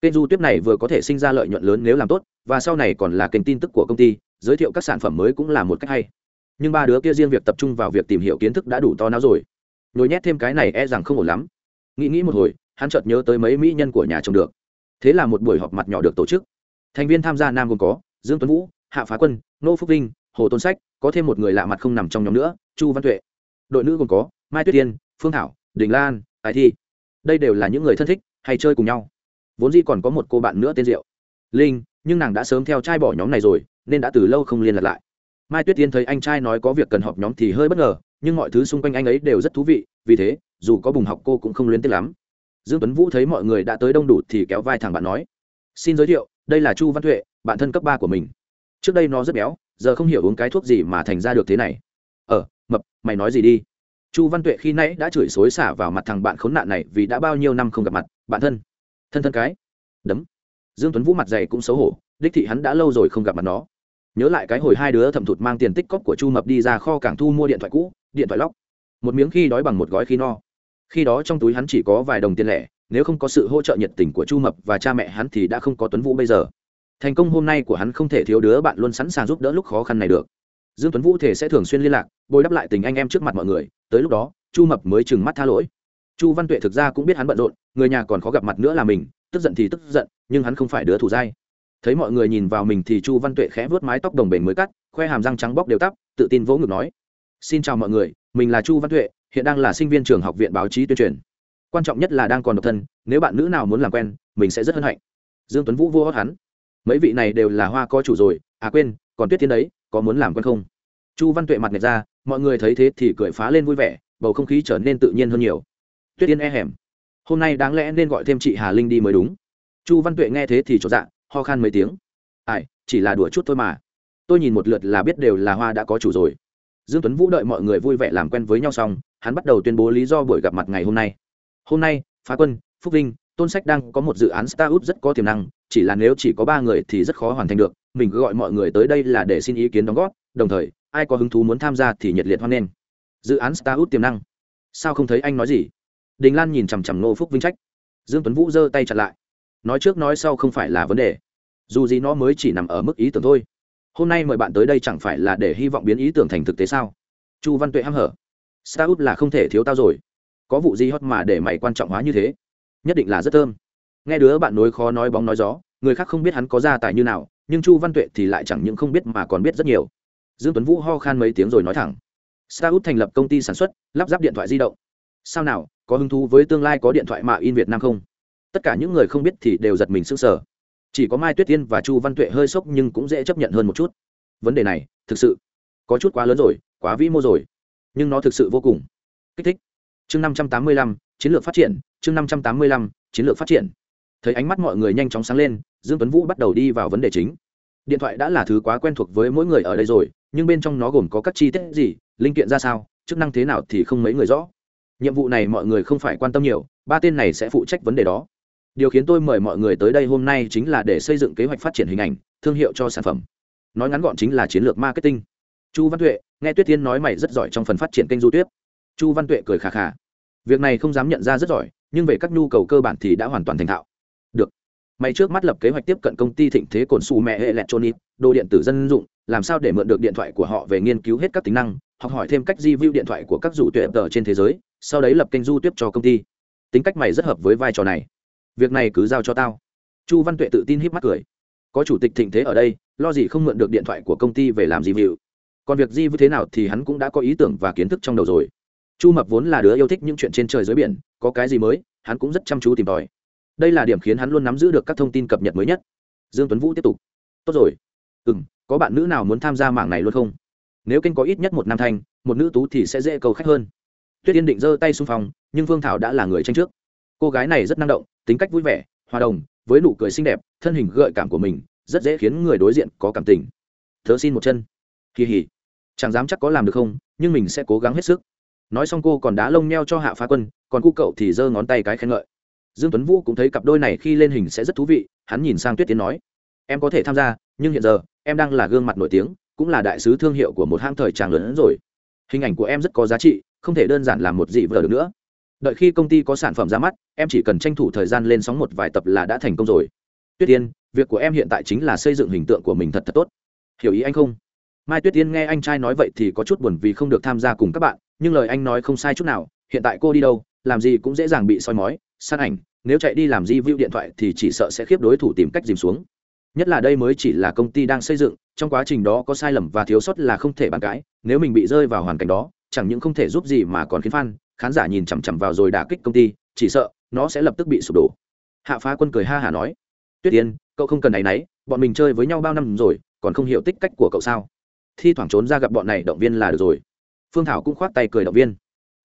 Kênh du tiếp này vừa có thể sinh ra lợi nhuận lớn nếu làm tốt, và sau này còn là kênh tin tức của công ty, giới thiệu các sản phẩm mới cũng là một cách hay. Nhưng ba đứa kia riêng việc tập trung vào việc tìm hiểu kiến thức đã đủ to não rồi. Nhồi nhét thêm cái này e rằng không ổn lắm. Nghĩ nghĩ một hồi hắn chợt nhớ tới mấy mỹ nhân của nhà chồng được. Thế là một buổi họp mặt nhỏ được tổ chức. Thành viên tham gia nam gồm có dương tuấn vũ, hạ phá quân nô phúc vinh, hồ tôn sách, có thêm một người lạ mặt không nằm trong nhóm nữa, chu văn tuệ. Đội nữ gồm có mai tuyết tiên, phương thảo, đình lan tài thi. Đây đều là những người thân thích, hay chơi cùng nhau. Vốn dĩ còn có một cô bạn nữa tên diệu. Linh, nhưng nàng đã sớm theo trai bỏ nhóm này rồi, nên đã từ lâu không liên lạc lại. Mai tuyết tiên thấy anh trai nói có việc cần họp nhóm thì hơi bất ngờ, nhưng mọi thứ xung quanh anh ấy đều rất thú vị, vì thế, dù có bùng học cô cũng không liên tiếc lắm dương tuấn vũ thấy mọi người đã tới đông đủ thì kéo vai thằng bạn nói, xin giới thiệu, đây là chu văn tuệ bạn thân cấp ba của mình. Trước đây nó rất béo, giờ không hiểu uống cái thuốc gì mà thành ra được thế này. Ờ mập, mày nói gì đi? Chu văn tuệ khi nãy đã chửi xối xả vào mặt thằng bạn khốn nạn này vì đã bao nhiêu năm không gặp mặt, bạn thân thân thân cái. Đấm. Dương tuấn vũ mặt dày cũng xấu hổ, đích thị hắn đã lâu rồi không gặp mặt nó. Nhớ lại cái hồi hai đứa thẩm thụt mang tiền tích cóp của chu mập đi ra kho cảng thu mua điện thoại cũ, điện thoại lóc. Một miếng khi đói bằng một gói khi no khi đó trong túi hắn chỉ có vài đồng tiền lẻ, nếu không có sự hỗ trợ nhiệt tình của chu mập và cha mẹ hắn thì đã không có tuấn vũ bây giờ. Thành công hôm nay của hắn không thể thiếu đứa bạn luôn sẵn sàng giúp đỡ lúc khó khăn này được. Dương tuấn vũ thể sẽ thường xuyên liên lạc, bồi đắp lại tình anh em trước mặt mọi người, tới lúc đó, chu mập mới chừng mắt tha lỗi. Chu văn tuệ thực ra cũng biết hắn bận rộn, người nhà còn khó gặp mặt nữa là mình, tức giận thì tức giận, nhưng hắn không phải đứa thủ dai. Thấy mọi người nhìn vào mình thì chu văn tuệ khẽ vớt mái tóc đồng bền mới cắt, khoe hàm răng trắng bóc đều tắp, tự tin vỗ ngực nói, xin chào mọi người, mình là chu văn tuệ hiện đang là sinh viên trường học viện báo chí tuyên truyền. Quan trọng nhất là đang còn độc thân, nếu bạn nữ nào muốn làm quen, mình sẽ rất hân hạnh. Dương tuấn vũ vô hót hắn. Mấy vị này đều là hoa có chủ rồi à quên, còn tuyết thiên đấy, có muốn làm quen không? Chu văn tuệ mặt nghẹt ra, mọi người thấy thế thì cười phá lên vui vẻ, bầu không khí trở nên tự nhiên hơn nhiều. Tuyết tiên e hẻm hôm nay đáng lẽ nên gọi thêm chị hà linh đi mới đúng. Chu văn tuệ nghe thế thì trọn dạ ho khan mấy tiếng. Ai, chỉ là đùa chút thôi mà. Tôi nhìn một lượt là biết đều là hoa đã có chủ rồi. Dương tuấn vũ đợi mọi người vui vẻ làm quen với nhau xong hắn bắt đầu tuyên bố lý do buổi gặp mặt ngày hôm nay. Hôm nay, phá quân, phúc vinh, tôn sách đang có một dự án startup rất có tiềm năng, chỉ là nếu chỉ có ba người thì rất khó hoàn thành được, mình cứ gọi mọi người tới đây là để xin ý kiến đóng góp, đồng thời, ai có hứng thú muốn tham gia thì nhiệt liệt hoan nghênh. Dự án startup tiềm năng. Sao không thấy anh nói gì? Đình lan nhìn chằm chằm nô phúc vinh trách. Dương tuấn vũ giơ tay chặt lại. Nói trước nói sau không phải là vấn đề. Dù gì nó mới chỉ nằm ở mức ý tưởng thôi. Hôm nay mời bạn tới đây chẳng phải là để hy vọng biến ý tưởng thành thực tế sao? Chu văn tuệ hăm hở startup là không thể thiếu tao rồi. Có vụ gì hot mà để mày quan trọng hóa như thế? Nhất định là rất thơm. Nghe đứa bạn nối khó nói bóng nói gió, người khác không biết hắn có gia tài như nào, nhưng chu văn tuệ thì lại chẳng những không biết mà còn biết rất nhiều. Dương tuấn vũ ho khan mấy tiếng rồi nói thẳng. Startup thành lập công ty sản xuất, lắp ráp điện thoại di động. Sao nào, có hứng thú với tương lai có điện thoại mạ in việt nam không? Tất cả những người không biết thì đều giật mình sững sờ. Chỉ có mai tuyết tiên và chu văn tuệ hơi sốc nhưng cũng dễ chấp nhận hơn một chút. Vấn đề này, thực sự có chút quá lớn rồi, quá vĩ mô rồi nhưng nó thực sự vô cùng. Kích thích. Chương năm trăm tám mươi lăm, chiến lược phát triển. Chương năm trăm tám mươi lăm, chiến lược phát triển. Thấy ánh mắt mọi người nhanh chóng sáng lên, dương tuấn vũ bắt đầu đi vào vấn đề chính. Điện thoại đã là thứ quá quen thuộc với mỗi người ở đây rồi, nhưng bên trong nó gồm có các chi tiết gì, linh kiện ra sao, chức năng thế nào thì không mấy người rõ. Nhiệm vụ này mọi người không phải quan tâm nhiều, ba tên này sẽ phụ trách vấn đề đó. Điều khiến tôi mời mọi người tới đây hôm nay chính là để xây dựng kế hoạch phát triển hình ảnh, thương hiệu cho sản phẩm. Nói ngắn gọn chính là chiến lược marketing chu văn tuệ, nghe tuyết tiên nói mày rất giỏi trong phần phát triển kênh du tuyết chu văn tuệ cười khà khà. Việc này không dám nhận ra rất giỏi, nhưng về các nhu cầu cơ bản thì đã hoàn toàn thành thạo. Được. Mày trước mắt lập kế hoạch tiếp cận công ty thịnh thế cồn su mẹ hệ electronic, đồ điện tử dân dụng, làm sao để mượn được điện thoại của họ về nghiên cứu hết các tính năng, học hỏi thêm cách review điện thoại của các dụ tuyệt tờ trên thế giới, sau đấy lập kênh du tuyết cho công ty. Tính cách mày rất hợp với vai trò này. Việc này cứ giao cho tao. Chu văn tuệ tự tin híp mắt cười. Có chủ tịch thịnh thế ở đây, lo gì không mượn được điện thoại của công ty về làm review? Còn việc review thế nào thì hắn cũng đã có ý tưởng và kiến thức trong đầu rồi. Chu mập vốn là đứa yêu thích những chuyện trên trời dưới biển, có cái gì mới, hắn cũng rất chăm chú tìm tòi. Đây là điểm khiến hắn luôn nắm giữ được các thông tin cập nhật mới nhất. Dương tuấn vũ tiếp tục. Tốt rồi. Ừ m có bạn nữ nào muốn tham gia mảng này luôn không? Nếu kênh có ít nhất một nam thanh, một nữ tú thì sẽ dễ cầu khách hơn. Tuyết yên định giơ tay xung phong, nhưng phương thảo đã là người tranh trước. Cô gái này rất năng động, tính cách vui vẻ, hòa đồng, với nụ cười xinh đẹp, thân hình gợi cảm của mình, rất dễ khiến người đối diện có cảm tình. Thớ xin một chân. Kỳ hỉ chẳng dám chắc có làm được không, nhưng mình sẽ cố gắng hết sức. Nói xong cô còn đá lông neo cho hạ phá quân, còn cu cậu thì giơ ngón tay cái khen ngợi. Dương tuấn vũ cũng thấy cặp đôi này khi lên hình sẽ rất thú vị, hắn nhìn sang tuyết tiến nói, em có thể tham gia, nhưng hiện giờ, em đang là gương mặt nổi tiếng, cũng là đại sứ thương hiệu của một hãng thời trang lớn hơn rồi. Hình ảnh của em rất có giá trị, không thể đơn giản làm một gì vừa được nữa. Đợi khi công ty có sản phẩm ra mắt, em chỉ cần tranh thủ thời gian lên sóng một vài tập là đã thành công rồi. Tuyết tiên, việc của em hiện tại chính là xây dựng hình tượng của mình thật thật tốt. Hiểu ý anh không? Mai tuyết tiên nghe anh trai nói vậy thì có chút buồn vì không được tham gia cùng các bạn, nhưng lời anh nói không sai chút nào, hiện tại cô đi đâu, làm gì cũng dễ dàng bị soi mói, săn ảnh, nếu chạy đi làm di view điện thoại thì chỉ sợ sẽ khiếp đối thủ tìm cách dìm xuống. Nhất là đây mới chỉ là công ty đang xây dựng, trong quá trình đó có sai lầm và thiếu sót là không thể bàn cãi, nếu mình bị rơi vào hoàn cảnh đó, chẳng những không thể giúp gì mà còn khiến fan, khán giả nhìn chằm chằm vào rồi đả kích công ty, chỉ sợ nó sẽ lập tức bị sụp đổ. Hạ phá quân cười ha hả nói, tuyết tiên, cậu không cần áy náy, bọn mình chơi với nhau bao năm rồi, còn không hiểu tích cách của cậu sao? Thi thoảng trốn ra gặp bọn này, động viên là được rồi. Phương thảo cũng khoát tay cười động viên.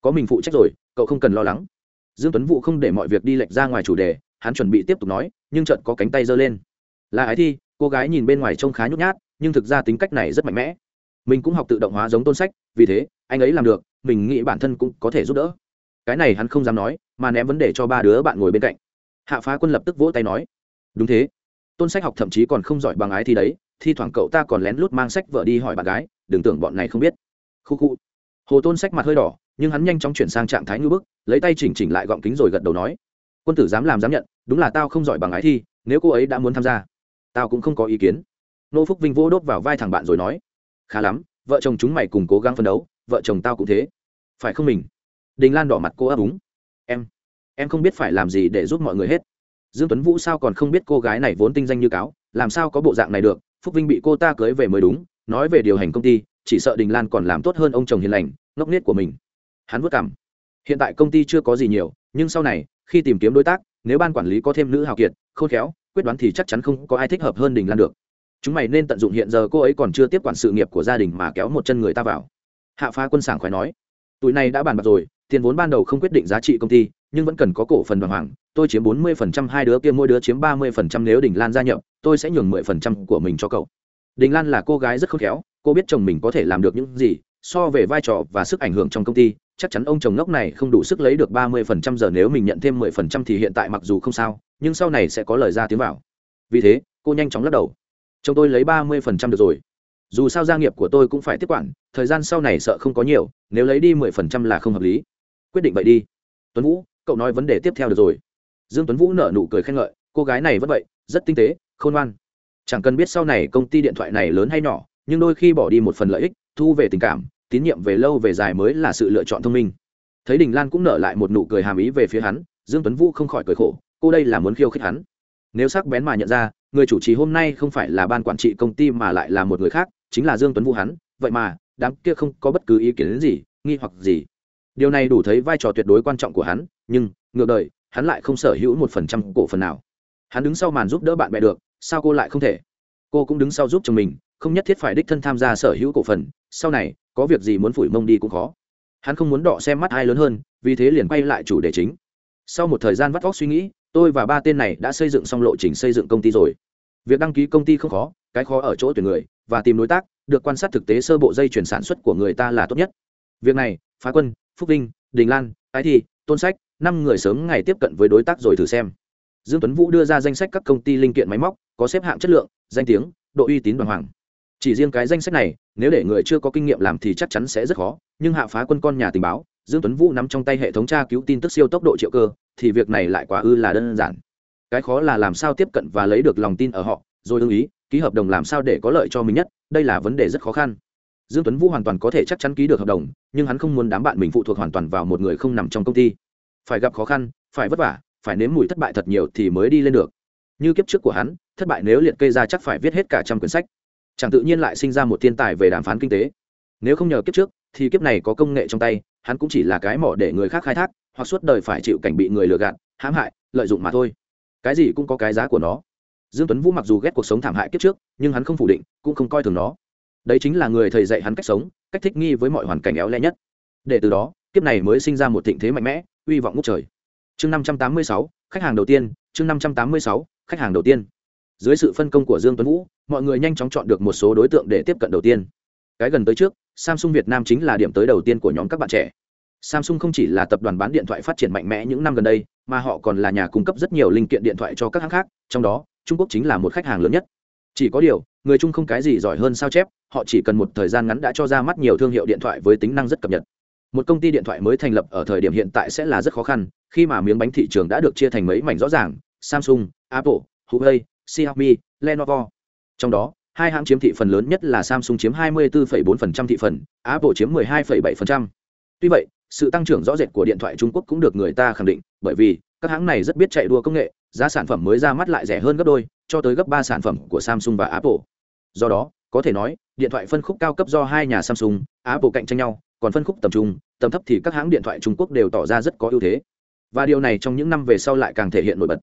Có mình phụ trách rồi, cậu không cần lo lắng. Dương tuấn vũ không để mọi việc đi lệch ra ngoài chủ đề, hắn chuẩn bị tiếp tục nói, nhưng chợt có cánh tay giơ lên. Là ái thi? Cô gái nhìn bên ngoài trông khá nhút nhát, nhưng thực ra tính cách này rất mạnh mẽ. Mình cũng học tự động hóa giống tôn sách, vì thế, anh ấy làm được, mình nghĩ bản thân cũng có thể giúp đỡ. Cái này hắn không dám nói, mà ném vấn đề cho ba đứa bạn ngồi bên cạnh. Hạ phá quân lập tức vỗ tay nói. Đúng thế tôn sách học thậm chí còn không giỏi bằng ái thi đấy, thi thoảng cậu ta còn lén lút mang sách vợ đi hỏi bạn gái, đừng tưởng bọn này không biết. Khu khu. Hồ tôn sách mặt hơi đỏ, nhưng hắn nhanh chóng chuyển sang trạng thái ngư bức, lấy tay chỉnh chỉnh lại gọng kính rồi gật đầu nói, quân tử dám làm dám nhận, đúng là tao không giỏi bằng ái thi, nếu cô ấy đã muốn tham gia, tao cũng không có ý kiến. Nô phúc vinh vỗ đốt vào vai thằng bạn rồi nói, khá lắm, vợ chồng chúng mày cùng cố gắng phấn đấu, vợ chồng tao cũng thế. Phải không mình? Đình lan đỏ mặt cô ấp úng, em em không biết phải làm gì để giúp mọi người hết dương tuấn vũ sao còn không biết cô gái này vốn tinh danh như cáo, làm sao có bộ dạng này được, phúc vinh bị cô ta cưới về mới đúng, nói về điều hành công ty, chỉ sợ đình lan còn làm tốt hơn ông chồng hiền lành, ngốc nghếch của mình. Hắn vất cảm hiện tại công ty chưa có gì nhiều, nhưng sau này, khi tìm kiếm đối tác, nếu ban quản lý có thêm nữ hào kiệt, khôn khéo, quyết đoán thì chắc chắn không có ai thích hợp hơn đình lan được. Chúng mày nên tận dụng hiện giờ cô ấy còn chưa tiếp quản sự nghiệp của gia đình mà kéo một chân người ta vào. Hạ phá quân sảng khoái nói. Tụi này đã bàn bạc rồi, tiền vốn ban đầu không quyết định giá trị công ty, nhưng vẫn cần có cổ phần đoàn hoàng tôi chiếm bốn mươi phần trăm, hai đứa kia mỗi đứa chiếm ba mươi phần trăm nếu đình lan gia nhập, tôi sẽ nhường mười phần trăm của mình cho cậu. Đình lan là cô gái rất khôn khéo, cô biết chồng mình có thể làm được những gì, so về vai trò và sức ảnh hưởng trong công ty, chắc chắn ông chồng ngốc này không đủ sức lấy được ba mươi phần trăm giờ nếu mình nhận thêm mười phần trăm thì hiện tại mặc dù không sao, nhưng sau này sẽ có lời ra tiếng vào. Vì thế, cô nhanh chóng lắc đầu. Chồng tôi lấy ba mươi phần trăm được rồi. Dù sao gia nghiệp của tôi cũng phải tiếp quản, thời gian sau này sợ không có nhiều, nếu lấy đi mười phần trăm là không hợp lý. Quyết định vậy đi. Tuấn vũ, cậu nói vấn đề tiếp theo được rồi dương tuấn vũ nở nụ cười khen ngợi, cô gái này vẫn vậy, rất tinh tế, khôn ngoan. Chẳng cần biết sau này công ty điện thoại này lớn hay nhỏ, nhưng đôi khi bỏ đi một phần lợi ích, thu về tình cảm, tín nhiệm về lâu về dài mới là sự lựa chọn thông minh. Thấy đình lan cũng nở lại một nụ cười hàm ý về phía hắn, dương tuấn vũ không khỏi cười khổ, cô đây là muốn khiêu khích hắn. Nếu sắc bén mà nhận ra, người chủ trì hôm nay không phải là ban quản trị công ty mà lại là một người khác, chính là dương tuấn vũ hắn, vậy mà, đám kia không có bất cứ ý kiến gì, nghi hoặc gì. Điều này đủ thấy vai trò tuyệt đối quan trọng của hắn, nhưng, ngược đời hắn lại không sở hữu một phần trăm cổ phần nào. Hắn đứng sau màn giúp đỡ bạn bè được, sao cô lại không thể? Cô cũng đứng sau giúp chồng mình, không nhất thiết phải đích thân tham gia sở hữu cổ phần, sau này, có việc gì muốn phủi mông đi cũng khó. Hắn không muốn đọ xem mắt ai lớn hơn, vì thế liền quay lại chủ đề chính. Sau một thời gian vắt vóc suy nghĩ, tôi và ba tên này đã xây dựng xong lộ trình xây dựng công ty rồi. Việc đăng ký công ty không khó, cái khó ở chỗ tuyển người và tìm đối tác, được quan sát thực tế sơ bộ dây chuyển sản xuất của người ta là tốt nhất. Việc này, phá quân, phúc vinh, đình lan, ái thi, tôn sách năm người sớm ngày tiếp cận với đối tác rồi thử xem. Dương tuấn vũ đưa ra danh sách các công ty linh kiện máy móc, có xếp hạng chất lượng, danh tiếng, độ uy tín đoàn hoàng. Chỉ riêng cái danh sách này, nếu để người chưa có kinh nghiệm làm thì chắc chắn sẽ rất khó, nhưng hạ phá quân con nhà tình báo, dương tuấn vũ nắm trong tay hệ thống tra cứu tin tức siêu tốc độ triệu cơ, thì việc này lại quá ư là đơn giản. Cái khó là làm sao tiếp cận và lấy được lòng tin ở họ, rồi ưng ý, ký hợp đồng làm sao để có lợi cho mình nhất, đây là vấn đề rất khó khăn. Dương tuấn vũ hoàn toàn có thể chắc chắn ký được hợp đồng, nhưng hắn không muốn đám bạn mình phụ thuộc hoàn toàn vào một người không nằm trong công ty phải gặp khó khăn, phải vất vả, phải nếm mùi thất bại thật nhiều thì mới đi lên được. Như kiếp trước của hắn, thất bại nếu liệt kê ra chắc phải viết hết cả trăm quyển sách. Chẳng tự nhiên lại sinh ra một thiên tài về đàm phán kinh tế. Nếu không nhờ kiếp trước, thì kiếp này có công nghệ trong tay, hắn cũng chỉ là cái mỏ để người khác khai thác, hoặc suốt đời phải chịu cảnh bị người lừa gạt, hãm hại, lợi dụng mà thôi. Cái gì cũng có cái giá của nó. Dương tuấn vũ mặc dù ghét cuộc sống thảm hại kiếp trước, nhưng hắn không phủ định, cũng không coi thường nó. Đấy chính là người thầy dạy hắn cách sống, cách thích nghi với mọi hoàn cảnh éo le nhất. Để từ đó, kiếp này mới sinh ra một thịnh thế mạnh mẽ uy vọng ngút trời. Chương năm trăm tám mươi sáu, khách hàng đầu tiên, chương năm trăm tám mươi sáu, khách hàng đầu tiên. Dưới sự phân công của dương tuấn vũ, mọi người nhanh chóng chọn được một số đối tượng để tiếp cận đầu tiên. Cái gần tới trước, samsung việt nam chính là điểm tới đầu tiên của nhóm các bạn trẻ. Samsung không chỉ là tập đoàn bán điện thoại phát triển mạnh mẽ những năm gần đây, mà họ còn là nhà cung cấp rất nhiều linh kiện điện thoại cho các hãng khác, trong đó, trung quốc chính là một khách hàng lớn nhất. Chỉ có điều, người trung không cái gì giỏi hơn sao chép, họ chỉ cần một thời gian ngắn đã cho ra mắt nhiều thương hiệu điện thoại với tính năng rất cập nhật một công ty điện thoại mới thành lập ở thời điểm hiện tại sẽ là rất khó khăn khi mà miếng bánh thị trường đã được chia thành mấy mảnh rõ ràng samsung apple huawei xiaomi lenovo trong đó hai hãng chiếm thị phần lớn nhất là samsung chiếm 24,4% thị phần apple chiếm 12,7%. tuy vậy sự tăng trưởng rõ rệt của điện thoại trung quốc cũng được người ta khẳng định bởi vì các hãng này rất biết chạy đua công nghệ giá sản phẩm mới ra mắt lại rẻ hơn gấp đôi cho tới gấp ba sản phẩm của samsung và apple do đó có thể nói điện thoại phân khúc cao cấp do hai nhà samsung apple cạnh tranh nhau còn phân khúc tầm trung, tầm thấp thì các hãng điện thoại trung quốc đều tỏ ra rất có ưu thế. Và điều này trong những năm về sau lại càng thể hiện nổi bật.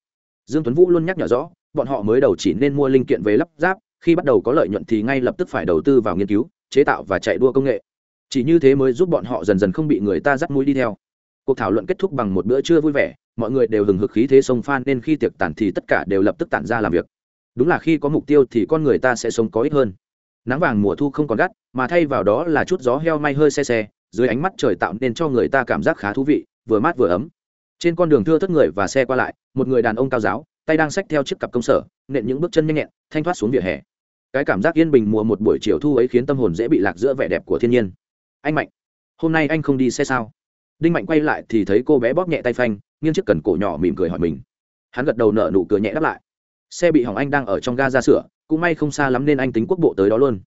Dương tuấn vũ luôn nhắc nhở rõ, bọn họ mới đầu chỉ nên mua linh kiện về lắp ráp, khi bắt đầu có lợi nhuận thì ngay lập tức phải đầu tư vào nghiên cứu, chế tạo và chạy đua công nghệ. Chỉ như thế mới giúp bọn họ dần dần không bị người ta dắt mũi đi theo. Cuộc thảo luận kết thúc bằng một bữa trưa vui vẻ, mọi người đều hừng hực khí thế sông phan nên khi tiệc tản thì tất cả đều lập tức tản ra làm việc. Đúng là khi có mục tiêu thì con người ta sẽ sống có ích hơn nắng vàng mùa thu không còn gắt, mà thay vào đó là chút gió heo may hơi xe xe, dưới ánh mắt trời tạo nên cho người ta cảm giác khá thú vị, vừa mát vừa ấm. Trên con đường thưa thất người và xe qua lại, một người đàn ông cao giáo, tay đang xách theo chiếc cặp công sở, nện những bước chân nhanh nhẹn, thanh thoát xuống vỉa hè. Cái cảm giác yên bình mùa một buổi chiều thu ấy khiến tâm hồn dễ bị lạc giữa vẻ đẹp của thiên nhiên. Anh mạnh, hôm nay anh không đi xe sao? Đinh mạnh quay lại thì thấy cô bé bóp nhẹ tay phanh, nghiêng chiếc cần cổ nhỏ mỉm cười hỏi mình. Hắn gật đầu nở nụ cười nhẹ đáp lại. Xe bị hỏng anh đang ở trong ga ra sửa cũng may không xa lắm nên anh tính quốc bộ tới đó luôn.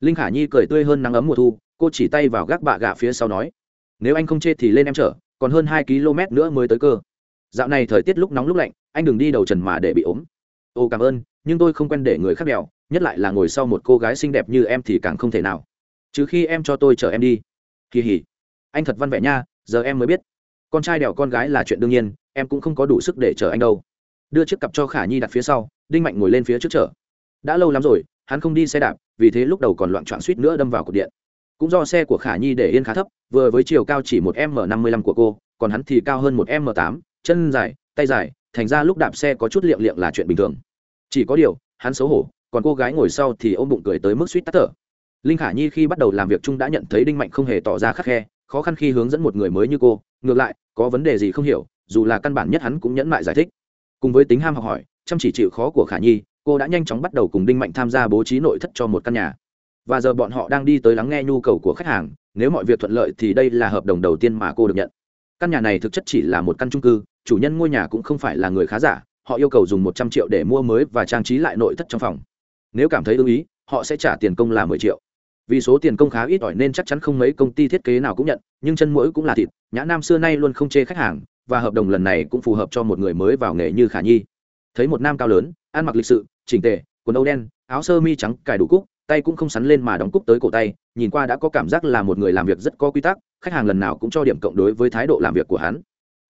Linh khả nhi cười tươi hơn nắng ấm mùa thu, cô chỉ tay vào gác bạ gạ phía sau nói, nếu anh không chê thì lên em chở, còn hơn hai km nữa mới tới cơ. Dạo này thời tiết lúc nóng lúc lạnh, anh đừng đi đầu trần mà để bị ốm. Ồ cảm ơn, nhưng tôi không quen để người khác đèo, nhất lại là ngồi sau một cô gái xinh đẹp như em thì càng không thể nào. Trừ khi em cho tôi chở em đi. Kỳ hỉ. Anh thật văn vẻ nha, giờ em mới biết. Con trai đèo con gái là chuyện đương nhiên, em cũng không có đủ sức để chở anh đâu. Đưa chiếc cặp cho khả nhi đặt phía sau, đinh mạnh ngồi lên phía trước chở đã lâu lắm rồi, hắn không đi xe đạp, vì thế lúc đầu còn loạn trọn suýt nữa đâm vào cột điện. Cũng do xe của khả nhi để yên khá thấp, vừa với chiều cao chỉ một m năm mươi lăm của cô, còn hắn thì cao hơn một m tám, chân dài, tay dài, thành ra lúc đạp xe có chút liệng liệng là chuyện bình thường. Chỉ có điều, hắn xấu hổ, còn cô gái ngồi sau thì ôm bụng cười tới mức suýt tắt thở. Linh khả nhi khi bắt đầu làm việc chung đã nhận thấy đinh mạnh không hề tỏ ra khắc khe, khó khăn khi hướng dẫn một người mới như cô. Ngược lại, có vấn đề gì không hiểu, dù là căn bản nhất hắn cũng nhẫn mại giải thích. Cùng với tính ham học hỏi, chăm chỉ chịu khó của khả nhi cô đã nhanh chóng bắt đầu cùng đinh mạnh tham gia bố trí nội thất cho một căn nhà. Và giờ bọn họ đang đi tới lắng nghe nhu cầu của khách hàng, nếu mọi việc thuận lợi thì đây là hợp đồng đầu tiên mà cô được nhận. Căn nhà này thực chất chỉ là một căn trung cư, chủ nhân ngôi nhà cũng không phải là người khá giả, họ yêu cầu dùng một trăm triệu để mua mới và trang trí lại nội thất trong phòng. Nếu cảm thấy ưng ý, họ sẽ trả tiền công là mười triệu. Vì số tiền công khá ít ỏi nên chắc chắn không mấy công ty thiết kế nào cũng nhận, nhưng chân mũi cũng là thịt, nhã nam xưa nay luôn không chê khách hàng, và hợp đồng lần này cũng phù hợp cho một người mới vào nghề như khả nhi. Thấy một nam cao lớn, ăn mặc lịch sự chỉnh tề, quần âu đen, áo sơ mi trắng, cài đủ cúc, tay cũng không sắn lên mà đóng cúc tới cổ tay, nhìn qua đã có cảm giác là một người làm việc rất có quy tắc, khách hàng lần nào cũng cho điểm cộng đối với thái độ làm việc của hắn.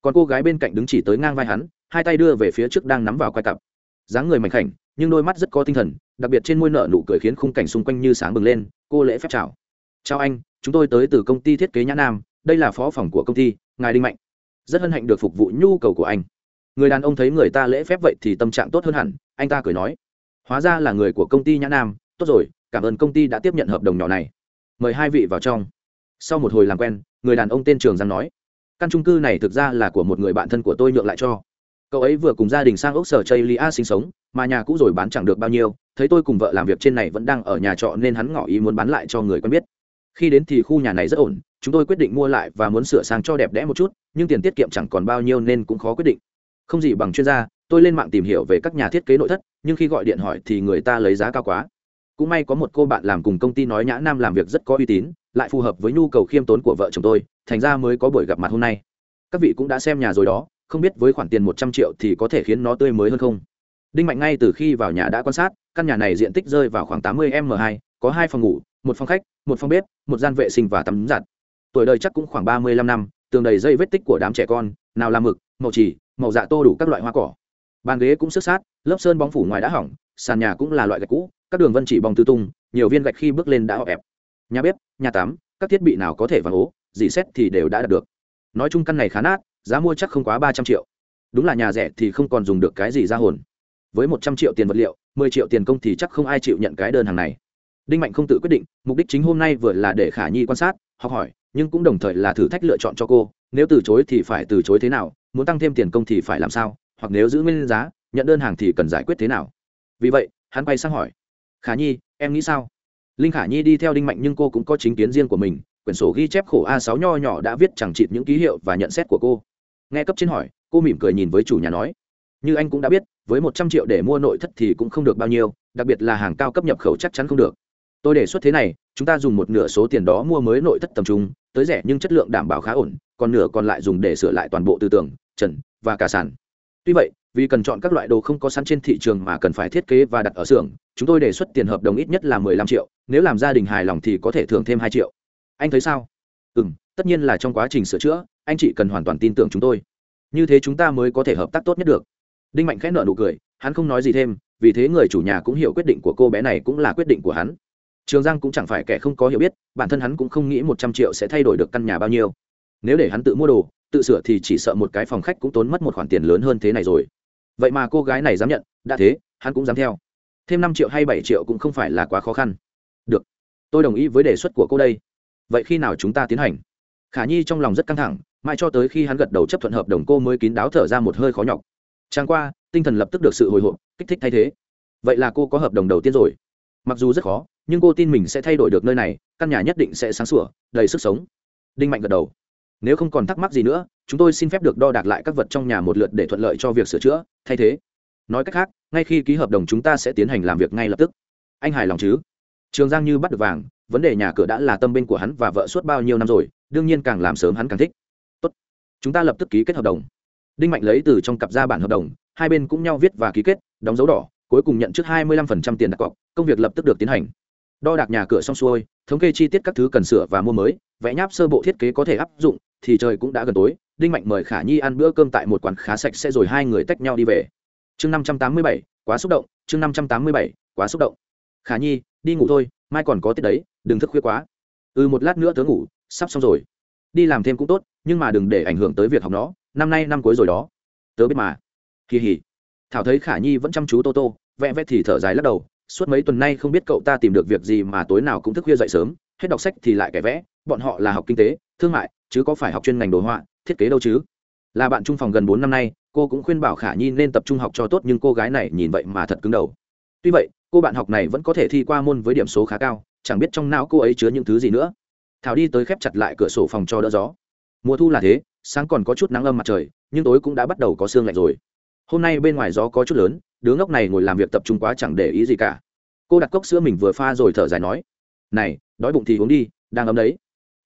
Còn cô gái bên cạnh đứng chỉ tới ngang vai hắn, hai tay đưa về phía trước đang nắm vào quai cặp. Dáng người mảnh khảnh, nhưng đôi mắt rất có tinh thần, đặc biệt trên môi nợ nụ cười khiến khung cảnh xung quanh như sáng bừng lên, cô lễ phép chào. Chào anh, chúng tôi tới từ công ty thiết kế nhã nam, đây là phó phòng của công ty, ngài đinh mạnh. Rất hân hạnh được phục vụ nhu cầu của anh. Người đàn ông thấy người ta lễ phép vậy thì tâm trạng tốt hơn hẳn, anh ta cười nói hóa ra là người của công ty nhã nam. Tốt rồi, cảm ơn công ty đã tiếp nhận hợp đồng nhỏ này. Mời hai vị vào trong. Sau một hồi làm quen, người đàn ông tên trường giang nói, căn trung cư này thực ra là của một người bạn thân của tôi nhượng lại cho. Cậu ấy vừa cùng gia đình sang ốc sở chây lia sinh sống, mà nhà cũ rồi bán chẳng được bao nhiêu, thấy tôi cùng vợ làm việc trên này vẫn đang ở nhà trọ nên hắn ngỏ ý muốn bán lại cho người quen biết. Khi đến thì khu nhà này rất ổn, chúng tôi quyết định mua lại và muốn sửa sang cho đẹp đẽ một chút, nhưng tiền tiết kiệm chẳng còn bao nhiêu nên cũng khó quyết định. Không gì bằng chuyên gia tôi lên mạng tìm hiểu về các nhà thiết kế nội thất, nhưng khi gọi điện hỏi thì người ta lấy giá cao quá. Cũng may có một cô bạn làm cùng công ty nói nhã nam làm việc rất có uy tín, lại phù hợp với nhu cầu khiêm tốn của vợ chồng tôi, thành ra mới có buổi gặp mặt hôm nay. Các vị cũng đã xem nhà rồi đó, không biết với khoản tiền một trăm triệu thì có thể khiến nó tươi mới hơn không? Đinh mạnh ngay từ khi vào nhà đã quan sát, căn nhà này diện tích rơi vào khoảng tám mươi m hai, có hai phòng ngủ, một phòng khách, một phòng bếp, một gian vệ sinh và tắm giặt. Tuổi đời chắc cũng khoảng ba mươi lăm năm, tường đầy dây vết tích của đám trẻ con, nào là mực, màu chỉ màu dạ tô đủ các loại hoa cỏ bàn ghế cũng sức sát lớp sơn bóng phủ ngoài đã hỏng sàn nhà cũng là loại gạch cũ các đường vân chỉ bong tư tung nhiều viên gạch khi bước lên đã họ ẹp nhà bếp nhà tắm các thiết bị nào có thể vào hố, dì xét thì đều đã đạt được. Nói chung căn này khá nát giá mua chắc không quá ba trăm triệu. Đúng là nhà rẻ thì không còn dùng được cái gì ra hồn. Với một trăm triệu tiền vật liệu mười triệu tiền công thì chắc không ai chịu nhận cái đơn hàng này. Đinh mạnh không tự quyết định mục đích chính hôm nay vừa là để khả nhi quan sát học hỏi nhưng cũng đồng thời là thử thách lựa chọn cho cô nếu từ chối thì phải từ chối thế nào muốn tăng thêm tiền công thì phải làm sao? Hoặc nếu giữ nguyên giá, nhận đơn hàng thì cần giải quyết thế nào? Vì vậy, hắn quay sang hỏi. Khả nhi, em nghĩ sao? Linh khả nhi đi theo đinh mạnh nhưng cô cũng có chính kiến riêng của mình, quyển sổ ghi chép khổ a sáu nho nhỏ đã viết chẳng chịt những ký hiệu và nhận xét của cô. Nghe cấp trên hỏi, cô mỉm cười nhìn với chủ nhà nói. Như anh cũng đã biết, với một trăm triệu để mua nội thất thì cũng không được bao nhiêu, đặc biệt là hàng cao cấp nhập khẩu chắc chắn không được. Tôi đề xuất thế này, chúng ta dùng một nửa số tiền đó mua mới nội thất tầm trung, tới rẻ nhưng chất lượng đảm bảo khá ổn, còn nửa còn lại dùng để sửa lại toàn bộ tư tưởng, trần và cả sàn tuy vậy, vì cần chọn các loại đồ không có sẵn trên thị trường mà cần phải thiết kế và đặt ở xưởng, chúng tôi đề xuất tiền hợp đồng ít nhất là mười lăm triệu, nếu làm gia đình hài lòng thì có thể thưởng thêm hai triệu. Anh thấy sao? Ừ m tất nhiên là trong quá trình sửa chữa, anh chị cần hoàn toàn tin tưởng chúng tôi. Như thế chúng ta mới có thể hợp tác tốt nhất được. Đinh mạnh khẽ nợ nụ cười, hắn không nói gì thêm, vì thế người chủ nhà cũng hiểu quyết định của cô bé này cũng là quyết định của hắn. Trường giang cũng chẳng phải kẻ không có hiểu biết, bản thân hắn cũng không nghĩ một trăm triệu sẽ thay đổi được căn nhà bao nhiêu. Nếu để hắn tự mua đồ tự sửa thì chỉ sợ một cái phòng khách cũng tốn mất một khoản tiền lớn hơn thế này rồi. Vậy mà cô gái này dám nhận, đã thế, hắn cũng dám theo. Thêm năm triệu hay bảy triệu cũng không phải là quá khó khăn. Được, tôi đồng ý với đề xuất của cô đây. Vậy khi nào chúng ta tiến hành? Khả nhi trong lòng rất căng thẳng, mãi cho tới khi hắn gật đầu chấp thuận hợp đồng cô mới kín đáo thở ra một hơi khó nhọc. Trang qua, tinh thần lập tức được sự hồi hộp, kích thích thay thế. Vậy là cô có hợp đồng đầu tiên rồi. Mặc dù rất khó, nhưng cô tin mình sẽ thay đổi được nơi này, căn nhà nhất định sẽ sáng sủa, đầy sức sống. Đinh mạnh gật đầu nếu không còn thắc mắc gì nữa, chúng tôi xin phép được đo đạc lại các vật trong nhà một lượt để thuận lợi cho việc sửa chữa. Thay thế. Nói cách khác, ngay khi ký hợp đồng chúng ta sẽ tiến hành làm việc ngay lập tức. Anh hài lòng chứ? Trường giang như bắt được vàng, vấn đề nhà cửa đã là tâm bên của hắn và vợ suốt bao nhiêu năm rồi, đương nhiên càng làm sớm hắn càng thích. Tốt. Chúng ta lập tức ký kết hợp đồng. Đinh mạnh lấy từ trong cặp ra bản hợp đồng, hai bên cũng nhau viết và ký kết, đóng dấu đỏ, cuối cùng nhận trước hai mươi 25% tiền đặt cọc, công việc lập tức được tiến hành. Đo đạc nhà cửa xong xuôi, thống kê chi tiết các thứ cần sửa và mua mới, vẽ nháp sơ bộ thiết kế có thể áp dụng thì trời cũng đã gần tối, đinh mạnh mời khả nhi ăn bữa cơm tại một quán khá sạch sẽ rồi hai người tách nhau đi về. Chương năm trăm tám mươi bảy, quá xúc động, chương năm trăm tám mươi bảy, quá xúc động. Khả nhi, đi ngủ thôi, mai còn có tiết đấy, đừng thức khuya quá. Ừ một lát nữa tớ ngủ, sắp xong rồi. Đi làm thêm cũng tốt, nhưng mà đừng để ảnh hưởng tới việc học nó, năm nay năm cuối rồi đó. Tớ biết mà. Kỳ hỉ. Thảo thấy khả nhi vẫn chăm chú tô tô, vẽ vẽ thì thở dài lắc đầu, suốt mấy tuần nay không biết cậu ta tìm được việc gì mà tối nào cũng thức khuya dậy sớm, hết đọc sách thì lại kẻ vẽ bọn họ là học kinh tế, thương mại, chứ có phải học chuyên ngành đồ họa, thiết kế đâu chứ? Là bạn trung phòng gần bốn năm nay, cô cũng khuyên bảo khả nhi nên tập trung học cho tốt nhưng cô gái này nhìn vậy mà thật cứng đầu. Tuy vậy, cô bạn học này vẫn có thể thi qua môn với điểm số khá cao, chẳng biết trong não cô ấy chứa những thứ gì nữa. Thảo đi tới khép chặt lại cửa sổ phòng cho đỡ gió. Mùa thu là thế, sáng còn có chút nắng âm mặt trời, nhưng tối cũng đã bắt đầu có sương lạnh rồi. Hôm nay bên ngoài gió có chút lớn, đứa ngốc này ngồi làm việc tập trung quá chẳng để ý gì cả. Cô đặt cốc sữa mình vừa pha rồi thở dài nói, này, đói bụng thì uống đi, đang ấm đấy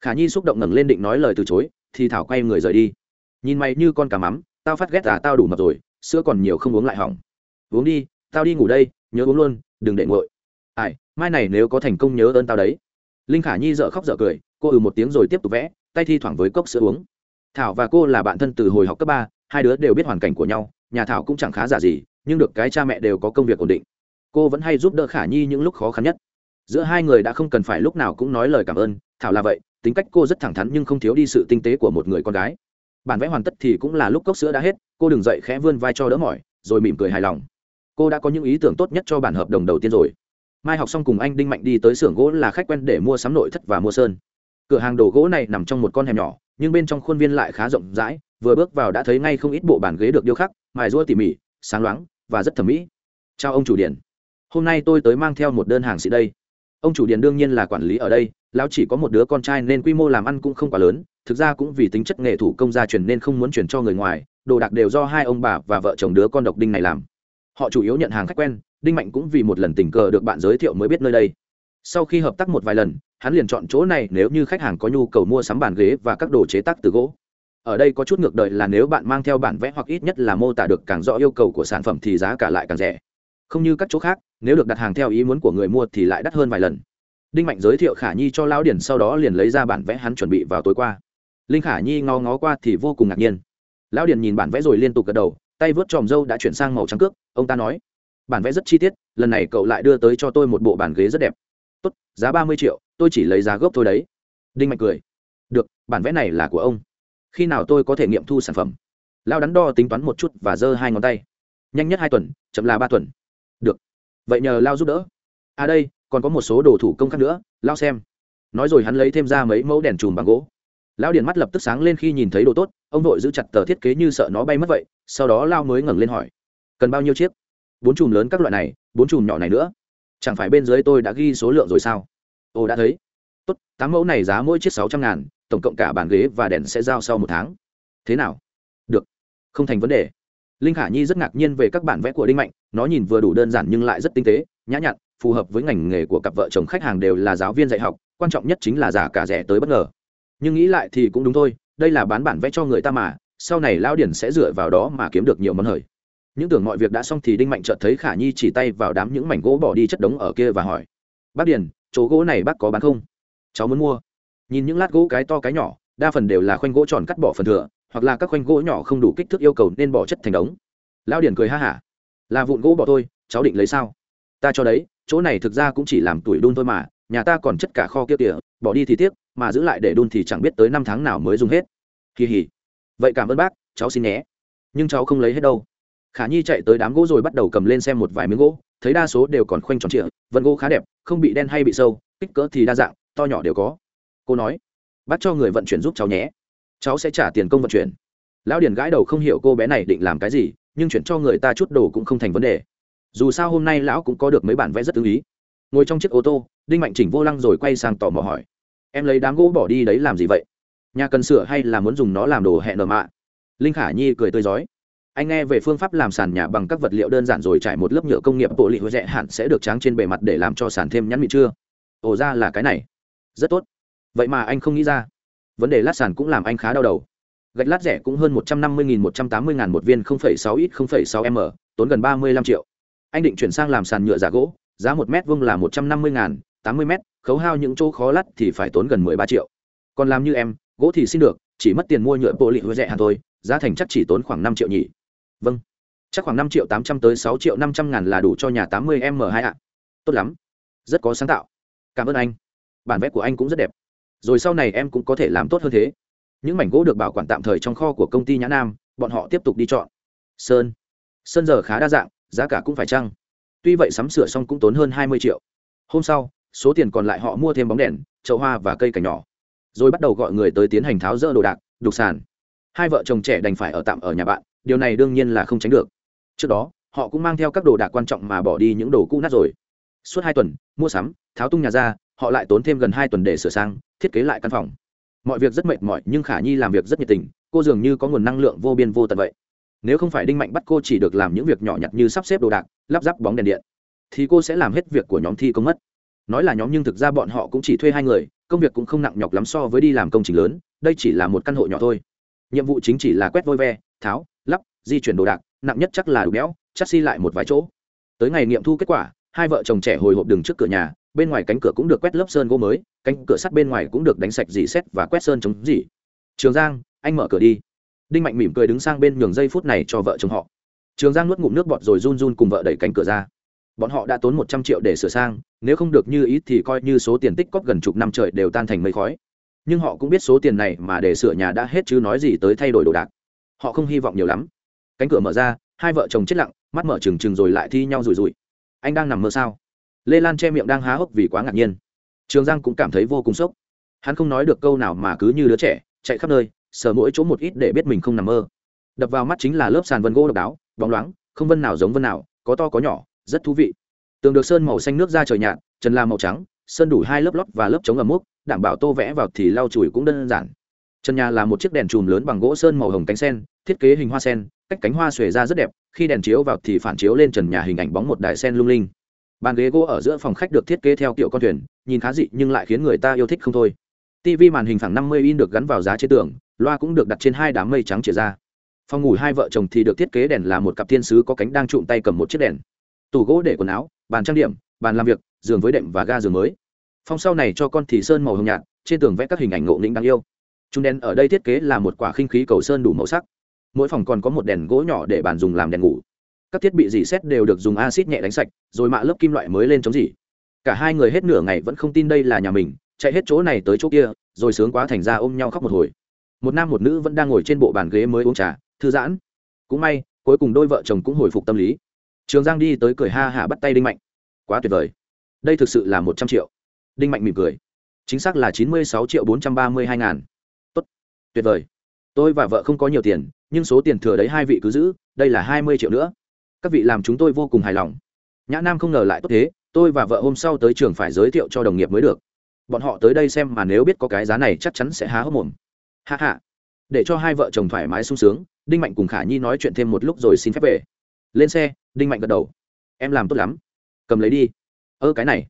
khả nhi xúc động ngẩng lên định nói lời từ chối, thì thảo quay người rời đi. Nhìn mày như con cá mắm, tao phát ghét à tao đủ mập rồi, sữa còn nhiều không uống lại hỏng. Uống đi, tao đi ngủ đây, nhớ uống luôn, đừng để nguội. Ai, mai này nếu có thành công nhớ ơn tao đấy. Linh khả nhi dợ khóc dợ cười, cô ừ một tiếng rồi tiếp tục vẽ, tay thi thoảng với cốc sữa uống. Thảo và cô là bạn thân từ hồi học cấp ba, hai đứa đều biết hoàn cảnh của nhau, nhà thảo cũng chẳng khá giả gì, nhưng được cái cha mẹ đều có công việc ổn định. Cô vẫn hay giúp đỡ khả nhi những lúc khó khăn nhất. Giữa hai người đã không cần phải lúc nào cũng nói lời cảm ơn, thảo là vậy tính cách cô rất thẳng thắn nhưng không thiếu đi sự tinh tế của một người con gái. Bản vẽ hoàn tất thì cũng là lúc cốc sữa đã hết, cô đừng dậy khẽ vươn vai cho đỡ mỏi, rồi mỉm cười hài lòng. Cô đã có những ý tưởng tốt nhất cho bản hợp đồng đầu tiên rồi. Mai học xong cùng anh đinh mạnh đi tới xưởng gỗ là khách quen để mua sắm nội thất và mua sơn. Cửa hàng đồ gỗ này nằm trong một con hẻm nhỏ, nhưng bên trong khuôn viên lại khá rộng rãi, vừa bước vào đã thấy ngay không ít bộ bàn ghế được điêu khắc, mài rua tỉ mỉ, sáng loáng và rất thẩm mỹ. Chào ông chủ điện hôm nay tôi tới mang theo một đơn hàng xị đây. Ông chủ điện đương nhiên là quản lý ở đây lão chỉ có một đứa con trai nên quy mô làm ăn cũng không quá lớn, thực ra cũng vì tính chất nghề thủ công gia truyền nên không muốn chuyển cho người ngoài, đồ đạc đều do hai ông bà và vợ chồng đứa con độc đinh này làm. Họ chủ yếu nhận hàng khách quen, đinh mạnh cũng vì một lần tình cờ được bạn giới thiệu mới biết nơi đây. Sau khi hợp tác một vài lần, hắn liền chọn chỗ này nếu như khách hàng có nhu cầu mua sắm bàn ghế và các đồ chế tác từ gỗ. Ở đây có chút ngược đời là nếu bạn mang theo bản vẽ hoặc ít nhất là mô tả được càng rõ yêu cầu của sản phẩm thì giá cả lại càng rẻ. Không như các chỗ khác, nếu được đặt hàng theo ý muốn của người mua thì lại đắt hơn vài lần đinh mạnh giới thiệu khả nhi cho lão điển sau đó liền lấy ra bản vẽ hắn chuẩn bị vào tối qua. Linh khả nhi ngó ngó qua thì vô cùng ngạc nhiên. Lão điển nhìn bản vẽ rồi liên tục gật đầu, tay vớt tròm râu đã chuyển sang màu trắng cước, ông ta nói, bản vẽ rất chi tiết, lần này cậu lại đưa tới cho tôi một bộ bàn ghế rất đẹp. Tốt, giá ba mươi triệu, tôi chỉ lấy giá gốc thôi đấy. Đinh mạnh cười, được, bản vẽ này là của ông. Khi nào tôi có thể nghiệm thu sản phẩm? Lao đắn đo tính toán một chút và giơ hai ngón tay. Nhanh nhất hai tuần, chậm là ba tuần. Được, vậy nhờ lao giúp đỡ. À đây còn có một số đồ thủ công khác nữa lao xem. Nói rồi hắn lấy thêm ra mấy mẫu đèn chùm bằng gỗ. Lao điền mắt lập tức sáng lên khi nhìn thấy đồ tốt, ông vội giữ chặt tờ thiết kế như sợ nó bay mất vậy, sau đó lao mới ngẩng lên hỏi, cần bao nhiêu chiếc? Bốn chùm lớn các loại này, bốn chùm nhỏ này nữa. Chẳng phải bên dưới tôi đã ghi số lượng rồi sao? Ồ, đã thấy. Tốt, tám mẫu này giá mỗi chiếc sáu trăm ngàn, tổng cộng cả bàn ghế và đèn sẽ giao sau một tháng. Thế nào? Được, không thành vấn đề. Linh khả nhi rất ngạc nhiên về các bản vẽ của đinh mạnh, nó nhìn vừa đủ đơn giản nhưng lại rất tinh tế, nhã nhặn phù hợp với ngành nghề của cặp vợ chồng khách hàng đều là giáo viên dạy học, quan trọng nhất chính là giả cả rẻ tới bất ngờ. Nhưng nghĩ lại thì cũng đúng thôi, đây là bán bản vẽ cho người ta mà, sau này lão điển sẽ dựa vào đó mà kiếm được nhiều món hời. Những tưởng mọi việc đã xong thì đinh mạnh chợt thấy khả nhi chỉ tay vào đám những mảnh gỗ bỏ đi chất đống ở kia và hỏi, bác điển, chỗ gỗ này bác có bán không? Cháu muốn mua. Nhìn những lát gỗ cái to cái nhỏ, đa phần đều là khoanh gỗ tròn cắt bỏ phần thừa, hoặc là các khoanh gỗ nhỏ không đủ kích thước yêu cầu nên bỏ chất thành đống. Lão điển cười ha hả, là vụn gỗ bỏ thôi, cháu định lấy sao? Ta cho đấy chỗ này thực ra cũng chỉ làm tuổi đun thôi mà, nhà ta còn chất cả kho kia kìa, bỏ đi thì tiếc, mà giữ lại để đun thì chẳng biết tới năm tháng nào mới dùng hết. Kỳ hỉ. Vậy cảm ơn bác, cháu xin nhé. Nhưng cháu không lấy hết đâu. Khả nhi chạy tới đám gỗ rồi bắt đầu cầm lên xem một vài miếng gỗ, thấy đa số đều còn khoanh tròn trịa, vân gỗ khá đẹp, không bị đen hay bị sâu, kích cỡ thì đa dạng, to nhỏ đều có. Cô nói bắt cho người vận chuyển giúp cháu nhé. Cháu sẽ trả tiền công vận chuyển. Lão điền gãi đầu không hiểu cô bé này định làm cái gì, nhưng chuyển cho người ta chút đồ cũng không thành vấn đề dù sao hôm nay lão cũng có được mấy bản vẽ rất ưng ý. Ngồi trong chiếc ô tô, đinh mạnh chỉnh vô lăng rồi quay sang tò mò hỏi, em lấy đám gỗ bỏ đi đấy làm gì vậy? Nhà cần sửa hay là muốn dùng nó làm đồ hẹn nợ mạ? Linh khả nhi cười tươi rói anh nghe về phương pháp làm sàn nhà bằng các vật liệu đơn giản rồi trải một lớp nhựa công nghiệp bộ lị huệ rẽ hẳn sẽ được tráng trên bề mặt để làm cho sàn thêm nhắn mịn chưa? Ồ ra là cái này. Rất tốt. Vậy mà anh không nghĩ ra. Vấn đề lát sàn cũng làm anh khá đau đầu. Gạch lát rẻ cũng hơn một trăm năm mươi nghìn một trăm tám mươi ngàn một viên không phẩy sáu ít không phẩy sáu m, tốn gần ba mươi lăm triệu anh định chuyển sang làm sàn nhựa giả gỗ, giá một mét vuông là một trăm năm mươi ngàn, tám mươi mét, khấu hao những chỗ khó lắt thì phải tốn gần mười ba triệu. Còn làm như em, gỗ thì xin được, chỉ mất tiền mua nhựa bộ lị hơi rẻ hẳn thôi, giá thành chắc chỉ tốn khoảng năm triệu nhỉ. Vâng. Chắc khoảng năm triệu tám trăm tới sáu triệu năm trăm ngàn là đủ cho nhà tám mươi m hai ạ. Tốt lắm. Rất có sáng tạo. Cảm ơn anh. Bản vẽ của anh cũng rất đẹp. Rồi sau này em cũng có thể làm tốt hơn thế. Những mảnh gỗ được bảo quản tạm thời trong kho của công ty nhã nam, bọn họ tiếp tục đi chọn. Sơn. Sơn giờ khá đa dạng giá cả cũng phải chăng? Tuy vậy sắm sửa xong cũng tốn hơn hai mươi triệu. Hôm sau, số tiền còn lại họ mua thêm bóng đèn, chậu hoa và cây cảnh nhỏ. Rồi bắt đầu gọi người tới tiến hành tháo rỡ đồ đạc, đục sàn. Hai vợ chồng trẻ đành phải ở tạm ở nhà bạn, điều này đương nhiên là không tránh được. Trước đó, họ cũng mang theo các đồ đạc quan trọng mà bỏ đi những đồ cũ nát rồi. Suốt hai tuần, mua sắm, tháo tung nhà ra, họ lại tốn thêm gần hai tuần để sửa sang, thiết kế lại căn phòng. Mọi việc rất mệt mỏi, nhưng khả nhi làm việc rất nhiệt tình, cô dường như có nguồn năng lượng vô biên vô tận vậy nếu không phải đinh mạnh bắt cô chỉ được làm những việc nhỏ nhặt như sắp xếp đồ đạc, lắp ráp bóng đèn điện, thì cô sẽ làm hết việc của nhóm thi công mất. Nói là nhóm nhưng thực ra bọn họ cũng chỉ thuê hai người, công việc cũng không nặng nhọc lắm so với đi làm công trình lớn, đây chỉ là một căn hộ nhỏ thôi. Nhiệm vụ chính chỉ là quét vôi ve, tháo, lắp, di chuyển đồ đạc, nặng nhất chắc là đủ béo, chắc xi lại một vài chỗ. Tới ngày nghiệm thu kết quả, hai vợ chồng trẻ hồi hộp đường trước cửa nhà, bên ngoài cánh cửa cũng được quét lớp sơn gỗ mới, cánh cửa sắt bên ngoài cũng được đánh sạch dì xét và quét sơn chống dỉ trường giang, anh mở cửa đi đinh mạnh mỉm cười đứng sang bên nhường giây phút này cho vợ chồng họ. Trường giang nuốt ngụm nước bọt rồi run run cùng vợ đẩy cánh cửa ra. Bọn họ đã tốn một trăm triệu để sửa sang, nếu không được như ý thì coi như số tiền tích cóp gần chục năm trời đều tan thành mây khói. Nhưng họ cũng biết số tiền này mà để sửa nhà đã hết chứ nói gì tới thay đổi đồ đạc. Họ không hy vọng nhiều lắm. Cánh cửa mở ra, hai vợ chồng chết lặng, mắt mở trừng trừng rồi lại thi nhau rủi rủi. Anh đang nằm mơ sao? Lê lan che miệng đang há hốc vì quá ngạc nhiên. Trường giang cũng cảm thấy vô cùng sốc. Hắn không nói được câu nào mà cứ như đứa trẻ, chạy khắp nơi sờ mỗi chỗ một ít để biết mình không nằm mơ. Đập vào mắt chính là lớp sàn vân gỗ độc đáo, bóng loáng, không vân nào giống vân nào, có to có nhỏ, rất thú vị. Tường được sơn màu xanh nước ra trời nhạt, trần la màu trắng, sơn đủ hai lớp lót và lớp chống ẩm mốc, đảm bảo tô vẽ vào thì lau chùi cũng đơn giản. Trần nhà là một chiếc đèn chùm lớn bằng gỗ sơn màu hồng cánh sen, thiết kế hình hoa sen, cách cánh hoa xuề ra rất đẹp, khi đèn chiếu vào thì phản chiếu lên trần nhà hình ảnh bóng một đại sen lung linh. Bàn ghế gỗ ở giữa phòng khách được thiết kế theo kiểu con thuyền, nhìn khá dị nhưng lại khiến người ta yêu thích không thôi. Tv màn hình phẳng năm mươi in được gắn vào giá chế tường loa cũng được đặt trên hai đám mây trắng chìa ra. Phòng ngủ hai vợ chồng thì được thiết kế đèn là một cặp thiên sứ có cánh đang trụm tay cầm một chiếc đèn. Tủ gỗ để quần áo, bàn trang điểm, bàn làm việc, giường với đệm và ga giường mới. Phòng sau này cho con thì sơn màu hồng nhạt, trên tường vẽ các hình ảnh ngộ nghĩnh đáng yêu. Chúng đèn ở đây thiết kế là một quả khinh khí cầu sơn đủ màu sắc. Mỗi phòng còn có một đèn gỗ nhỏ để bàn dùng làm đèn ngủ. Các thiết bị dỉ xét đều được dùng acid nhẹ đánh sạch, rồi mạ lớp kim loại mới lên chống dỉ cả hai người hết nửa ngày vẫn không tin đây là nhà mình, chạy hết chỗ này tới chỗ kia, rồi sướng quá thành ra ôm nhau khóc một hồi một nam một nữ vẫn đang ngồi trên bộ bàn ghế mới uống trà, thư giãn. Cũng may, cuối cùng đôi vợ chồng cũng hồi phục tâm lý. Trường giang đi tới cười ha hả bắt tay đinh mạnh. Quá tuyệt vời. Đây thực sự là một trăm triệu. Đinh mạnh mỉm cười. Chính xác là chín mươi sáu triệu bốn trăm ba mươi hai ngàn. Tốt. Tuyệt vời. Tôi và vợ không có nhiều tiền, nhưng số tiền thừa đấy hai vị cứ giữ, đây là hai mươi triệu nữa. Các vị làm chúng tôi vô cùng hài lòng. Nhã nam không ngờ lại tốt thế, tôi và vợ hôm sau tới trường phải giới thiệu cho đồng nghiệp mới được. Bọn họ tới đây xem mà nếu biết có cái giá này chắc chắn sẽ há hốc mồm hạ hạ để cho hai vợ chồng thoải mái sung sướng, đinh mạnh cùng khả nhi nói chuyện thêm một lúc rồi xin phép về. Lên xe, đinh mạnh gật đầu. Em làm tốt lắm. Cầm lấy đi. Ơ, cái này.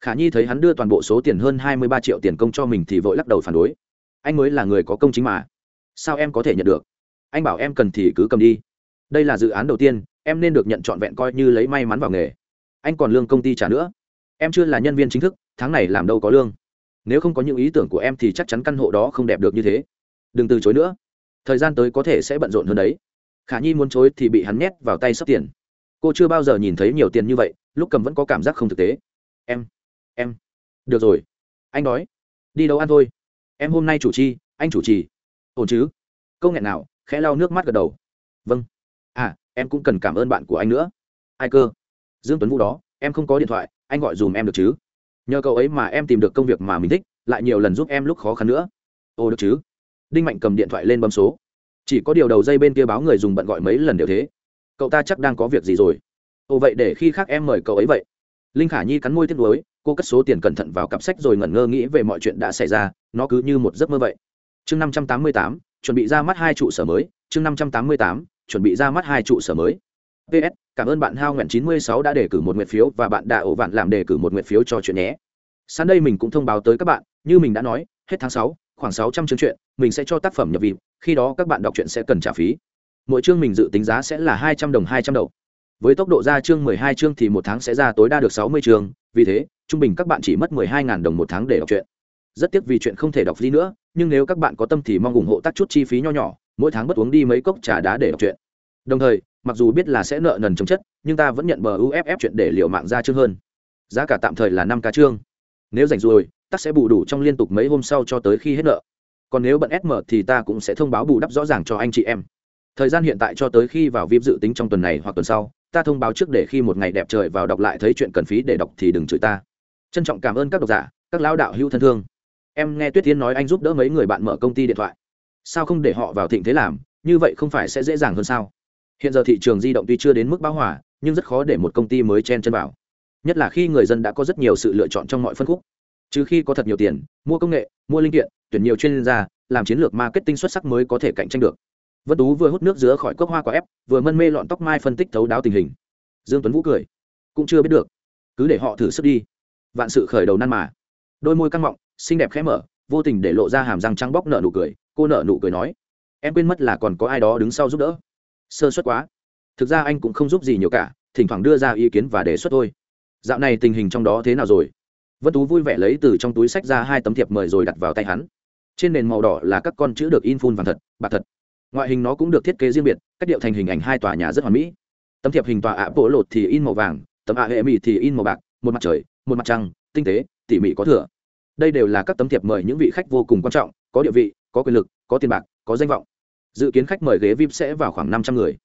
Khả nhi thấy hắn đưa toàn bộ số tiền hơn hai mươi ba triệu tiền công cho mình thì vội lắc đầu phản đối. Anh mới là người có công chính mà. Sao em có thể nhận được? Anh bảo em cần thì cứ cầm đi. Đây là dự án đầu tiên, em nên được nhận trọn vẹn coi như lấy may mắn vào nghề. Anh còn lương công ty trả nữa. Em chưa là nhân viên chính thức, tháng này làm đâu có lương. Nếu không có những ý tưởng của em thì chắc chắn căn hộ đó không đẹp được như thế đừng từ chối nữa. Thời gian tới có thể sẽ bận rộn hơn đấy. Khả nhi muốn chối thì bị hắn nhét vào tay sắp tiền. Cô chưa bao giờ nhìn thấy nhiều tiền như vậy, lúc cầm vẫn có cảm giác không thực tế. Em em. Được rồi. Anh đói. Đi đâu ăn thôi? Em hôm nay chủ chi anh chủ trì. Ổn chứ? Câu nghẹn nào, khẽ lau nước mắt gật đầu. Vâng. À em cũng cần cảm ơn bạn của anh nữa. Ai cơ? Dương tuấn vũ đó, em không có điện thoại, anh gọi dùm em được chứ? Nhờ cậu ấy mà em tìm được công việc mà mình thích, lại nhiều lần giúp em lúc khó khăn nữa. Ồ, được chứ? Đinh mạnh cầm điện thoại lên bấm số. Chỉ có điều đầu dây bên kia báo người dùng bận gọi mấy lần đều thế. Cậu ta chắc đang có việc gì rồi. Ồ, vậy để khi khác em mời cậu ấy vậy. Linh khả nhi cắn môi tiếc nuối, cô cất số tiền cẩn thận vào cặp sách rồi ngẩn ngơ nghĩ về mọi chuyện đã xảy ra, nó cứ như một giấc mơ vậy. Chương năm trăm tám mươi tám, chuẩn bị ra mắt hai trụ sở mới. Chương năm trăm tám mươi tám, chuẩn bị ra mắt hai trụ sở mới. Ps cảm ơn bạn hao nguyện chín mươi sáu đã đề cử một nguyện phiếu và bạn đã ổ vạn làm đề cử một nguyện phiếu cho chuyện nhé. Sáng đây mình cũng thông báo tới các bạn, như mình đã nói, hết tháng sáu khoảng sáu trăm chương truyện, mình sẽ cho tác phẩm nhập vị khi đó các bạn đọc truyện sẽ cần trả phí. Mỗi chương mình dự tính giá sẽ là hai trăm đồng hai trăm đồng với tốc độ ra chương mười hai chương thì một tháng sẽ ra tối đa được sáu mươi chương vì thế trung bình các bạn chỉ mất mười hai đồng một tháng để đọc truyện. Rất tiếc vì chuyện không thể đọc gì nữa nhưng nếu các bạn có tâm thì mong ủng hộ tác chút chi phí nho nhỏ mỗi tháng bất uống đi mấy cốc trà đá để đọc truyện. Đồng thời mặc dù biết là sẽ nợ nần chống chất nhưng ta vẫn nhận bờ uff chuyện để liệu mạng ra chương hơn. Giá cả tạm thời là năm cá chương. Nếu rảnh rồi tắc sẽ bù đủ trong liên tục mấy hôm sau cho tới khi hết nợ. Còn nếu bận sm thì ta cũng sẽ thông báo bù đắp rõ ràng cho anh chị em. Thời gian hiện tại cho tới khi vào vip dự tính trong tuần này hoặc tuần sau, ta thông báo trước để khi một ngày đẹp trời vào đọc lại thấy chuyện cần phí để đọc thì đừng chửi ta. Trân trọng cảm ơn các độc giả, các lão đạo hữu thân thương. Em nghe tuyết tiến nói anh giúp đỡ mấy người bạn mở công ty điện thoại. Sao không để họ vào thịnh thế làm, như vậy không phải sẽ dễ dàng hơn sao? Hiện giờ thị trường di động tuy chưa đến mức bão hỏa nhưng rất khó để một công ty mới chen chân vào. Nhất là khi người dân đã có rất nhiều sự lựa chọn trong mọi phân khúc trừ khi có thật nhiều tiền, mua công nghệ, mua linh kiện, tuyển nhiều chuyên gia, làm chiến lược marketing xuất sắc mới có thể cạnh tranh được. Vân tú vừa hút nước giữa khỏi cốc hoa quả ép, vừa mân mê lọn tóc mai phân tích thấu đáo tình hình. Dương tuấn vũ cười. Cũng chưa biết được. Cứ để họ thử sức đi. Vạn sự khởi đầu nan mà. Đôi môi căng mọng, xinh đẹp khẽ mở, vô tình để lộ ra hàm răng trắng bóc nợ nụ cười, cô nợ nụ cười nói. Em quên mất là còn có ai đó đứng sau giúp đỡ. Sơ suất quá. Thực ra anh cũng không giúp gì nhiều cả, thỉnh thoảng đưa ra ý kiến và đề xuất thôi. Dạo này tình hình trong đó thế nào rồi? Vân tú vui vẻ lấy từ trong túi sách ra hai tấm thiệp mời rồi đặt vào tay hắn. Trên nền màu đỏ là các con chữ được in phun vàng thật, bạc thật. Ngoại hình nó cũng được thiết kế riêng biệt, cách điệu thành hình ảnh hai tòa nhà rất hoàn mỹ. Tấm thiệp hình tòa ạ bộ lột thì in màu vàng, tấm ạ hệ mỹ thì in màu bạc, một mặt trời, một mặt trăng, tinh tế, tỉ mỉ có thừa. Đây đều là các tấm thiệp mời những vị khách vô cùng quan trọng, có địa vị, có quyền lực, có tiền bạc, có danh vọng. Dự kiến khách mời ghế vip sẽ vào khoảng năm trăm người.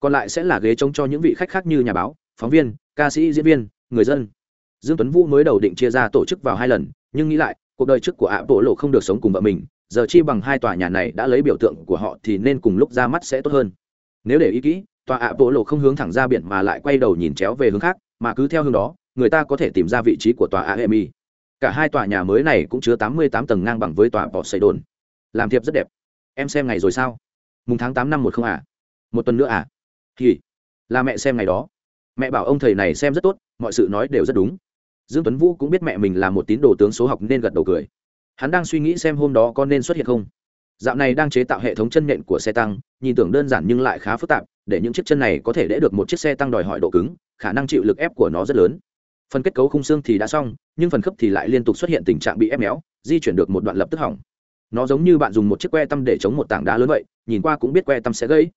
Còn lại sẽ là ghế trống cho những vị khách khác như nhà báo, phóng viên, ca sĩ, diễn viên, người dân dương tuấn vũ mới đầu định chia ra tổ chức vào hai lần, nhưng nghĩ lại, cuộc đời trước của ạ bộ lộ không được sống cùng vợ mình, giờ chi bằng hai tòa nhà này đã lấy biểu tượng của họ thì nên cùng lúc ra mắt sẽ tốt hơn. Nếu để ý kỹ, tòa ạ bộ lộ không hướng thẳng ra biển mà lại quay đầu nhìn chéo về hướng khác, mà cứ theo hướng đó, người ta có thể tìm ra vị trí của tòa aemi cả hai tòa nhà mới này cũng chứa tám mươi tám tầng ngang bằng với tòa bỏ xây đồn làm thiệp rất đẹp. Em xem ngày rồi sao? Mùng tháng tám năm một không à? Một tuần nữa à? Thì là mẹ xem ngày đó. Mẹ bảo ông thầy này xem rất tốt, mọi sự nói đều rất đúng dương tuấn vũ cũng biết mẹ mình là một tín đồ tướng số học nên gật đầu cười. Hắn đang suy nghĩ xem hôm đó có nên xuất hiện không. Dạo này đang chế tạo hệ thống chân nện của xe tăng, nhìn tưởng đơn giản nhưng lại khá phức tạp, để những chiếc chân này có thể đỡ được một chiếc xe tăng đòi hỏi độ cứng, khả năng chịu lực ép của nó rất lớn. Phần kết cấu khung xương thì đã xong, nhưng phần khớp thì lại liên tục xuất hiện tình trạng bị ép méo, di chuyển được một đoạn lập tức hỏng. Nó giống như bạn dùng một chiếc que tăm để chống một tảng đá lớn vậy, nhìn qua cũng biết que tăm sẽ gãy.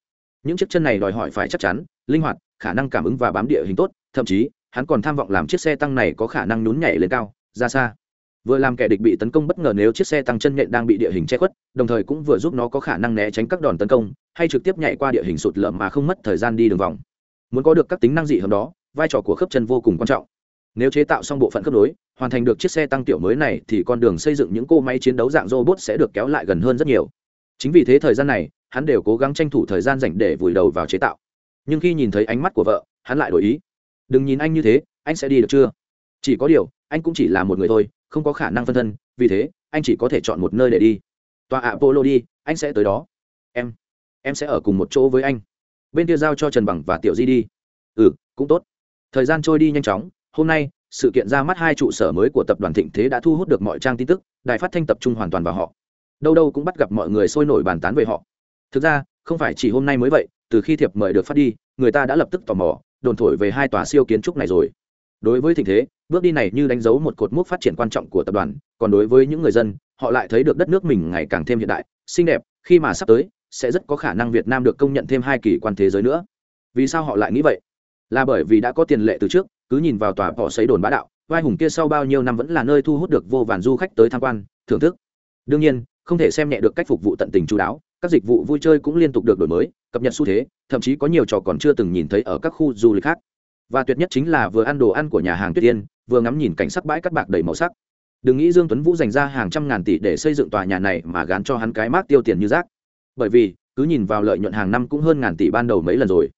Những chiếc chân này đòi hỏi phải chắc chắn, linh hoạt, khả năng cảm ứng và bám địa hình tốt, thậm chí hắn còn tham vọng làm chiếc xe tăng này có khả năng nhún nhảy lên cao, ra xa. Vừa làm kẻ địch bị tấn công bất ngờ nếu chiếc xe tăng chân nhện đang bị địa hình che khuất, đồng thời cũng vừa giúp nó có khả năng né tránh các đòn tấn công, hay trực tiếp nhảy qua địa hình sụt lở mà không mất thời gian đi đường vòng. Muốn có được các tính năng dị hơn đó, vai trò của khớp chân vô cùng quan trọng. Nếu chế tạo xong bộ phận khớp nối, hoàn thành được chiếc xe tăng tiểu mới này thì con đường xây dựng những cô máy chiến đấu dạng robot sẽ được kéo lại gần hơn rất nhiều. Chính vì thế thời gian này, hắn đều cố gắng tranh thủ thời gian dành để vùi đầu vào chế tạo. Nhưng khi nhìn thấy ánh mắt của vợ, hắn lại đổi ý đừng nhìn anh như thế, anh sẽ đi được chưa? Chỉ có điều, anh cũng chỉ là một người thôi, không có khả năng phân thân, vì thế, anh chỉ có thể chọn một nơi để đi. Tòa apollo đi, anh sẽ tới đó. Em em sẽ ở cùng một chỗ với anh. Bên kia giao cho trần bằng và tiểu di đi. Ừ cũng tốt. Thời gian trôi đi nhanh chóng, hôm nay, sự kiện ra mắt hai trụ sở mới của tập đoàn thịnh thế đã thu hút được mọi trang tin tức, đài phát thanh tập trung hoàn toàn vào họ. Đâu đâu cũng bắt gặp mọi người sôi nổi bàn tán về họ. Thực ra, không phải chỉ hôm nay mới vậy, từ khi thiệp mời được phát đi, người ta đã lập tức tò mò đồn thổi về hai tòa siêu kiến trúc này rồi. Đối với thịnh thế, bước đi này như đánh dấu một cột mốc phát triển quan trọng của tập đoàn, còn đối với những người dân, họ lại thấy được đất nước mình ngày càng thêm hiện đại, xinh đẹp, khi mà sắp tới, sẽ rất có khả năng việt nam được công nhận thêm hai kỳ quan thế giới nữa. Vì sao họ lại nghĩ vậy? Là bởi vì đã có tiền lệ từ trước, cứ nhìn vào tòa bỏ xấy đồn bá đạo, vai hùng kia sau bao nhiêu năm vẫn là nơi thu hút được vô vàn du khách tới tham quan, thưởng thức. Đương nhiên, không thể xem nhẹ được cách phục vụ tận tình chú đáo, các dịch vụ vui chơi cũng liên tục được đổi mới cập nhật xu thế, thậm chí có nhiều trò còn chưa từng nhìn thấy ở các khu du lịch khác. Và tuyệt nhất chính là vừa ăn đồ ăn của nhà hàng tuyết tiên vừa ngắm nhìn cảnh sắc bãi cắt bạc đầy màu sắc. Đừng nghĩ dương tuấn vũ dành ra hàng trăm ngàn tỷ để xây dựng tòa nhà này mà gán cho hắn cái mát tiêu tiền như rác. Bởi vì, cứ nhìn vào lợi nhuận hàng năm cũng hơn ngàn tỷ ban đầu mấy lần rồi.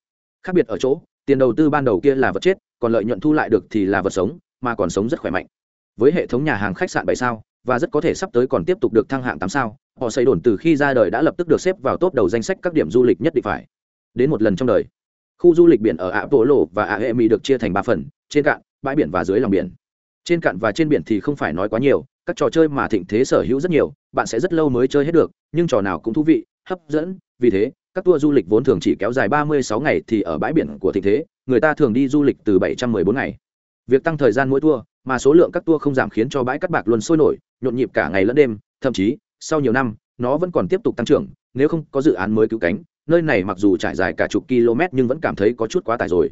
Khác biệt ở chỗ, tiền đầu tư ban đầu kia là vật chết, còn lợi nhuận thu lại được thì là vật sống, mà còn sống rất khỏe mạnh. Với hệ thống nhà hàng khách sạn bảy sao và rất có thể sắp tới còn tiếp tục được thăng hạng tám sao. Họ xây đồn từ khi ra đời đã lập tức được xếp vào top đầu danh sách các điểm du lịch nhất định phải. Đến một lần trong đời, khu du lịch biển ở ạ bộ lộ và ạ hệ mỹ được chia thành ba phần, trên cạn, bãi biển và dưới lòng biển. Trên cạn và trên biển thì không phải nói quá nhiều, các trò chơi mà thịnh thế sở hữu rất nhiều, bạn sẽ rất lâu mới chơi hết được, nhưng trò nào cũng thú vị, hấp dẫn. Vì thế, các tour du lịch vốn thường chỉ kéo dài 36 ngày thì ở bãi biển của thịnh thế, người ta thường đi du lịch từ 714 ngày. Việc tăng thời gian mỗi tour mà số lượng các tour không giảm khiến cho bãi cát bạc luôn sôi nổi, nhộn nhịp cả ngày lẫn đêm, thậm chí, sau nhiều năm, nó vẫn còn tiếp tục tăng trưởng, nếu không có dự án mới cứu cánh, nơi này mặc dù trải dài cả chục km nhưng vẫn cảm thấy có chút quá tải rồi.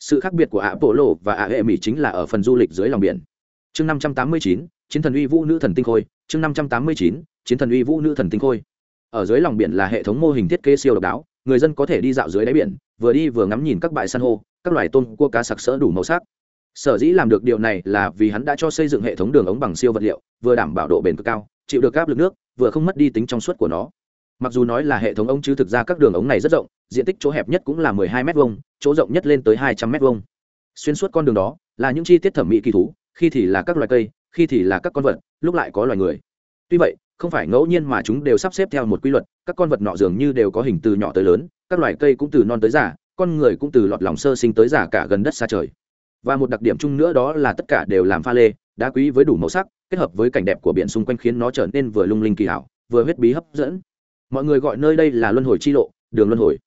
Sự khác biệt của ạ bộ lộ và ạ hệ mỹ chính là ở phần du lịch dưới lòng biển. Chương năm trăm tám mươi chín, chiến thần uy vũ nữ thần tinh khôi, chương năm trăm tám mươi chín, chiến thần uy vũ nữ thần tinh khôi. Ở dưới lòng biển là hệ thống mô hình thiết kế siêu độc đáo, người dân có thể đi dạo dưới đáy biển, vừa đi vừa ngắm nhìn các bãi san hô, các loài tôm cua cá sặc sỡ đủ màu sắc sở dĩ làm được điều này là vì hắn đã cho xây dựng hệ thống đường ống bằng siêu vật liệu, vừa đảm bảo độ bền cực cao, chịu được áp lực nước, vừa không mất đi tính trong suốt của nó. Mặc dù nói là hệ thống ống chứ thực ra các đường ống này rất rộng, diện tích chỗ hẹp nhất cũng là 12 m hai chỗ rộng nhất lên tới 200 m hai xuyên suốt con đường đó là những chi tiết thẩm mỹ kỳ thú, khi thì là các loài cây, khi thì là các con vật, lúc lại có loài người. Tuy vậy, không phải ngẫu nhiên mà chúng đều sắp xếp theo một quy luật, các con vật nọ dường như đều có hình từ nhỏ tới lớn, các loài cây cũng từ non tới già, con người cũng từ lọt lòng sơ sinh tới già cả gần đất xa trời và một đặc điểm chung nữa đó là tất cả đều làm pha lê, đá quý với đủ màu sắc, kết hợp với cảnh đẹp của biển xung quanh khiến nó trở nên vừa lung linh kỳ hảo, vừa huyết bí hấp dẫn. Mọi người gọi nơi đây là luân hồi chi lộ, đường luân hồi.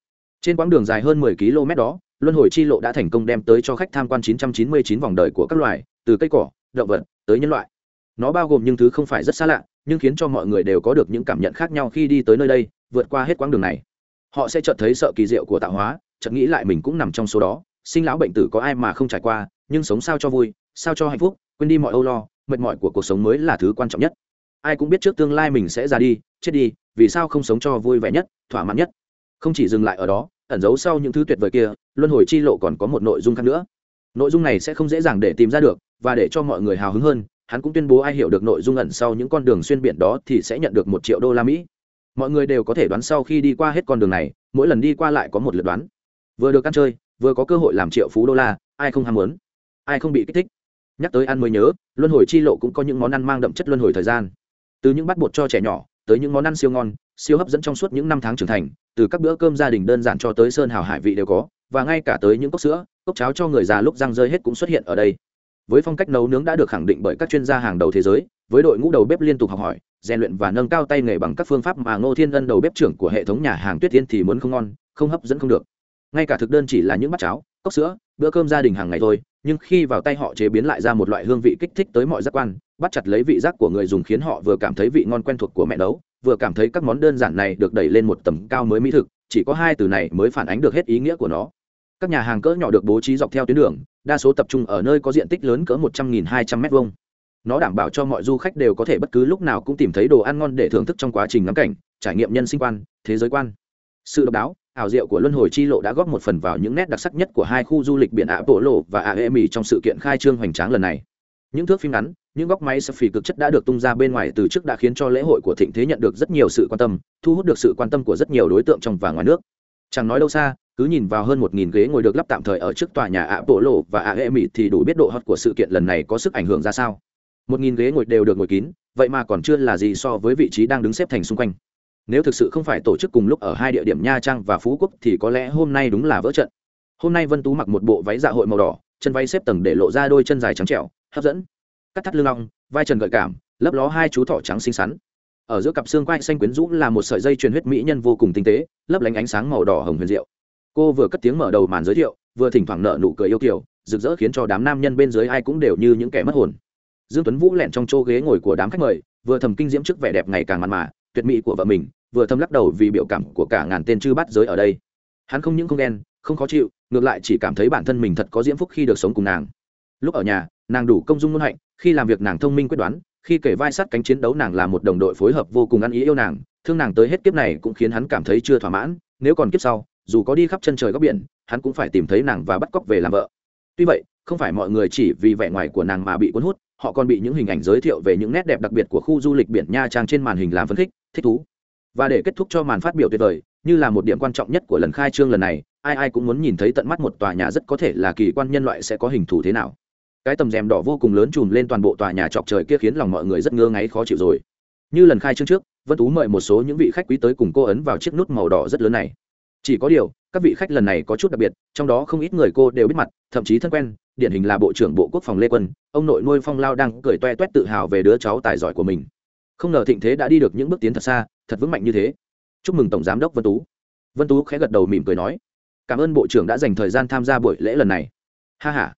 Trên quãng đường dài hơn 10 km đó, luân hồi chi lộ đã thành công đem tới cho khách tham quan 999 vòng đời của các loài, từ cây cỏ, động vật tới nhân loại. Nó bao gồm những thứ không phải rất xa lạ, nhưng khiến cho mọi người đều có được những cảm nhận khác nhau khi đi tới nơi đây, vượt qua hết quãng đường này. Họ sẽ chợt thấy sợ kỳ diệu của tạo hóa, chợt nghĩ lại mình cũng nằm trong số đó sinh lão bệnh tử có ai mà không trải qua, nhưng sống sao cho vui, sao cho hạnh phúc, quên đi mọi âu lo, mệt mỏi của cuộc sống mới là thứ quan trọng nhất. Ai cũng biết trước tương lai mình sẽ ra đi, chết đi, vì sao không sống cho vui vẻ nhất, thỏa mãn nhất. Không chỉ dừng lại ở đó, ẩn giấu sau những thứ tuyệt vời kia, luân hồi chi lộ còn có một nội dung khác nữa. Nội dung này sẽ không dễ dàng để tìm ra được, và để cho mọi người hào hứng hơn, hắn cũng tuyên bố ai hiểu được nội dung ẩn sau những con đường xuyên biển đó thì sẽ nhận được một triệu đô la mỹ. Mọi người đều có thể đoán sau khi đi qua hết con đường này, mỗi lần đi qua lại có một lượt đoán. Vừa được ăn chơi vừa có cơ hội làm triệu phú đô la, ai không ham muốn? Ai không bị kích thích? Nhắc tới ăn mới nhớ, luân hồi chi lộ cũng có những món ăn mang đậm chất luân hồi thời gian. Từ những bát bột cho trẻ nhỏ, tới những món ăn siêu ngon, siêu hấp dẫn trong suốt những năm tháng trưởng thành, từ các bữa cơm gia đình đơn giản cho tới sơn hào hải vị đều có, và ngay cả tới những cốc sữa, cốc cháo cho người già lúc răng rơi hết cũng xuất hiện ở đây. Với phong cách nấu nướng đã được khẳng định bởi các chuyên gia hàng đầu thế giới, với đội ngũ đầu bếp liên tục học hỏi, rèn luyện và nâng cao tay nghề bằng các phương pháp mà ngô thiên ân đầu bếp trưởng của hệ thống nhà hàng tuyết tiên thì muốn không ngon, không hấp dẫn không được ngay cả thực đơn chỉ là những bát cháo, cốc sữa, bữa cơm gia đình hàng ngày thôi, nhưng khi vào tay họ chế biến lại ra một loại hương vị kích thích tới mọi giác quan, bắt chặt lấy vị giác của người dùng khiến họ vừa cảm thấy vị ngon quen thuộc của mẹ nấu, vừa cảm thấy các món đơn giản này được đẩy lên một tầm cao mới mỹ thực, chỉ có hai từ này mới phản ánh được hết ý nghĩa của nó. Các nhà hàng cỡ nhỏ được bố trí dọc theo tuyến đường, đa số tập trung ở nơi có diện tích lớn cỡ một trăm nghìn hai trăm m hai nó đảm bảo cho mọi du khách đều có thể bất cứ lúc nào cũng tìm thấy đồ ăn ngon để thưởng thức trong quá trình ngắm cảnh, trải nghiệm nhân sinh quan, thế giới quan. Sự độc đáo ảo diệu của luân hồi chi lộ đã góp một phần vào những nét đặc sắc nhất của hai khu du lịch biển ạ bộ lộ và ạ hệ mỹ trong sự kiện khai trương hoành tráng lần này. Những thước phim ngắn, những góc máy selfie cực chất đã được tung ra bên ngoài từ trước đã khiến cho lễ hội của thịnh thế nhận được rất nhiều sự quan tâm, thu hút được sự quan tâm của rất nhiều đối tượng trong và ngoài nước. Chẳng nói đâu xa, cứ nhìn vào hơn một nghìn ghế ngồi được lắp tạm thời ở trước tòa nhà ạ bộ lộ và ạ hệ mỹ thì đủ biết độ hot của sự kiện lần này có sức ảnh hưởng ra sao. Một nghìn ghế ngồi đều được ngồi kín, vậy mà còn chưa là gì so với vị trí đang đứng xếp thành xung quanh nếu thực sự không phải tổ chức cùng lúc ở hai địa điểm nha trang và phú quốc thì có lẽ hôm nay đúng là vỡ trận. Hôm nay vân tú mặc một bộ váy dạ hội màu đỏ, chân váy xếp tầng để lộ ra đôi chân dài trắng trẻo, hấp dẫn. Cắt thắt lưng long vai trần gợi cảm, lấp ló hai chú thỏ trắng xinh xắn. Ở giữa cặp xương quai xanh quyến rũ là một sợi dây truyền huyết mỹ nhân vô cùng tinh tế, lấp lánh ánh sáng màu đỏ hồng huyền diệu. Cô vừa cất tiếng mở đầu màn giới thiệu, vừa thỉnh thoảng nợ nụ cười yêu kiều, rực rỡ khiến cho đám nam nhân bên dưới ai cũng đều như những kẻ mất hồn. Dương tuấn vũ lẹn trong chỗ ghế ngồi của đám khách mời, vừa thầm kinh diễm trước vẻ đẹp ngày càng mặn mà tuyệt mỹ của vợ mình, vừa thâm lắc đầu vì biểu cảm của cả ngàn tên chư bắt giới ở đây. Hắn không những không ghen, không khó chịu, ngược lại chỉ cảm thấy bản thân mình thật có diễm phúc khi được sống cùng nàng. Lúc ở nhà, nàng đủ công dung ngôn hạnh, khi làm việc nàng thông minh quyết đoán, khi kể vai sát cánh chiến đấu nàng là một đồng đội phối hợp vô cùng ăn ý yêu nàng, thương nàng tới hết kiếp này cũng khiến hắn cảm thấy chưa thỏa mãn, nếu còn kiếp sau, dù có đi khắp chân trời góc biển, hắn cũng phải tìm thấy nàng và bắt cóc về làm vợ. Tuy vậy, không phải mọi người chỉ vì vẻ ngoài của nàng mà bị cuốn hút họ còn bị những hình ảnh giới thiệu về những nét đẹp đặc biệt của khu du lịch biển nha trang trên màn hình làm phấn khích, thích thú. Và để kết thúc cho màn phát biểu tuyệt vời, như là một điểm quan trọng nhất của lần khai trương lần này, ai ai cũng muốn nhìn thấy tận mắt một tòa nhà rất có thể là kỳ quan nhân loại sẽ có hình thù thế nào. Cái tầm rèm đỏ vô cùng lớn chùm lên toàn bộ tòa nhà chọc trời kia khiến lòng mọi người rất ngơ ngáy khó chịu rồi. Như lần khai trương trước, vân tú mời một số những vị khách quý tới cùng cô ấn vào chiếc nút màu đỏ rất lớn này. Chỉ có điều, các vị khách lần này có chút đặc biệt, trong đó không ít người cô đều biết mặt, thậm chí thân quen điển hình là bộ trưởng bộ quốc phòng lê quân, ông nội nuôi phong lao đang cười toe toét tự hào về đứa cháu tài giỏi của mình. Không ngờ thịnh thế đã đi được những bước tiến thật xa, thật vững mạnh như thế. Chúc mừng tổng giám đốc vân tú. Vân tú khẽ gật đầu mỉm cười nói, cảm ơn bộ trưởng đã dành thời gian tham gia buổi lễ lần này. Ha h a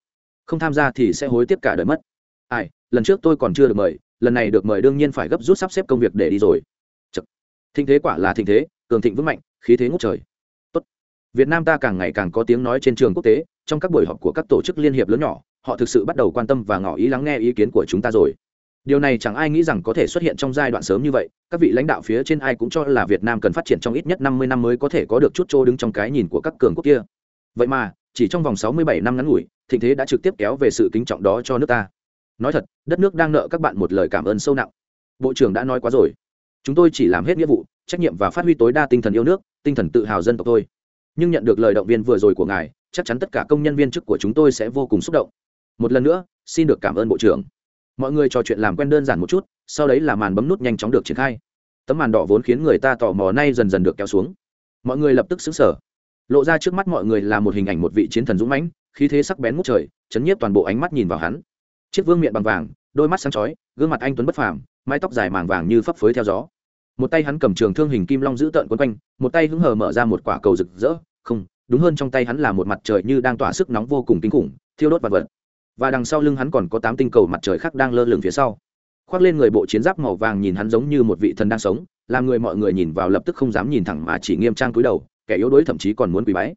không tham gia thì sẽ hối tiếc cả đời mất. Ai, lần trước tôi còn chưa được mời, lần này được mời đương nhiên phải gấp rút sắp xếp công việc để đi rồi. Chật. thịnh thế quả là thịnh thế, cường thịnh vững mạnh, khí thế ngút trời. Tốt. việt nam ta càng ngày càng có tiếng nói trên trường quốc tế trong các buổi họp của các tổ chức liên hiệp lớn nhỏ, họ thực sự bắt đầu quan tâm và ngỏ ý lắng nghe ý kiến của chúng ta rồi. Điều này chẳng ai nghĩ rằng có thể xuất hiện trong giai đoạn sớm như vậy, các vị lãnh đạo phía trên ai cũng cho là việt nam cần phát triển trong ít nhất năm mươi năm mới có thể có được chút chỗ đứng trong cái nhìn của các cường quốc kia. Vậy mà, chỉ trong vòng sáu mươi bảy năm ngắn ngủi, thịnh thế đã trực tiếp kéo về sự kính trọng đó cho nước ta. Nói thật, đất nước đang nợ các bạn một lời cảm ơn sâu nặng. Bộ trưởng đã nói quá rồi. Chúng tôi chỉ làm hết nghĩa vụ, trách nhiệm và phát huy tối đa tinh thần yêu nước, tinh thần tự hào dân tộc thôi. nhưng nhận được lời động viên vừa rồi của ngài chắc chắn tất cả công nhân viên chức của chúng tôi sẽ vô cùng xúc động. Một lần nữa, xin được cảm ơn bộ trưởng. Mọi người trò chuyện làm quen đơn giản một chút, sau đấy là màn bấm nút nhanh chóng được triển khai. Tấm màn đỏ vốn khiến người ta tò mò nay dần dần được kéo xuống. Mọi người lập tức xứng sở lộ ra trước mắt mọi người là một hình ảnh một vị chiến thần dũng mãnh, khí thế sắc bén ngút trời, chấn nhiếp toàn bộ ánh mắt nhìn vào hắn. Chiếc vương miệng bằng vàng, đôi mắt sáng chói, gương mặt anh tuấn bất phàm, mái tóc dài màng vàng như phấp phới theo gió. Một tay hắn cầm trường thương hình kim long giữ tợn quấn quanh, một tay hứng hờ mở ra một quả cầu rực rỡ, không đúng hơn trong tay hắn là một mặt trời như đang tỏa sức nóng vô cùng kinh khủng, thiêu đốt vật vật. Và đằng sau lưng hắn còn có tám tinh cầu mặt trời khác đang lơ lửng phía sau. Khoác lên người bộ chiến giáp màu vàng nhìn hắn giống như một vị thần đang sống, làm người mọi người nhìn vào lập tức không dám nhìn thẳng mà chỉ nghiêm trang cúi đầu, kẻ yếu đuối thậm chí còn muốn quỳ bái.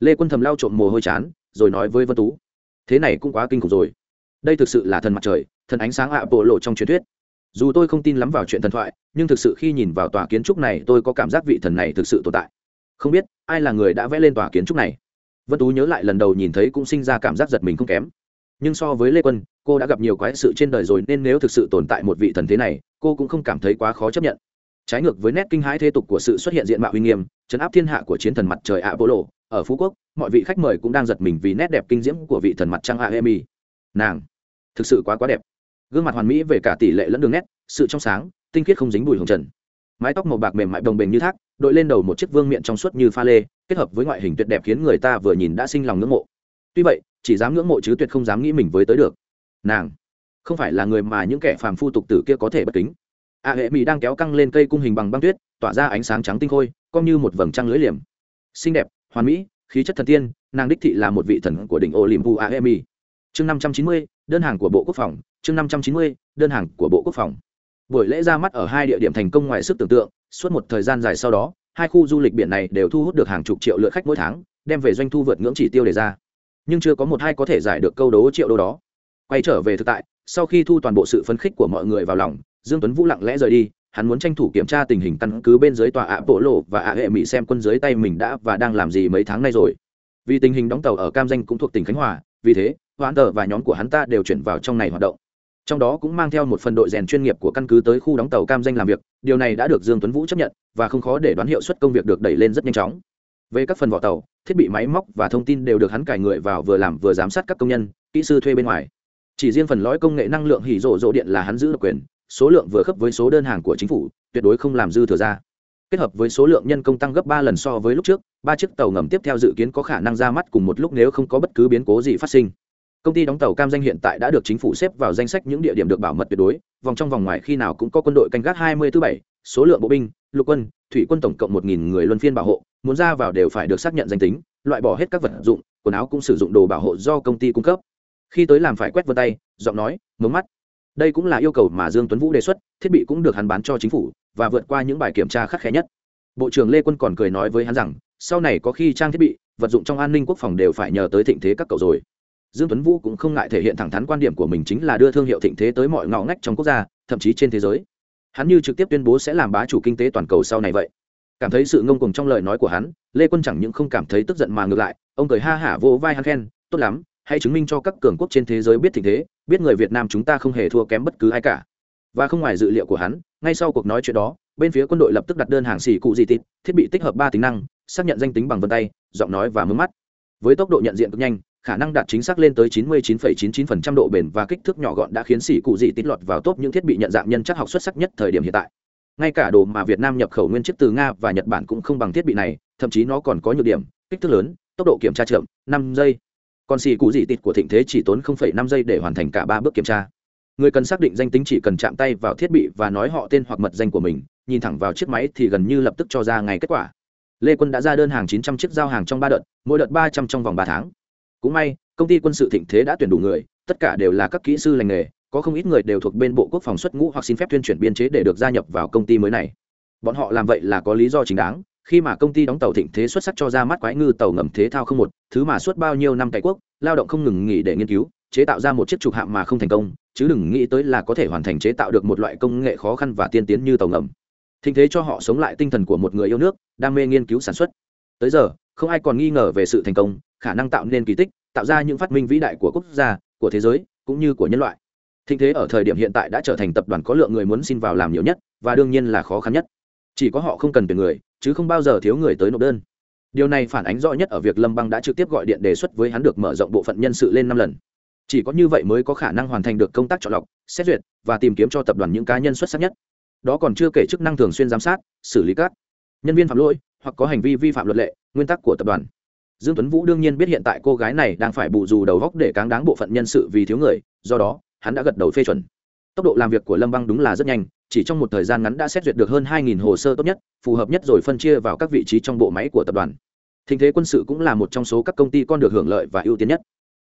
Lê quân thầm lau trộm mồ hôi chán, rồi nói với vân tú, thế này cũng quá kinh khủng rồi. Đây thực sự là thần mặt trời, thần ánh sáng ạ bộ lộ trong truyền thuyết. Dù tôi không tin lắm vào chuyện thần thoại, nhưng thực sự khi nhìn vào tòa kiến trúc này tôi có cảm giác vị thần này thực sự tồn tại không biết ai là người đã vẽ lên tòa kiến trúc này. Vân tú nhớ lại lần đầu nhìn thấy cũng sinh ra cảm giác giật mình không kém. Nhưng so với lê quân, cô đã gặp nhiều quái sự trên đời rồi nên nếu thực sự tồn tại một vị thần thế này, cô cũng không cảm thấy quá khó chấp nhận. Trái ngược với nét kinh hãi thế tục của sự xuất hiện diện mạo uy nghiêm chấn áp thiên hạ của chiến thần mặt trời ạ bố lộ ở phú quốc, mọi vị khách mời cũng đang giật mình vì nét đẹp kinh diễm của vị thần mặt trăng aemi nàng, thực sự quá quá đẹp. Gương mặt hoàn mỹ về cả tỷ lệ lẫn đường nét, sự trong sáng, tinh khiết không dính bụi hồng trần mái tóc màu bạc mềm mại đồng bền như thác, đội lên đầu một chiếc vương miệng trong suốt như pha lê, kết hợp với ngoại hình tuyệt đẹp khiến người ta vừa nhìn đã sinh lòng ngưỡng mộ. Tuy vậy, chỉ dám ngưỡng mộ chứ tuyệt không dám nghĩ mình với tới được. Nàng, không phải là người mà những kẻ phàm phu tục tử kia có thể bất kính. A hệ mỹ đang kéo căng lên cây cung hình bằng băng tuyết, tỏa ra ánh sáng trắng tinh khôi comme như một vầng trăng lưới liềm. Xinh đẹp, hoàn mỹ, khí chất thần tiên, nàng đích thị là một vị thần của đỉnh olimpu a hệ mỹ chương năm trăm chín mươi, đơn hàng của bộ quốc phòng, chương năm trăm chín mươi, đơn hàng của bộ quốc phòng buổi lễ ra mắt ở hai địa điểm thành công ngoài sức tưởng tượng, suốt một thời gian dài sau đó, hai khu du lịch biển này đều thu hút được hàng chục triệu lượt khách mỗi tháng, đem về doanh thu vượt ngưỡng chỉ tiêu đề ra. Nhưng chưa có một hai có thể giải được câu đố triệu đô đó. Quay trở về thực tại, sau khi thu toàn bộ sự phấn khích của mọi người vào lòng, dương tuấn vũ lặng lẽ rời đi, hắn muốn tranh thủ kiểm tra tình hình căn cứ bên dưới tòa ạ bộ lộ và ạ hệ mỹ xem quân dưới tay mình đã và đang làm gì mấy tháng nay rồi. Vì tình hình đóng tàu ở cam danh cũng thuộc tỉnh khánh hòa, vì thế, hoãn tờ và nhóm của hắn ta đều chuyển vào trong này hoạt động trong đó cũng mang theo một phần đội rèn chuyên nghiệp của căn cứ tới khu đóng tàu cam danh làm việc, điều này đã được dương tuấn vũ chấp nhận và không khó để đoán hiệu suất công việc được đẩy lên rất nhanh chóng. Về các phần vỏ tàu, thiết bị máy móc và thông tin đều được hắn cài người vào vừa làm vừa giám sát các công nhân, kỹ sư thuê bên ngoài. Chỉ riêng phần lõi công nghệ năng lượng hỉ rộ rộ điện là hắn giữ được quyền, số lượng vừa khớp với số đơn hàng của chính phủ, tuyệt đối không làm dư thừa ra. Kết hợp với số lượng nhân công tăng gấp ba lần so với lúc trước, ba chiếc tàu ngầm tiếp theo dự kiến có khả năng ra mắt cùng một lúc nếu không có bất cứ biến cố gì phát sinh công ty đóng tàu cam danh hiện tại đã được chính phủ xếp vào danh sách những địa điểm được bảo mật tuyệt đối, vòng trong vòng ngoài khi nào cũng có quân đội canh gác hai mươi thứ bảy, số lượng bộ binh, lục quân, thủy quân tổng cộng một nghìn người luân phiên bảo hộ, muốn ra vào đều phải được xác nhận danh tính, loại bỏ hết các vật dụng, quần áo cũng sử dụng đồ bảo hộ do công ty cung cấp. Khi tới làm phải quét vân tay, giọng nói, mống mắt. Đây cũng là yêu cầu mà dương tuấn vũ đề xuất, thiết bị cũng được hắn bán cho chính phủ, và vượt qua những bài kiểm tra khắc khe nhất. Bộ trưởng lê quân còn cười nói với hắn rằng, sau này có khi trang thiết bị, vật dụng trong an ninh quốc phòng đều phải nhờ tới thịnh thế các cậu rồi dương tuấn vũ cũng không ngại thể hiện thẳng thắn quan điểm của mình chính là đưa thương hiệu thịnh thế tới mọi ngõ ngách trong quốc gia, thậm chí trên thế giới. Hắn như trực tiếp tuyên bố sẽ làm bá chủ kinh tế toàn cầu sau này vậy. Cảm thấy sự ngông cuồng trong lời nói của hắn, lê quân chẳng những không cảm thấy tức giận mà ngược lại, ông cười ha hả vỗ vai hắn khen, tốt lắm, hãy chứng minh cho các cường quốc trên thế giới biết thịnh thế, biết người việt nam chúng ta không hề thua kém bất cứ ai cả. Và không ngoài dự liệu của hắn, ngay sau cuộc nói chuyện đó, bên phía quân đội lập tức đặt đơn hàng xỉ cụ di tít thiết bị tích hợp ba tính năng, xác nhận danh tính bằng vân tay, giọng nói và mướm mắt. Với tốc độ nhận diện cực nhanh khả năng đạt chính xác lên tới 99,99% độ bền và kích thước nhỏ gọn đã khiến xỉ cụ dị tít lọt vào top những thiết bị nhận dạng nhân chắc học xuất sắc nhất thời điểm hiện tại. Ngay cả đồ mà việt nam nhập khẩu nguyên chiếc từ nga và nhật bản cũng không bằng thiết bị này thậm chí nó còn có nhược điểm kích thước lớn tốc độ kiểm tra chậm 5 giây. Còn xỉ cụ dị tít của thịnh thế chỉ tốn 0,5 giây để hoàn thành cả ba bước kiểm tra. Người cần xác định danh tính chỉ cần chạm tay vào thiết bị và nói họ tên hoặc mật danh của mình nhìn thẳng vào chiếc máy thì gần như lập tức cho ra ngay kết quả. Lê quân đã ra đơn hàng 900 chiếc giao hàng trong ba đợt mỗi đợt 300 trong vòng ba tháng cũng may, công ty quân sự thịnh thế đã tuyển đủ người, tất cả đều là các kỹ sư lành nghề, có không ít người đều thuộc bên bộ quốc phòng xuất ngũ hoặc xin phép tuyên chuyển biên chế để được gia nhập vào công ty mới này. Bọn họ làm vậy là có lý do chính đáng, khi mà công ty đóng tàu thịnh thế xuất sắc cho ra mắt quái ngư tàu ngầm thế thao không một, thứ mà suốt bao nhiêu năm cải quốc, lao động không ngừng nghỉ để nghiên cứu, chế tạo ra một chiếc trục hạm mà không thành công, chứ đừng nghĩ tới là có thể hoàn thành chế tạo được một loại công nghệ khó khăn và tiên tiến như tàu ngầm. Thịnh thế cho họ sống lại tinh thần của một người yêu nước, đam mê nghiên cứu sản xuất. Tới giờ không ai còn nghi ngờ về sự thành công, khả năng tạo nên kỳ tích, tạo ra những phát minh vĩ đại của quốc gia, của thế giới, cũng như của nhân loại. Thịnh thế ở thời điểm hiện tại đã trở thành tập đoàn có lượng người muốn xin vào làm nhiều nhất, và đương nhiên là khó khăn nhất. Chỉ có họ không cần tuyển người, chứ không bao giờ thiếu người tới nộp đơn. Điều này phản ánh rõ nhất ở việc lâm băng đã trực tiếp gọi điện đề xuất với hắn được mở rộng bộ phận nhân sự lên năm lần. Chỉ có như vậy mới có khả năng hoàn thành được công tác chọn lọc, xét duyệt, và tìm kiếm cho tập đoàn những cá nhân xuất sắc nhất. Đó còn chưa kể chức năng thường xuyên giám sát, xử lý các nhân viên phạm lỗi, hoặc có hành vi vi phạm luật lệ nguyên tắc của tập đoàn. Dương tuấn vũ đương nhiên biết hiện tại cô gái này đang phải bù dù đầu góc để cáng đáng bộ phận nhân sự vì thiếu người, do đó, hắn đã gật đầu phê chuẩn. Tốc độ làm việc của lâm băng đúng là rất nhanh, chỉ trong một thời gian ngắn đã xét duyệt được hơn 2.000 hồ sơ tốt nhất, phù hợp nhất rồi phân chia vào các vị trí trong bộ máy của tập đoàn. Thịnh thế quân sự cũng là một trong số các công ty con được hưởng lợi và ưu tiên nhất.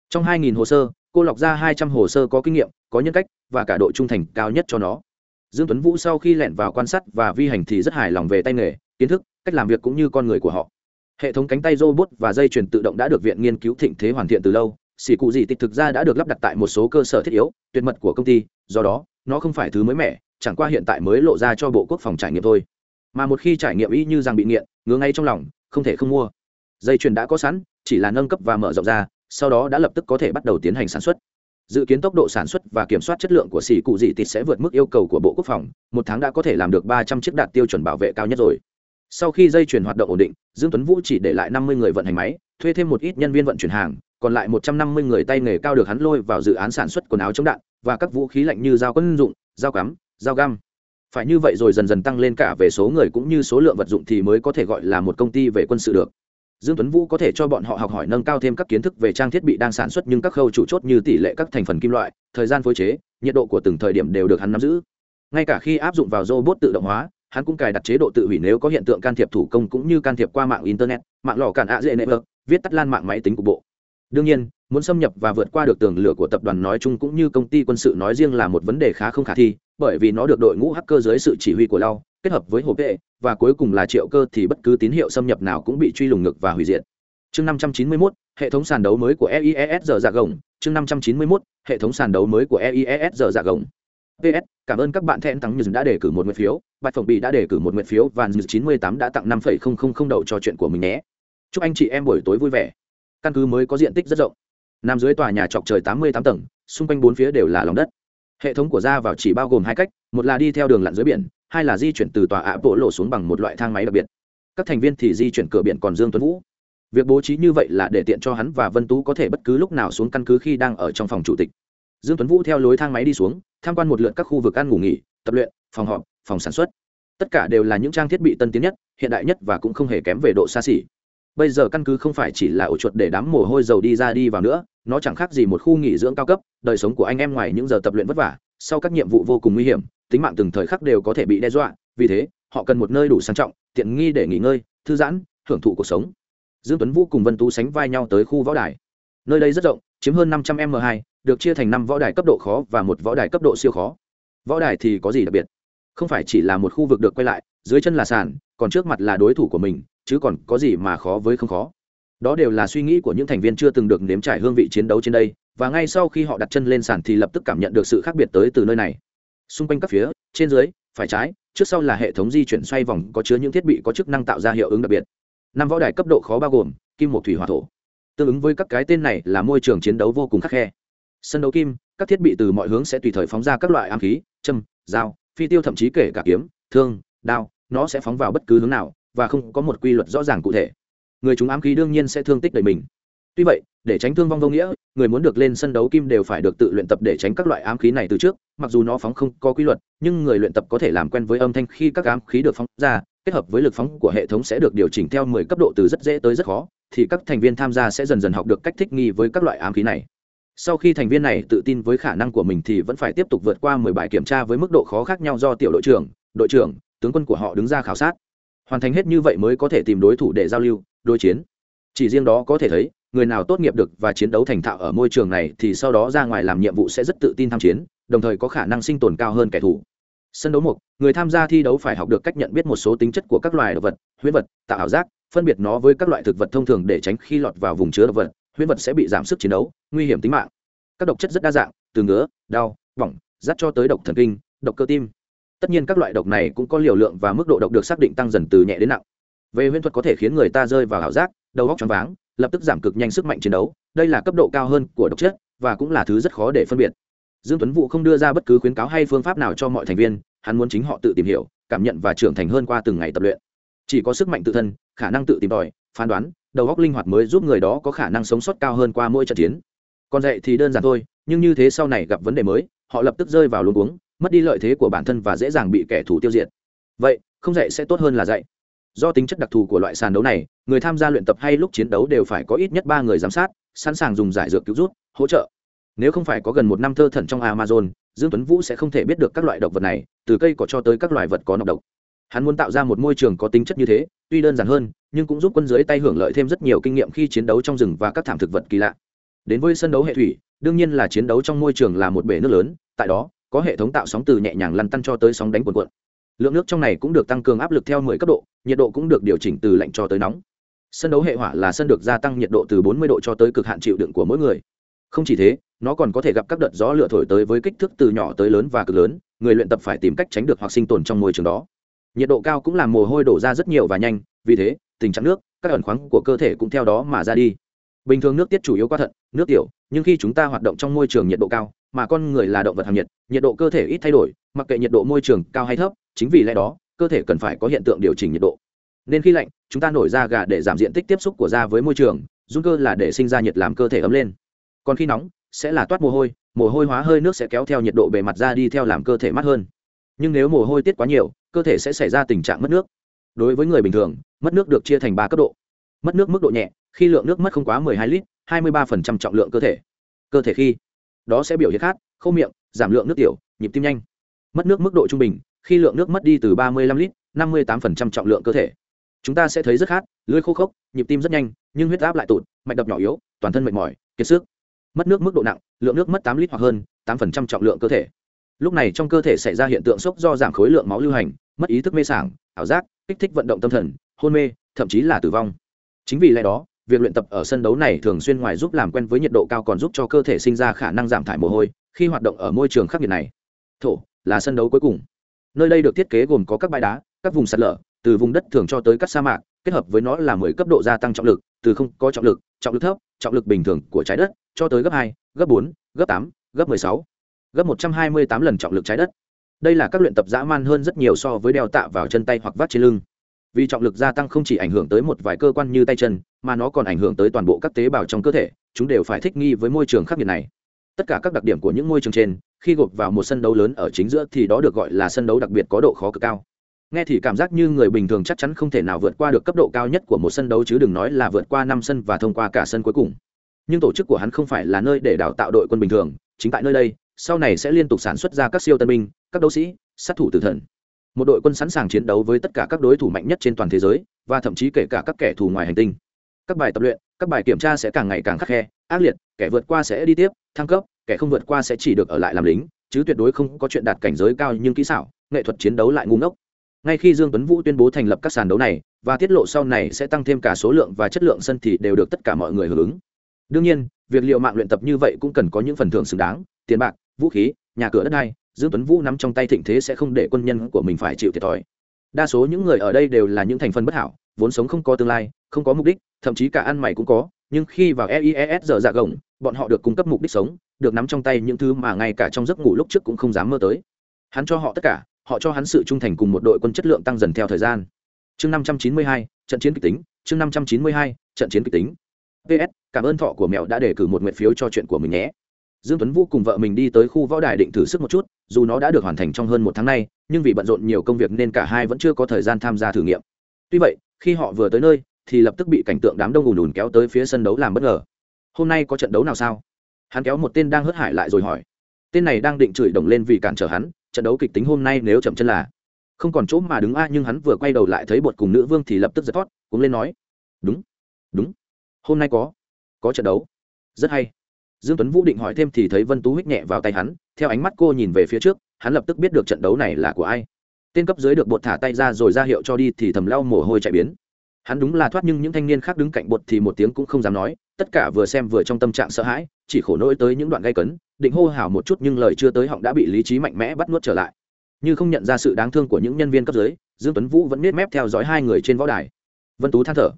Trong 2.000 hồ sơ, cô lọc ra 200 hồ sơ có kinh nghiệm, có nhân cách và cả độ trung thành cao nhất cho nó. Dương tuấn vũ sau khi lẻn vào quan sát và vi hành thì rất hài lòng về tay nghề, kiến thức, cách làm việc cũng như con người của họ hệ thống cánh tay robot và dây chuyền tự động đã được viện nghiên cứu thịnh thế hoàn thiện từ lâu xỉ cụ gì tịch thực ra đã được lắp đặt tại một số cơ sở thiết yếu, tuyệt mật của công ty, do đó, nó không phải thứ mới mẻ, chẳng qua hiện tại mới lộ ra cho bộ quốc phòng trải nghiệm thôi. Mà một khi trải nghiệm y như rằng bị nghiện, ngứa ngay trong lòng, không thể không mua. Dây chuyền đã có sẵn, chỉ là nâng cấp và mở rộng ra, sau đó đã lập tức có thể bắt đầu tiến hành sản xuất. Dự kiến tốc độ sản xuất và kiểm soát chất lượng của xỉ cụ dị tịt sẽ vượt mức yêu cầu của bộ quốc phòng, một tháng đã có thể làm được ba trăm chiếc đạt tiêu chuẩn bảo vệ cao nhất rồi sau khi dây chuyển hoạt động ổn định, dương tuấn vũ chỉ để lại năm mươi người vận hành máy, thuê thêm một ít nhân viên vận chuyển hàng, còn lại một trăm năm mươi người tay nghề cao được hắn lôi vào dự án sản xuất quần áo chống đạn và các vũ khí lạnh như dao quân dụng, dao cắm, dao găm. Phải như vậy rồi dần dần tăng lên cả về số người cũng như số lượng vật dụng thì mới có thể gọi là một công ty về quân sự được. Dương tuấn vũ có thể cho bọn họ học hỏi nâng cao thêm các kiến thức về trang thiết bị đang sản xuất nhưng các khâu chủ chốt như tỷ lệ các thành phần kim loại, thời gian phối chế, nhiệt độ của từng thời điểm đều được hắn nắm giữ. Ngay cả khi áp dụng vào robot tự động hóa hắn cũng cài đặt chế độ tự hủy nếu có hiện tượng can thiệp thủ công cũng như can thiệp qua mạng internet mạng lò cản ạ dễ nệ vợt viết tắt lan mạng máy tính của bộ. Đương nhiên muốn xâm nhập và vượt qua được tường lửa của tập đoàn nói chung cũng như công ty quân sự nói riêng là một vấn đề khá không khả thi bởi vì nó được đội ngũ hacker dưới sự chỉ huy của lao kết hợp với hộp vệ và cuối cùng là triệu cơ thì bất cứ tín hiệu xâm nhập nào cũng bị truy lùng ngực và hủy diệt. Chương 591, hệ thống sàn đấu mới của eies giờ dạ gồng. Chương 591, hệ thống sàn đấu mới của eies giờ dạ gồng. Ps cảm ơn các bạn thẹn thắng như đã đề cử một nguyện phiếu bạch phồng bị đã đề cử một nguyện phiếu và như 98 đã tặng 5,000 đậu cho chuyện của mình nhé. Chúc anh chị em buổi tối vui vẻ. Căn cứ mới có diện tích rất rộng. Nằm dưới tòa nhà chọc trời 88 tầng xung quanh bốn phía đều là lòng đất. Hệ thống của ra vào chỉ bao gồm hai cách một là đi theo đường lặn dưới biển hai là di chuyển từ tòa ạ bộ lộ xuống bằng một loại thang máy đặc biệt. Các thành viên thì di chuyển cửa biển còn dương tuấn vũ. Việc bố trí như vậy là để tiện cho hắn và vân tú có thể bất cứ lúc nào xuống căn cứ khi đang ở trong phòng chủ tịch. Dương tuấn vũ theo lối thang máy đi xuống tham quan một lượt các khu vực ăn ngủ nghỉ tập luyện phòng họp phòng sản xuất. Tất cả đều là những trang thiết bị tân tiến nhất, hiện đại nhất và cũng không hề kém về độ xa xỉ. Bây giờ căn cứ không phải chỉ là ổ chuột để đám mồ hôi dầu đi ra đi vào nữa, nó chẳng khác gì một khu nghỉ dưỡng cao cấp, đời sống của anh em ngoài những giờ tập luyện vất vả, sau các nhiệm vụ vô cùng nguy hiểm, tính mạng từng thời khắc đều có thể bị đe dọa, vì thế, họ cần một nơi đủ sang trọng, tiện nghi để nghỉ ngơi, thư giãn, hưởng thụ cuộc sống. Dương tuấn vũ cùng vân tú sánh vai nhau tới khu võ đài. Nơi đây rất rộng, chiếm hơn 500 m 2 được chia thành năm võ đài cấp độ khó và một võ đài cấp độ siêu khó. Võ đài thì có gì đặc biệt? Không phải chỉ là một khu vực được quay lại, dưới chân là sàn, còn trước mặt là đối thủ của mình, chứ còn có gì mà khó với không khó. Đó đều là suy nghĩ của những thành viên chưa từng được nếm trải hương vị chiến đấu trên đây, và ngay sau khi họ đặt chân lên sàn thì lập tức cảm nhận được sự khác biệt tới từ nơi này. Xung quanh các phía, trên dưới, phải trái, trước sau là hệ thống di chuyển xoay vòng có chứa những thiết bị có chức năng tạo ra hiệu ứng đặc biệt. Năm võ đài cấp độ khó bao gồm, kim một thủy hỏa thổ. Tương ứng với các cái tên này là môi trường chiến đấu vô cùng khắc khe. Sân đấu kim, các thiết bị từ mọi hướng sẽ tùy thời phóng ra các loại am khí, châm, dao phi tiêu thậm chí kể cả kiếm, thương, đao, nó sẽ phóng vào bất cứ hướng nào, và không có một quy luật rõ ràng cụ thể. Người chúng ám khí đương nhiên sẽ thương tích đầy mình. Tuy vậy, để tránh thương vong vô nghĩa, người muốn được lên sân đấu kim đều phải được tự luyện tập để tránh các loại ám khí này từ trước, mặc dù nó phóng không có quy luật, nhưng người luyện tập có thể làm quen với âm thanh khi các ám khí được phóng ra, kết hợp với lực phóng của hệ thống sẽ được điều chỉnh theo 10 cấp độ từ rất dễ tới rất khó, thì các thành viên tham gia sẽ dần dần học được cách thích nghi với các loại ám khí này sau khi thành viên này tự tin với khả năng của mình thì vẫn phải tiếp tục vượt qua 10 bài kiểm tra với mức độ khó khác nhau do tiểu đội trưởng đội trưởng tướng quân của họ đứng ra khảo sát. Hoàn thành hết như vậy mới có thể tìm đối thủ để giao lưu đối chiến. Chỉ riêng đó có thể thấy người nào tốt nghiệp được và chiến đấu thành thạo ở môi trường này thì sau đó ra ngoài làm nhiệm vụ sẽ rất tự tin tham chiến đồng thời có khả năng sinh tồn cao hơn kẻ thù. Sân đấu một, người tham gia thi đấu phải học được cách nhận biết một số tính chất của các loài động vật huyết vật tạo ảo giác phân biệt nó với các loại thực vật thông thường để tránh khi lọt vào vùng chứa động vật huyết vật sẽ bị giảm sức chiến đấu, nguy hiểm tính mạng. Các độc chất rất đa dạng, từ ngứa, đau, bỏng, dắt cho tới độc thần kinh, độc cơ tim. Tất nhiên các loại độc này cũng có liều lượng và mức độ độc được xác định tăng dần từ nhẹ đến nặng. Về huyễn thuật có thể khiến người ta rơi vào ảo giác, đầu óc choáng váng, lập tức giảm cực nhanh sức mạnh chiến đấu. Đây là cấp độ cao hơn của độc chất và cũng là thứ rất khó để phân biệt. Dương tuấn vũ không đưa ra bất cứ khuyến cáo hay phương pháp nào cho mọi thành viên, hắn muốn chính họ tự tìm hiểu, cảm nhận và trưởng thành hơn qua từng ngày tập luyện. Chỉ có sức mạnh tự thân, khả năng tự tìm tòi, phán đoán đầu óc linh hoạt mới giúp người đó có khả năng sống sót cao hơn qua mỗi trận chiến. Còn dạy thì đơn giản thôi, nhưng như thế sau này gặp vấn đề mới, họ lập tức rơi vào luống cuống, mất đi lợi thế của bản thân và dễ dàng bị kẻ thù tiêu diệt. Vậy, không dạy sẽ tốt hơn là dạy. Do tính chất đặc thù của loại sàn đấu này, người tham gia luyện tập hay lúc chiến đấu đều phải có ít nhất ba người giám sát, sẵn sàng dùng giải dược cứu rút, hỗ trợ. Nếu không phải có gần một năm thơ thẩn trong amazon, dương tuấn vũ sẽ không thể biết được các loại động vật này, từ cây cỏ cho tới các loài vật có nọc độc hắn muốn tạo ra một môi trường có tính chất như thế, tuy đơn giản hơn, nhưng cũng giúp quân dưới tay hưởng lợi thêm rất nhiều kinh nghiệm khi chiến đấu trong rừng và các thảm thực vật kỳ lạ. Đến với sân đấu hệ thủy, đương nhiên là chiến đấu trong môi trường là một bể nước lớn, tại đó, có hệ thống tạo sóng từ nhẹ nhàng lăn tăn cho tới sóng đánh cuộn cuộn. Lượng nước trong này cũng được tăng cường áp lực theo 10 cấp độ, nhiệt độ cũng được điều chỉnh từ lạnh cho tới nóng. Sân đấu hệ hỏa là sân được gia tăng nhiệt độ từ 40 độ cho tới cực hạn chịu đựng của mỗi người. Không chỉ thế, nó còn có thể gặp các đợt gió lửa thổi tới với kích thước từ nhỏ tới lớn và cực lớn, người luyện tập phải tìm cách tránh được hoặc sinh tồn trong môi trường đó nhiệt độ cao cũng làm mồ hôi đổ ra rất nhiều và nhanh, vì thế, tình trạng nước, các ẩn khoáng của cơ thể cũng theo đó mà ra đi. Bình thường nước tiết chủ yếu qua thận, nước tiểu, nhưng khi chúng ta hoạt động trong môi trường nhiệt độ cao, mà con người là động vật hàng nhiệt nhiệt độ cơ thể ít thay đổi, mặc kệ nhiệt độ môi trường cao hay thấp, chính vì lẽ đó, cơ thể cần phải có hiện tượng điều chỉnh nhiệt độ. Nên khi lạnh, chúng ta nổi da gà để giảm diện tích tiếp xúc của da với môi trường dung cơ là để sinh ra nhiệt làm cơ thể ấm lên. Còn khi nóng, sẽ là toát mồ hôi mồ hôi hóa hơi nước sẽ kéo theo nhiệt độ bề mặt da đi theo làm cơ thể mát hơn. Nhưng nếu mồ hôi tiết quá nhiều cơ thể sẽ xảy ra tình trạng mất nước. Đối với người bình thường, mất nước được chia thành ba cấp độ. Mất nước mức độ nhẹ, khi lượng nước mất không quá 12 lít 23% trọng lượng cơ thể. Cơ thể khi, đó sẽ biểu hiện khát khô miệng, giảm lượng nước tiểu, nhịp tim nhanh. Mất nước mức độ trung bình, khi lượng nước mất đi từ 35 lít 58% trọng lượng cơ thể. Chúng ta sẽ thấy rất khát lưỡi khô khốc, nhịp tim rất nhanh, nhưng huyết áp lại tụt, mạch đập nhỏ yếu, toàn thân mệt mỏi, kiệt sức. Mất nước mức độ nặng, lượng nước mất 8 lít hoặc hơn 8% trọng lượng cơ thể lúc này trong cơ thể xảy ra hiện tượng sốc do giảm khối lượng máu lưu hành, mất ý thức mê sảng, ảo giác, kích thích vận động tâm thần, hôn mê, thậm chí là tử vong. Chính vì lẽ đó, việc luyện tập ở sân đấu này thường xuyên ngoài giúp làm quen với nhiệt độ cao còn giúp cho cơ thể sinh ra khả năng giảm thải mồ hôi khi hoạt động ở môi trường khắc nghiệt này. Thổ, là sân đấu cuối cùng. Nơi đây được thiết kế gồm có các bãi đá, các vùng sạt lở, từ vùng đất thường cho tới các sa mạc, kết hợp với nó là mười cấp độ gia tăng trọng lực, từ không có trọng lực trọng lực thấp, trọng lực bình thường của trái đất, cho tới gấp hai, gấp bốn, gấp tám, gấp mười sáu gấp một trăm hai mươi tám lần trọng lực trái đất. Đây là các luyện tập dã man hơn rất nhiều so với đeo tạ vào chân tay hoặc vắt trên lưng. Vì trọng lực gia tăng không chỉ ảnh hưởng tới một vài cơ quan như tay chân, mà nó còn ảnh hưởng tới toàn bộ các tế bào trong cơ thể, chúng đều phải thích nghi với môi trường khắc nghiệt này. Tất cả các đặc điểm của những môi trường trên, khi gộp vào một sân đấu lớn ở chính giữa thì đó được gọi là sân đấu đặc biệt có độ khó cực cao. Nghe thì cảm giác như người bình thường chắc chắn không thể nào vượt qua được cấp độ cao nhất của một sân đấu chứ đừng nói là vượt qua năm sân và thông qua cả sân cuối cùng. Nhưng tổ chức của hắn không phải là nơi để đào tạo đội quân bình thường, chính tại nơi đây sau này sẽ liên tục sản xuất ra các siêu tân binh, các đấu sĩ, sát thủ tử thần. Một đội quân sẵn sàng chiến đấu với tất cả các đối thủ mạnh nhất trên toàn thế giới, và thậm chí kể cả các kẻ thù ngoài hành tinh. Các bài tập luyện, các bài kiểm tra sẽ càng ngày càng khắc khe, ác liệt, kẻ vượt qua sẽ đi tiếp, thăng cấp, kẻ không vượt qua sẽ chỉ được ở lại làm lính, chứ tuyệt đối không có chuyện đạt cảnh giới cao nhưng kỹ xảo, nghệ thuật chiến đấu lại ngu ngốc. Ngay khi dương tuấn vũ tuyên bố thành lập các sàn đấu này, và tiết lộ sau này sẽ tăng thêm cả số lượng và chất lượng sân thì đều được tất cả mọi người hưởng ứng đương nhiên việc liệu mạng luyện tập như vậy cũng cần có những phần thưởng xứng đáng tiền bạc vũ khí nhà cửa đất đai dương tuấn vũ nắm trong tay thịnh thế sẽ không để quân nhân của mình phải chịu thiệt thòi. Đa số những người ở đây đều là những thành phần bất hảo vốn sống không có tương lai không có mục đích thậm chí cả ăn mày cũng có nhưng khi vào eies giờ dạ gồng bọn họ được cung cấp mục đích sống được nắm trong tay những thứ mà ngay cả trong giấc ngủ lúc trước cũng không dám mơ tới. Hắn cho họ tất cả họ cho hắn sự trung thành cùng một đội quân chất lượng tăng dần theo thời gian. Chương 592, trận chiến kịch tính chương 592, trận chiến kịch tính. Ps cảm ơn thọ của mèo đã đề cử một nguyện phiếu cho chuyện của mình nhé. Dương tuấn vũ cùng vợ mình đi tới khu võ đài định thử sức một chút, dù nó đã được hoàn thành trong hơn một tháng nay, nhưng vì bận rộn nhiều công việc nên cả hai vẫn chưa có thời gian tham gia thử nghiệm. Tuy vậy, khi họ vừa tới nơi, thì lập tức bị cảnh tượng đám đông ùn ùn kéo tới phía sân đấu làm bất ngờ. Hôm nay có trận đấu nào sao? Hắn kéo một tên đang hớt hải lại rồi hỏi. Tên này đang định chửi đồng lên vì cản trở hắn, trận đấu kịch tính hôm nay nếu chậm chân là không còn chỗ mà đứng a, nhưng hắn vừa quay đầu lại thấy bột cùng nữ vương thì lập tức giật thoát cũng lên nói. Đúng đúng, hôm nay có có trận đấu. Rất hay. Dương tuấn vũ định hỏi thêm thì thấy vân tú hích nhẹ vào tay hắn, theo ánh mắt cô nhìn về phía trước, hắn lập tức biết được trận đấu này là của ai. Tên cấp dưới được bột thả tay ra rồi ra hiệu cho đi thì thầm lau mồ hôi chạy biến. Hắn đúng là thoát nhưng những thanh niên khác đứng cạnh bột thì một tiếng cũng không dám nói, tất cả vừa xem vừa trong tâm trạng sợ hãi, chỉ khổ nỗi tới những đoạn gây cấn, định hô hào một chút nhưng lời chưa tới họng đã bị lý trí mạnh mẽ bắt nuốt trở lại. Như không nhận ra sự đáng thương của những nhân viên cấp dưới, dương tuấn vũ vẫn nết mép theo dõi hai người trên võ đài. Vân tú than thở.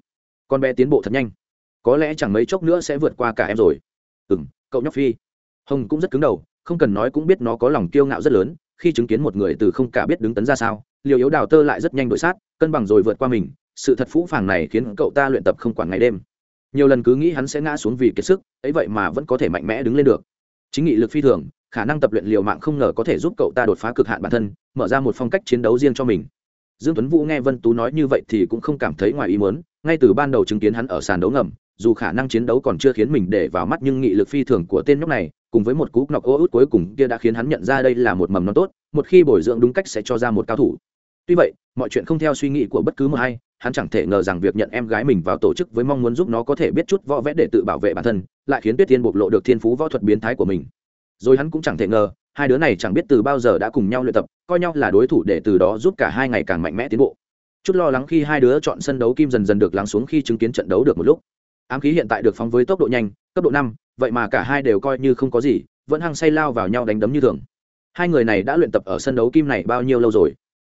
Con bé tiến bộ thật nhanh có lẽ chẳng mấy chốc nữa sẽ vượt qua cả em rồi. Ừ m cậu nhóc phi. Hồng cũng rất cứng đầu, không cần nói cũng biết nó có lòng kiêu ngạo rất lớn, khi chứng kiến một người từ không cả biết đứng tấn ra sao, liều yếu đào tơ lại rất nhanh đội sát, cân bằng rồi vượt qua mình, sự thật phũ phàng này khiến cậu ta luyện tập không quản ngày đêm. Nhiều lần cứ nghĩ hắn sẽ ngã xuống vì kiệt sức, ấy vậy mà vẫn có thể mạnh mẽ đứng lên được. Chính nghị lực phi thường, khả năng tập luyện liều mạng không ngờ có thể giúp cậu ta đột phá cực hạn bản thân, mở ra một phong cách chiến đấu riêng cho mình. Dương tuấn vũ nghe vân tú nói như vậy thì cũng không cảm thấy ngoài ý muốn, ngay từ ban đầu chứng kiến hắn ở sàn đấu ngầm dù khả năng chiến đấu còn chưa khiến mình để vào mắt nhưng nghị lực phi thường của tên nhóc này, cùng với một cú nọc ô út cuối cùng kia đã khiến hắn nhận ra đây là một mầm non tốt, một khi bồi dưỡng đúng cách sẽ cho ra một cao thủ. Tuy vậy, mọi chuyện không theo suy nghĩ của bất cứ một ai, hắn chẳng thể ngờ rằng việc nhận em gái mình vào tổ chức với mong muốn giúp nó có thể biết chút võ vẽ để tự bảo vệ bản thân, lại khiến tuyết tiên bộc lộ được thiên phú võ thuật biến thái của mình. Rồi hắn cũng chẳng thể ngờ, hai đứa này chẳng biết từ bao giờ đã cùng nhau luyện tập, coi nhau là đối thủ để từ đó giúp cả hai ngày càng mạnh mẽ tiến bộ. Chút lo lắng khi hai đứa chọn sân đấu kim dần dần được lắng xuống khi chứng kiến trận đấu được một lúc ám khí hiện tại được phóng với tốc độ nhanh, cấp độ năm, vậy mà cả hai đều coi như không có gì, vẫn hăng say lao vào nhau đánh đấm như thường. Hai người này đã luyện tập ở sân đấu kim này bao nhiêu lâu rồi?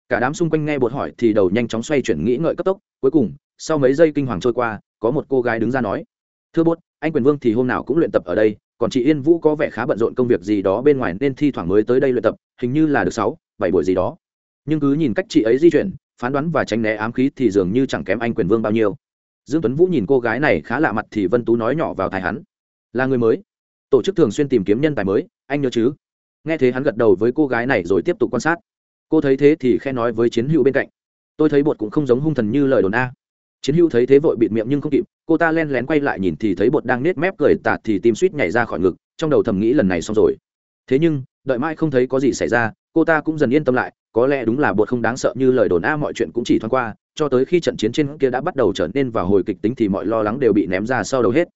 Cả đám xung quanh nghe bột hỏi thì đầu nhanh chóng xoay chuyển nghĩ ngợi cấp tốc, cuối cùng, sau mấy giây kinh hoàng trôi qua, có một cô gái đứng ra nói, thưa bốt anh quyền vương thì hôm nào cũng luyện tập ở đây, còn chị yên vũ có vẻ khá bận rộn công việc gì đó bên ngoài nên thi thoảng mới tới đây luyện tập, hình như là được sáu, bảy buổi gì đó. Nhưng cứ nhìn cách chị ấy di chuyển, phán đoán và tránh né ám khí thì dường như chẳng kém anh quyền vương bao nhiêu dương tuấn vũ nhìn cô gái này khá lạ mặt thì vân tú nói nhỏ vào tai hắn. Là người mới. Tổ chức thường xuyên tìm kiếm nhân tài mới, anh nhớ chứ? Nghe thế hắn gật đầu với cô gái này rồi tiếp tục quan sát. Cô thấy thế thì khe nói với chiến hữu bên cạnh. Tôi thấy bột cũng không giống hung thần như lời đồn a. Chiến hữu thấy thế vội bịt miệng nhưng không kịp. Cô ta len lén quay lại nhìn thì thấy bột đang nết mép cười tạt thì tim suýt nhảy ra khỏi ngực, trong đầu thầm nghĩ lần này xong rồi. Thế nhưng, đợi mãi không thấy có gì xảy ra cô ta cũng dần yên tâm lại, có lẽ đúng là bột không đáng sợ như lời đồn a, mọi chuyện cũng chỉ thoáng qua, cho tới khi trận chiến trên kia đã bắt đầu trở nên vào hồi kịch tính thì mọi lo lắng đều bị ném ra sau đầu hết.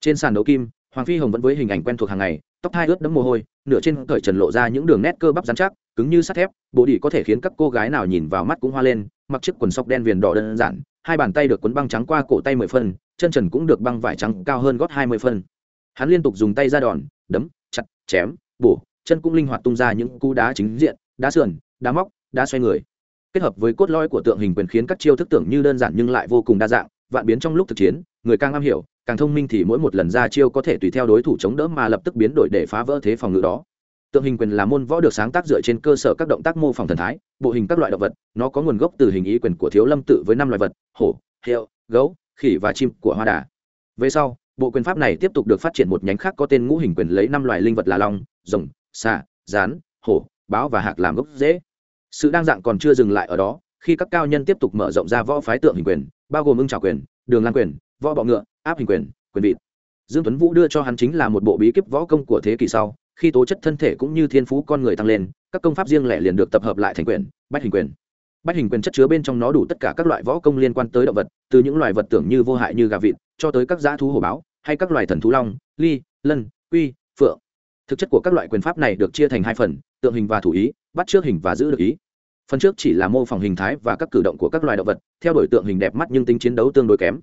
Trên sàn đấu kim, hoàng phi hồng vẫn với hình ảnh quen thuộc hàng ngày, tóc hai ướt đẫm mồ hôi, nửa trên cởi trần lộ ra những đường nét cơ bắp dán chắc, cứng như sắt thép, bộ đỉ có thể khiến các cô gái nào nhìn vào mắt cũng hoa lên, mặc chiếc quần sọc đen viền đỏ đơn giản, hai bàn tay được quấn băng trắng qua cổ tay mười phân, chân trần cũng được băng vải trắng cao hơn gót hai mươi phân. Hắn liên tục dùng tay ra đòn, đấm, chặt, chém, bổ chân cũng linh hoạt tung ra những cú đá chính diện, đá sườn, đá móc, đá xoay người. Kết hợp với cốt lõi của tượng hình quyền khiến các chiêu thức tưởng như đơn giản nhưng lại vô cùng đa dạng, vạn biến trong lúc thực chiến, người càng am hiểu, càng thông minh thì mỗi một lần ra chiêu có thể tùy theo đối thủ chống đỡ mà lập tức biến đổi để phá vỡ thế phòng ngự đó. Tượng hình quyền là môn võ được sáng tác dựa trên cơ sở các động tác mô phỏng thần thái, bộ hình các loại động vật, nó có nguồn gốc từ hình ý quyền của thiếu lâm tự với năm loài vật, hổ, heo, gấu, khỉ và chim của hoa đà. Về sau, bộ quyền pháp này tiếp tục được phát triển một nhánh khác có tên ngũ hình quyền lấy năm loài linh vật là long, rồng xà, rán, hổ, báo và hạc làm gốc dễ. Sự đa dạng còn chưa dừng lại ở đó, khi các cao nhân tiếp tục mở rộng ra võ phái tượng hình quyền, bao gồm ưng trào quyền, đường lan quyền, võ bọ ngựa, áp hình quyền quyền vịt. Dương tuấn vũ đưa cho hắn chính là một bộ bí kíp võ công của thế kỷ sau, khi tố chất thân thể cũng như thiên phú con người tăng lên, các công pháp riêng lẻ liền được tập hợp lại thành quyền, bách hình quyền. Bách hình quyền chất chứa bên trong nó đủ tất cả các loại võ công liên quan tới động vật, từ những loài vật tưởng như vô hại như gà vịt, cho tới các dã thú hổ báo, hay các loài thần thú long, ly, lân, quy, phượng thực chất của các loại quyền pháp này được chia thành hai phần, tượng hình và thủ ý, bắt trước hình và giữ được ý. Phần trước chỉ là mô phỏng hình thái và các cử động của các loài động vật, theo đuổi tượng hình đẹp mắt nhưng tính chiến đấu tương đối kém.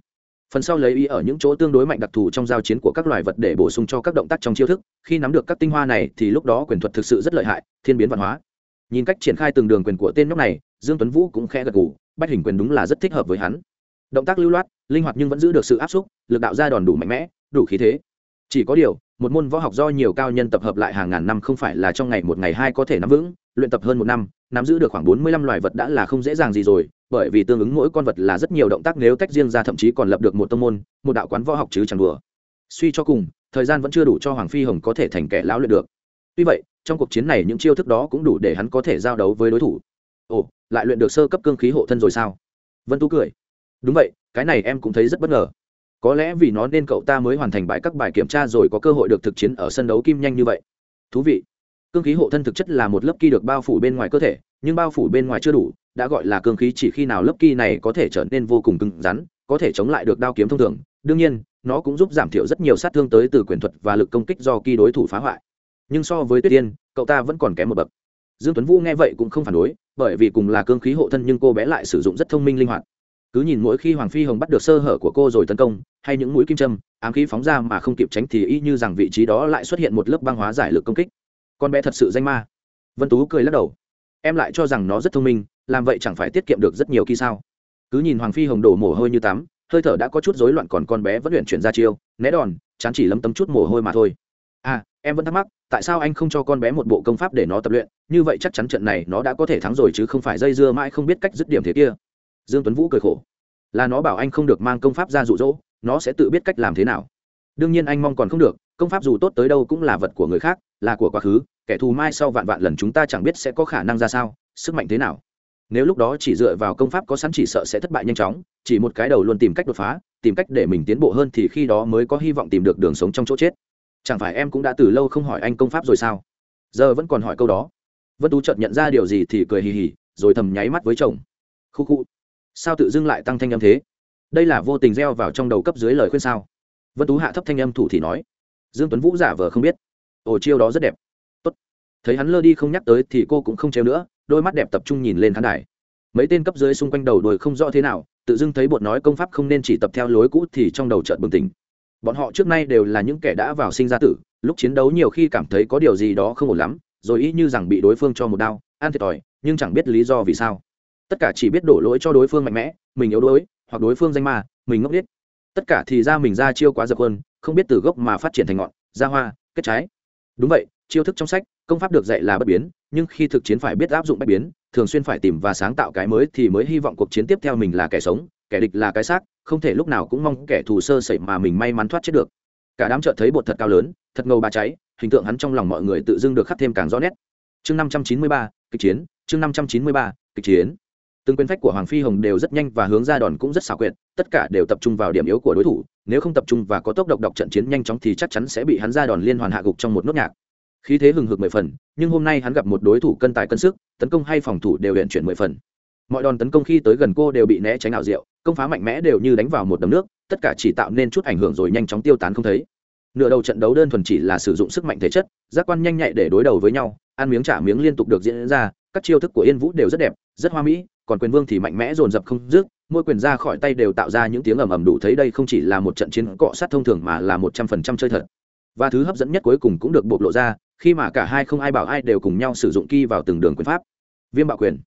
Phần sau lấy ý ở những chỗ tương đối mạnh đặc thù trong giao chiến của các loài vật để bổ sung cho các động tác trong chiêu thức, khi nắm được các tinh hoa này thì lúc đó quyền thuật thực sự rất lợi hại, thiên biến văn hóa. Nhìn cách triển khai từng đường quyền của tên nhóc này, dương tuấn vũ cũng khẽ gật gù, bách hình quyền đúng là rất thích hợp với hắn. Động tác lưu loát, linh hoạt nhưng vẫn giữ được sự áp xúc, lực đạo ra đòn đủ mạnh mẽ, đủ khí thế. Chỉ có điều một môn võ học do nhiều cao nhân tập hợp lại hàng ngàn năm không phải là trong ngày một ngày hai có thể nắm vững, luyện tập hơn một năm, nắm giữ được khoảng bốn mươi lăm loài vật đã là không dễ dàng gì rồi, bởi vì tương ứng mỗi con vật là rất nhiều động tác nếu tách riêng ra thậm chí còn lập được một tông môn, một đạo quán võ học chứ chẳng đùa. Suy cho cùng, thời gian vẫn chưa đủ cho hoàng phi hồng có thể thành kẻ lão luyện được. Tuy vậy, trong cuộc chiến này những chiêu thức đó cũng đủ để hắn có thể giao đấu với đối thủ. Ồ, lại luyện được sơ cấp cương khí hộ thân rồi sao? Vân tú cười. Đúng vậy, cái này em cũng thấy rất bất ngờ có lẽ vì nó nên cậu ta mới hoàn thành bài các bài kiểm tra rồi có cơ hội được thực chiến ở sân đấu kim nhanh như vậy. Thú vị. Cương khí hộ thân thực chất là một lớp ki được bao phủ bên ngoài cơ thể, nhưng bao phủ bên ngoài chưa đủ, đã gọi là cương khí chỉ khi nào lớp ki này có thể trở nên vô cùng cứng rắn, có thể chống lại được đao kiếm thông thường. Đương nhiên, nó cũng giúp giảm thiểu rất nhiều sát thương tới từ quyền thuật và lực công kích do ki đối thủ phá hoại. Nhưng so với tuyết tiên, cậu ta vẫn còn kém một bậc. Dương tuấn vũ nghe vậy cũng không phản đối, bởi vì cùng là cương khí hộ thân nhưng cô bé lại sử dụng rất thông minh linh hoạt cứ nhìn mỗi khi hoàng phi hồng bắt được sơ hở của cô rồi tấn công, hay những mũi kim châm, ám khí phóng ra mà không kịp tránh thì y như rằng vị trí đó lại xuất hiện một lớp băng hóa giải lực công kích. Con bé thật sự danh ma. Vân tú cười lắc đầu. Em lại cho rằng nó rất thông minh, làm vậy chẳng phải tiết kiệm được rất nhiều khi sao? Cứ nhìn hoàng phi hồng đổ mồ hôi như tắm, hơi thở đã có chút rối loạn còn con bé vẫn luyện chuyển ra chiêu, né đòn, chán chỉ lấm tấm chút mồ hôi mà thôi. À em vẫn thắc mắc, tại sao anh không cho con bé một bộ công pháp để nó tập luyện? Như vậy chắc chắn trận này nó đã có thể thắng rồi chứ không phải dây dưa mãi không biết cách dứt điểm thế kia dương tuấn vũ cười khổ. Là nó bảo anh không được mang công pháp ra dụ dỗ, nó sẽ tự biết cách làm thế nào. Đương nhiên anh mong còn không được, công pháp dù tốt tới đâu cũng là vật của người khác, là của quá khứ, kẻ thù mai sau vạn vạn lần chúng ta chẳng biết sẽ có khả năng ra sao, sức mạnh thế nào. Nếu lúc đó chỉ dựa vào công pháp có sẵn chỉ sợ sẽ thất bại nhanh chóng, chỉ một cái đầu luôn tìm cách đột phá, tìm cách để mình tiến bộ hơn thì khi đó mới có hy vọng tìm được đường sống trong chỗ chết. Chẳng phải em cũng đã từ lâu không hỏi anh công pháp rồi sao? Giờ vẫn còn hỏi câu đó. Vân tú chợt nhận ra điều gì thì cười hì hì, rồi thầm nháy mắt với chồng. Khu khu sao tự dưng lại tăng thanh âm thế? Đây là vô tình gieo vào trong đầu cấp dưới lời khuyên sao? Vân tú hạ thấp thanh âm thủ thì nói. Dương tuấn vũ giả vờ không biết. Ồ, chiêu đó rất đẹp. Tốt. Thấy hắn lơ đi không nhắc tới thì cô cũng không treo nữa, đôi mắt đẹp tập trung nhìn lên khán đài. Mấy tên cấp dưới xung quanh đầu đuổi không rõ thế nào, tự dưng thấy bột nói công pháp không nên chỉ tập theo lối cũ thì trong đầu chợt bừng tỉnh. Bọn họ trước nay đều là những kẻ đã vào sinh ra tử, lúc chiến đấu nhiều khi cảm thấy có điều gì đó không ổn lắm, rồi ý như rằng bị đối phương cho một đao, ăn thiệt thòi, nhưng chẳng biết lý do vì sao tất cả chỉ biết đổ lỗi cho đối phương mạnh mẽ, mình yếu đuối, hoặc đối phương danh ma, mình ngốc biết tất cả thì ra mình ra chiêu quá dập hơn không biết từ gốc mà phát triển thành ngọn, ra hoa, kết trái. Đúng vậy, chiêu thức trong sách, công pháp được dạy là bất biến, nhưng khi thực chiến phải biết áp dụng bất biến, thường xuyên phải tìm và sáng tạo cái mới thì mới hy vọng cuộc chiến tiếp theo mình là kẻ sống, kẻ địch là cái xác, không thể lúc nào cũng mong kẻ thù sơ sẩy mà mình may mắn thoát chết được. Cả đám chợt thấy bột thật cao lớn, thật ngầu ba cháy, hình tượng hắn trong lòng mọi người tự dưng được khắc thêm càng rõ nét. Chương năm trăm chín mươi ba, kịch chiến, chương năm trăm chín mươi ba, kịch chiến từng quyền phách của hoàng phi hồng đều rất nhanh và hướng ra đòn cũng rất xảo quyệt, tất cả đều tập trung vào điểm yếu của đối thủ, nếu không tập trung và có tốc độ đọc trận chiến nhanh chóng thì chắc chắn sẽ bị hắn ra đòn liên hoàn hạ gục trong một nốt nhạc. Khí thế hừng hực mười phần, nhưng hôm nay hắn gặp một đối thủ cân tài cân sức, tấn công hay phòng thủ đều luyện chuyển mười phần. Mọi đòn tấn công khi tới gần cô đều bị né tránh ảo diệu, công phá mạnh mẽ đều như đánh vào một đấm nước, tất cả chỉ tạo nên chút ảnh hưởng rồi nhanh chóng tiêu tán không thấy. Nửa đầu trận đấu đơn thuần chỉ là sử dụng sức mạnh thể chất, giác quan nhanh nhạy để đối đầu với nhau, ăn miếng trả miếng liên tục được diễn ra, các chiêu thức của yên vũ đều rất đẹp, rất hoa mỹ còn quyền vương thì mạnh mẽ dồn dập không dứt, mỗi quyền ra khỏi tay đều tạo ra những tiếng ầm ầm đủ thấy đây không chỉ là một trận chiến cọ sát thông thường mà là một trăm phần trăm chơi thật. Và thứ hấp dẫn nhất cuối cùng cũng được bộc lộ ra, khi mà cả hai không ai bảo ai đều cùng nhau sử dụng ki vào từng đường quyền pháp. Viêm bạo quyền.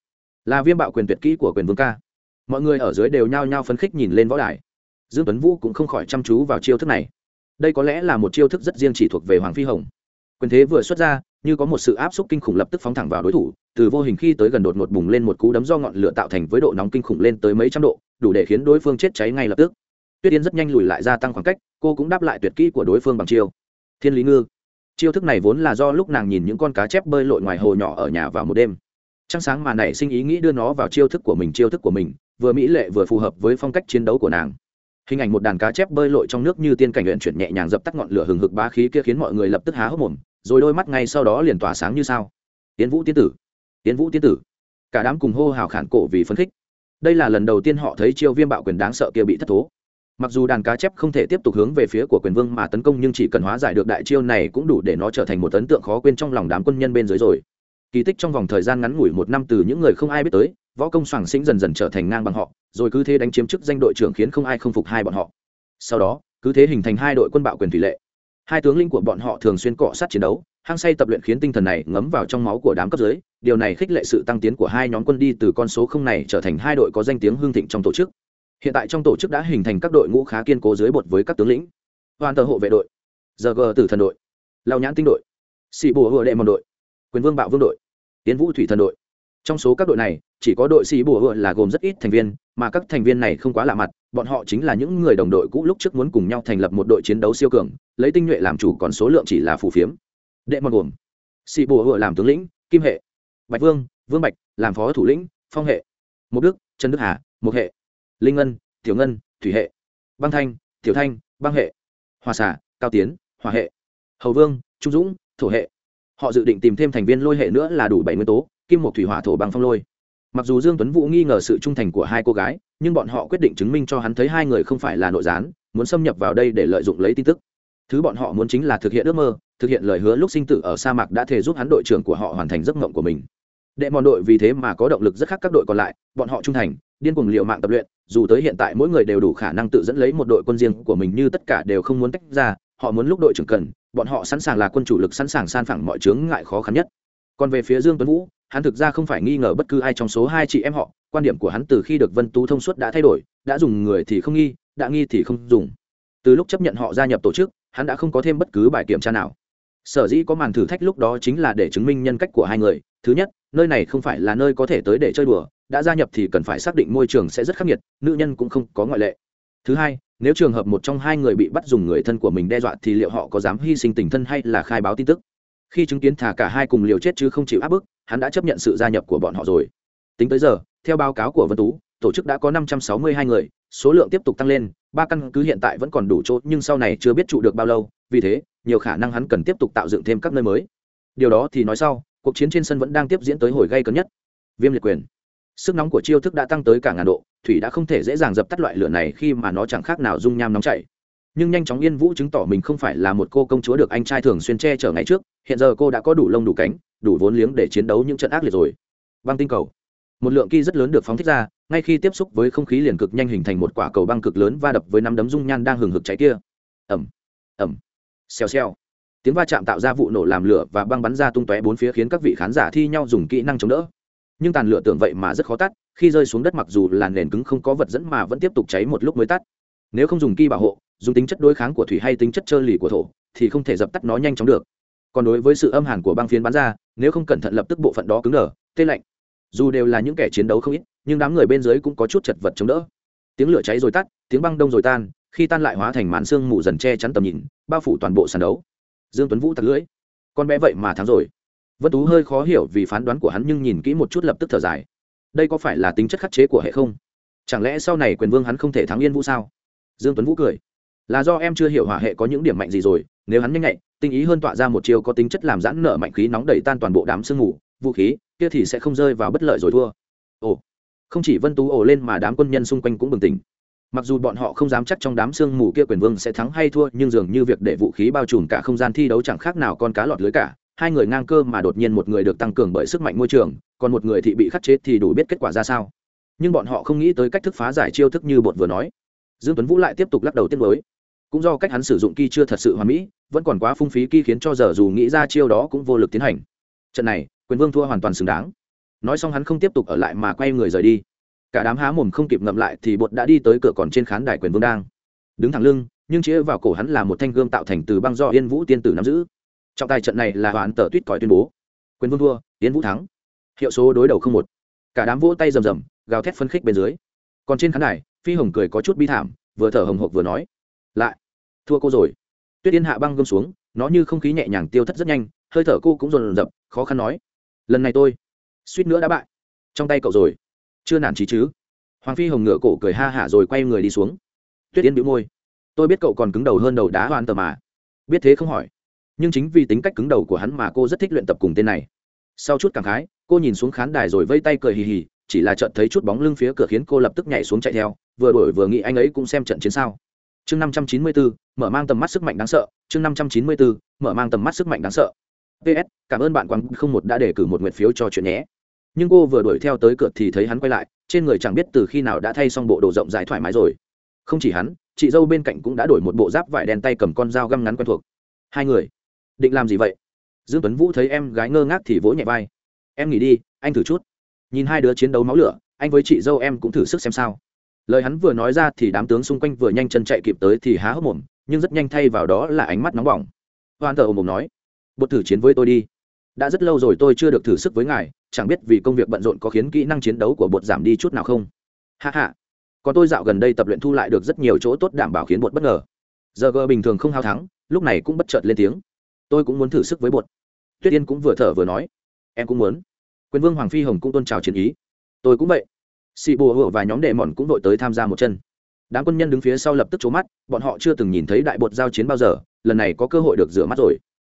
Là viêm bạo quyền tuyệt kỹ của quyền vương ca. Mọi người ở dưới đều nhao nhao phấn khích nhìn lên võ đài. Dương tuấn vũ cũng không khỏi chăm chú vào chiêu thức này. Đây có lẽ là một chiêu thức rất riêng chỉ thuộc về hoàng phi hồng. Quyền thế vừa xuất ra như có một sự áp suất kinh khủng lập tức phóng thẳng vào đối thủ, từ vô hình khi tới gần đột ngột bùng lên một cú đấm do ngọn lửa tạo thành với độ nóng kinh khủng lên tới mấy trăm độ, đủ để khiến đối phương chết cháy ngay lập tức. Tuyết yên rất nhanh lùi lại gia tăng khoảng cách, cô cũng đáp lại tuyệt kỹ của đối phương bằng chiêu. Thiên lý ngư. Chiêu thức này vốn là do lúc nàng nhìn những con cá chép bơi lội ngoài hồ nhỏ ở nhà vào một đêm. Trăng sáng mà nảy sinh ý nghĩ đưa nó vào chiêu thức của mình, chiêu thức của mình, vừa mỹ lệ vừa phù hợp với phong cách chiến đấu của nàng. Hình ảnh một đàn cá chép bơi lội trong nước như tiên cảnh luyện chuyển nhẹ nhàng dập tắt ngọn lửa hừng hực bá khí kia khiến mọi người lập tức há hốc mồm rồi đôi mắt ngay sau đó liền tỏa sáng như sao. Tiến vũ tiên tử tiến vũ tiên tử. Cả đám cùng hô hào khản cổ vì phấn khích. Đây là lần đầu tiên họ thấy chiêu viêm bạo quyền đáng sợ kia bị thất thố. Mặc dù đàn cá chép không thể tiếp tục hướng về phía của quyền vương mà tấn công nhưng chỉ cần hóa giải được đại chiêu này cũng đủ để nó trở thành một ấn tượng khó quên trong lòng đám quân nhân bên dưới rồi. Kỳ tích trong vòng thời gian ngắn ngủi một năm từ những người không ai biết tới, võ công soàng sinh dần dần trở thành ngang bằng họ, rồi cứ thế đánh chiếm chức danh đội trưởng khiến không ai không phục hai bọn họ. Sau đó, cứ thế hình thành hai đội quân bạo quyền thủy lệ hai tướng linh của bọn họ thường xuyên cọ sát chiến đấu, hăng say tập luyện khiến tinh thần này ngấm vào trong máu của đám cấp dưới. Điều này khích lệ sự tăng tiến của hai nhóm quân đi từ con số không này trở thành hai đội có danh tiếng hương thịnh trong tổ chức. Hiện tại trong tổ chức đã hình thành các đội ngũ khá kiên cố dưới bột với các tướng lĩnh. Hoàn tờ hộ vệ đội giờ gờ tử thần đội, lao nhãn tinh đội, sĩ bùa hựa đệ mòn đội, quyền vương bạo vương đội, tiến vũ thủy thần đội. Trong số các đội này, chỉ có đội sĩ bùa hựa là gồm rất ít thành viên, mà các thành viên này không quá lạ mặt bọn họ chính là những người đồng đội cũ lúc trước muốn cùng nhau thành lập một đội chiến đấu siêu cường, lấy tinh nhuệ làm chủ còn số lượng chỉ là phù phiếm. Đệ mòn gồm sĩ bùa hựa làm tướng lĩnh, kim hệ, bạch vương vương bạch làm phó thủ lĩnh, phong hệ mục đức trần đức hà mục hệ, linh ngân, tiểu ngân, thủy hệ, băng thanh, tiểu thanh, băng hệ, hòa xả cao tiến, hòa hệ, hầu vương, trung dũng, thổ hệ. Họ dự định tìm thêm thành viên lôi hệ nữa là đủ bảy nguyên tố, kim một thủy, hỏa, thổ bằng phong lôi mặc dù dương tuấn vũ nghi ngờ sự trung thành của hai cô gái, nhưng bọn họ quyết định chứng minh cho hắn thấy hai người không phải là nội gián, muốn xâm nhập vào đây để lợi dụng lấy tin tức. Thứ bọn họ muốn chính là thực hiện ước mơ, thực hiện lời hứa lúc sinh tử ở sa mạc đã thể giúp hắn đội trưởng của họ hoàn thành giấc mộng của mình. Đệ mòn đội vì thế mà có động lực rất khác các đội còn lại, bọn họ trung thành, điên cuồng liệu mạng tập luyện, dù tới hiện tại mỗi người đều đủ khả năng tự dẫn lấy một đội quân riêng của mình như tất cả đều không muốn tách ra, họ muốn lúc đội trưởng cần, bọn họ sẵn sàng là quân chủ lực sẵn sàng san phẳng mọi chướng ngại khó khăn nhất còn về phía dương tuấn vũ, hắn thực ra không phải nghi ngờ bất cứ ai trong số hai chị em họ, quan điểm của hắn từ khi được vân tú thông suốt đã thay đổi, đã dùng người thì không nghi, đã nghi thì không dùng. Từ lúc chấp nhận họ gia nhập tổ chức, hắn đã không có thêm bất cứ bài kiểm tra nào. Sở dĩ có màn thử thách lúc đó chính là để chứng minh nhân cách của hai người. Thứ nhất, nơi này không phải là nơi có thể tới để chơi đùa, đã gia nhập thì cần phải xác định môi trường sẽ rất khắc nghiệt, nữ nhân cũng không có ngoại lệ. Thứ hai, nếu trường hợp một trong hai người bị bắt dùng người thân của mình đe dọa thì liệu họ có dám hy sinh tình thân hay là khai báo tin tức? Khi chứng kiến thả cả hai cùng liều chết chứ không chịu áp bức, hắn đã chấp nhận sự gia nhập của bọn họ rồi. Tính tới giờ, theo báo cáo của vân tú, tổ chức đã có năm trăm sáu mươi hai người, số lượng tiếp tục tăng lên, ba căn cứ hiện tại vẫn còn đủ chỗ, nhưng sau này chưa biết trụ được bao lâu, vì thế, nhiều khả năng hắn cần tiếp tục tạo dựng thêm các nơi mới. Điều đó thì nói sau, cuộc chiến trên sân vẫn đang tiếp diễn tới hồi gây cấn nhất. Viêm liệt quyền. Sức nóng của chiêu thức đã tăng tới cả ngàn độ, thủy đã không thể dễ dàng dập tắt loại lửa này khi mà nó chẳng khác nào dung nham nóng chảy. Nhưng nhanh chóng yên vũ chứng tỏ mình không phải là một cô công chúa được anh trai thường xuyên che chở ngày trước hiện giờ cô đã có đủ lông, đủ cánh, đủ vốn liếng để chiến đấu những trận ác liệt rồi. Băng tinh cầu. Một lượng ki rất lớn được phóng thích ra, ngay khi tiếp xúc với không khí liền cực nhanh hình thành một quả cầu băng cực lớn va đập với năm đấm dung nhan đang hừng hực cháy kia. Ẩm ẩm xèo xèo. Tiếng va chạm tạo ra vụ nổ làm lửa và băng bắn ra tung tóe bốn phía khiến các vị khán giả thi nhau dùng kỹ năng chống đỡ. Nhưng tàn lửa tưởng vậy mà rất khó tắt, khi rơi xuống đất mặc dù là nền cứng không có vật dẫn mà vẫn tiếp tục cháy một lúc mới tắt. Nếu không dùng ki bảo hộ, dùng tính chất đối kháng của thủy hay tính chất trơ lì của thổ, thì không thể dập tắt nó nhanh chóng được còn đối với sự âm hàn của băng phiến bắn ra, nếu không cẩn thận lập tức bộ phận đó cứng đờ, tê lạnh. Dù đều là những kẻ chiến đấu không ít, nhưng đám người bên dưới cũng có chút chật vật chống đỡ. Tiếng lửa cháy rồi tắt, tiếng băng đông rồi tan, khi tan lại hóa thành màn sương mù dần che chắn tầm nhìn, bao phủ toàn bộ sàn đấu. Dương tuấn vũ tặc lưỡi. Con bé vậy mà thắng rồi. Vân tú hơi khó hiểu vì phán đoán của hắn nhưng nhìn kỹ một chút lập tức thở dài. Đây có phải là tính chất khắc chế của hệ không? Chẳng lẽ sau này quyền vương hắn không thể thắng yên vũ sao? Dương tuấn vũ cười. Là do em chưa hiểu hỏa hệ có những điểm mạnh gì rồi, nếu hắn nhanh nhạy tinh ý hơn tọa ra một chiều có tính chất làm giãn nở mạnh khí nóng đẩy tan toàn bộ đám sương mù, vũ khí, kia thì sẽ không rơi vào bất lợi rồi thua. Ồ, không chỉ vân tú ồ lên mà đám quân nhân xung quanh cũng bừng tỉnh. Mặc dù bọn họ không dám chắc trong đám sương mù kia quyền vương sẽ thắng hay thua, nhưng dường như việc để vũ khí bao trùm cả không gian thi đấu chẳng khác nào con cá lọt lưới cả. Hai người ngang cơ mà đột nhiên một người được tăng cường bởi sức mạnh môi trường, còn một người thì bị khắc chế thì đủ biết kết quả ra sao. Nhưng bọn họ không nghĩ tới cách thức phá giải chiêu thức như bột vừa nói. Dương tuấn vũ lại tiếp tục lắc đầu tiết mới cũng do cách hắn sử dụng ki chưa thật sự hoàn mỹ, vẫn còn quá phung phí ki khiến cho giờ dù nghĩ ra chiêu đó cũng vô lực tiến hành. Trận này, quyền vương thua hoàn toàn xứng đáng. Nói xong hắn không tiếp tục ở lại mà quay người rời đi. Cả đám há mồm không kịp ngậm lại thì bột đã đi tới cửa còn trên khán đài quyền vương đang. Đứng thẳng lưng, nhưng chĩa vào cổ hắn là một thanh gươm tạo thành từ băng do yên vũ tiên tử nắm giữ. Trọng tài trận này là hoàn tờ tuyết còi tuyên bố. Quyền vương thua, yên vũ thắng. Hiệu số đối đầu không một. Cả đám vỗ tay rầm rầm, gào thét phấn khích bên dưới. Còn trên khán đài, phi hồng cười có chút bi thảm, vừa thở hồng hộc vừa nói lại. Thua cô rồi. Tuyết yên hạ băng gươm xuống, nó như không khí nhẹ nhàng tiêu thất rất nhanh, hơi thở cô cũng dồn dập, khó khăn nói. Lần này tôi, suýt nữa đã bại. Trong tay cậu rồi. Chưa nản trí chứ. Hoàng phi hồng ngựa cổ cười ha hả rồi quay người đi xuống. Tuyết yên bĩu môi. Tôi biết cậu còn cứng đầu hơn đầu đá hoàn tờ mà. Biết thế không hỏi. Nhưng chính vì tính cách cứng đầu của hắn mà cô rất thích luyện tập cùng tên này. Sau chút cảm khái, cô nhìn xuống khán đài rồi vây tay cười hì hì, chỉ là chợt thấy chút bóng lưng phía cửa khiến cô lập tức nhảy xuống chạy theo, vừa đổi vừa nghĩ anh ấy cũng xem trận chiến sao chương năm trăm chín mươi bốn mở mang tầm mắt sức mạnh đáng sợ, chương năm trăm chín mươi bốn mở mang tầm mắt sức mạnh đáng sợ. Ps cảm ơn bạn quán không một đã đề cử một nguyện phiếu cho chuyện nhé. Nhưng cô vừa đuổi theo tới cửa thì thấy hắn quay lại, trên người chẳng biết từ khi nào đã thay xong bộ đồ rộng rãi thoải mái rồi. Không chỉ hắn, chị dâu bên cạnh cũng đã đổi một bộ giáp vải đen tay cầm con dao găm ngắn quen thuộc. Hai người, định làm gì vậy? Dương tuấn vũ thấy em gái ngơ ngác thì vỗ nhẹ vai. Em nghỉ đi, anh thử chút. Nhìn hai đứa chiến đấu máu lửa, anh với chị dâu em cũng thử sức xem sao lời hắn vừa nói ra thì đám tướng xung quanh vừa nhanh chân chạy kịp tới thì há hốc mồm, nhưng rất nhanh thay vào đó là ánh mắt nóng bỏng. Hoan thờ ồm ồm nói, bột thử chiến với tôi đi. Đã rất lâu rồi tôi chưa được thử sức với ngài, chẳng biết vì công việc bận rộn có khiến kỹ năng chiến đấu của bột giảm đi chút nào không? Hạ hạ còn tôi dạo gần đây tập luyện thu lại được rất nhiều chỗ tốt đảm bảo khiến bột bất ngờ. Giờ gờ bình thường không hao thắng, lúc này cũng bất chợt lên tiếng, tôi cũng muốn thử sức với bột. Tuyết yên cũng vừa thở vừa nói, em cũng muốn. Quyền vương hoàng phi hồng cũng tôn trào chiến ý, tôi cũng vậy xị bùa hựa và nhóm đệ mòn cũng đội tới tham gia một chân. Đám quân nhân đứng phía sau lập tức trố mắt, bọn họ chưa từng nhìn thấy đại bột giao chiến bao giờ, lần này có cơ hội được rửa mắt rồi.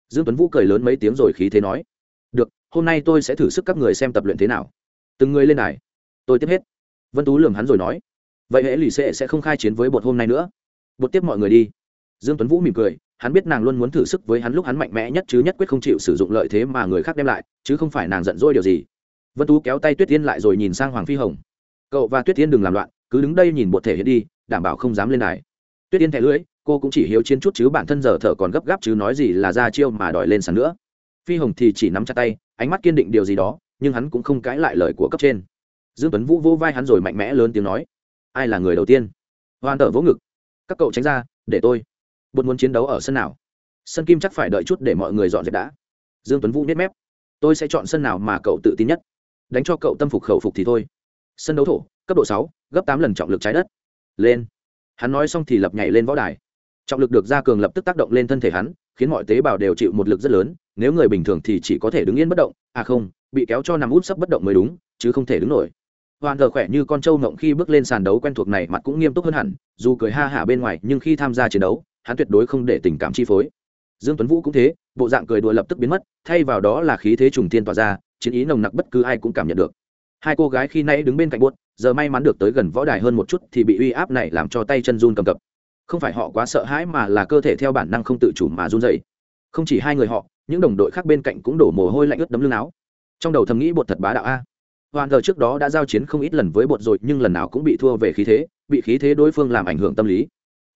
Dương tuấn vũ cười lớn mấy tiếng rồi khí thế nói, được, hôm nay tôi sẽ thử sức các người xem tập luyện thế nào. Từng người lên đài. Tôi tiếp hết. Vân tú lường hắn rồi nói, vậy hễ lì xệ sẽ không khai chiến với bột hôm nay nữa. Bột tiếp mọi người đi. Dương tuấn vũ mỉm cười, hắn biết nàng luôn muốn thử sức với hắn lúc hắn mạnh mẽ nhất chứ nhất quyết không chịu sử dụng lợi thế mà người khác đem lại, chứ không phải nàng giận dỗi điều gì. Vân tú kéo tay tuyết tiên lại rồi nhìn sang hoàng phi hồng cậu và tuyết tiên đừng làm loạn, cứ đứng đây nhìn bột thể hiện đi, đảm bảo không dám lên đài. Tuyết tiên thẻ lưỡi, cô cũng chỉ hiếu chiến chút chứ bản thân giờ thở còn gấp gáp chứ nói gì là ra chiêu mà đòi lên sàn nữa. Phi hồng thì chỉ nắm chặt tay, ánh mắt kiên định điều gì đó, nhưng hắn cũng không cãi lại lời của cấp trên. Dương tuấn vũ vô vai hắn rồi mạnh mẽ lớn tiếng nói, ai là người đầu tiên? Hoàn tở vỗ ngực, các cậu tránh ra, để tôi. Bột muốn chiến đấu ở sân nào? Sân kim chắc phải đợi chút để mọi người dọn dẹp đã. Dương tuấn vũ biết mép, tôi sẽ chọn sân nào mà cậu tự tin nhất. Đánh cho cậu tâm phục khẩu phục thì thôi sân đấu thổ, cấp độ sáu, gấp tám lần trọng lực trái đất. Lên. Hắn nói xong thì lập nhảy lên võ đài. Trọng lực được gia cường lập tức tác động lên thân thể hắn, khiến mọi tế bào đều chịu một lực rất lớn, nếu người bình thường thì chỉ có thể đứng yên bất động. À không, bị kéo cho nằm út sấp bất động mới đúng, chứ không thể đứng nổi. Hoàn thờ khỏe như con trâu ngộng khi bước lên sàn đấu quen thuộc này mặt cũng nghiêm túc hơn hẳn, dù cười ha hả bên ngoài, nhưng khi tham gia chiến đấu, hắn tuyệt đối không để tình cảm chi phối. Dương tuấn vũ cũng thế, bộ dạng cười đùa lập tức biến mất, thay vào đó là khí thế trùng tiên tỏa ra, chiến ý nồng nặc bất cứ ai cũng cảm nhận được hai cô gái khi nãy đứng bên cạnh buốt, giờ may mắn được tới gần võ đài hơn một chút thì bị uy áp này làm cho tay chân run cầm cập. Không phải họ quá sợ hãi mà là cơ thể theo bản năng không tự chủ mà run dậy không chỉ hai người họ, những đồng đội khác bên cạnh cũng đổ mồ hôi lạnh ướt đấm lưng áo. Trong đầu thầm nghĩ bột thật bá đạo a. Hoàn giờ trước đó đã giao chiến không ít lần với bột rồi, nhưng lần nào cũng bị thua về khí thế, bị khí thế đối phương làm ảnh hưởng tâm lý.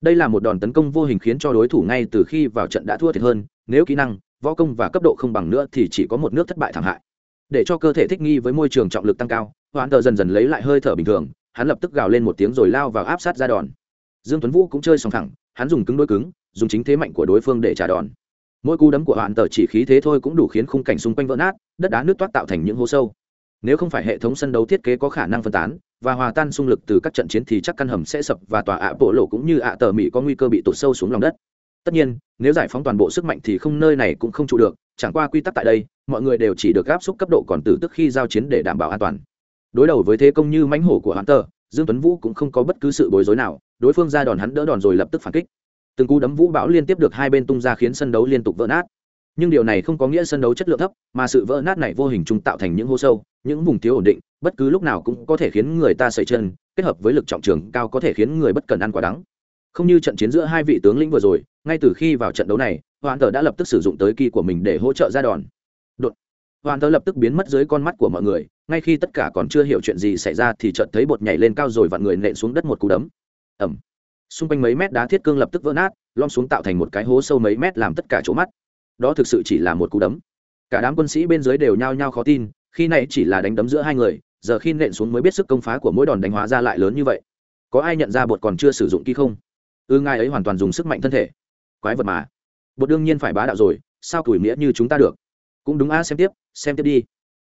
Đây là một đòn tấn công vô hình khiến cho đối thủ ngay từ khi vào trận đã thua thiệt hơn, nếu kỹ năng, võ công và cấp độ không bằng nữa thì chỉ có một nước thất bại thảm hại để cho cơ thể thích nghi với môi trường trọng lực tăng cao hoãn tờ dần dần lấy lại hơi thở bình thường, hắn lập tức gào lên một tiếng rồi lao vào áp sát ra đòn. Dương tuấn vũ cũng chơi sòng thẳng hắn dùng cứng đôi cứng, dùng chính thế mạnh của đối phương để trả đòn. Mỗi cú đấm của hoạn tờ chỉ khí thế thôi cũng đủ khiến khung cảnh xung quanh vỡ nát, đất đá nước toát tạo thành những hố sâu. Nếu không phải hệ thống sân đấu thiết kế có khả năng phân tán, và hòa tan xung lực từ các trận chiến thì chắc căn hầm sẽ sập và tòa ạ bộ lộ cũng như ạ tờ mỹ có nguy cơ bị tụt sâu xuống lòng đất tất nhiên, nếu giải phóng toàn bộ sức mạnh thì không nơi này cũng không trụ được, chẳng qua quy tắc tại đây, mọi người đều chỉ được áp xúc cấp độ còn tử tức khi giao chiến để đảm bảo an toàn. Đối đầu với thế công như mãnh hổ của hắn tờ dương tuấn vũ cũng không có bất cứ sự bối rối nào, đối phương ra đòn hắn đỡ đòn rồi lập tức phản kích. Từng cú đấm vũ bão liên tiếp được hai bên tung ra khiến sân đấu liên tục vỡ nát. Nhưng điều này không có nghĩa sân đấu chất lượng thấp, mà sự vỡ nát này vô hình chung tạo thành những hố sâu, những vùng thiếu ổn định, bất cứ lúc nào cũng có thể khiến người ta sẩy chân, kết hợp với lực trọng trường cao có thể khiến người bất cần ăn quả đắng. Không như trận chiến giữa hai vị tướng lĩnh vừa rồi ngay từ khi vào trận đấu này hoàn tờ đã lập tức sử dụng tới kỳ của mình để hỗ trợ ra đòn. Đột. Hoàn tờ lập tức biến mất dưới con mắt của mọi người ngay khi tất cả còn chưa hiểu chuyện gì xảy ra thì chợt thấy bột nhảy lên cao rồi vặn người nện xuống đất một cú đấm. Ẩm xung quanh mấy mét đá thiết cương lập tức vỡ nát lom xuống tạo thành một cái hố sâu mấy mét làm tất cả chỗ mắt. Đó thực sự chỉ là một cú đấm. Cả đám quân sĩ bên dưới đều nhao nhao khó tin khi này chỉ là đánh đấm giữa hai người giờ khi nện xuống mới biết sức công phá của mỗi đòn đánh hóa ra lại lớn như vậy. Có ai nhận ra bột còn chưa sử dụng kỹ không? Ư ừ, ngài ấy hoàn toàn dùng sức mạnh thân thể quái vật mà. Bột đương nhiên phải bá đạo rồi, sao tuổi nghĩa như chúng ta được? Cũng đúng a, xem tiếp xem tiếp đi.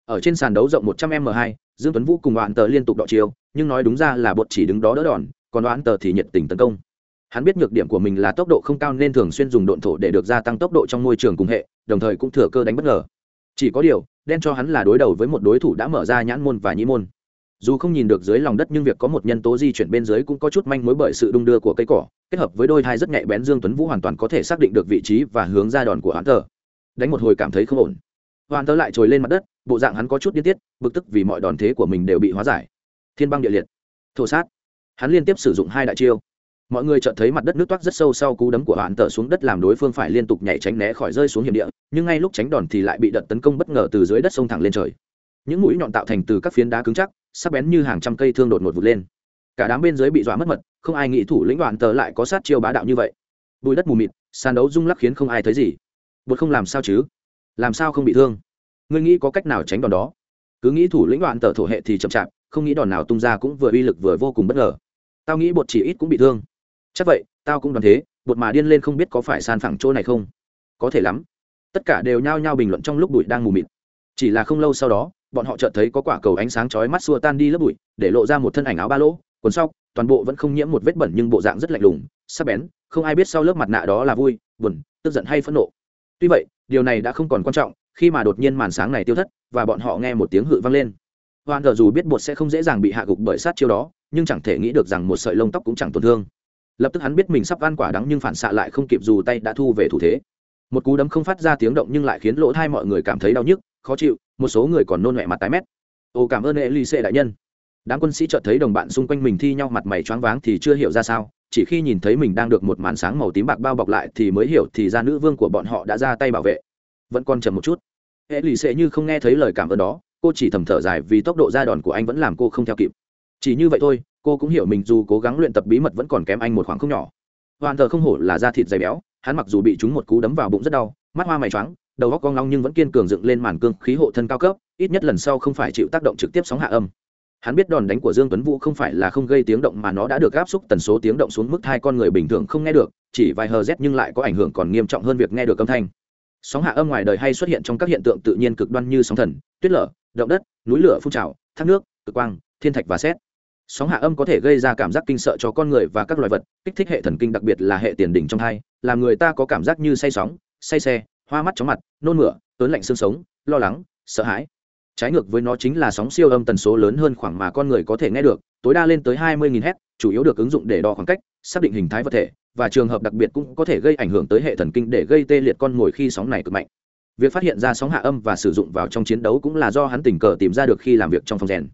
Ở trên sàn đấu rộng một trăm m hai, dương tuấn vũ cùng đoạn tờ liên tục đọ chiều nhưng nói đúng ra là bột chỉ đứng đó đỡ đòn, còn đoạn tờ thì nhiệt tình tấn công. Hắn biết nhược điểm của mình là tốc độ không cao nên thường xuyên dùng độn thổ để được gia tăng tốc độ trong môi trường cùng hệ, đồng thời cũng thừa cơ đánh bất ngờ. Chỉ có điều, đen cho hắn là đối đầu với một đối thủ đã mở ra nhãn môn và nhĩ môn dù không nhìn được dưới lòng đất nhưng việc có một nhân tố di chuyển bên dưới cũng có chút manh mối bởi sự đung đưa của cây cỏ, kết hợp với đôi thai rất nhạy bén dương tuấn vũ hoàn toàn có thể xác định được vị trí và hướng ra đòn của hắn tờ đánh một hồi cảm thấy không ổn. Hoàn tờ lại trồi lên mặt đất, bộ dạng hắn có chút điên tiết, bực tức vì mọi đòn thế của mình đều bị hóa giải. Thiên băng địa liệt. Thổ sát. Hắn liên tiếp sử dụng hai đại chiêu. Mọi người chợt thấy mặt đất nước toát rất sâu sau cú đấm của hoạn tờ xuống đất làm đối phương phải liên tục nhảy tránh né khỏi rơi xuống hiểm địa, nhưng ngay lúc tránh đòn thì lại bị đợt tấn công bất ngờ từ dưới đất sông thẳng lên trời. Những mũi nhọn tạo thành từ các phiến đá cứng chắc sắc bén như hàng trăm cây thương đột ngột vụt lên. Cả đám bên dưới bị dọa mất mật, không ai nghĩ thủ lĩnh đoạn tờ lại có sát chiêu bá đạo như vậy. Bùi đất mù mịt, sàn đấu rung lắc khiến không ai thấy gì. Bột không làm sao chứ? Làm sao không bị thương? Ngươi nghĩ có cách nào tránh đòn đó? Cứ nghĩ thủ lĩnh đoạn tờ thổ hệ thì chậm chạp, không nghĩ đòn nào tung ra cũng vừa uy lực vừa vô cùng bất ngờ. Tao nghĩ bột chỉ ít cũng bị thương. Chắc vậy, tao cũng đoán thế bột mà điên lên không biết có phải san phẳng chỗ này không? Có thể lắm. Tất cả đều nhao nhao bình luận trong lúc bụi đang mù mịt. Chỉ là không lâu sau đó bọn họ chợt thấy có quả cầu ánh sáng chói mắt xua tan đi lớp bụi, để lộ ra một thân ảnh áo ba lỗ, quần sau toàn bộ vẫn không nhiễm một vết bẩn nhưng bộ dạng rất lạnh lùng, sắc bén, không ai biết sau lớp mặt nạ đó là vui, buồn, tức giận hay phẫn nộ. Tuy vậy, điều này đã không còn quan trọng, khi mà đột nhiên màn sáng này tiêu thất, và bọn họ nghe một tiếng hự vang lên. Hoàn thờ dù biết bột sẽ không dễ dàng bị hạ gục bởi sát chiêu đó, nhưng chẳng thể nghĩ được rằng một sợi lông tóc cũng chẳng tổn thương. Lập tức hắn biết mình sắp ăn quả đắng nhưng phản xạ lại không kịp dù tay đã thu về thủ thế một cú đấm không phát ra tiếng động nhưng lại khiến lỗ thai mọi người cảm thấy đau nhức, khó chịu, một số người còn nôn mẹ mặt tái mét. Ồ cảm ơn elise đại nhân. Đám quân sĩ chợt thấy đồng bạn xung quanh mình thi nhau mặt mày choáng váng thì chưa hiểu ra sao, chỉ khi nhìn thấy mình đang được một màn sáng màu tím bạc bao bọc lại thì mới hiểu thì ra nữ vương của bọn họ đã ra tay bảo vệ. Vẫn còn chậm một chút. Elise như không nghe thấy lời cảm ơn đó, cô chỉ thầm thở dài vì tốc độ ra đòn của anh vẫn làm cô không theo kịp. Chỉ như vậy thôi, cô cũng hiểu mình dù cố gắng luyện tập bí mật vẫn còn kém anh một khoảng không nhỏ. Hoàn thờ không hổ là da thịt dày béo hắn mặc dù bị chúng một cú đấm vào bụng rất đau, mắt hoa mày choáng, đầu góc cong long nhưng vẫn kiên cường dựng lên màn cương khí hộ thân cao cấp, ít nhất lần sau không phải chịu tác động trực tiếp sóng hạ âm. Hắn biết đòn đánh của dương tuấn vũ không phải là không gây tiếng động mà nó đã được áp xúc tần số tiếng động xuống mức hai con người bình thường không nghe được, chỉ vài hờ rét nhưng lại có ảnh hưởng còn nghiêm trọng hơn việc nghe được âm thanh. Sóng hạ âm ngoài đời hay xuất hiện trong các hiện tượng tự nhiên cực đoan như sóng thần, tuyết lở, động đất, núi lửa phun trào, thác nước, cực quang, thiên thạch và xét sóng hạ âm có thể gây ra cảm giác kinh sợ cho con người và các loài vật, kích thích hệ thần kinh đặc biệt là hệ tiền đỉnh trong hai làm người ta có cảm giác như say sóng say xe hoa mắt chóng mặt nôn mửa tớn lạnh xương sống lo lắng sợ hãi. Trái ngược với nó chính là sóng siêu âm tần số lớn hơn khoảng mà con người có thể nghe được tối đa lên tới 20.000 Hz, chủ yếu được ứng dụng để đo khoảng cách xác định hình thái vật thể và trường hợp đặc biệt cũng có thể gây ảnh hưởng tới hệ thần kinh để gây tê liệt con mồi khi sóng này cực mạnh. Việc phát hiện ra sóng hạ âm và sử dụng vào trong chiến đấu cũng là do hắn tình cờ tìm ra được khi làm việc trong phòng rèn.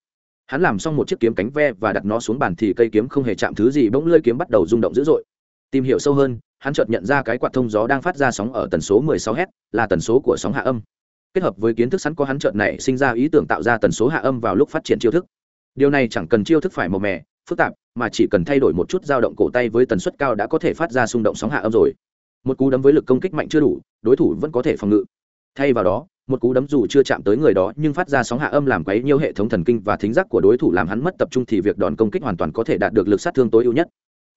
Hắn làm xong một chiếc kiếm cánh ve và đặt nó xuống bàn thì cây kiếm không hề chạm thứ gì bỗng lơi kiếm bắt đầu rung động dữ dội tìm hiểu sâu hơn hắn chợt nhận ra cái quạt thông gió đang phát ra sóng ở tần số 16 Hz, là tần số của sóng hạ âm. Kết hợp với kiến thức sẵn có hắn chợt này sinh ra ý tưởng tạo ra tần số hạ âm vào lúc phát triển chiêu thức. Điều này chẳng cần chiêu thức phải màu mè phức tạp mà chỉ cần thay đổi một chút dao động cổ tay với tần suất cao đã có thể phát ra xung động sóng hạ âm rồi. Một cú đấm với lực công kích mạnh chưa đủ đối thủ vẫn có thể phòng ngự. Thay vào đó một cú đấm dù chưa chạm tới người đó nhưng phát ra sóng hạ âm làm quấy nhiều hệ thống thần kinh và thính giác của đối thủ làm hắn mất tập trung thì việc đòn công kích hoàn toàn có thể đạt được lực sát thương tối ưu nhất.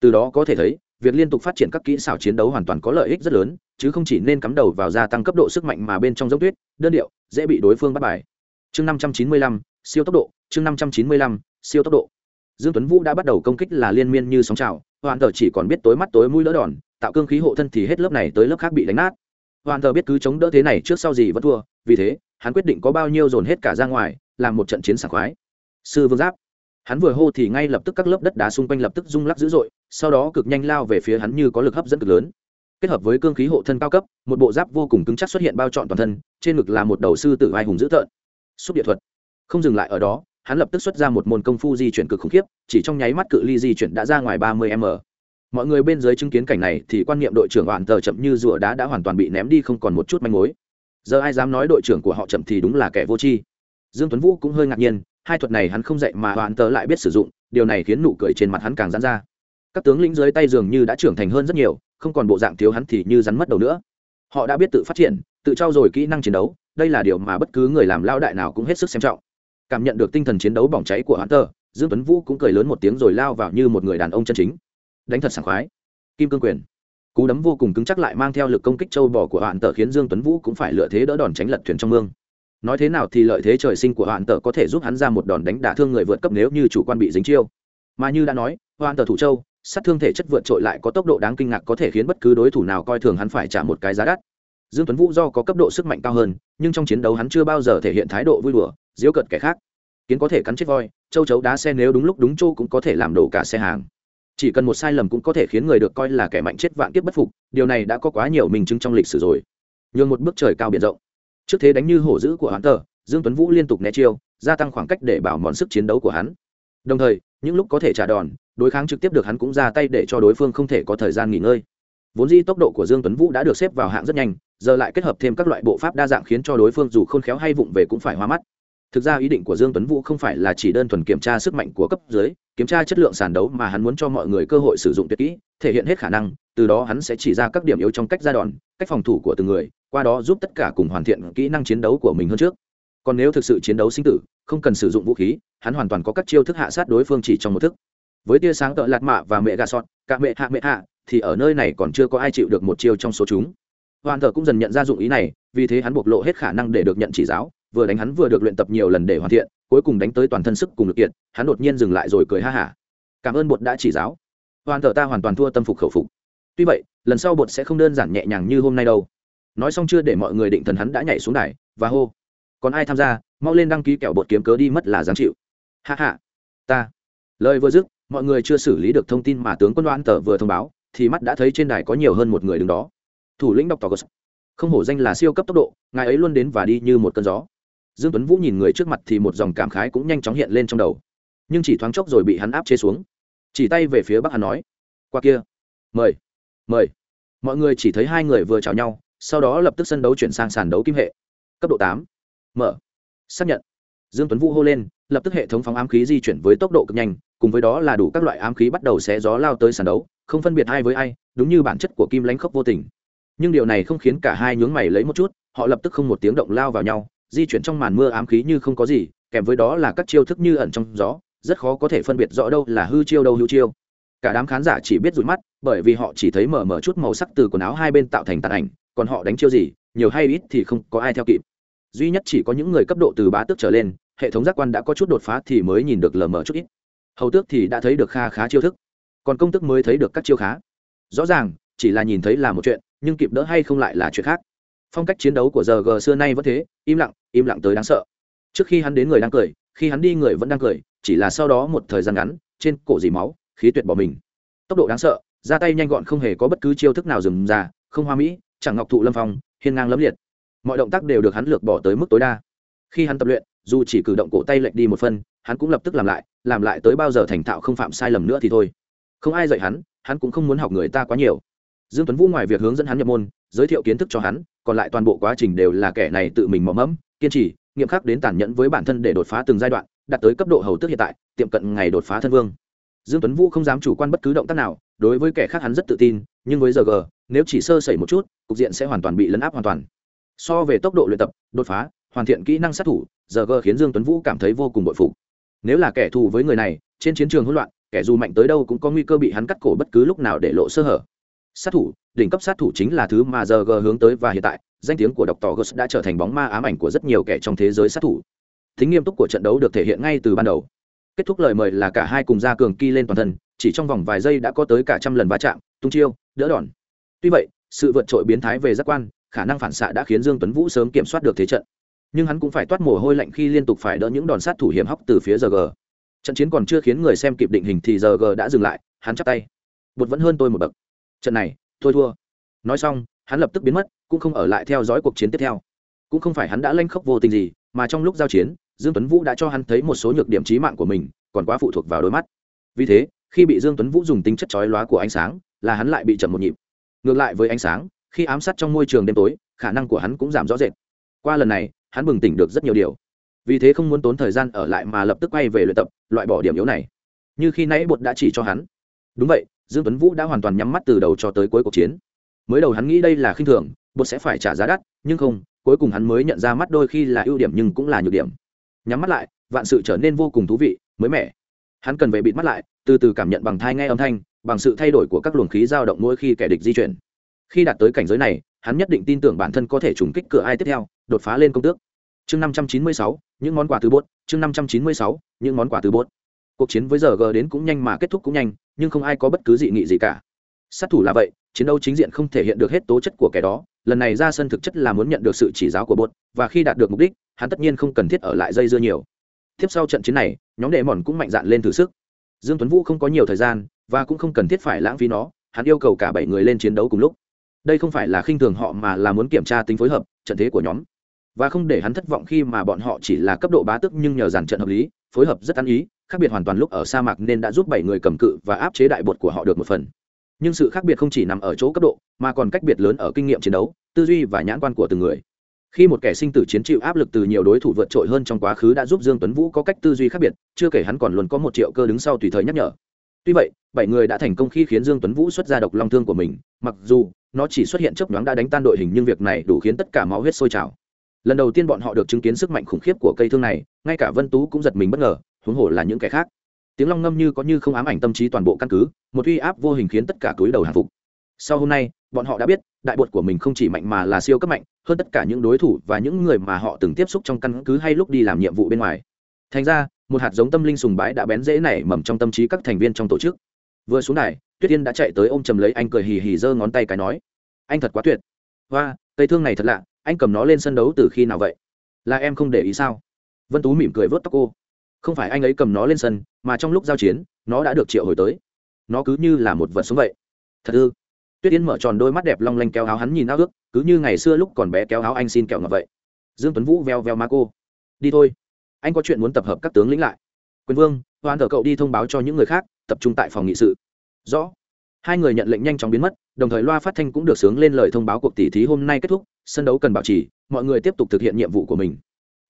Từ đó có thể thấy việc liên tục phát triển các kỹ xảo chiến đấu hoàn toàn có lợi ích rất lớn, chứ không chỉ nên cắm đầu vào gia tăng cấp độ sức mạnh mà bên trong giống tuyết, đơn điệu, dễ bị đối phương bắt bài. Chương năm trăm chín mươi lăm, siêu tốc độ, chương năm trăm chín mươi lăm, siêu tốc độ. Dương tuấn vũ đã bắt đầu công kích là liên miên như sóng trào hoàn tờ chỉ còn biết tối mắt tối mũi lỡ đòn, tạo cương khí hộ thân thì hết lớp này tới lớp khác bị đánh nát. Hoàn tờ biết cứ chống đỡ thế này trước sau gì vẫn thua, vì thế, hắn quyết định có bao nhiêu dồn hết cả ra ngoài, làm một trận chiến sảng khoái. Sư vương giáp hắn vừa hô thì ngay lập tức các lớp đất đá xung quanh lập tức rung lắc dữ dội, sau đó cực nhanh lao về phía hắn như có lực hấp dẫn cực lớn. Kết hợp với cương khí hộ thân cao cấp, một bộ giáp vô cùng cứng chắc xuất hiện bao trọn toàn thân, trên ngực là một đầu sư tử vai hùng dữ tợn. Xúc địa thuật. Không dừng lại ở đó, hắn lập tức xuất ra một môn công phu di chuyển cực khủng khiếp, chỉ trong nháy mắt cự ly di chuyển đã ra ngoài ba mươi m. Mọi người bên dưới chứng kiến cảnh này thì quan niệm đội trưởng hoàn tờ chậm như rùa đá đã hoàn toàn bị ném đi không còn một chút manh mối. Giờ ai dám nói đội trưởng của họ chậm thì đúng là kẻ vô tri. Dương tuấn vũ cũng hơi ngạc nhiên hai thuật này hắn không dạy mà hoàn tờ lại biết sử dụng, điều này khiến nụ cười trên mặt hắn càng giãn ra. Các tướng lĩnh dưới tay dường như đã trưởng thành hơn rất nhiều, không còn bộ dạng thiếu hắn thì như rắn mất đầu nữa. Họ đã biết tự phát triển, tự trau dồi kỹ năng chiến đấu, đây là điều mà bất cứ người làm lao đại nào cũng hết sức xem trọng. Cảm nhận được tinh thần chiến đấu bỏng cháy của hắn tờ, dương tuấn vũ cũng cười lớn một tiếng rồi lao vào như một người đàn ông chân chính. Đánh thật sảng khoái. Kim cương quyền. Cú đấm vô cùng cứng chắc lại mang theo lực công kích châu bò của hoạn tờ khiến dương tuấn vũ cũng phải lựa thế đỡ đòn tránh lật thuyền trong mương nói thế nào thì lợi thế trời sinh của hoạn tờ có thể giúp hắn ra một đòn đánh đả thương người vượt cấp nếu như chủ quan bị dính chiêu. Mà như đã nói, hoạn tờ thủ châu, sát thương thể chất vượt trội lại có tốc độ đáng kinh ngạc có thể khiến bất cứ đối thủ nào coi thường hắn phải trả một cái giá đắt. Dương tuấn vũ do có cấp độ sức mạnh cao hơn, nhưng trong chiến đấu hắn chưa bao giờ thể hiện thái độ vui đùa diễu cợt kẻ khác. Kiến có thể cắn chết voi, châu chấu đá xe nếu đúng lúc đúng chỗ cũng có thể làm đổ cả xe hàng. Chỉ cần một sai lầm cũng có thể khiến người được coi là kẻ mạnh chết vạn kiếp bất phục, điều này đã có quá nhiều minh chứng trong lịch sử rồi. Nhường một bước trời cao biển rộng trước thế đánh như hổ dữ của hắn tờ dương tuấn vũ liên tục né chiêu, gia tăng khoảng cách để bảo mòn sức chiến đấu của hắn. Đồng thời, những lúc có thể trả đòn, đối kháng trực tiếp được hắn cũng ra tay để cho đối phương không thể có thời gian nghỉ ngơi. Vốn di tốc độ của dương tuấn vũ đã được xếp vào hạng rất nhanh, giờ lại kết hợp thêm các loại bộ pháp đa dạng khiến cho đối phương dù khôn khéo hay vụng về cũng phải hoa mắt thực ra ý định của dương tuấn vũ không phải là chỉ đơn thuần kiểm tra sức mạnh của cấp dưới, kiểm tra chất lượng sàn đấu mà hắn muốn cho mọi người cơ hội sử dụng tuyệt kỹ, thể hiện hết khả năng, từ đó hắn sẽ chỉ ra các điểm yếu trong cách ra đòn, cách phòng thủ của từng người, qua đó giúp tất cả cùng hoàn thiện kỹ năng chiến đấu của mình hơn trước. Còn nếu thực sự chiến đấu sinh tử, không cần sử dụng vũ khí, hắn hoàn toàn có các chiêu thức hạ sát đối phương chỉ trong một thức. Với tia sáng tợ lạt mạ và mẹ gà sọt, cả mẹ hạ mẹ hạ, thì ở nơi này còn chưa có ai chịu được một chiêu trong số chúng. Hoàn thờ cũng dần nhận ra dụng ý này, vì thế hắn bộc lộ hết khả năng để được nhận chỉ giáo vừa đánh hắn vừa được luyện tập nhiều lần để hoàn thiện, cuối cùng đánh tới toàn thân sức cùng lực kiện hắn đột nhiên dừng lại rồi cười ha hả. Cảm ơn bột đã chỉ giáo. Hoàn thờ ta hoàn toàn thua tâm phục khẩu phục. Tuy vậy, lần sau bột sẽ không đơn giản nhẹ nhàng như hôm nay đâu. Nói xong chưa để mọi người định thần hắn đã nhảy xuống đài, và hô. Còn ai tham gia, mau lên đăng ký kẹo bột kiếm cớ đi mất là dám chịu. Hạ hạ ta. Lời vừa dứt, mọi người chưa xử lý được thông tin mà tướng quân đoan tờ vừa thông báo, thì mắt đã thấy trên đài có nhiều hơn một người đứng đó. Thủ lĩnh đọc tỏ không hổ danh là siêu cấp tốc độ, ngài ấy luôn đến và đi như một cơn gió dương tuấn vũ nhìn người trước mặt thì một dòng cảm khái cũng nhanh chóng hiện lên trong đầu. Nhưng chỉ thoáng chốc rồi bị hắn áp chế xuống. Chỉ tay về phía bắc hắn nói, qua kia, mời mời. Mọi người chỉ thấy hai người vừa chào nhau, sau đó lập tức sân đấu chuyển sang sàn đấu kim hệ. Cấp độ tám, mở, xác nhận. Dương tuấn vũ hô lên, lập tức hệ thống phóng ám khí di chuyển với tốc độ cực nhanh, cùng với đó là đủ các loại ám khí bắt đầu xé gió lao tới sàn đấu, không phân biệt ai với ai, đúng như bản chất của kim lánh khốc vô tình. Nhưng điều này không khiến cả hai nhướng mày lấy một chút, họ lập tức không một tiếng động lao vào nhau di chuyển trong màn mưa ám khí như không có gì, kèm với đó là các chiêu thức như ẩn trong gió, rất khó có thể phân biệt rõ đâu là hư chiêu đâu hữu chiêu. Cả đám khán giả chỉ biết rụi mắt, bởi vì họ chỉ thấy mở mở chút màu sắc từ quần áo hai bên tạo thành tàn ảnh, còn họ đánh chiêu gì, nhiều hay ít thì không có ai theo kịp. Duy nhất chỉ có những người cấp độ từ bá tước trở lên, hệ thống giác quan đã có chút đột phá thì mới nhìn được lờ mờ chút ít. Hầu tước thì đã thấy được kha khá chiêu thức, còn công tức mới thấy được các chiêu khá. Rõ ràng, chỉ là nhìn thấy là một chuyện, nhưng kịp đỡ hay không lại là chuyện khác phong cách chiến đấu của giờ g xưa nay vẫn thế, im lặng im lặng tới đáng sợ. Trước khi hắn đến người đang cười, khi hắn đi người vẫn đang cười, chỉ là sau đó một thời gian ngắn, trên cổ dì máu, khí tuyệt bỏ mình. Tốc độ đáng sợ, ra tay nhanh gọn không hề có bất cứ chiêu thức nào dừng ra, không hoa mỹ, chẳng ngọc thụ lâm phong, hiên ngang lấm liệt. Mọi động tác đều được hắn lược bỏ tới mức tối đa. Khi hắn tập luyện, dù chỉ cử động cổ tay lệch đi một phân, hắn cũng lập tức làm lại làm lại tới bao giờ thành thạo không phạm sai lầm nữa thì thôi. Không ai dạy hắn hắn cũng không muốn học người ta quá nhiều. Dương tuấn vũ ngoài việc hướng dẫn hắn nhập môn, giới thiệu kiến thức cho hắn còn lại toàn bộ quá trình đều là kẻ này tự mình mò mẫm, kiên trì, nghiêm khắc đến tàn nhẫn với bản thân để đột phá từng giai đoạn, đạt tới cấp độ hầu tức hiện tại, tiệm cận ngày đột phá thân vương. Dương tuấn vũ không dám chủ quan bất cứ động tác nào, đối với kẻ khác hắn rất tự tin, nhưng với giờ g, nếu chỉ sơ sẩy một chút, cục diện sẽ hoàn toàn bị lấn áp hoàn toàn. So về tốc độ luyện tập, đột phá, hoàn thiện kỹ năng sát thủ giờ g khiến dương tuấn vũ cảm thấy vô cùng bội phục. Nếu là kẻ thù với người này, trên chiến trường hỗn loạn, kẻ dù mạnh tới đâu cũng có nguy cơ bị hắn cắt cổ bất cứ lúc nào để lộ sơ hở. Sát thủ đỉnh cấp sát thủ chính là thứ mà giờ g hướng tới và hiện tại danh tiếng của Dr. Gus đã trở thành bóng ma ám ảnh của rất nhiều kẻ trong thế giới sát thủ. Tính nghiêm túc của trận đấu được thể hiện ngay từ ban đầu. Kết thúc lời mời là cả hai cùng ra cường ky lên toàn thân, chỉ trong vòng vài giây đã có tới cả trăm lần va chạm, tung chiêu, đỡ đòn. Tuy vậy, sự vượt trội biến thái về giác quan, khả năng phản xạ đã khiến Dương Tuấn Vũ sớm kiểm soát được thế trận. Nhưng hắn cũng phải toát mồ hôi lạnh khi liên tục phải đỡ những đòn sát thủ hiểm hóc từ phía giờ g. Trận chiến còn chưa khiến người xem kịp định hình thì giờ g đã dừng lại, hắn chắp tay. Bột vẫn hơn tôi một bậc. Trận này, thôi thua. Nói xong, hắn lập tức biến mất cũng không ở lại theo dõi cuộc chiến tiếp theo. Cũng không phải hắn đã lanh khốc vô tình gì mà trong lúc giao chiến dương tuấn vũ đã cho hắn thấy một số nhược điểm trí mạng của mình còn quá phụ thuộc vào đôi mắt. Vì thế khi bị dương tuấn vũ dùng tính chất chói lóa của ánh sáng là hắn lại bị chậm một nhịp. Ngược lại với ánh sáng khi ám sát trong môi trường đêm tối khả năng của hắn cũng giảm rõ rệt. Qua lần này hắn bừng tỉnh được rất nhiều điều. Vì thế không muốn tốn thời gian ở lại mà lập tức quay về luyện tập loại bỏ điểm yếu này. Như khi nãy bột đã chỉ cho hắn. Đúng vậy dương tuấn vũ đã hoàn toàn nhắm mắt từ đầu cho tới cuối cuộc chiến. Mới đầu hắn nghĩ đây là khinh thường bột sẽ phải trả giá đắt, nhưng không, cuối cùng hắn mới nhận ra mắt đôi khi là ưu điểm nhưng cũng là nhược điểm. Nhắm mắt lại, vạn sự trở nên vô cùng thú vị, mới mẻ. Hắn cần về bịt mắt lại, từ từ cảm nhận bằng thai nghe âm thanh, bằng sự thay đổi của các luồng khí dao động mỗi khi kẻ địch di chuyển. Khi đạt tới cảnh giới này, hắn nhất định tin tưởng bản thân có thể trùng kích cửa ai tiếp theo, đột phá lên công tước. Chương năm trăm chín mươi sáu, những món quà từ bốt, chương năm trăm chín mươi sáu, những món quà từ bốt. Cuộc chiến với giờ g đến cũng nhanh mà kết thúc cũng nhanh nhưng không ai có bất cứ dị nghị gì cả. Sát thủ là vậy, chiến đấu chính diện không thể hiện được hết tố chất của kẻ đó, lần này ra sân thực chất là muốn nhận được sự chỉ giáo của bột, và khi đạt được mục đích, hắn tất nhiên không cần thiết ở lại dây dưa nhiều. Tiếp sau trận chiến này, nhóm đệ mòn cũng mạnh dạn lên thử sức. Dương tuấn vũ không có nhiều thời gian, và cũng không cần thiết phải lãng phí nó, hắn yêu cầu cả bảy người lên chiến đấu cùng lúc. Đây không phải là khinh thường họ mà là muốn kiểm tra tính phối hợp, trận thế của nhóm. Và không để hắn thất vọng khi mà bọn họ chỉ là cấp độ bá tức nhưng nhờ dàn trận hợp lý, phối hợp rất ăn ý khác biệt hoàn toàn lúc ở sa mạc nên đã giúp bảy người cầm cự và áp chế đại bột của họ được một phần. Nhưng sự khác biệt không chỉ nằm ở chỗ cấp độ, mà còn cách biệt lớn ở kinh nghiệm chiến đấu, tư duy và nhãn quan của từng người. Khi một kẻ sinh tử chiến chịu áp lực từ nhiều đối thủ vượt trội hơn trong quá khứ đã giúp dương tuấn vũ có cách tư duy khác biệt, chưa kể hắn còn luôn có một triệu cơ đứng sau tùy thời nhắc nhở. Tuy vậy, bảy người đã thành công khi khiến dương tuấn vũ xuất ra độc long thương của mình, mặc dù nó chỉ xuất hiện chớp nhoáng đã đánh tan đội hình nhưng việc này đủ khiến tất cả máu huyết sôi trào. Lần đầu tiên bọn họ được chứng kiến sức mạnh khủng khiếp của cây thương này, ngay cả vân tú cũng giật mình bất ngờ huống hồ là những kẻ khác. Tiếng long ngâm như có như không ám ảnh tâm trí toàn bộ căn cứ, một uy áp vô hình khiến tất cả túi đầu hàng phục. Sau hôm nay, bọn họ đã biết, đại bột của mình không chỉ mạnh mà là siêu cấp mạnh, hơn tất cả những đối thủ và những người mà họ từng tiếp xúc trong căn cứ hay lúc đi làm nhiệm vụ bên ngoài. Thành ra, một hạt giống tâm linh sùng bái đã bén rễ nảy mầm trong tâm trí các thành viên trong tổ chức. Vừa xuống này tuyết yên đã chạy tới ôm chầm lấy anh cười hì hì giơ ngón tay cái nói, anh thật quá tuyệt. Hoa, cây thương này thật lạ, anh cầm nó lên sân đấu từ khi nào vậy? Là em không để ý sao? Vân tú mỉm cười vớt tóc cô không phải anh ấy cầm nó lên sân, mà trong lúc giao chiến, nó đã được triệu hồi tới. Nó cứ như là một vật sống vậy. Thật ư? Tuyết yến mở tròn đôi mắt đẹp long lanh kéo áo hắn nhìn ao ước, cứ như ngày xưa lúc còn bé kéo áo anh xin kẹo ngọc vậy. Dương tuấn vũ veo veo ma cô. Đi thôi. Anh có chuyện muốn tập hợp các tướng lĩnh lại. Quyền vương, hoan thờ cậu đi thông báo cho những người khác, tập trung tại phòng nghị sự. Rõ. Hai người nhận lệnh nhanh chóng biến mất, đồng thời loa phát thanh cũng được sướng lên lời thông báo cuộc tỷ thí hôm nay kết thúc, sân đấu cần bảo trì, mọi người tiếp tục thực hiện nhiệm vụ của mình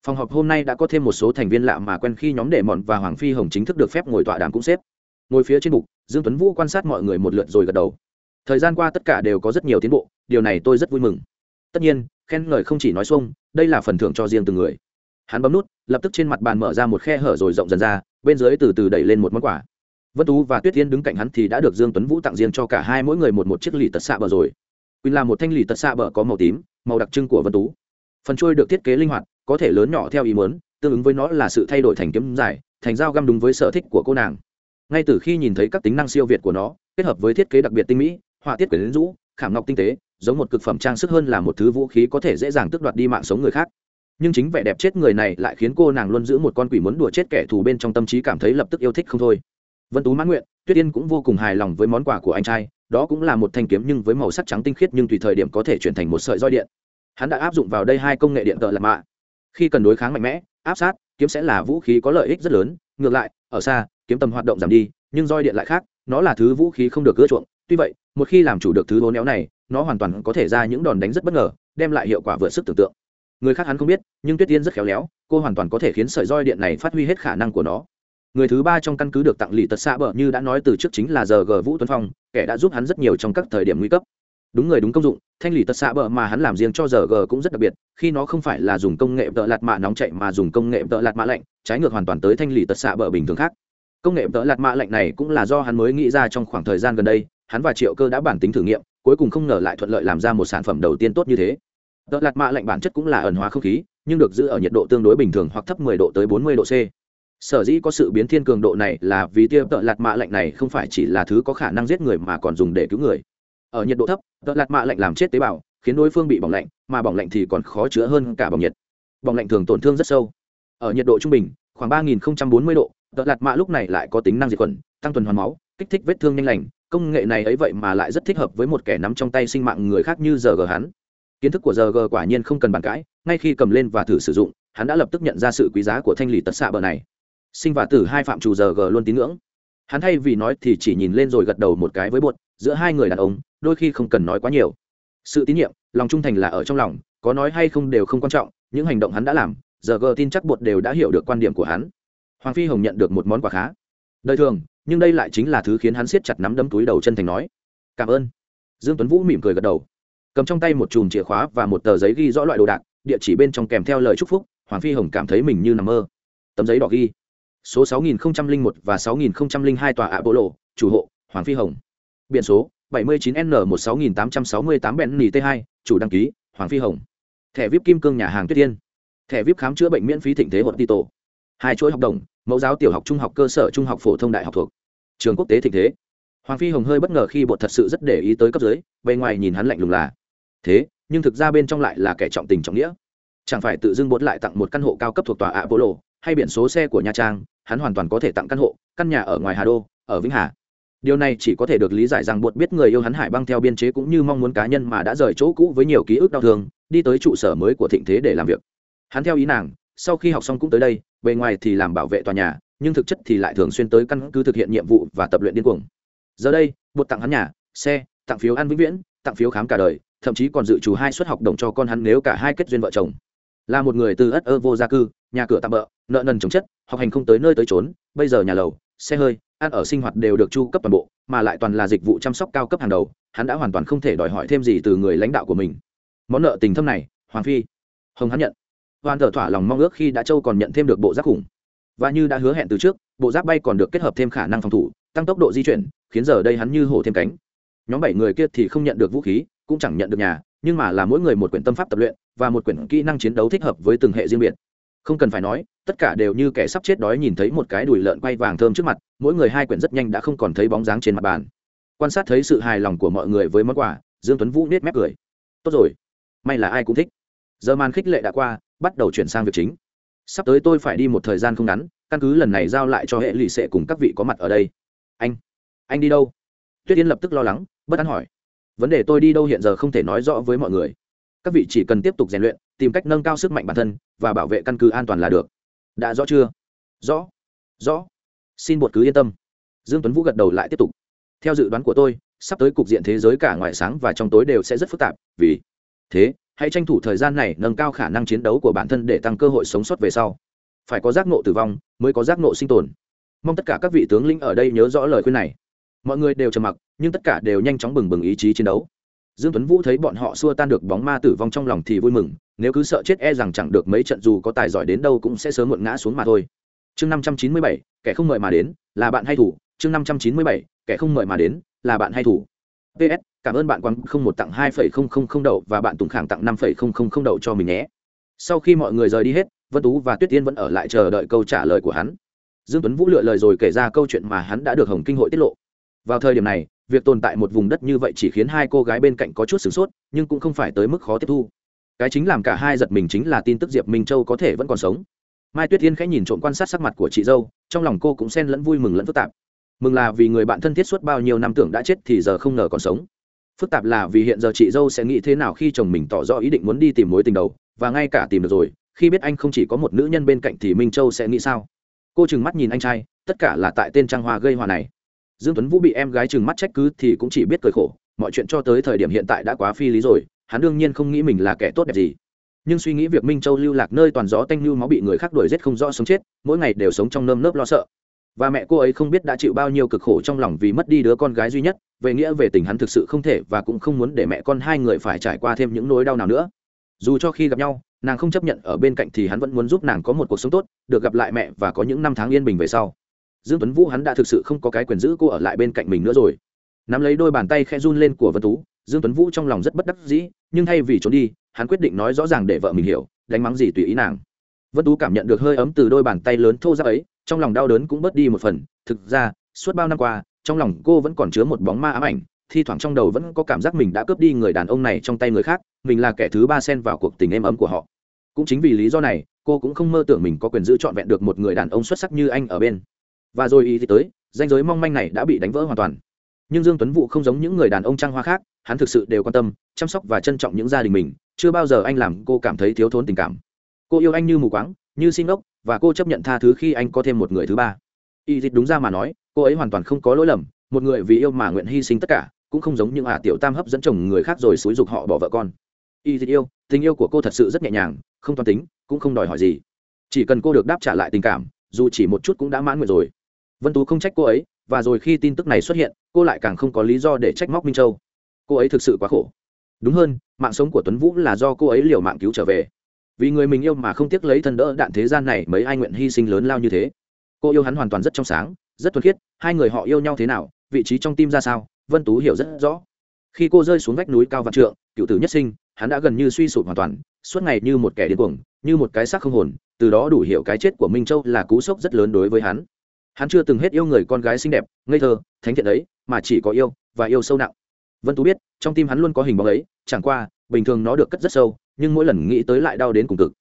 phòng họp hôm nay đã có thêm một số thành viên lạ mà quen khi nhóm đệ mọn và hoàng phi hồng chính thức được phép ngồi tọa đàm cũng xếp. Ngồi phía trên bục, dương tuấn vũ quan sát mọi người một lượt rồi gật đầu. Thời gian qua tất cả đều có rất nhiều tiến bộ, điều này tôi rất vui mừng. Tất nhiên, khen ngợi không chỉ nói xuông, đây là phần thưởng cho riêng từng người. Hắn bấm nút, lập tức trên mặt bàn mở ra một khe hở rồi rộng dần ra, bên dưới từ từ đẩy lên một món quà. Vân tú và tuyết tiên đứng cạnh hắn thì đã được dương tuấn vũ tặng riêng cho cả hai mỗi người một một chiếc lì tật xạ bờ rồi. Quỳnh là một thanh lì tật xạ bờ có màu tím, màu đặc trưng của vân tú. Phần trôi được thiết kế linh hoạt có thể lớn nhỏ theo ý muốn, tương ứng với nó là sự thay đổi thành kiếm dài, thành dao găm đúng với sở thích của cô nàng. Ngay từ khi nhìn thấy các tính năng siêu việt của nó, kết hợp với thiết kế đặc biệt tinh mỹ, họa tiết quyển rũ, khảm ngọc tinh tế, giống một cực phẩm trang sức hơn là một thứ vũ khí có thể dễ dàng tước đoạt đi mạng sống người khác. Nhưng chính vẻ đẹp chết người này lại khiến cô nàng luôn giữ một con quỷ muốn đùa chết kẻ thù bên trong tâm trí cảm thấy lập tức yêu thích không thôi. Vân tú mãn nguyện, tuyết yên cũng vô cùng hài lòng với món quà của anh trai, đó cũng là một thanh kiếm nhưng với màu sắc trắng tinh khiết nhưng tùy thời điểm có thể chuyển thành một sợi roi điện. Hắn đã áp dụng vào đây hai công nghệ điện tợ lạt mạ khi cần đối kháng mạnh mẽ, áp sát, kiếm sẽ là vũ khí có lợi ích rất lớn. Ngược lại, ở xa, kiếm tầm hoạt động giảm đi, nhưng roi điện lại khác, nó là thứ vũ khí không được ưa chuộng. Tuy vậy, một khi làm chủ được thứ hố néo này, nó hoàn toàn có thể ra những đòn đánh rất bất ngờ, đem lại hiệu quả vượt sức tưởng tượng. Người khác hắn không biết, nhưng tuyết tiên rất khéo léo, cô hoàn toàn có thể khiến sợi roi điện này phát huy hết khả năng của nó. Người thứ ba trong căn cứ được tặng lì tật xa bờ như đã nói từ trước chính là giờ g vũ tuấn phong, kẻ đã giúp hắn rất nhiều trong các thời điểm nguy cấp đúng người đúng công dụng, thanh lý tật xạ bờ mà hắn làm riêng cho giờ g cũng rất đặc biệt, khi nó không phải là dùng công nghệ tợ lạt mạ nóng chạy mà dùng công nghệ tợ lạt mạ lạnh, trái ngược hoàn toàn tới thanh lý tật xạ bờ bình thường khác. Công nghệ tợ lạt mạ lạnh này cũng là do hắn mới nghĩ ra trong khoảng thời gian gần đây, hắn và triệu cơ đã bản tính thử nghiệm, cuối cùng không ngờ lại thuận lợi làm ra một sản phẩm đầu tiên tốt như thế. Tợ lạt mạ lạnh bản chất cũng là ẩn hóa không khí, nhưng được giữ ở nhiệt độ tương đối bình thường hoặc thấp 10 độ tới 40 độ c. Sở dĩ có sự biến thiên cường độ này là vì tia tợ lạt mạ lạnh này không phải chỉ là thứ có khả năng giết người mà còn dùng để cứu người ở nhiệt độ thấp đợt lạt mạ lạnh làm chết tế bào, khiến đối phương bị bỏng lạnh, mà bỏng lạnh thì còn khó chữa hơn cả bỏng nhiệt. Bỏng lạnh thường tổn thương rất sâu. Ở nhiệt độ trung bình, khoảng ba nghìn bốn mươi độ đợt lạt mạ lúc này lại có tính năng diệt khuẩn, tăng tuần hoàn máu, kích thích vết thương nhanh lành. Công nghệ này ấy vậy mà lại rất thích hợp với một kẻ nắm trong tay sinh mạng người khác như giờ g hắn. Kiến thức của giờ g quả nhiên không cần bàn cãi, ngay khi cầm lên và thử sử dụng, hắn đã lập tức nhận ra sự quý giá của thanh lì tật xạ bờ này. Sinh và tử hai phạm chủ giờ g luôn tín ngưỡng. Hắn thay vì nói thì chỉ nhìn lên rồi gật đầu một cái với bột, giữa hai người đàn ông đôi khi không cần nói quá nhiều. Sự tín nhiệm lòng trung thành là ở trong lòng có nói hay không đều không quan trọng những hành động hắn đã làm giờ gờ tin chắc bột đều đã hiểu được quan điểm của hắn. Hoàng phi hồng nhận được một món quà khá. Đời thường nhưng đây lại chính là thứ khiến hắn siết chặt nắm đấm túi đầu chân thành nói. Cảm ơn. Dương tuấn vũ mỉm cười gật đầu. Cầm trong tay một chùm chìa khóa và một tờ giấy ghi rõ loại đồ đạc địa chỉ bên trong kèm theo lời chúc phúc hoàng phi hồng cảm thấy mình như nằm mơ. Tấm giấy đỏ ghi. Số 6001 và 6002 tòa Apollo, chủ hộ, Hoàng Phi Hồng. Biển số 79N16868 Benny T2, chủ đăng ký, Hoàng Phi Hồng. Thẻ VIP kim cương nhà hàng Tuyết Tiên. Thẻ VIP khám chữa bệnh miễn phí thịnh thế hột Tito. Hai chuỗi học đồng, mẫu giáo tiểu học trung học cơ sở trung học phổ thông đại học thuộc. Trường quốc tế thịnh thế. Hoàng Phi Hồng hơi bất ngờ khi bột thật sự rất để ý tới cấp dưới, bên ngoài nhìn hắn lạnh lùng là. Thế, nhưng thực ra bên trong lại là kẻ trọng tình trọng nghĩa. Chẳng phải tự dưng bột lại tặng một căn hộ cao cấp thuộc tòa Apollo, hay biển số xe của Nha Trang, hắn hoàn toàn có thể tặng căn hộ căn nhà ở ngoài hà đô ở vĩnh hà điều này chỉ có thể được lý giải rằng bột biết người yêu hắn hải băng theo biên chế cũng như mong muốn cá nhân mà đã rời chỗ cũ với nhiều ký ức đau thương, đi tới trụ sở mới của thịnh thế để làm việc. Hắn theo ý nàng, sau khi học xong cũng tới đây, bề ngoài thì làm bảo vệ tòa nhà, nhưng thực chất thì lại thường xuyên tới căn cứ thực hiện nhiệm vụ và tập luyện điên cuồng. Giờ đây, bột tặng hắn nhà, xe, tặng phiếu ăn vĩnh viễn, tặng phiếu khám cả đời, thậm chí còn dự trù hai suất học đồng cho con hắn nếu cả hai kết duyên vợ chồng. Là một người từ ất ơ vô gia cư, nhà cửa tạm bỡ nợ nần chống chất, học hành không tới nơi tới trốn bây giờ nhà lầu, xe hơi ăn ở sinh hoạt đều được chu cấp toàn bộ, mà lại toàn là dịch vụ chăm sóc cao cấp hàng đầu, hắn đã hoàn toàn không thể đòi hỏi thêm gì từ người lãnh đạo của mình. Món nợ tình thâm này, hoàng phi. Hồng hắn nhận. Hoàn thở thỏa lòng mong ước khi đã châu còn nhận thêm được bộ giáp khủng. Và như đã hứa hẹn từ trước, bộ giáp bay còn được kết hợp thêm khả năng phòng thủ, tăng tốc độ di chuyển, khiến giờ đây hắn như hổ thêm cánh. Nhóm bảy người kia thì không nhận được vũ khí, cũng chẳng nhận được nhà, nhưng mà là mỗi người một quyển tâm pháp tập luyện, và một quyển kỹ năng chiến đấu thích hợp với từng hệ riêng biệt không cần phải nói, tất cả đều như kẻ sắp chết đói nhìn thấy một cái đùi lợn quay vàng thơm trước mặt, mỗi người hai quyển rất nhanh đã không còn thấy bóng dáng trên mặt bàn. Quan sát thấy sự hài lòng của mọi người với món quà, dương tuấn vũ nết mép cười. Tốt rồi, may là ai cũng thích. Giờ màn khích lệ đã qua, bắt đầu chuyển sang việc chính. Sắp tới tôi phải đi một thời gian không ngắn, căn cứ lần này giao lại cho hệ lụy sệ cùng các vị có mặt ở đây. Anh anh đi đâu? Tuyết yên lập tức lo lắng, bất an hỏi. Vấn đề tôi đi đâu hiện giờ không thể nói rõ với mọi người. Các vị chỉ cần tiếp tục rèn luyện tìm cách nâng cao sức mạnh bản thân và bảo vệ căn cứ an toàn là được. Đã rõ chưa? Rõ. Rõ. Xin bột cứ yên tâm. Dương tuấn vũ gật đầu lại tiếp tục. Theo dự đoán của tôi, sắp tới cục diện thế giới cả ngoài sáng và trong tối đều sẽ rất phức tạp, vì thế, hãy tranh thủ thời gian này nâng cao khả năng chiến đấu của bản thân để tăng cơ hội sống sót về sau. Phải có giác ngộ tử vong mới có giác ngộ sinh tồn. Mong tất cả các vị tướng lĩnh ở đây nhớ rõ lời khuyên này. Mọi người đều trầm mặc, nhưng tất cả đều nhanh chóng bừng bừng ý chí chiến đấu. Dương tuấn vũ thấy bọn họ xua tan được bóng ma tử vong trong lòng thì vui mừng nếu cứ sợ chết e rằng chẳng được mấy trận dù có tài giỏi đến đâu cũng sẽ sớm muộn ngã xuống mà thôi. Chương 597, kẻ không mời mà đến là bạn hay thủ? Chương 597, kẻ không mời mà đến là bạn hay thủ? Ps cảm ơn bạn quang không một tặng hai phẩy không không không đậu và bạn tùng khảng tặng năm phẩy không không không đậu cho mình nhé. Sau khi mọi người rời đi hết vân tú và tuyết tiên vẫn ở lại chờ đợi câu trả lời của hắn. Dương tuấn vũ lựa lời rồi kể ra câu chuyện mà hắn đã được hồng kinh hội tiết lộ. Vào thời điểm này việc tồn tại một vùng đất như vậy chỉ khiến hai cô gái bên cạnh có chút sửng sốt nhưng cũng không phải tới mức khó tiếp thu cái chính làm cả hai giật mình chính là tin tức diệp minh châu có thể vẫn còn sống. Mai tuyết yên khẽ nhìn trộm quan sát sắc mặt của chị dâu, trong lòng cô cũng xen lẫn vui mừng lẫn phức tạp. Mừng là vì người bạn thân thiết suốt bao nhiêu năm tưởng đã chết thì giờ không ngờ còn sống. Phức tạp là vì hiện giờ chị dâu sẽ nghĩ thế nào khi chồng mình tỏ rõ ý định muốn đi tìm mối tình đầu, và ngay cả tìm được rồi, khi biết anh không chỉ có một nữ nhân bên cạnh thì minh châu sẽ nghĩ sao? Cô chừng mắt nhìn anh trai, tất cả là tại tên trang hoa gây hòa này. Dương tuấn vũ bị em gái chừng mắt trách cứ thì cũng chỉ biết cười khổ, mọi chuyện cho tới thời điểm hiện tại đã quá phi lý rồi hắn đương nhiên không nghĩ mình là kẻ tốt đẹp gì. Nhưng suy nghĩ việc minh châu lưu lạc nơi toàn gió tanh lưu máu bị người khác đuổi giết không rõ sống chết, mỗi ngày đều sống trong nơm nớp lo sợ. Và mẹ cô ấy không biết đã chịu bao nhiêu cực khổ trong lòng vì mất đi đứa con gái duy nhất, về nghĩa về tình hắn thực sự không thể và cũng không muốn để mẹ con hai người phải trải qua thêm những nỗi đau nào nữa. Dù cho khi gặp nhau, nàng không chấp nhận ở bên cạnh thì hắn vẫn muốn giúp nàng có một cuộc sống tốt, được gặp lại mẹ và có những năm tháng yên bình về sau. Dương tuấn vũ hắn đã thực sự không có cái quyền giữ cô ở lại bên cạnh mình nữa rồi. Nắm lấy đôi bàn tay khe run lên của vân tú, dương tuấn vũ trong lòng rất bất đắc dĩ nhưng thay vì trốn đi, hắn quyết định nói rõ ràng để vợ mình hiểu, đánh mắng gì tùy ý nàng. Vân tú cảm nhận được hơi ấm từ đôi bàn tay lớn thô ra ấy, trong lòng đau đớn cũng bớt đi một phần. Thực ra, suốt bao năm qua, trong lòng cô vẫn còn chứa một bóng ma ám ảnh, thi thoảng trong đầu vẫn có cảm giác mình đã cướp đi người đàn ông này trong tay người khác, mình là kẻ thứ ba xen vào cuộc tình êm ấm của họ. Cũng chính vì lý do này, cô cũng không mơ tưởng mình có quyền giữ trọn vẹn được một người đàn ông xuất sắc như anh ở bên. Và rồi ý thì tới danh giới mong manh này đã bị đánh vỡ hoàn toàn. Nhưng dương tuấn vũ không giống những người đàn ông trang hoa khác hắn thực sự đều quan tâm, chăm sóc và trân trọng những gia đình mình, chưa bao giờ anh làm cô cảm thấy thiếu thốn tình cảm. Cô yêu anh như mù quáng, như xin ốc, và cô chấp nhận tha thứ khi anh có thêm một người thứ ba. Y dịch đúng ra mà nói, cô ấy hoàn toàn không có lỗi lầm, một người vì yêu mà nguyện hy sinh tất cả, cũng không giống những ả tiểu tam hấp dẫn chồng người khác rồi xúi giục họ bỏ vợ con. Y dịch yêu, tình yêu của cô thật sự rất nhẹ nhàng, không toan tính, cũng không đòi hỏi gì. Chỉ cần cô được đáp trả lại tình cảm, dù chỉ một chút cũng đã mãn nguyện rồi. Vân tú không trách cô ấy, và rồi khi tin tức này xuất hiện, cô lại càng không có lý do để trách móc minh châu cô ấy thực sự quá khổ. Đúng hơn, mạng sống của tuấn vũ là do cô ấy liều mạng cứu trở về. Vì người mình yêu mà không tiếc lấy thân đỡ đạn thế gian này, mấy ai nguyện hy sinh lớn lao như thế. Cô yêu hắn hoàn toàn rất trong sáng, rất thuần khiết, hai người họ yêu nhau thế nào, vị trí trong tim ra sao, vân tú hiểu rất rõ. Khi cô rơi xuống vách núi cao vạn trượng, cựu tử nhất sinh, hắn đã gần như suy sụp hoàn toàn, suốt ngày như một kẻ điên cuồng, như một cái xác không hồn, từ đó đủ hiểu cái chết của minh châu là cú sốc rất lớn đối với hắn. Hắn chưa từng hết yêu người con gái xinh đẹp, ngây thơ, thánh thiện ấy, mà chỉ có yêu và yêu sâu nặng vân tú biết, trong tim hắn luôn có hình bóng ấy, chẳng qua, bình thường nó được cất rất sâu, nhưng mỗi lần nghĩ tới lại đau đến cùng cực.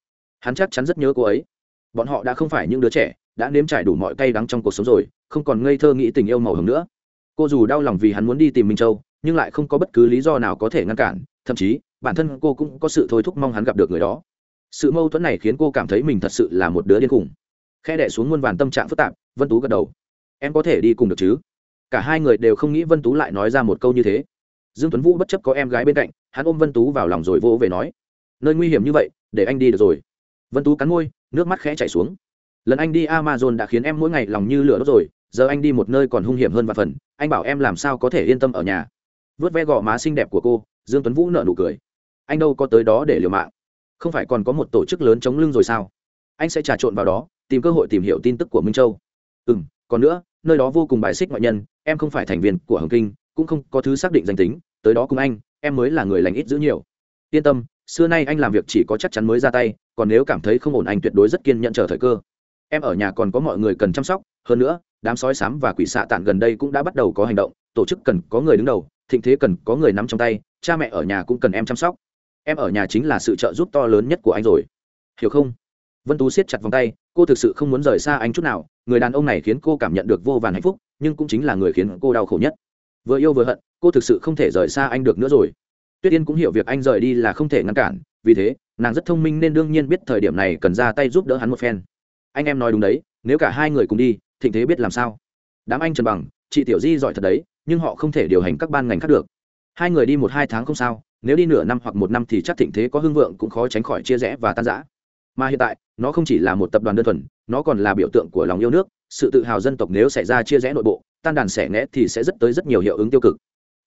Hắn chắc chắn rất nhớ cô ấy. Bọn họ đã không phải những đứa trẻ, đã nếm trải đủ mọi cay đắng trong cuộc sống rồi, không còn ngây thơ nghĩ tình yêu màu hồng nữa. Cô dù đau lòng vì hắn muốn đi tìm minh châu, nhưng lại không có bất cứ lý do nào có thể ngăn cản, thậm chí, bản thân cô cũng có sự thôi thúc mong hắn gặp được người đó. Sự mâu thuẫn này khiến cô cảm thấy mình thật sự là một đứa điên khủng khe đẻ xuống muôn vàn tâm trạng phức tạp, vân tú gật đầu. Em có thể đi cùng được chứ? Cả hai người đều không nghĩ vân tú lại nói ra một câu như thế dương tuấn vũ bất chấp có em gái bên cạnh, hắn ôm vân tú vào lòng rồi vỗ về nói, nơi nguy hiểm như vậy, để anh đi được rồi. Vân tú cắn môi, nước mắt khẽ chảy xuống. Lần anh đi amazon đã khiến em mỗi ngày lòng như lửa đốt rồi, giờ anh đi một nơi còn hung hiểm hơn và phần, anh bảo em làm sao có thể yên tâm ở nhà. Vớt ve gò má xinh đẹp của cô, dương tuấn vũ nợ nụ cười. Anh đâu có tới đó để liều mạng. Không phải còn có một tổ chức lớn chống lưng rồi sao? Anh sẽ trà trộn vào đó, tìm cơ hội tìm hiểu tin tức của minh châu. Ừ m còn nữa, nơi đó vô cùng bài xích ngoại nhân, em không phải thành viên của hồng kinh cũng không có thứ xác định danh tính, tới đó cùng anh, em mới là người lành ít giữ nhiều. Yên tâm, xưa nay anh làm việc chỉ có chắc chắn mới ra tay, còn nếu cảm thấy không ổn anh tuyệt đối rất kiên nhận chờ thời cơ. Em ở nhà còn có mọi người cần chăm sóc, hơn nữa, đám sói sám và quỷ xạ tản gần đây cũng đã bắt đầu có hành động, tổ chức cần có người đứng đầu, thịnh thế cần có người nắm trong tay, cha mẹ ở nhà cũng cần em chăm sóc. Em ở nhà chính là sự trợ giúp to lớn nhất của anh rồi. Hiểu không? Vân tú siết chặt vòng tay, cô thực sự không muốn rời xa anh chút nào, người đàn ông này khiến cô cảm nhận được vô vàn hạnh phúc, nhưng cũng chính là người khiến cô đau khổ nhất vừa yêu vừa hận, cô thực sự không thể rời xa anh được nữa rồi. Tuyết yên cũng hiểu việc anh rời đi là không thể ngăn cản, vì thế, nàng rất thông minh nên đương nhiên biết thời điểm này cần ra tay giúp đỡ hắn một phen. Anh em nói đúng đấy, nếu cả hai người cùng đi, thịnh thế biết làm sao? Đám anh trần bằng, chị tiểu di giỏi thật đấy, nhưng họ không thể điều hành các ban ngành khác được. Hai người đi một hai tháng không sao, nếu đi nửa năm hoặc một năm thì chắc thịnh thế có hưng vượng cũng khó tránh khỏi chia rẽ và tan rã. Mà hiện tại, nó không chỉ là một tập đoàn đơn thuần, nó còn là biểu tượng của lòng yêu nước, sự tự hào dân tộc nếu xảy ra chia rẽ nội bộ tan đàn xẻ ngẽ thì sẽ rất tới rất nhiều hiệu ứng tiêu cực.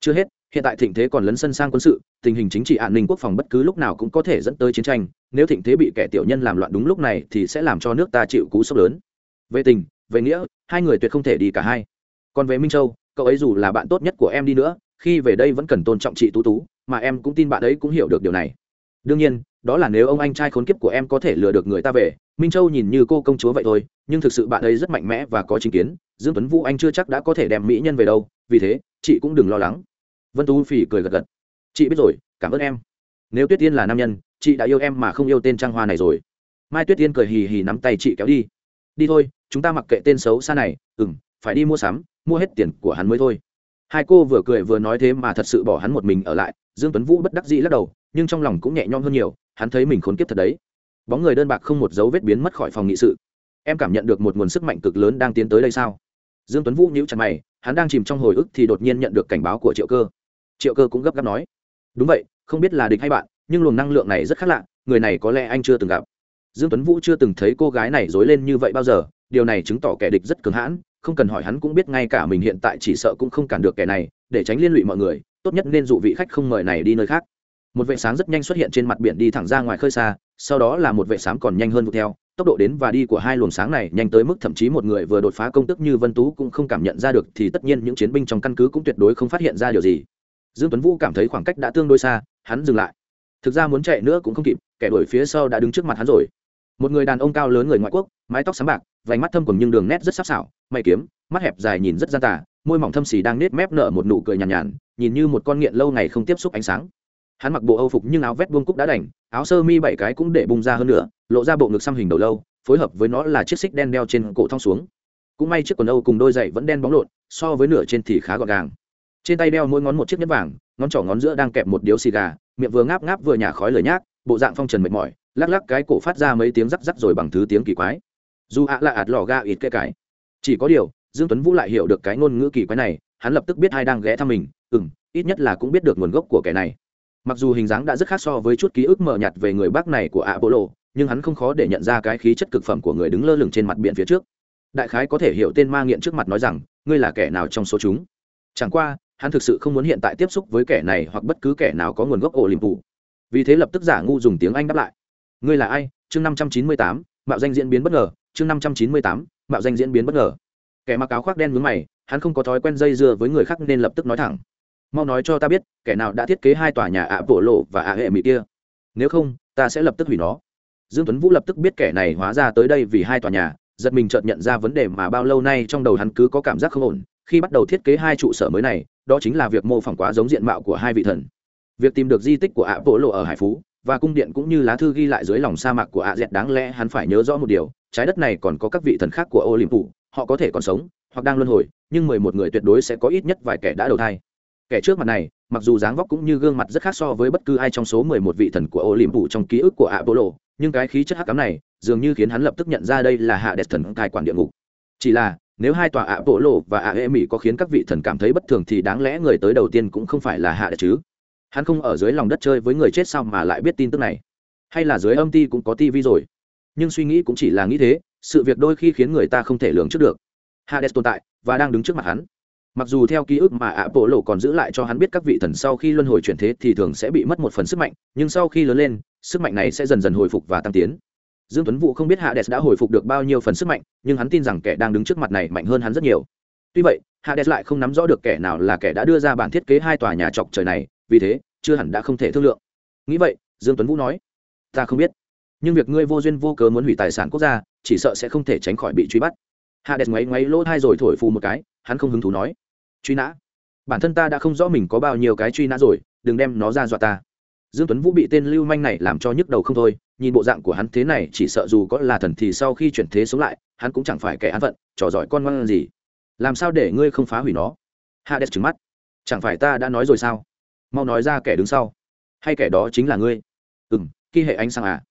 Chưa hết, hiện tại thịnh thế còn lấn sân sang quân sự, tình hình chính trị an ninh quốc phòng bất cứ lúc nào cũng có thể dẫn tới chiến tranh, nếu thịnh thế bị kẻ tiểu nhân làm loạn đúng lúc này thì sẽ làm cho nước ta chịu cú sốc lớn. Về tình, về nghĩa, hai người tuyệt không thể đi cả hai. Còn về minh châu, cậu ấy dù là bạn tốt nhất của em đi nữa, khi về đây vẫn cần tôn trọng chị tú tú, mà em cũng tin bạn ấy cũng hiểu được điều này. Đương nhiên, đó là nếu ông anh trai khốn kiếp của em có thể lừa được người ta về minh châu nhìn như cô công chúa vậy thôi, nhưng thực sự bạn ấy rất mạnh mẽ và có chính kiến. Dương tuấn vũ, anh chưa chắc đã có thể đem mỹ nhân về đâu, vì thế, chị cũng đừng lo lắng. Vân tú phỉ cười gật gật. Chị biết rồi, cảm ơn em. Nếu tuyết tiên là nam nhân, chị đã yêu em mà không yêu tên trang hoa này rồi. Mai tuyết tiên cười hì hì nắm tay chị kéo đi. Đi thôi, chúng ta mặc kệ tên xấu xa này. Ừ m phải đi mua sắm, mua hết tiền của hắn mới thôi. Hai cô vừa cười vừa nói thế mà thật sự bỏ hắn một mình ở lại. Dương tuấn vũ bất đắc dĩ lắc đầu, nhưng trong lòng cũng nhẹ nhõm hơn nhiều. Hắn thấy mình khốn kiếp thật đấy bóng người đơn bạc không một dấu vết biến mất khỏi phòng nghị sự. Em cảm nhận được một nguồn sức mạnh cực lớn đang tiến tới đây sao? Dương tuấn vũ nhíu chặt mày, hắn đang chìm trong hồi ức thì đột nhiên nhận được cảnh báo của triệu cơ. Triệu cơ cũng gấp gáp nói, đúng vậy, không biết là địch hay bạn, nhưng luồng năng lượng này rất khác lạ, người này có lẽ anh chưa từng gặp. Dương tuấn vũ chưa từng thấy cô gái này dối lên như vậy bao giờ, điều này chứng tỏ kẻ địch rất cứng hãn, không cần hỏi hắn cũng biết ngay cả mình hiện tại chỉ sợ cũng không cản được kẻ này, để tránh liên lụy mọi người, tốt nhất nên dụ vị khách không mời này đi nơi khác. Một vệ sáng rất nhanh xuất hiện trên mặt biển đi thẳng ra ngoài khơi xa sau đó là một vệ sáng còn nhanh hơn vụ theo tốc độ đến và đi của hai luồng sáng này nhanh tới mức thậm chí một người vừa đột phá công tức như vân tú cũng không cảm nhận ra được thì tất nhiên những chiến binh trong căn cứ cũng tuyệt đối không phát hiện ra điều gì. Dương tuấn vũ cảm thấy khoảng cách đã tương đối xa hắn dừng lại. Thực ra muốn chạy nữa cũng không kịp kẻ đuổi phía sau đã đứng trước mặt hắn rồi. Một người đàn ông cao lớn người ngoại quốc mái tóc sáng bạc vành mắt thâm quầng nhưng đường nét rất sắc sảo mày kiếm mắt hẹp dài nhìn rất gian tà môi mỏng thâm xì đang nết mép nở một nụ cười nhàn nhàn, nhàn nhìn như một con nghiện lâu ngày không tiếp xúc ánh sáng hắn mặc bộ âu phục nhưng áo vét buông cúc đã đành, áo sơ mi bảy cái cũng để bung ra hơn nữa, lộ ra bộ ngực xăm hình đầu lâu, phối hợp với nó là chiếc xích đen đeo trên cổ thong xuống. Cũng may chiếc quần âu cùng đôi giày vẫn đen bóng lộn, so với nửa trên thì khá gọn gàng. Trên tay đeo mỗi ngón một chiếc nhẫn vàng, ngón trỏ ngón giữa đang kẹp một điếu xì gà, miệng vừa ngáp ngáp vừa nhả khói lời nhác, bộ dạng phong trần mệt mỏi, lắc lắc cái cổ phát ra mấy tiếng rắc rắc rồi bằng thứ tiếng kỳ quái. Dù ạ là ạt lò ga ít cái cái. Chỉ có điều, dương tuấn vũ lại hiểu được cái ngôn ngữ kỳ quái này, hắn lập tức biết ai đang ghé thăm mình, ừm, ít nhất là cũng biết được nguồn gốc của kẻ này mặc dù hình dáng đã rất khác so với chút ký ức mờ nhạt về người bác này của apollo, nhưng hắn không khó để nhận ra cái khí chất cực phẩm của người đứng lơ lửng trên mặt biển phía trước. Đại khái có thể hiểu tên ma nghiện trước mặt nói rằng, ngươi là kẻ nào trong số chúng? Chẳng qua, hắn thực sự không muốn hiện tại tiếp xúc với kẻ này hoặc bất cứ kẻ nào có nguồn gốc ổ liềm phụ vì thế lập tức giả ngu dùng tiếng anh đáp lại. Ngươi là ai? Chương năm trăm chín mươi tám, mạo danh diễn biến bất ngờ. Chương năm trăm chín mươi tám, mạo danh diễn biến bất ngờ. Kẻ mặc áo khoác đen mướn mày, hắn không có thói quen dây dưa với người khác nên lập tức nói thẳng mau nói cho ta biết, kẻ nào đã thiết kế hai tòa nhà ạ bộ lộ và ạ hệ mỹ kia? Nếu không, ta sẽ lập tức hủy nó. Dương tuấn vũ lập tức biết kẻ này hóa ra tới đây vì hai tòa nhà, giật mình chợt nhận ra vấn đề mà bao lâu nay trong đầu hắn cứ có cảm giác không ổn, khi bắt đầu thiết kế hai trụ sở mới này, đó chính là việc mô phỏng quá giống diện mạo của hai vị thần. Việc tìm được di tích của ạ bộ lộ ở hải phú và cung điện cũng như lá thư ghi lại dưới lòng sa mạc của ạ dẹt đáng lẽ hắn phải nhớ rõ một điều, trái đất này còn có các vị thần khác của olympu họ có thể còn sống hoặc đang luân hồi, nhưng mười một người tuyệt đối sẽ có ít nhất vài kẻ đã đầu thai kẻ trước mặt này, mặc dù dáng vóc cũng như gương mặt rất khác so với bất cứ ai trong số mười một vị thần của olympu trong ký ức của apollo, nhưng cái khí chất hắc cám này dường như khiến hắn lập tức nhận ra đây là hạ đẹp thần cai quản địa ngục. Chỉ là, nếu hai tòa ạ bộ lộ và ạ hệ mỹ có khiến các vị thần cảm thấy bất thường thì đáng lẽ người tới đầu tiên cũng không phải là hạ đẹp chứ. Hắn không ở dưới lòng đất chơi với người chết sao mà lại biết tin tức này? Hay là dưới âm ti cũng có tivi rồi? Nhưng suy nghĩ cũng chỉ là nghĩ thế, sự việc đôi khi khiến người ta không thể lường trước được. Hades tồn tại và đang đứng trước mặt hắn mặc dù theo ký ức mà ạ bộ lộ còn giữ lại cho hắn biết các vị thần sau khi luân hồi chuyển thế thì thường sẽ bị mất một phần sức mạnh, nhưng sau khi lớn lên, sức mạnh này sẽ dần dần hồi phục và tăng tiến. Dương tuấn vũ không biết Hạ hades đã hồi phục được bao nhiêu phần sức mạnh, nhưng hắn tin rằng kẻ đang đứng trước mặt này mạnh hơn hắn rất nhiều. Tuy vậy Hạ hades lại không nắm rõ được kẻ nào là kẻ đã đưa ra bản thiết kế hai tòa nhà chọc trời này, vì thế, chưa hẳn đã không thể thương lượng. Nghĩ vậy, dương tuấn vũ nói, ta không biết, nhưng việc ngươi vô duyên vô cớ muốn hủy tài sản quốc gia, chỉ sợ sẽ không thể tránh khỏi bị truy bắt hades ngoáy ngoáy lỗ thai rồi thổi phù một cái, hắn không hứng thú nói, truy nã, bản thân ta đã không rõ mình có bao nhiêu cái truy nã rồi, đừng đem nó ra dọa ta. Dương tuấn vũ bị tên lưu manh này làm cho nhức đầu không thôi, nhìn bộ dạng của hắn thế này, chỉ sợ dù có là thần thì sau khi chuyển thế sống lại, hắn cũng chẳng phải kẻ án vận trò giỏi con ngoan gì. Làm sao để ngươi không phá hủy nó? Hades trừng mắt. Chẳng phải ta đã nói rồi sao? Mau nói ra kẻ đứng sau. Hay kẻ đó chính là ngươi? Ừ m khi hệ ánh sang à?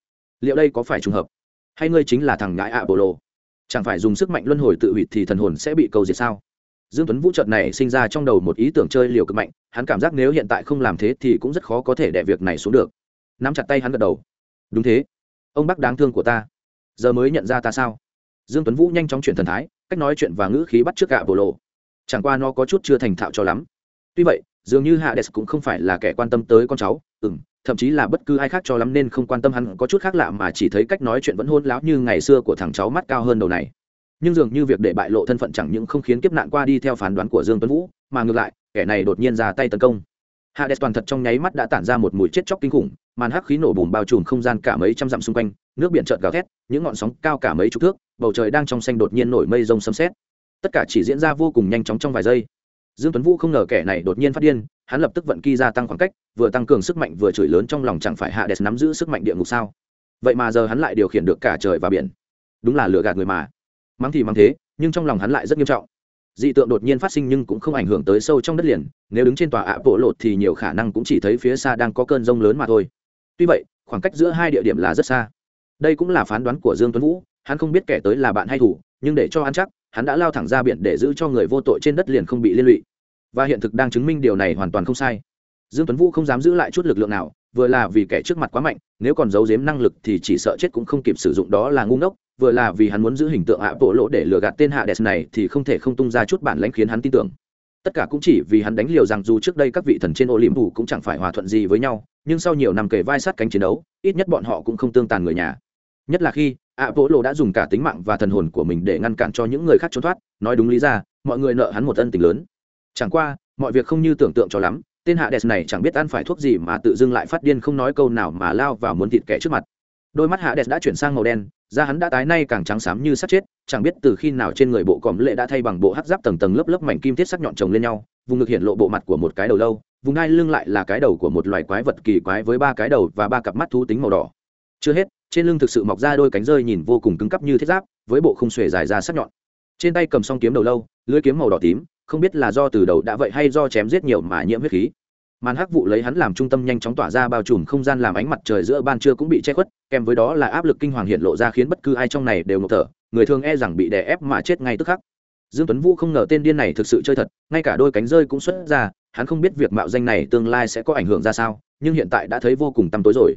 Liệu đây có phải trùng hợp? Hay ngươi chính là thằng ngãi ạ bộ lộ? Chẳng phải dùng sức mạnh luân hồi tự hủy thì thần hồn sẽ bị cầu diệt sao? Dương tuấn vũ chợt này sinh ra trong đầu một ý tưởng chơi liều cực mạnh, hắn cảm giác nếu hiện tại không làm thế thì cũng rất khó có thể đè việc này xuống được. Nắm chặt tay hắn gật đầu. Đúng thế. Ông bác đáng thương của ta. Giờ mới nhận ra ta sao? Dương tuấn vũ nhanh chóng chuyển thần thái, cách nói chuyện và ngữ khí bắt trước gạ bộ lộ. Chẳng qua nó có chút chưa thành thạo cho lắm. Tuy vậy, dường như hades cũng không phải là kẻ quan tâm tới con cháu. Ừm thậm chí là bất cứ ai khác cho lắm nên không quan tâm hắn, có chút khác lạ mà chỉ thấy cách nói chuyện vẫn hôn láo như ngày xưa của thằng cháu mắt cao hơn đầu này. Nhưng dường như việc để bại lộ thân phận chẳng những không khiến kiếp nạn qua đi theo phán đoán của dương tuấn vũ, mà ngược lại, kẻ này đột nhiên ra tay tấn công. Hades toàn thật trong nháy mắt đã tản ra một mùi chết chóc kinh khủng, màn hắc khí nổ bùm bao trùm không gian cả mấy trăm dặm xung quanh, nước biển trợn gào thét, những ngọn sóng cao cả mấy chục thước, bầu trời đang trong xanh đột nhiên nổi mây rông sấm sét. Tất cả chỉ diễn ra vô cùng nhanh chóng trong vài giây. Dương tuấn vũ không ngờ kẻ này đột nhiên phát điên hắn lập tức vận kỳ gia tăng khoảng cách, vừa tăng cường sức mạnh vừa chửi lớn trong lòng chẳng phải hạ nắm giữ sức mạnh địa ngục sao? Vậy mà giờ hắn lại điều khiển được cả trời và biển. Đúng là lừa gạt người mà. Mắng thì mắng thế, nhưng trong lòng hắn lại rất nghiêm trọng. Dị tượng đột nhiên phát sinh nhưng cũng không ảnh hưởng tới sâu trong đất liền, nếu đứng trên tòa ạ bộ lột thì nhiều khả năng cũng chỉ thấy phía xa đang có cơn rông lớn mà thôi. Tuy vậy, khoảng cách giữa hai địa điểm là rất xa. Đây cũng là phán đoán của dương tuấn vũ, hắn không biết kẻ tới là bạn hay thủ, nhưng để cho hắn chắc, hắn đã lao thẳng ra biển để giữ cho người vô tội trên đất liền không bị liên lụy và hiện thực đang chứng minh điều này hoàn toàn không sai. Dương tuấn vũ không dám giữ lại chút lực lượng nào, vừa là vì kẻ trước mặt quá mạnh, nếu còn giấu giếm năng lực thì chỉ sợ chết cũng không kịp sử dụng, đó là ngu ngốc, vừa là vì hắn muốn giữ hình tượng ạ bộ lỗ để lừa gạt tên hạ đẹp này thì không thể không tung ra chút bản lãnh khiến hắn tin tưởng. Tất cả cũng chỉ vì hắn đánh liều rằng dù trước đây các vị thần trên ô liềm phủ cũng chẳng phải hòa thuận gì với nhau, nhưng sau nhiều năm kề vai sát cánh chiến đấu, ít nhất bọn họ cũng không tương tàn người nhà. Nhất là khi ạ bộ lộ đã dùng cả tính mạng và thần hồn của mình để ngăn cản cho những người khác trốn thoát, nói đúng lý ra, mọi người nợ hắn một ân tình lớn chẳng qua, mọi việc không như tưởng tượng cho lắm, tên hạ đès này chẳng biết ăn phải thuốc gì mà tự dưng lại phát điên không nói câu nào mà lao vào muốn thịt kẻ trước mặt. Đôi mắt hạ đès đã chuyển sang màu đen, da hắn đã tái nay càng trắng xám như sắt chết, chẳng biết từ khi nào trên người bộ còm lệ đã thay bằng bộ hắc giáp tầng tầng lớp lớp mảnh kim thiết sắc nhọn chồng lên nhau, vùng ngực hiện lộ bộ mặt của một cái đầu lâu, vùng đai lưng lại là cái đầu của một loài quái vật kỳ quái với ba cái đầu và ba cặp mắt thú tính màu đỏ. Chưa hết, trên lưng thực sự mọc ra đôi cánh rơi nhìn vô cùng cứng cắp như thiết giáp, với bộ khung xuề dài ra sắc nhọn. Trên tay cầm song kiếm đầu lâu, lưỡi kiếm màu đỏ tím không biết là do từ đầu đã vậy hay do chém giết nhiều mà nhiễm huyết khí. Màn hắc vụ lấy hắn làm trung tâm nhanh chóng tỏa ra bao trùm không gian làm ánh mặt trời giữa ban trưa cũng bị che khuất, kèm với đó là áp lực kinh hoàng hiện lộ ra khiến bất cứ ai trong này đều ngộp thở, người thường e rằng bị đè ép mà chết ngay tức khắc. Dương tuấn vũ không ngờ tên điên này thực sự chơi thật, ngay cả đôi cánh rơi cũng xuất ra, hắn không biết việc mạo danh này tương lai sẽ có ảnh hưởng ra sao, nhưng hiện tại đã thấy vô cùng tăm tối rồi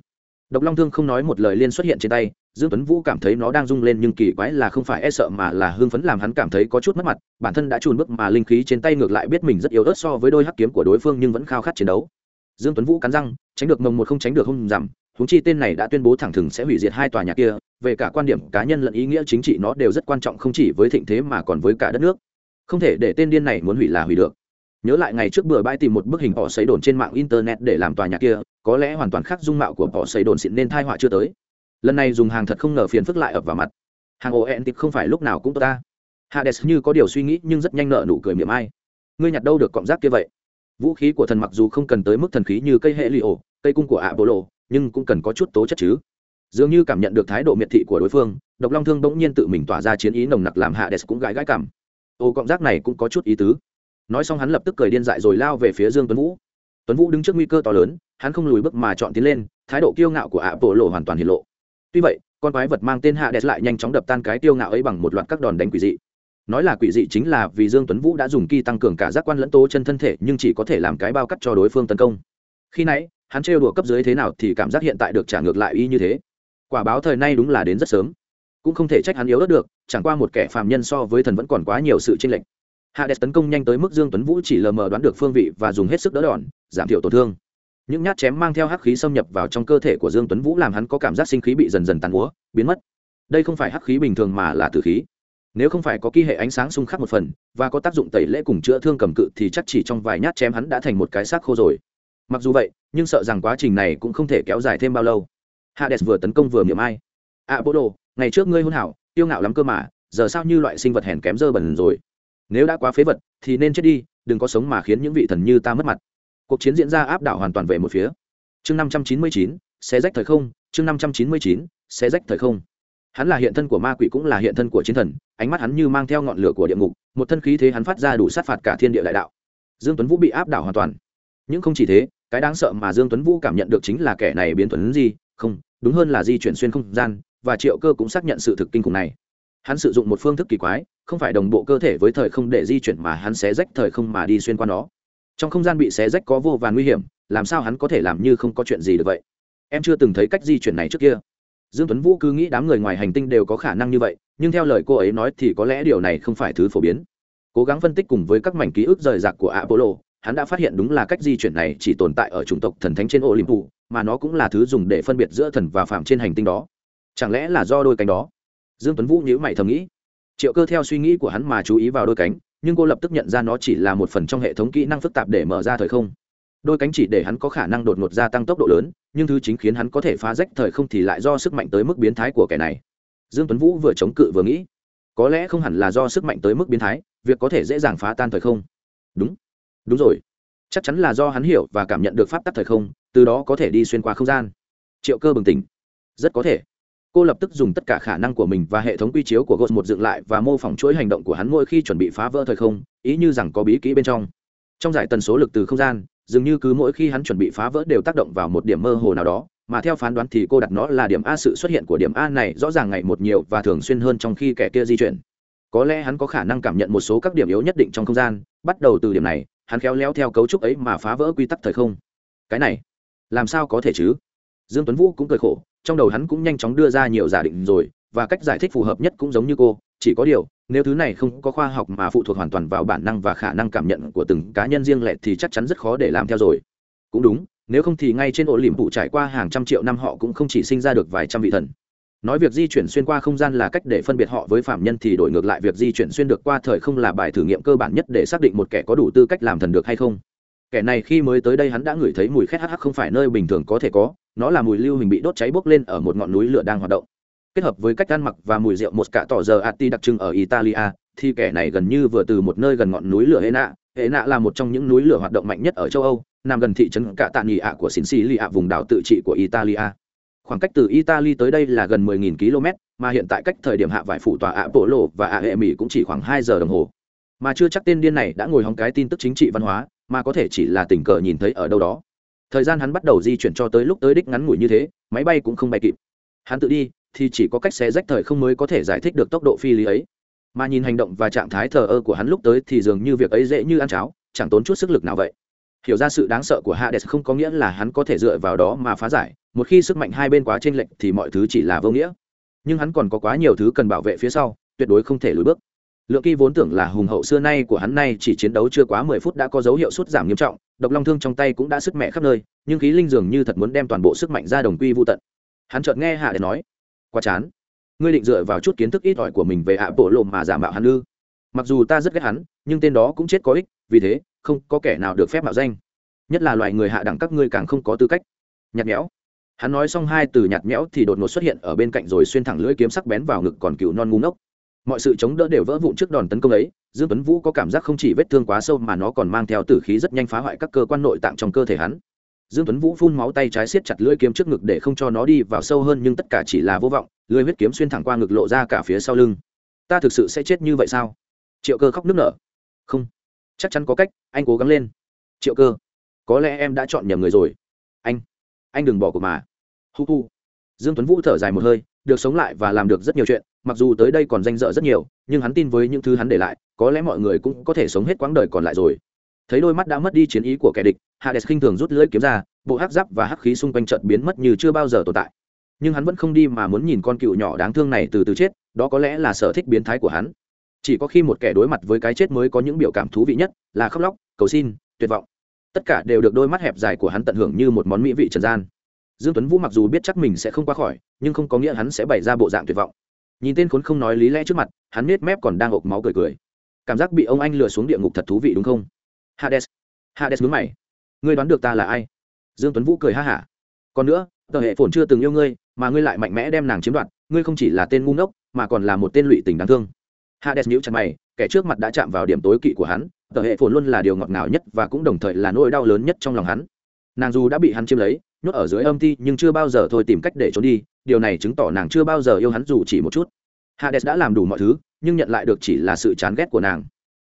độc long thương không nói một lời liên xuất hiện trên tay, dương tuấn vũ cảm thấy nó đang rung lên nhưng kỳ quái là không phải e sợ mà là hưng phấn làm hắn cảm thấy có chút mất mặt, bản thân đã trùn bước mà linh khí trên tay ngược lại biết mình rất yếu ớt so với đôi hắc kiếm của đối phương nhưng vẫn khao khát chiến đấu. Dương tuấn vũ cắn răng, tránh được mồng một không tránh được không giảm, huống chi tên này đã tuyên bố thẳng thừng sẽ hủy diệt hai tòa nhà kia, về cả quan điểm cá nhân lẫn ý nghĩa chính trị nó đều rất quan trọng không chỉ với thịnh thế mà còn với cả đất nước. Không thể để tên điên này muốn hủy là hủy được nhớ lại ngày trước bừa bãi tìm một bức hình họ xấy đồn trên mạng internet để làm tòa nhà kia, có lẽ hoàn toàn khác dung mạo của họ xấy đồn xịn nên thai họa chưa tới. Lần này dùng hàng thật không ngờ phiền phức lại ập vào mặt. Hàng ổ ẹn tịp không phải lúc nào cũng tốt ta. Hades như có điều suy nghĩ nhưng rất nhanh nợ nụ cười miệng ai. Ngươi nhặt đâu được cọng rác kia vậy? Vũ khí của thần mặc dù không cần tới mức thần khí như cây hệ li ổ, cây cung của ạ bộ lộ nhưng cũng cần có chút tố chất chứ. Dường như cảm nhận được thái độ miệt thị của đối phương, độc long thương bỗng nhiên tự mình tỏa ra chiến ý nồng nặc làm Hades cũng gãi gãi cảm. Ô, cọng rác này cũng có chút ý tứ nói xong hắn lập tức cười điên dại rồi lao về phía dương tuấn vũ. Tuấn vũ đứng trước nguy cơ to lớn, hắn không lùi bước mà chọn tiến lên, thái độ kiêu ngạo của ạ bộ lộ hoàn toàn hiện lộ. Tuy vậy, con quái vật mang tên hạ đẹp lại nhanh chóng đập tan cái kiêu ngạo ấy bằng một loạt các đòn đánh quỷ dị. Nói là quỷ dị chính là vì dương tuấn vũ đã dùng kỳ tăng cường cả giác quan lẫn tố chân thân thể, nhưng chỉ có thể làm cái bao cắt cho đối phương tấn công. Khi nãy, hắn trêu đùa cấp dưới thế nào thì cảm giác hiện tại được trả ngược lại y như thế. Quả báo thời nay đúng là đến rất sớm. Cũng không thể trách hắn yếu đất được, chẳng qua một kẻ phàm nhân so với thần vẫn còn quá nhiều sự chênh lệch hades tấn công nhanh tới mức dương tuấn vũ chỉ lờ mờ đoán được phương vị và dùng hết sức đỡ đòn, giảm thiểu tổn thương. Những nhát chém mang theo hắc khí xâm nhập vào trong cơ thể của dương tuấn vũ làm hắn có cảm giác sinh khí bị dần dần tàn úa biến mất. Đây không phải hắc khí bình thường mà là tử khí. Nếu không phải có kỳ hệ ánh sáng xung khắc một phần, và có tác dụng tẩy lễ cùng chữa thương cầm cự thì chắc chỉ trong vài nhát chém hắn đã thành một cái xác khô rồi. Mặc dù vậy, nhưng sợ rằng quá trình này cũng không thể kéo dài thêm bao lâu. Hades vừa tấn công vừa miệng ai. À bố đồ, ngày trước ngươi hôn hảo tiêu ngạo lắm cơ mà, giờ sao như loại sinh vật hèn kém dơ bẩn rồi? Nếu đã quá phế vật, thì nên chết đi, đừng có sống mà khiến những vị thần như ta mất mặt. Cuộc chiến diễn ra áp đảo hoàn toàn về một phía. Chương năm trăm chín mươi chín, xé rách thời không, chương năm trăm chín mươi chín, xé rách thời không. Hắn là hiện thân của ma quỷ cũng là hiện thân của chiến thần, ánh mắt hắn như mang theo ngọn lửa của địa ngục, một thân khí thế hắn phát ra đủ sát phạt cả thiên địa đại đạo. Dương tuấn vũ bị áp đảo hoàn toàn. Nhưng không chỉ thế, cái đáng sợ mà dương tuấn vũ cảm nhận được chính là kẻ này biến tuấn gì, không, đúng hơn là di chuyển xuyên không gian, và triệu cơ cũng xác nhận sự thực kinh khủng này. Hắn sử dụng một phương thức kỳ quái không phải đồng bộ cơ thể với thời không để di chuyển mà hắn sẽ rách thời không mà đi xuyên qua nó. Trong không gian bị xé rách có vô vàn nguy hiểm, làm sao hắn có thể làm như không có chuyện gì được vậy? Em chưa từng thấy cách di chuyển này trước kia. Dương tuấn vũ cứ nghĩ đám người ngoài hành tinh đều có khả năng như vậy, nhưng theo lời cô ấy nói thì có lẽ điều này không phải thứ phổ biến. Cố gắng phân tích cùng với các mảnh ký ức rời rạc của apollo, hắn đã phát hiện đúng là cách di chuyển này chỉ tồn tại ở chủng tộc thần thánh trên olympu mà nó cũng là thứ dùng để phân biệt giữa thần và phạm trên hành tinh đó. Chẳng lẽ là do đôi cánh đó? Dương tuấn vũ nhíu mày thầm nghĩ triệu cơ theo suy nghĩ của hắn mà chú ý vào đôi cánh, nhưng cô lập tức nhận ra nó chỉ là một phần trong hệ thống kỹ năng phức tạp để mở ra thời không. Đôi cánh chỉ để hắn có khả năng đột ngột gia tăng tốc độ lớn, nhưng thứ chính khiến hắn có thể phá rách thời không thì lại do sức mạnh tới mức biến thái của kẻ này. Dương tuấn vũ vừa chống cự vừa nghĩ, có lẽ không hẳn là do sức mạnh tới mức biến thái, việc có thể dễ dàng phá tan thời không. Đúng đúng rồi. Chắc chắn là do hắn hiểu và cảm nhận được pháp tắc thời không, từ đó có thể đi xuyên qua không gian. Triệu cơ bừng tỉnh. Rất có thể cô lập tức dùng tất cả khả năng của mình và hệ thống quy chiếu của gos một dựng lại và mô phỏng chuỗi hành động của hắn mỗi khi chuẩn bị phá vỡ thời không, ý như rằng có bí kỹ bên trong. Trong giải tần số lực từ không gian, dường như cứ mỗi khi hắn chuẩn bị phá vỡ đều tác động vào một điểm mơ hồ nào đó, mà theo phán đoán thì cô đặt nó là điểm a sự xuất hiện của điểm a này rõ ràng ngày một nhiều và thường xuyên hơn trong khi kẻ kia di chuyển. Có lẽ hắn có khả năng cảm nhận một số các điểm yếu nhất định trong không gian, bắt đầu từ điểm này, hắn khéo léo theo cấu trúc ấy mà phá vỡ quy tắc thời không. Cái này, làm sao có thể chứ? Dương tuấn vũ cũng cười khổ trong đầu hắn cũng nhanh chóng đưa ra nhiều giả định rồi, và cách giải thích phù hợp nhất cũng giống như cô, chỉ có điều, nếu thứ này không có khoa học mà phụ thuộc hoàn toàn vào bản năng và khả năng cảm nhận của từng cá nhân riêng lẻ thì chắc chắn rất khó để làm theo rồi. Cũng đúng, nếu không thì ngay trên ổ liềm phụ trải qua hàng trăm triệu năm họ cũng không chỉ sinh ra được vài trăm vị thần. Nói việc di chuyển xuyên qua không gian là cách để phân biệt họ với phạm nhân thì đổi ngược lại việc di chuyển xuyên được qua thời không là bài thử nghiệm cơ bản nhất để xác định một kẻ có đủ tư cách làm thần được hay không. Kẻ này khi mới tới đây hắn đã ngửi thấy mùi khét hắc không phải nơi bình thường có thể có nó là mùi lưu hình bị đốt cháy bốc lên ở một ngọn núi lửa đang hoạt động. Kết hợp với cách ăn mặc và mùi rượu một cả tỏ giờ ati đặc trưng ở italia thì kẻ này gần như vừa từ một nơi gần ngọn núi lửa hệ nạ hệ nạ là một trong những núi lửa hoạt động mạnh nhất ở châu âu nằm gần thị trấn cả tạ nghị ạ của Sicily, xì lì ạ vùng đảo tự trị của italia. Khoảng cách từ italy tới đây là gần 10.000 km mà hiện tại cách thời điểm hạ vải phủ tòa ạ bộ lộ và ạ hệ mỹ cũng chỉ khoảng hai giờ đồng hồ. Mà chưa chắc tên điên này đã ngồi hóng cái tin tức chính trị văn hóa mà có thể chỉ là tình cờ nhìn thấy ở đâu đó thời gian hắn bắt đầu di chuyển cho tới lúc tới đích ngắn ngủi như thế, máy bay cũng không bay kịp. Hắn tự đi, thì chỉ có cách xé rách thời không mới có thể giải thích được tốc độ phi lý ấy. Mà nhìn hành động và trạng thái thờ ơ của hắn lúc tới thì dường như việc ấy dễ như ăn cháo, chẳng tốn chút sức lực nào vậy. Hiểu ra sự đáng sợ của hades không có nghĩa là hắn có thể dựa vào đó mà phá giải, một khi sức mạnh hai bên quá chênh lệch thì mọi thứ chỉ là vô nghĩa. Nhưng hắn còn có quá nhiều thứ cần bảo vệ phía sau, tuyệt đối không thể lùi bước lượng kỳ vốn tưởng là hùng hậu xưa nay của hắn nay chỉ chiến đấu chưa quá mười phút đã có dấu hiệu sút giảm nghiêm trọng, độc long thương trong tay cũng đã sức mẹ khắp nơi, nhưng khí linh dường như thật muốn đem toàn bộ sức mạnh ra đồng quy vô tận. Hắn chợt nghe hạ để nói, quá chán. Ngươi định dựa vào chút kiến thức ít ỏi của mình về ạ bộ lồm mà giả mạo hắn ư? Mặc dù ta rất ghét hắn, nhưng tên đó cũng chết có ích, vì thế, không có kẻ nào được phép mạo danh. Nhất là loài người hạ đẳng các ngươi càng không có tư cách. Nhạt nhẽo. Hắn nói xong hai từ nhạt nhẽo thì đột ngột xuất hiện ở bên cạnh rồi xuyên thẳng lưỡi kiếm sắc bén vào ngực còn cựu non ngu ngốc mọi sự chống đỡ đều vỡ vụn trước đòn tấn công ấy, dương tuấn vũ có cảm giác không chỉ vết thương quá sâu mà nó còn mang theo tử khí rất nhanh phá hoại các cơ quan nội tạng trong cơ thể hắn. Dương tuấn vũ phun máu tay trái siết chặt lưỡi kiếm trước ngực để không cho nó đi vào sâu hơn nhưng tất cả chỉ là vô vọng, lưỡi huyết kiếm xuyên thẳng qua ngực lộ ra cả phía sau lưng. Ta thực sự sẽ chết như vậy sao? Triệu cơ khóc nức nở. Không, chắc chắn có cách, anh cố gắng lên. Triệu cơ, có lẽ em đã chọn nhầm người rồi. Anh anh đừng bỏ cuộc mà. Hu hu. Dương tuấn vũ thở dài một hơi, được sống lại và làm được rất nhiều chuyện mặc dù tới đây còn danh dự rất nhiều, nhưng hắn tin với những thứ hắn để lại, có lẽ mọi người cũng có thể sống hết quãng đời còn lại rồi. Thấy đôi mắt đã mất đi chiến ý của kẻ địch, hades khinh thường rút lưỡi kiếm ra, bộ hắc giáp và hắc khí xung quanh trận biến mất như chưa bao giờ tồn tại. Nhưng hắn vẫn không đi mà muốn nhìn con cựu nhỏ đáng thương này từ từ chết, đó có lẽ là sở thích biến thái của hắn. Chỉ có khi một kẻ đối mặt với cái chết mới có những biểu cảm thú vị nhất, là khóc lóc, cầu xin, tuyệt vọng. Tất cả đều được đôi mắt hẹp dài của hắn tận hưởng như một món mỹ vị trần gian. Dương tuấn vũ mặc dù biết chắc mình sẽ không qua khỏi, nhưng không có nghĩa hắn sẽ bày ra bộ dạng tuyệt vọng nhìn tên khốn không nói lý lẽ trước mặt, hắn nết mép còn đang ộp máu cười cười. Cảm giác bị ông anh lừa xuống địa ngục thật thú vị đúng không? Hades hades mướn mày. Ngươi đoán được ta là ai? Dương tuấn vũ cười ha hả. Còn nữa, tờ hệ phồn chưa từng yêu ngươi, mà ngươi lại mạnh mẽ đem nàng chiếm đoạt, ngươi không chỉ là tên ngu ngốc, mà còn là một tên lụy tình đáng thương. Hades nhíu chặt mày, kẻ trước mặt đã chạm vào điểm tối kỵ của hắn, tờ hệ phồn luôn là điều ngọt ngào nhất và cũng đồng thời là nỗi đau lớn nhất trong lòng hắn. Nàng dù đã bị hắn chiếm lấy nhốt ở dưới âm ti nhưng chưa bao giờ thôi tìm cách để trốn đi, điều này chứng tỏ nàng chưa bao giờ yêu hắn dù chỉ một chút. Hades đã làm đủ mọi thứ, nhưng nhận lại được chỉ là sự chán ghét của nàng.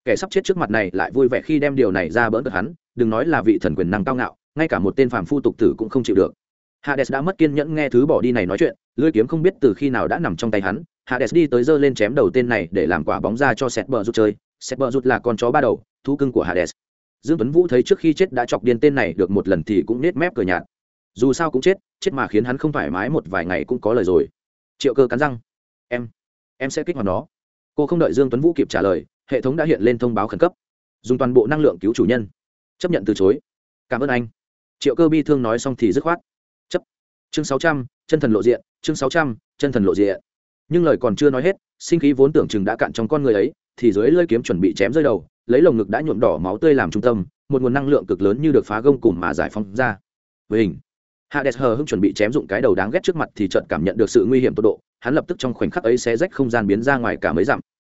Kẻ sắp chết trước mặt này lại vui vẻ khi đem điều này ra bỡn cợt hắn, đừng nói là vị thần quyền năng cao ngạo, ngay cả một tên phàm phu tục tử cũng không chịu được. Hades đã mất kiên nhẫn nghe thứ bỏ đi này nói chuyện, lưỡi kiếm không biết từ khi nào đã nằm trong tay hắn. Hades đi tới giơ lên chém đầu tên này để làm quả bóng ra cho sẹt bờ rút chơi. Sẹt bờ rút là con chó ba đầu, thú cưng của hades. Dương tuấn vũ thấy trước khi chết đã chọc điên tên này được một lần thì cũng nết mép cười nhạt dù sao cũng chết chết mà khiến hắn không thoải mái một vài ngày cũng có lời rồi. Triệu cơ cắn răng. Em em sẽ kích hoạt nó. Cô không đợi dương tuấn vũ kịp trả lời, hệ thống đã hiện lên thông báo khẩn cấp. Dùng toàn bộ năng lượng cứu chủ nhân. Chấp nhận từ chối. Cảm ơn anh. Triệu cơ bi thương nói xong thì dứt khoát. Chấp. Chương sáu trăm, chân thần lộ diện, chương sáu trăm, chân thần lộ diện. Nhưng lời còn chưa nói hết, sinh khí vốn tưởng chừng đã cạn trong con người ấy, thì dưới lơi kiếm chuẩn bị chém rơi đầu, lấy lồng ngực đã nhuộm đỏ máu tươi làm trung tâm, một nguồn năng lượng cực lớn như được phá gông cùng mà giải phóng ra. Với hình hades hờ hưng chuẩn bị chém dụng cái đầu đáng ghét trước mặt thì chợt cảm nhận được sự nguy hiểm tột độ, hắn lập tức trong khoảnh khắc ấy xé rách không gian biến ra ngoài cả mấy dặm.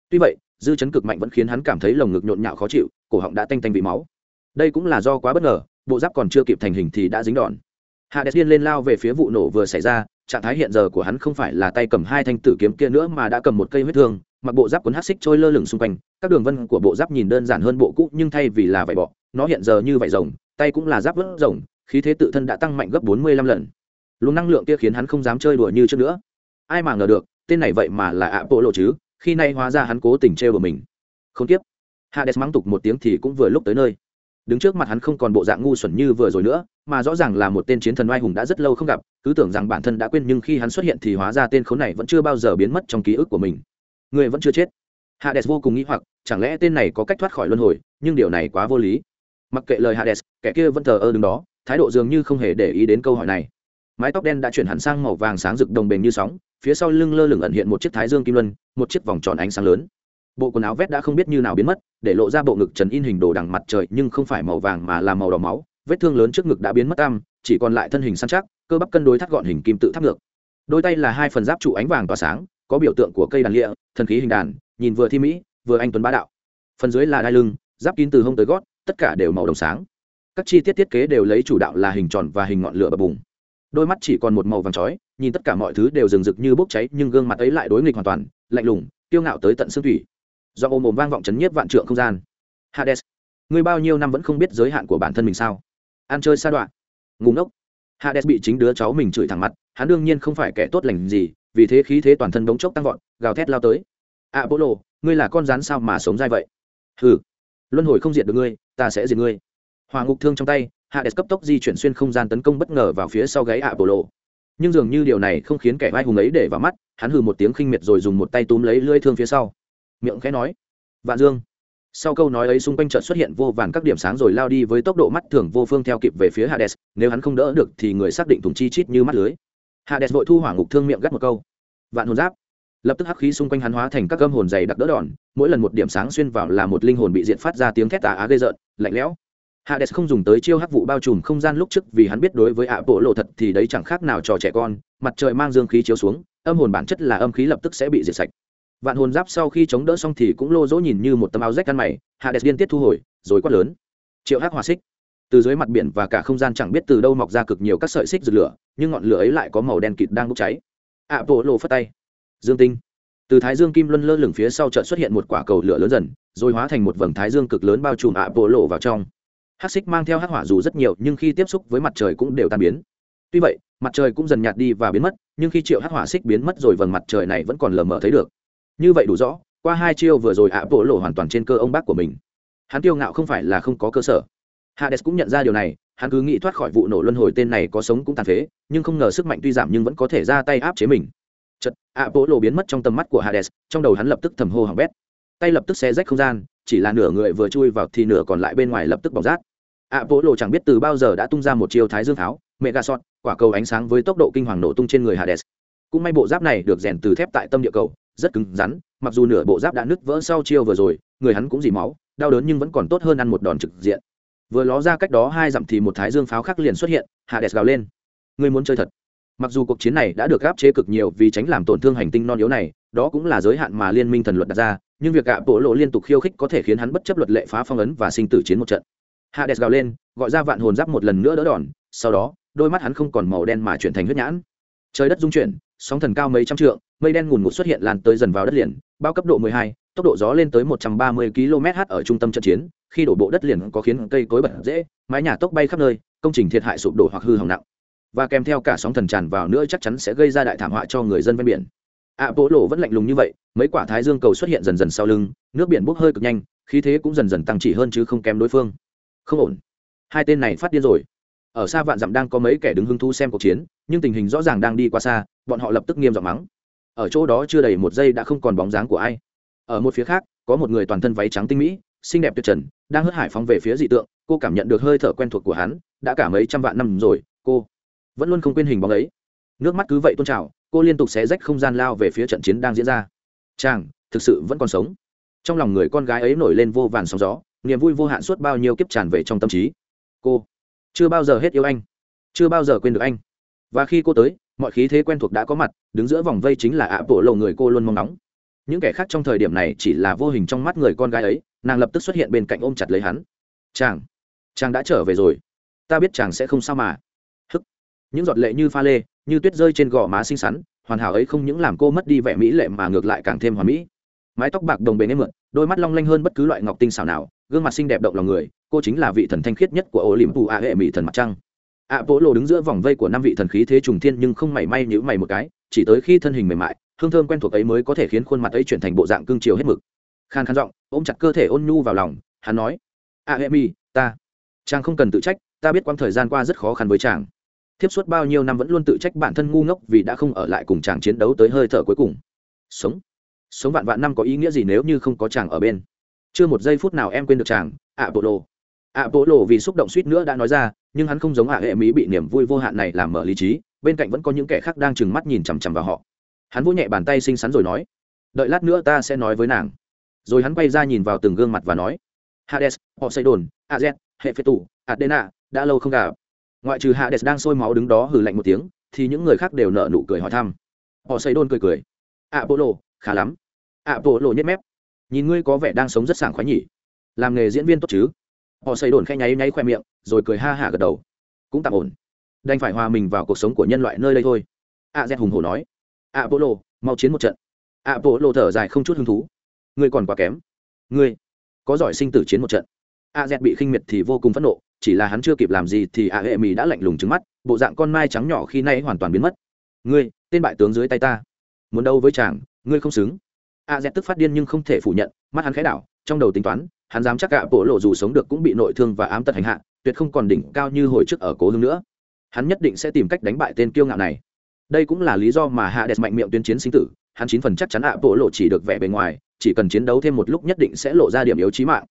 Tuy vậy, dư chấn cực mạnh vẫn khiến hắn cảm thấy lồng ngực nhộn nhạo khó chịu, cổ họng đã tanh tanh vị máu. Đây cũng là do quá bất ngờ, bộ giáp còn chưa kịp thành hình thì đã dính đòn. Hades điên lên lao về phía vụ nổ vừa xảy ra, trạng thái hiện giờ của hắn không phải là tay cầm hai thanh tử kiếm kia nữa mà đã cầm một cây huyết thương, mặc bộ giáp cuốn hát xích trôi lơ lửng xung quanh, các đường vân của bộ giáp nhìn đơn giản hơn bộ cũ nhưng thay vì là vải bọ, nó hiện giờ như vải rồng, tay cũng là giáp vớt rồng khí thế tự thân đã tăng mạnh gấp bốn mươi lăm lần. Luồng năng lượng kia khiến hắn không dám chơi đùa như trước nữa. Ai mà ngờ được, tên này vậy mà là ạ bộ lộ chứ, khi nay hóa ra hắn cố tình trêu của mình. Không tiếp. Hades mắng tục một tiếng thì cũng vừa lúc tới nơi. Đứng trước mặt hắn không còn bộ dạng ngu xuẩn như vừa rồi nữa, mà rõ ràng là một tên chiến thần oai hùng đã rất lâu không gặp, cứ tưởng rằng bản thân đã quên nhưng khi hắn xuất hiện thì hóa ra tên khốn này vẫn chưa bao giờ biến mất trong ký ức của mình. Người vẫn chưa chết. Hades vô cùng nghĩ hoặc, chẳng lẽ tên này có cách thoát khỏi luân hồi, nhưng điều này quá vô lý. Mặc kệ lời hades, kẻ kia vẫn thờ ơ đứng đó thái độ dường như không hề để ý đến câu hỏi này. Mái tóc đen đã chuyển hẳn sang màu vàng sáng rực đồng bền như sóng, phía sau lưng lơ lửng ẩn hiện một chiếc thái dương kim luân, một chiếc vòng tròn ánh sáng lớn. Bộ quần áo vét đã không biết như nào biến mất, để lộ ra bộ ngực trần in hình đồ đằng mặt trời, nhưng không phải màu vàng mà là màu đỏ máu, vết thương lớn trước ngực đã biến mất tam chỉ còn lại thân hình săn chắc, cơ bắp cân đối thắt gọn hình kim tự tháp ngược. Đôi tay là hai phần giáp trụ ánh vàng tỏa sáng, có biểu tượng của cây đàn lịa, thần khí hình đàn, nhìn vừa thi mỹ, vừa anh tuấn bá đạo. Phần dưới là đai lưng, giáp kín từ hông tới gót, tất cả đều màu đồng sáng các chi tiết thiết kế đều lấy chủ đạo là hình tròn và hình ngọn lửa bập bùng. Đôi mắt chỉ còn một màu vàng chói, nhìn tất cả mọi thứ đều rừng rực như bốc cháy, nhưng gương mặt ấy lại đối nghịch hoàn toàn, lạnh lùng, kiêu ngạo tới tận xương thủy. Do ôm ồm vang vọng chấn nhiếp vạn trượng không gian. Hades, ngươi bao nhiêu năm vẫn không biết giới hạn của bản thân mình sao? Ăn chơi sa đoạn ngủ ngốc. Hades bị chính đứa cháu mình chửi thẳng mặt, hắn đương nhiên không phải kẻ tốt lành gì, vì thế khí thế toàn thân bỗng chốc tăng vọt, gào thét lao tới. A bố lộ ngươi là con rắn sao mà sống dai vậy? Hừ. Luân hồi không diệt được ngươi, ta sẽ diệt ngươi hòa ngục thương trong tay, hades cấp tốc di chuyển xuyên không gian tấn công bất ngờ vào phía sau gáy ạ bộ lộ nhưng dường như điều này không khiến kẻ vai hùng ấy để vào mắt, hắn hừ một tiếng khinh miệt rồi dùng một tay túm lấy lưỡi thương phía sau. Miệng khẽ nói, vạn dương. Sau câu nói ấy xung quanh chợt xuất hiện vô vàn các điểm sáng rồi lao đi với tốc độ mắt thường vô phương theo kịp về phía hades, nếu hắn không đỡ được thì người xác định thùng chi chít như mắt lưới. Hades vội thu hỏa ngục thương miệng gắt một câu, vạn hồn giáp. Lập tức hắc khí xung quanh hắn hóa thành các gâm hồn dày đặc đỡ đòn, mỗi lần một điểm sáng xuyên vào là một linh hồn bị diện phát ra tiếng thét tà á gây rợn, lạnh lẽo hades không dùng tới chiêu hắc vụ bao trùm không gian lúc trước vì hắn biết đối với ạ bộ lộ thật thì đấy chẳng khác nào trò trẻ con, mặt trời mang dương khí chiếu xuống, âm hồn bản chất là âm khí lập tức sẽ bị diệt sạch. Vạn hồn giáp sau khi chống đỡ xong thì cũng lô dỗ nhìn như một tấm áo rách ăn mày hạ điên tiết thu hồi, rồi quát lớn. Triệu hắc hòa xích. Từ dưới mặt biển và cả không gian chẳng biết từ đâu mọc ra cực nhiều các sợi xích rực lửa, nhưng ngọn lửa ấy lại có màu đen kịt đang bốc cháy. Ạ bộ lộ phất tay. Dương tinh. Từ thái dương kim luân lơ lửng phía sau chợt xuất hiện một quả cầu lửa lớn dần, rồi hóa thành một vầng thái dương cực lớn bao trùm ạ bộ lộ vào trong hắc xích mang theo hắc hỏa dù rất nhiều, nhưng khi tiếp xúc với mặt trời cũng đều tan biến. Tuy vậy, mặt trời cũng dần nhạt đi và biến mất, nhưng khi triệu hắc hỏa xích biến mất rồi vầng mặt trời này vẫn còn lờ mờ thấy được. Như vậy đủ rõ, qua hai chiêu vừa rồi ạ bộ lộ hoàn toàn trên cơ ông bác của mình. Hắn tiêu ngạo không phải là không có cơ sở. Hades cũng nhận ra điều này, hắn cứ nghĩ thoát khỏi vụ nổ luân hồi tên này có sống cũng tàn phế, nhưng không ngờ sức mạnh tuy giảm nhưng vẫn có thể ra tay áp chế mình. Chật ạ bộ lộ biến mất trong tầm mắt của hades, trong đầu hắn lập tức thầm hô hỏng bét. Tay lập tức xé rách không gian, chỉ là nửa người vừa chui vào thì nửa còn lại bên ngoài lập tức bỏng rát ạ bộ lộ chẳng biết từ bao giờ đã tung ra một chiêu thái dương tháo mẹ gà sọt quả cầu ánh sáng với tốc độ kinh hoàng nổ tung trên người hades. Cũng may bộ giáp này được rèn từ thép tại tâm địa cầu, rất cứng rắn, mặc dù nửa bộ giáp đã nứt vỡ sau chiêu vừa rồi, người hắn cũng dì máu, đau đớn nhưng vẫn còn tốt hơn ăn một đòn trực diện. Vừa ló ra cách đó hai dặm thì một thái dương pháo khác liền xuất hiện hạ gào lên. Ngươi muốn chơi thật. Mặc dù cuộc chiến này đã được gáp chế cực nhiều vì tránh làm tổn thương hành tinh non yếu này, đó cũng là giới hạn mà liên minh thần luật đặt ra, nhưng việc gạ bộ lộ liên tục khiêu khích có thể khiến hắn bất chấp luật lệ phá phong ấn và sinh tử chiến một trận. Hades gào lên gọi ra vạn hồn giáp một lần nữa đỡ đòn sau đó đôi mắt hắn không còn màu đen mà chuyển thành huyết nhãn. Trời đất dung chuyển sóng thần cao mấy trăm trượng mây đen ngùn ngụt xuất hiện lan tới dần vào đất liền bao cấp độ 12, tốc độ gió lên tới 130 km/h ở trung tâm trận chiến khi đổ bộ đất liền có khiến cây cối bật dễ mái nhà tốc bay khắp nơi công trình thiệt hại sụp đổ hoặc hư hỏng nặng. Và kèm theo cả sóng thần tràn vào nữa chắc chắn sẽ gây ra đại thảm họa cho người dân ven biển. Ạ bộ lộ vẫn lạnh lùng như vậy mấy quả thái dương cầu xuất hiện dần dần sau lưng nước biển bốc hơi cực nhanh khí thế cũng dần dần tăng chỉ hơn chứ không kém đối phương không ổn. Hai tên này phát điên rồi. Ở xa vạn dặm đang có mấy kẻ đứng hứng thú xem cuộc chiến, nhưng tình hình rõ ràng đang đi qua xa, bọn họ lập tức nghiêm giọng mắng. Ở chỗ đó chưa đầy một giây đã không còn bóng dáng của ai. Ở một phía khác, có một người toàn thân váy trắng tinh mỹ, xinh đẹp tuyệt trần, đang hớt hải phóng về phía dị tượng, cô cảm nhận được hơi thở quen thuộc của hắn, đã cả mấy trăm vạn năm rồi, cô vẫn luôn không quên hình bóng ấy. Nước mắt cứ vậy tôn trào, cô liên tục xé rách không gian lao về phía trận chiến đang diễn ra. Chàng, thực sự vẫn còn sống. Trong lòng người con gái ấy nổi lên vô vàn sóng gió niềm vui vô hạn suốt bao nhiêu kiếp tràn về trong tâm trí. Cô, chưa bao giờ hết yêu anh. Chưa bao giờ quên được anh. Và khi cô tới, mọi khí thế quen thuộc đã có mặt, đứng giữa vòng vây chính là ạ bộ lộ người cô luôn mong nóng những kẻ khác trong thời điểm này chỉ là vô hình trong mắt người con gái ấy, nàng lập tức xuất hiện bên cạnh ôm chặt lấy hắn. Chàng chàng đã trở về rồi. Ta biết chàng sẽ không sao mà. Hức. Những giọt lệ như pha lê, như tuyết rơi trên gò má xinh xắn, hoàn hảo ấy không những làm cô mất đi vẻ mỹ lệ mà ngược lại càng thêm hoàn mỹ. Mái tóc bạc đồng bền êm mượn đôi mắt long lanh hơn bất cứ loại ngọc tinh xảo nào gương mặt xinh đẹp động lòng người, cô chính là vị thần thanh khiết nhất của ô liềm phù a hệ mỹ thần mặt trăng. Ạ bố lộ đứng giữa vòng vây của năm vị thần khí thế trùng thiên nhưng không mảy may nhữ mày một cái, chỉ tới khi thân hình mềm mại, hương thơm quen thuộc ấy mới có thể khiến khuôn mặt ấy chuyển thành bộ dạng cương chiều hết mực. Khan khan giọng, ôm chặt cơ thể ôn nhu vào lòng, hắn nói, a hệ mỹ, ta, chàng không cần tự trách, ta biết quãng thời gian qua rất khó khăn với chàng. Thiếp suốt bao nhiêu năm vẫn luôn tự trách bản thân ngu ngốc vì đã không ở lại cùng chàng chiến đấu tới hơi thở cuối cùng. Sống sống vạn vạn năm có ý nghĩa gì nếu như không có chàng ở bên? Chưa một giây phút nào em quên được chàng ạ bộ lộ ạ bộ lộ vì xúc động suýt nữa đã nói ra, nhưng hắn không giống ạ hệ mỹ bị niềm vui vô hạn này làm mở lý trí, bên cạnh vẫn có những kẻ khác đang trừng mắt nhìn chằm chằm vào họ. Hắn vỗ nhẹ bàn tay xinh xắn rồi nói, đợi lát nữa ta sẽ nói với nàng. Rồi hắn quay ra nhìn vào từng gương mặt và nói, hades họ xây đồn az hệ phê tủ adena đã lâu không gặp. Ngoại trừ hades đang sôi máu đứng đó hừ lạnh một tiếng, thì những người khác đều nở nụ cười hỏi thăm. Họ xây đồn cười cười ạ bộ khá lắm. Ạ bộ mép nhìn ngươi có vẻ đang sống rất sảng khoái nhỉ. Làm nghề diễn viên tốt chứ? Họ xây đồn khe nháy nháy khoe miệng, rồi cười ha hả gật đầu. Cũng tạm ổn. Đành phải hòa mình vào cuộc sống của nhân loại nơi đây thôi. A z hùng hổ nói. A bộ lộ mau chiến một trận. A bộ lộ thở dài không chút hứng thú. Ngươi còn quá kém. Ngươi có giỏi sinh tử chiến một trận. A z bị khinh miệt thì vô cùng phẫn nộ, chỉ là hắn chưa kịp làm gì thì a hệ mì đã lạnh lùng trứng mắt, bộ dạng con mai trắng nhỏ khi nay hoàn toàn biến mất. Ngươi, tên bại tướng dưới tay ta. Muốn đâu với chàng, ngươi không xứng a z tức phát điên nhưng không thể phủ nhận, mắt hắn khẽ đảo, trong đầu tính toán, hắn dám chắc gạ bộ lộ dù sống được cũng bị nội thương và ám tật hành hạ, tuyệt không còn đỉnh cao như hồi trước ở cố hương nữa. Hắn nhất định sẽ tìm cách đánh bại tên kiêu ngạo này. Đây cũng là lý do mà hạ đẹp mạnh miệng tuyên chiến sinh tử, hắn chín phần chắc chắn ạ bộ lộ chỉ được vẻ bề ngoài, chỉ cần chiến đấu thêm một lúc nhất định sẽ lộ ra điểm yếu chí mạng.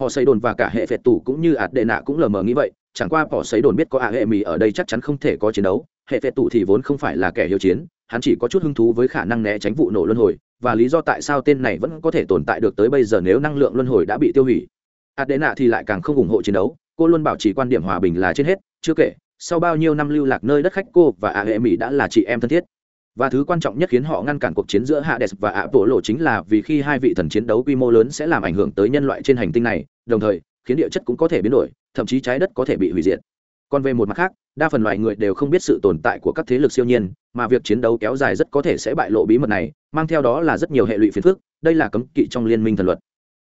Họ xây đồn và cả hệ phệt tù cũng như ạt đệ nạ cũng lờ mờ nghĩ vậy, chẳng qua họ xây đồn biết có ạ hệ mì ở đây chắc chắn không thể có chiến đấu, hệ phệt tù thì vốn không phải là kẻ hiếu chiến, hắn chỉ có chút hứng thú với khả năng né tránh vụ nổ luân hồi và lý do tại sao tên này vẫn có thể tồn tại được tới bây giờ nếu năng lượng luân hồi đã bị tiêu hủy. Adena thì lại càng không ủng hộ chiến đấu, cô luôn bảo trì quan điểm hòa bình là trên hết, chưa kể, sau bao nhiêu năm lưu lạc nơi đất khách cô và a hệ mỹ đã là chị em thân thiết. Và thứ quan trọng nhất khiến họ ngăn cản cuộc chiến giữa hades và ạ bộ lộ chính là vì khi hai vị thần chiến đấu quy mô lớn sẽ làm ảnh hưởng tới nhân loại trên hành tinh này, đồng thời, khiến địa chất cũng có thể biến đổi, thậm chí trái đất có thể bị hủy diệt còn về một mặt khác đa phần loài người đều không biết sự tồn tại của các thế lực siêu nhiên mà việc chiến đấu kéo dài rất có thể sẽ bại lộ bí mật này mang theo đó là rất nhiều hệ lụy phiền phức đây là cấm kỵ trong liên minh thần luật.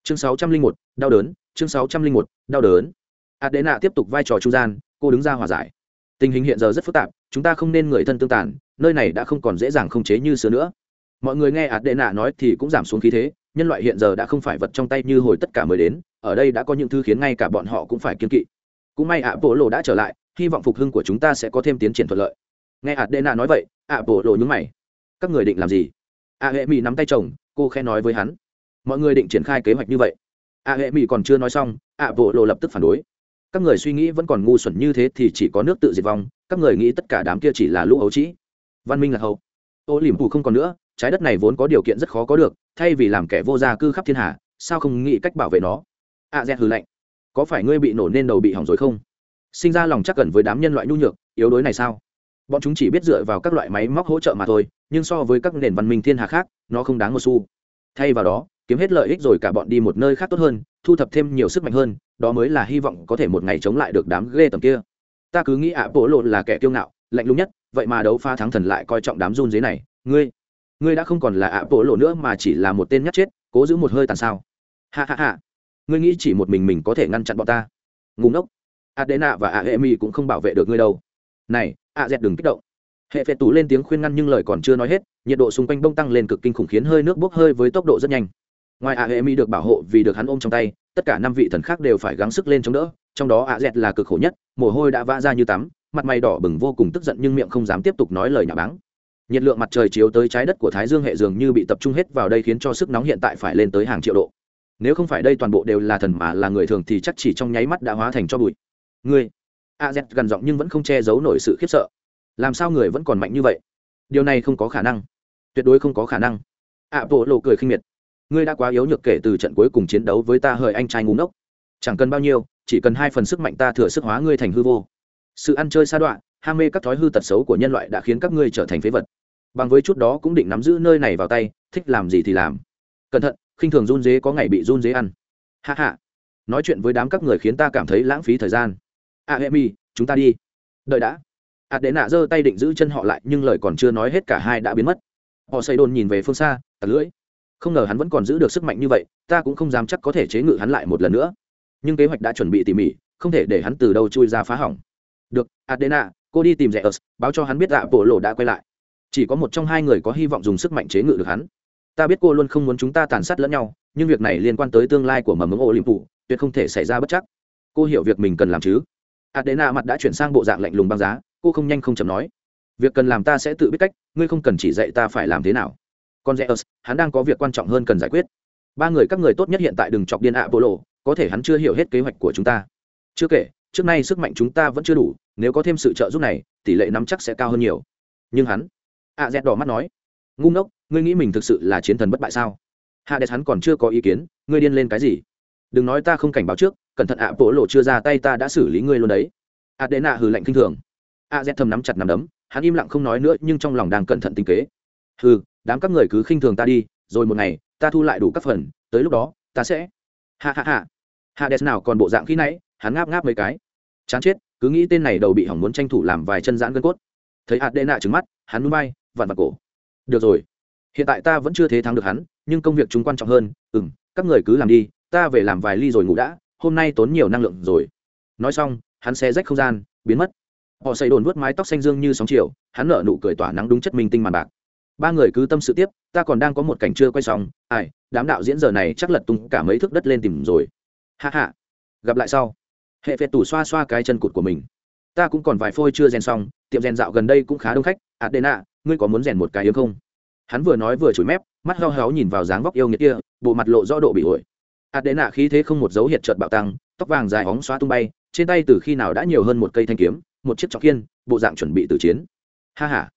Chương 601, đau đớn chương 601, đau đớn. Adena tiếp tục vai trò trung gian cô đứng ra hòa giải. Tình hình hiện giờ rất phức tạp chúng ta không nên người thân tương tàn nơi này đã không còn dễ dàng không chế như xưa nữa. Mọi người nghe adena nói thì cũng giảm xuống khí thế nhân loại hiện giờ đã không phải vật trong tay như hồi tất cả mới đến ở đây đã có những thứ khiến ngay cả bọn họ cũng phải kiên kỵ cũng may ạ bộ lộ đã trở lại, hy vọng phục hưng của chúng ta sẽ có thêm tiến triển thuận lợi. Nghe adena nói vậy ạ bộ lộ nhúng mày. Các người định làm gì? A hệ mỹ nắm tay chồng, cô khe nói với hắn. Mọi người định triển khai kế hoạch như vậy. A hệ mỹ còn chưa nói xong ạ bộ lộ lập tức phản đối. Các người suy nghĩ vẫn còn ngu xuẩn như thế thì chỉ có nước tự diệt vong, các người nghĩ tất cả đám kia chỉ là lũ ấu trĩ. Văn minh là hậu. Ô liềm phù không còn nữa, trái đất này vốn có điều kiện rất khó có được, thay vì làm kẻ vô gia cư khắp thiên hạ sao không nghĩ cách bảo vệ nó? A z hư lạnh có phải ngươi bị nổ nên đầu bị hỏng rồi không? Sinh ra lòng chắc cẩn với đám nhân loại nhu nhược, yếu đuối này sao? Bọn chúng chỉ biết dựa vào các loại máy móc hỗ trợ mà thôi, nhưng so với các nền văn minh thiên hạ khác, nó không đáng một xu. Thay vào đó, kiếm hết lợi ích rồi cả bọn đi một nơi khác tốt hơn, thu thập thêm nhiều sức mạnh hơn, đó mới là hy vọng có thể một ngày chống lại được đám ghê tầm kia. Ta cứ nghĩ ạ, bộ lộ là kẻ kiêu ngạo, lạnh lùng nhất, vậy mà đấu pha thắng thần lại coi trọng đám run dế này. Ngươi ngươi đã không còn là ạ, bộ lộ nữa mà chỉ là một tên nhát chết, cố giữ một hơi tàn sao. Ha ha ha ngươi nghĩ chỉ một mình mình có thể ngăn chặn bọn ta? Ngùng ngốc. Adena và a emi cũng không bảo vệ được ngươi đâu. Này, a dẹt đừng kích động. Hệ phệ tủ lên tiếng khuyên ngăn nhưng lời còn chưa nói hết, nhiệt độ xung quanh bông tăng lên cực kinh khủng khiến hơi nước bốc hơi với tốc độ rất nhanh. Ngoài a hệ được bảo hộ vì được hắn ôm trong tay, tất cả năm vị thần khác đều phải gắng sức lên chống đỡ, trong đó a dẹt là cực khổ nhất, mồ hôi đã vã ra như tắm, mặt mày đỏ bừng vô cùng tức giận nhưng miệng không dám tiếp tục nói lời nhà báng. Nhiệt lượng mặt trời chiếu tới trái đất của thái dương hệ dường như bị tập trung hết vào đây khiến cho sức nóng hiện tại phải lên tới hàng triệu độ nếu không phải đây toàn bộ đều là thần mà là người thường thì chắc chỉ trong nháy mắt đã hóa thành cho bụi. Người a z gần giọng nhưng vẫn không che giấu nổi sự khiếp sợ. Làm sao người vẫn còn mạnh như vậy? Điều này không có khả năng. Tuyệt đối không có khả năng. Ạ bộ lộ cười khinh miệt. Ngươi đã quá yếu nhược kể từ trận cuối cùng chiến đấu với ta hời anh trai ngúng ốc chẳng cần bao nhiêu, chỉ cần hai phần sức mạnh ta thừa sức hóa ngươi thành hư vô. Sự ăn chơi sa đoạn ham mê các thói hư tật xấu của nhân loại đã khiến các ngươi trở thành phế vật. Bằng với chút đó cũng định nắm giữ nơi này vào tay, thích làm gì thì làm. Cẩn thận khinh thường run dế có ngày bị run dế ăn. Hạ hạ nói chuyện với đám các người khiến ta cảm thấy lãng phí thời gian. A hệ mi, chúng ta đi. Đợi đã. À, Ạt đệ nạ giơ tay định giữ chân họ lại, nhưng lời còn chưa nói hết cả hai đã biến mất. Họ xây đồn nhìn về phương xa tạt lưỡi. Không ngờ hắn vẫn còn giữ được sức mạnh như vậy, ta cũng không dám chắc có thể chế ngự hắn lại một lần nữa. Nhưng kế hoạch đã chuẩn bị tỉ mỉ, không thể để hắn từ đâu chui ra phá hỏng. Được à, adena cô đi tìm rẻ ớt báo cho hắn biết dạ bộ lộ đã quay lại. Chỉ có một trong hai người có hy vọng dùng sức mạnh chế ngự được hắn ta biết cô luôn không muốn chúng ta tàn sát lẫn nhau, nhưng việc này liên quan tới tương lai của mầm ống ô liêm phủ tuyệt không thể xảy ra bất chắc. Cô hiểu việc mình cần làm chứ? Adena mặt đã chuyển sang bộ dạng lạnh lùng băng giá, cô không nhanh không chậm nói. Việc cần làm ta sẽ tự biết cách, ngươi không cần chỉ dạy ta phải làm thế nào. Còn rẽ hắn đang có việc quan trọng hơn cần giải quyết. Ba người các người tốt nhất hiện tại đừng chọc điên ạ bộ lộ có thể hắn chưa hiểu hết kế hoạch của chúng ta. Chưa kể, trước nay sức mạnh chúng ta vẫn chưa đủ, nếu có thêm sự trợ giúp này, tỷ lệ nắm chắc sẽ cao hơn nhiều. Nhưng hắn ạ dẹt đỏ mắt nói. Ngu ngốc ngươi nghĩ mình thực sự là chiến thần bất bại sao? Hạ đẹp hắn còn chưa có ý kiến, ngươi điên lên cái gì? Đừng nói ta không cảnh báo trước, cẩn thận ạ, bộ lộ chưa ra tay ta đã xử lý ngươi luôn đấy. A đế nạ hừ lạnh kinh thường. Ạ z thầm nắm chặt nắm đấm, hắn im lặng không nói nữa, nhưng trong lòng đang cẩn thận tinh kế. Hừ, đám các người cứ khinh thường ta đi, rồi một ngày, ta thu lại đủ các phần, tới lúc đó, ta sẽ. Hạ hạ hạ hạ đẹp nào còn bộ dạng khi nãy, hắn ngáp ngáp mấy cái. Chán chết, cứ nghĩ tên này đầu bị hỏng muốn tranh thủ làm vài chân giãn gân cốt. Thấy hạt đệ nạ trứng mắt, hắn núi bay, vặn vặt cổ. Được rồi hiện tại ta vẫn chưa thế thắng được hắn, nhưng công việc chúng quan trọng hơn. Ừ m các người cứ làm đi, ta về làm vài ly rồi ngủ đã, hôm nay tốn nhiều năng lượng rồi. Nói xong, hắn xe rách không gian, biến mất. Họ xây đồn vớt mái tóc xanh dương như sóng chiều, hắn nở nụ cười tỏa nắng đúng chất minh tinh màn bạc. Ba người cứ tâm sự tiếp, ta còn đang có một cảnh chưa quay xong. Ai, đám đạo diễn giờ này chắc lật tung cả mấy thước đất lên tìm rồi. Hạ hạ gặp lại sau. Hệ phệt tủ xoa xoa cái chân cụt của mình. Ta cũng còn vài phôi chưa rèn xong, tiệm rèn dạo gần đây cũng khá đông khách. Adena, ngươi có muốn rèn một cái yếu không? Hắn vừa nói vừa chửi mép, mắt heo héo nhìn vào dáng vóc yêu nghiệt kia, bộ mặt lộ rõ độ bị ổi. Adena khí thế không một dấu hiện trợt bạo tăng, tóc vàng dài óng xóa tung bay, trên tay từ khi nào đã nhiều hơn một cây thanh kiếm, một chiếc trọc kiên bộ dạng chuẩn bị từ chiến. Ha ha.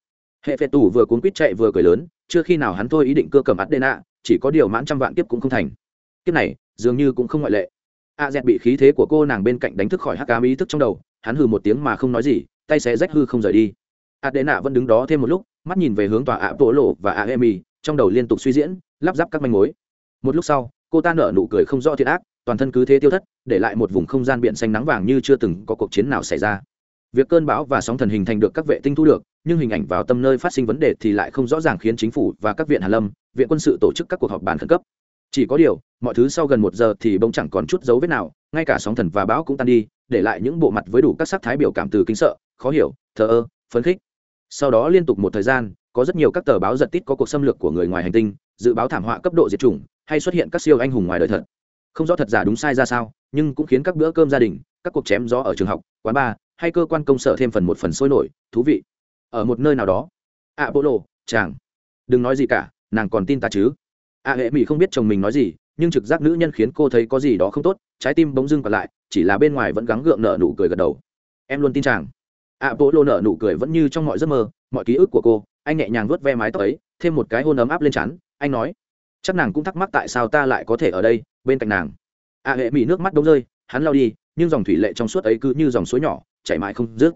Hệ phệ tủ vừa cuốn quýt chạy vừa cười lớn, chưa khi nào hắn thôi ý định cưa cầm adena chỉ có điều mãn trăm vạn kiếp cũng không thành. Kiếp này, dường như cũng không ngoại lệ. A dẹt bị khí thế của cô nàng bên cạnh đánh thức khỏi hắc cám ý thức trong đầu, hắn hừ một tiếng mà không nói gì, tay xé rách hư không rời đi. Adena vẫn đứng đó thêm một lúc mắt nhìn về hướng tòa ạ bộ lộ và ạ emi trong đầu liên tục suy diễn, lắp ráp các manh mối. Một lúc sau, cô ta nở nụ cười không rõ thiệt ác, toàn thân cứ thế tiêu thất, để lại một vùng không gian biển xanh nắng vàng như chưa từng có cuộc chiến nào xảy ra. Việc cơn bão và sóng thần hình thành được các vệ tinh thu được, nhưng hình ảnh vào tâm nơi phát sinh vấn đề thì lại không rõ ràng khiến chính phủ và các viện hàn lâm, viện quân sự tổ chức các cuộc họp bàn khẩn cấp. Chỉ có điều, mọi thứ sau gần một giờ thì bỗng chẳng còn chút dấu vết nào, ngay cả sóng thần và bão cũng tan đi, để lại những bộ mặt với đủ các sắc thái biểu cảm từ kính sợ, khó hiểu, thờ ơ, phấn khích sau đó liên tục một thời gian, có rất nhiều các tờ báo giật tít có cuộc xâm lược của người ngoài hành tinh, dự báo thảm họa cấp độ diệt chủng, hay xuất hiện các siêu anh hùng ngoài đời thật. Không rõ thật giả đúng sai ra sao, nhưng cũng khiến các bữa cơm gia đình, các cuộc chém gió ở trường học, quán bar, hay cơ quan công sở thêm phần một phần sôi nổi, thú vị. Ở một nơi nào đó ạ bộ lộ chàng. Đừng nói gì cả, nàng còn tin ta chứ. A hệ mỹ không biết chồng mình nói gì, nhưng trực giác nữ nhân khiến cô thấy có gì đó không tốt, trái tim bỗng dưng còn lại, chỉ là bên ngoài vẫn gắng gượng nở nụ cười gật đầu. Em luôn tin chàng ạ bộ lô nở nụ cười vẫn như trong mọi giấc mơ, mọi ký ức của cô, anh nhẹ nhàng vuốt ve mái tóc ấy, thêm một cái hôn ấm áp lên chắn anh nói, chắc nàng cũng thắc mắc tại sao ta lại có thể ở đây, bên cạnh nàng. A hệ mỹ nước mắt đông rơi, hắn lao đi, nhưng dòng thủy lệ trong suốt ấy cứ như dòng suối nhỏ, chảy mãi không dứt.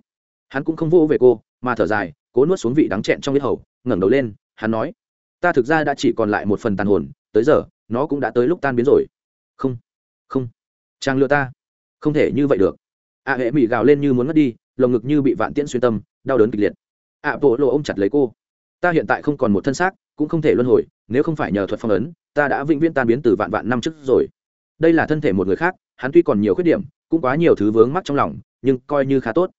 Hắn cũng không vô về cô, mà thở dài, cố nuốt xuống vị đắng chẹn trong biết hầu, ngẩng đầu lên, hắn nói, ta thực ra đã chỉ còn lại một phần tàn hồn, tới giờ, nó cũng đã tới lúc tan biến rồi. Không không trang lừa ta. Không thể như vậy được. A hệ mỹ gào lên như muốn mất đi lồng ngực như bị vạn tiễn xuyên tâm, đau đớn kịch liệt. Ạ bộ lộ ôm chặt lấy cô. Ta hiện tại không còn một thân xác, cũng không thể luân hồi, nếu không phải nhờ thuật phong ấn, ta đã vĩnh viễn tan biến từ vạn vạn năm trước rồi. Đây là thân thể một người khác, hắn tuy còn nhiều khuyết điểm, cũng quá nhiều thứ vướng mắc trong lòng, nhưng coi như khá tốt.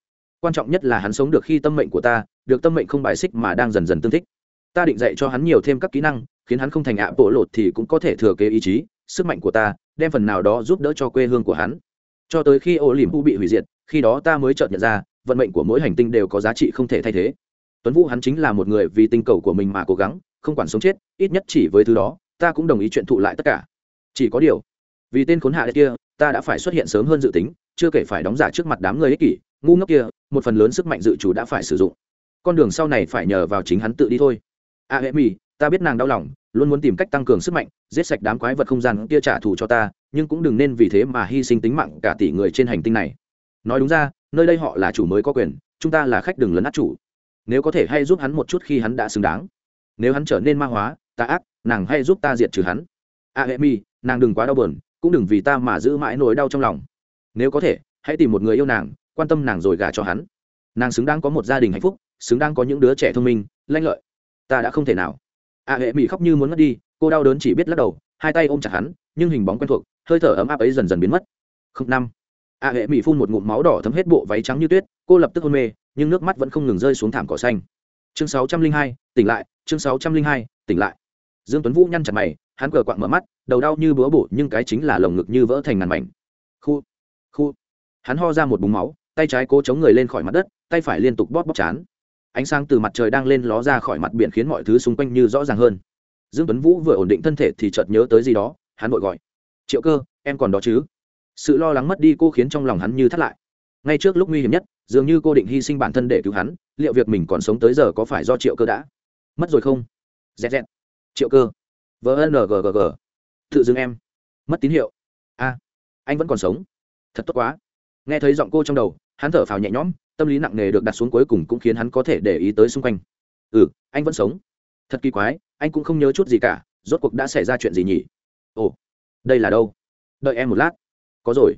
Quan trọng nhất là hắn sống được khi tâm mệnh của ta, được tâm mệnh không bài xích mà đang dần dần tương thích. Ta định dạy cho hắn nhiều thêm các kỹ năng, khiến hắn không thành ạ bộ lột thì cũng có thể thừa kế ý chí, sức mạnh của ta, đem phần nào đó giúp đỡ cho quê hương của hắn. Cho tới khi ô liềm u bị hủy diệt khi đó ta mới chợt nhận ra, vận mệnh của mỗi hành tinh đều có giá trị không thể thay thế. Tuấn vũ hắn chính là một người vì tinh cầu của mình mà cố gắng, không quản sống chết, ít nhất chỉ với thứ đó, ta cũng đồng ý chuyện thụ lại tất cả. Chỉ có điều, vì tên khốn hạ kia, ta đã phải xuất hiện sớm hơn dự tính, chưa kể phải đóng giả trước mặt đám người ích kỷ, ngu ngốc kia, một phần lớn sức mạnh dự chủ đã phải sử dụng. Con đường sau này phải nhờ vào chính hắn tự đi thôi. A hệ mi ta biết nàng đau lòng, luôn muốn tìm cách tăng cường sức mạnh, giết sạch đám quái vật không gian kia trả thù cho ta, nhưng cũng đừng nên vì thế mà hy sinh tính mạng cả tỷ người trên hành tinh này nói đúng ra, nơi đây họ là chủ mới có quyền, chúng ta là khách đừng lấn át chủ. Nếu có thể hay giúp hắn một chút khi hắn đã xứng đáng. Nếu hắn trở nên ma hóa, ta ác, nàng hay giúp ta diệt trừ hắn. A hệ mi, nàng đừng quá đau buồn, cũng đừng vì ta mà giữ mãi nỗi đau trong lòng. Nếu có thể, hãy tìm một người yêu nàng, quan tâm nàng rồi gả cho hắn. Nàng xứng đáng có một gia đình hạnh phúc, xứng đáng có những đứa trẻ thông minh, lanh lợi. Ta đã không thể nào. A hệ mỹ khóc như muốn mất đi, cô đau đớn chỉ biết lắc đầu, hai tay ôm chặt hắn, nhưng hình bóng quen thuộc, hơi thở ấm áp ấy dần dần biến mất. Không, năm a hệ mỹ phun một ngụm máu đỏ thấm hết bộ váy trắng như tuyết, cô lập tức hôn mê, nhưng nước mắt vẫn không ngừng rơi xuống thảm cỏ xanh. Chương sáu trăm linh hai, tỉnh lại, chương sáu trăm linh hai, tỉnh lại. Dương tuấn vũ nhăn chặt mày, hắn cờ quạng mở mắt, đầu đau như búa bổ, nhưng cái chính là lồng ngực như vỡ thành ngàn mảnh. Khu khu. Hắn ho ra một búng máu, tay trái cố chống người lên khỏi mặt đất, tay phải liên tục bóp bóp chán. Ánh sáng từ mặt trời đang lên ló ra khỏi mặt biển khiến mọi thứ xung quanh như rõ ràng hơn. Dương tuấn vũ vừa ổn định thân thể thì chợt nhớ tới gì đó, hắn vội gọi. Triệu cơ, em còn đó chứ? Sự lo lắng mất đi cô khiến trong lòng hắn như thắt lại. Ngay trước lúc nguy hiểm nhất, dường như cô định hy sinh bản thân để cứu hắn, liệu việc mình còn sống tới giờ có phải do triệu cơ đã mất rồi không? Dẹt dẹt. Triệu cơ. Vngggg tự dưng em. Mất tín hiệu. A. Anh vẫn còn sống. Thật tốt quá. Nghe thấy giọng cô trong đầu, hắn thở phào nhẹ nhõm, tâm lý nặng nề được đặt xuống cuối cùng cũng khiến hắn có thể để ý tới xung quanh. Ừ anh vẫn sống. Thật kỳ quái, anh cũng không nhớ chút gì cả, rốt cuộc đã xảy ra chuyện gì nhỉ? Ồ, đây là đâu? Đợi em một lát có rồi.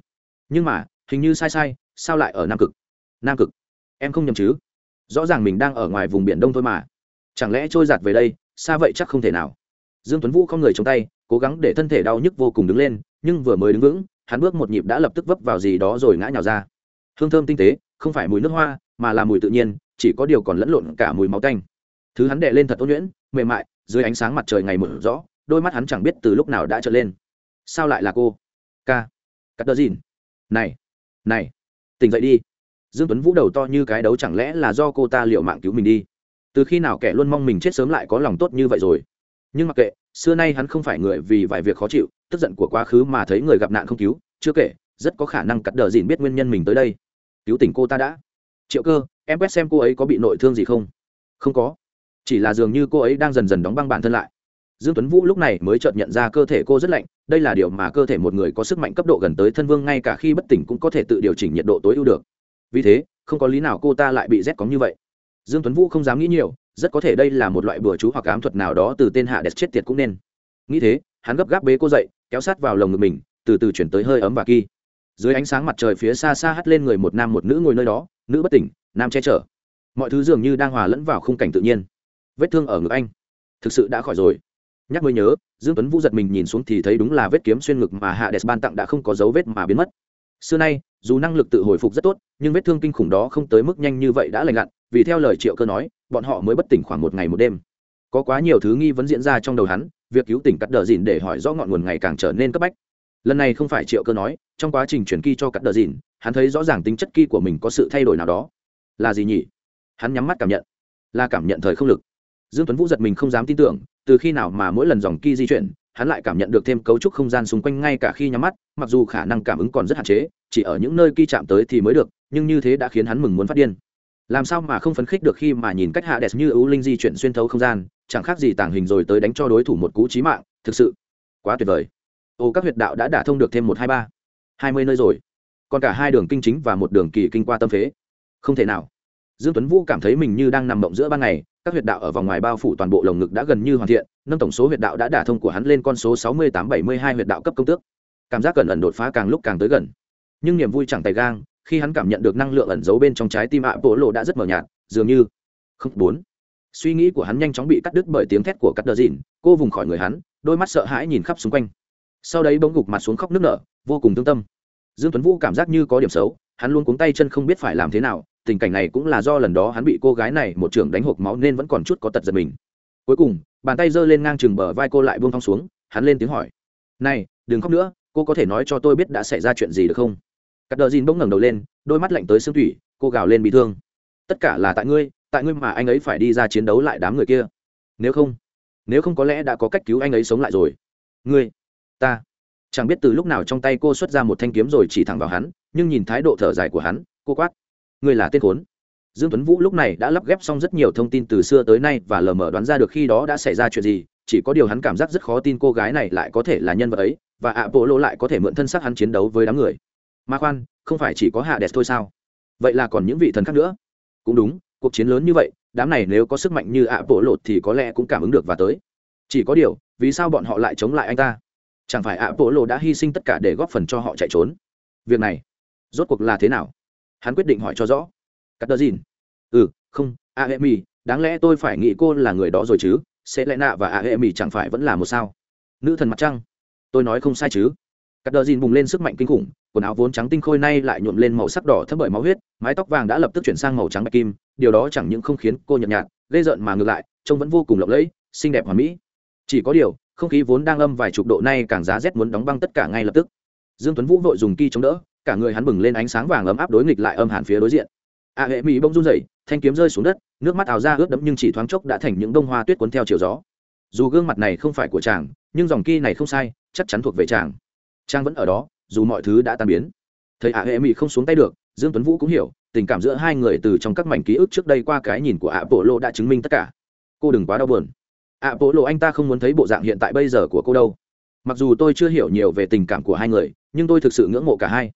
Nhưng mà, hình như sai sai, sao lại ở nam cực? Nam cực? Em không nhầm chứ? Rõ ràng mình đang ở ngoài vùng biển đông thôi mà. Chẳng lẽ trôi giạt về đây, xa vậy chắc không thể nào. Dương tuấn vũ không người chống tay, cố gắng để thân thể đau nhức vô cùng đứng lên, nhưng vừa mới đứng vững, hắn bước một nhịp đã lập tức vấp vào gì đó rồi ngã nhào ra. Hương thơm tinh tế, không phải mùi nước hoa, mà là mùi tự nhiên, chỉ có điều còn lẫn lộn cả mùi máu tanh. Thứ hắn đệ lên thật ôn nhuyễn, mềm mại, dưới ánh sáng mặt trời ngày mở rõ, đôi mắt hắn chẳng biết từ lúc nào đã trở lên. Sao lại là cô? Ca cắt đờ dìn. Này này, tỉnh dậy đi. Dương tuấn vũ đầu to như cái đấu chẳng lẽ là do cô ta liệu mạng cứu mình đi? Từ khi nào kẻ luôn mong mình chết sớm lại có lòng tốt như vậy rồi? Nhưng mặc kệ, xưa nay hắn không phải người vì vài việc khó chịu, tức giận của quá khứ mà thấy người gặp nạn không cứu, chưa kể, rất có khả năng cắt đờ dìn biết nguyên nhân mình tới đây. Cứu tỉnh cô ta đã. Triệu cơ, em quét xem cô ấy có bị nội thương gì không? Không có. Chỉ là dường như cô ấy đang dần dần đóng băng bản thân lại dương tuấn vũ lúc này mới chợt nhận ra cơ thể cô rất lạnh, đây là điều mà cơ thể một người có sức mạnh cấp độ gần tới thân vương ngay cả khi bất tỉnh cũng có thể tự điều chỉnh nhiệt độ tối ưu được. Vì thế, không có lý nào cô ta lại bị rét cóng như vậy. Dương tuấn vũ không dám nghĩ nhiều, rất có thể đây là một loại bừa chú hoặc ám thuật nào đó từ tên hạ đẹp chết tiệt cũng nên. Nghĩ thế, hắn gấp gáp bế cô dậy, kéo sát vào lồng ngực mình, từ từ chuyển tới hơi ấm và kỳ dưới ánh sáng mặt trời phía xa xa hắt lên người một nam một nữ ngồi nơi đó, nữ bất tỉnh, nam che chở. Mọi thứ dường như đang hòa lẫn vào khung cảnh tự nhiên. Vết thương ở ngực anh. Thực sự đã khỏi rồi nhắc mới nhớ, dương tuấn vũ giật mình nhìn xuống thì thấy đúng là vết kiếm xuyên ngực mà hạ đẹp ban tặng đã không có dấu vết mà biến mất. Xưa nay, dù năng lực tự hồi phục rất tốt, nhưng vết thương kinh khủng đó không tới mức nhanh như vậy đã lành lặn, vì theo lời triệu cơ nói, bọn họ mới bất tỉnh khoảng một ngày một đêm. Có quá nhiều thứ nghi vấn diễn ra trong đầu hắn, việc cứu tỉnh cắt đờ dìn để hỏi rõ ngọn nguồn ngày càng trở nên cấp bách. Lần này không phải triệu cơ nói, trong quá trình chuyển kỳ cho cắt đờ dìn, hắn thấy rõ ràng tính chất kỳ của mình có sự thay đổi nào đó. Là gì nhỉ? Hắn nhắm mắt cảm nhận. Là cảm nhận thời không lực. Dương tuấn vũ giật mình không dám tin tưởng từ khi nào mà mỗi lần dòng ki di chuyển, hắn lại cảm nhận được thêm cấu trúc không gian xung quanh ngay cả khi nhắm mắt, mặc dù khả năng cảm ứng còn rất hạn chế, chỉ ở những nơi ki chạm tới thì mới được, nhưng như thế đã khiến hắn mừng muốn phát điên. Làm sao mà không phấn khích được khi mà nhìn cách hạ đẹp như ưu linh di chuyển xuyên thấu không gian, chẳng khác gì tàng hình rồi tới đánh cho đối thủ một cú chí mạng, thực sự quá tuyệt vời. Ô, các huyệt đạo đã đả thông được thêm một, hai, ba, hai mươi nơi rồi. Còn cả hai đường kinh chính và một đường kỳ kinh qua tâm phế. Không thể nào. Dương tuấn vũ cảm thấy mình như đang nằm mộng giữa ban ngày các huyệt đạo ở vòng ngoài bao phủ toàn bộ lồng ngực đã gần như hoàn thiện, nâng tổng số huyệt đạo đã đả thông của hắn lên con số sáu mươi tám bảy mươi hai huyệt đạo cấp công tước. Cảm giác gần ẩn đột phá càng lúc càng tới gần. Nhưng niềm vui chẳng tay gang, khi hắn cảm nhận được năng lượng ẩn giấu bên trong trái tim ạ bộ lộ đã rất mờ nhạt, dường như không bốn. Suy nghĩ của hắn nhanh chóng bị cắt đứt bởi tiếng thét của cắt đờ dìn, cô vùng khỏi người hắn, đôi mắt sợ hãi nhìn khắp xung quanh. Sau đấy bỗng gục mặt xuống khóc nức nở, vô cùng thương tâm. Dương tuấn vũ cảm giác như có điểm xấu, hắn luôn cuống tay chân không biết phải làm thế nào tình cảnh này cũng là do lần đó hắn bị cô gái này một trưởng đánh hộp máu nên vẫn còn chút có tật giật mình. Cuối cùng, bàn tay giơ lên ngang chừng bờ vai cô lại buông thong xuống, hắn lên tiếng hỏi. Này, đừng khóc nữa, cô có thể nói cho tôi biết đã xảy ra chuyện gì được không? Cắt đờ dìn bỗng ngẩng đầu lên, đôi mắt lạnh tới xương thủy, cô gào lên bị thương. Tất cả là tại ngươi tại ngươi mà anh ấy phải đi ra chiến đấu lại đám người kia. Nếu không nếu không có lẽ đã có cách cứu anh ấy sống lại rồi. Ngươi, ta. Chẳng biết từ lúc nào trong tay cô xuất ra một thanh kiếm rồi chỉ thẳng vào hắn, nhưng nhìn thái độ thở dài của hắn, cô quát ngươi là tên khốn. Dương tuấn vũ lúc này đã lắp ghép xong rất nhiều thông tin từ xưa tới nay và lờ mờ đoán ra được khi đó đã xảy ra chuyện gì, chỉ có điều hắn cảm giác rất khó tin cô gái này lại có thể là nhân vật ấy, và ạ bộ Lộ lại có thể mượn thân xác hắn chiến đấu với đám người. Mà khoan, không phải chỉ có hạ đẹp thôi sao? Vậy là còn những vị thần khác nữa? Cũng đúng, cuộc chiến lớn như vậy, đám này nếu có sức mạnh như ạ bộ lột thì có lẽ cũng cảm ứng được và tới. Chỉ có điều, vì sao bọn họ lại chống lại anh ta? Chẳng phải ạ bộ lộ đã hy sinh tất cả để góp phần cho họ chạy trốn? Việc này, rốt cuộc là thế nào? Hắn quyết định hỏi cho rõ. Cắt đờ dìn ừ không, a hệ mi đáng lẽ tôi phải nghĩ cô là người đó rồi chứ? Sẽ lẽ nạ và a hệ mi chẳng phải vẫn là một sao? Nữ thần mặt trăng. Tôi nói không sai chứ? Cắt đờ dìn bùng lên sức mạnh kinh khủng, quần áo vốn trắng tinh khôi nay lại nhuộm lên màu sắc đỏ thấp bởi máu huyết, mái tóc vàng đã lập tức chuyển sang màu trắng bạch kim, điều đó chẳng những không khiến cô nhợt nhạt gây rợn mà ngược lại, trông vẫn vô cùng lộng lẫy, xinh đẹp hoàn mỹ. Chỉ có điều, không khí vốn đang âm vài chục độ nay càng giá rét muốn đóng băng tất cả ngay lập tức. Dương tuấn vũ vội dùng ki chống đỡ cả người hắn bừng lên ánh sáng vàng ấm áp đối nghịch lại âm hàn phía đối diện. A hệ mỹ bông run rẩy, thanh kiếm rơi xuống đất, nước mắt ảo ra ướt đẫm nhưng chỉ thoáng chốc đã thành những bông hoa tuyết cuốn theo chiều gió. Dù gương mặt này không phải của chàng, nhưng dòng kia này không sai, chắc chắn thuộc về chàng. Trang vẫn ở đó, dù mọi thứ đã tan biến. Thấy a hệ mỹ không xuống tay được, dương tuấn vũ cũng hiểu, tình cảm giữa hai người từ trong các mảnh ký ức trước đây qua cái nhìn của ạ bộ lộ đã chứng minh tất cả. Cô đừng quá đau buồn. Ạ bộ lộ anh ta không muốn thấy bộ dạng hiện tại bây giờ của cô đâu. Mặc dù tôi chưa hiểu nhiều về tình cảm của hai người, nhưng tôi thực sự ngưỡng mộ cả hai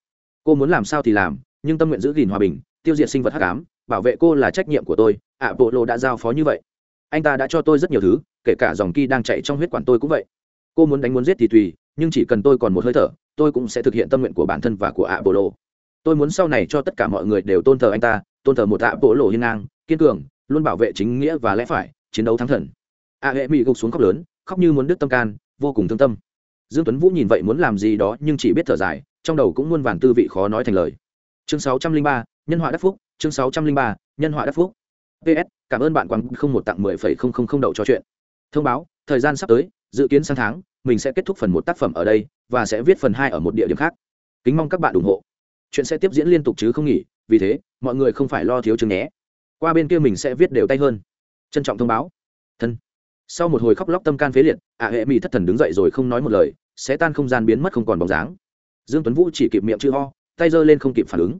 cô muốn làm sao thì làm, nhưng tâm nguyện giữ gìn hòa bình, tiêu diệt sinh vật hắc ám, bảo vệ cô là trách nhiệm của tôi. Ạ bộ lộ đã giao phó như vậy. Anh ta đã cho tôi rất nhiều thứ, kể cả dòng ki đang chạy trong huyết quản tôi cũng vậy. Cô muốn đánh muốn giết thì tùy, nhưng chỉ cần tôi còn một hơi thở, tôi cũng sẽ thực hiện tâm nguyện của bản thân và của ạ bộ lộ. Tôi muốn sau này cho tất cả mọi người đều tôn thờ anh ta, tôn thờ một ạ bộ lộ hiên ngang, kiên cường, luôn bảo vệ chính nghĩa và lẽ phải, chiến đấu thắng thần. A hệ mỹ gục xuống khóc lớn, khóc như muốn đứt tâm can, vô cùng thương tâm. Dương tuấn vũ nhìn vậy muốn làm gì đó nhưng chỉ biết thở dài trong đầu cũng muôn vàn tư vị khó nói thành lời. Chương 603, nhân họa đắc phúc chương 603, nhân họa đắc phúc. Ps cảm ơn bạn quán không một tặng mười phẩy không không không đậu cho chuyện. Thông báo thời gian sắp tới dự kiến sang tháng mình sẽ kết thúc phần một tác phẩm ở đây và sẽ viết phần hai ở một địa điểm khác. Kính mong các bạn ủng hộ. Chuyện sẽ tiếp diễn liên tục chứ không nghỉ vì thế mọi người không phải lo thiếu chứng nhé. Qua bên kia mình sẽ viết đều tay hơn. Trân trọng thông báo. Thân. Sau một hồi khóc lóc tâm can phế liệt ạ hệ mỹ thất thần đứng dậy rồi không nói một lời sẽ tan không gian biến mất không còn bóng dáng dương tuấn vũ chỉ kịp miệng chữ ho, tay giơ lên không kịp phản ứng.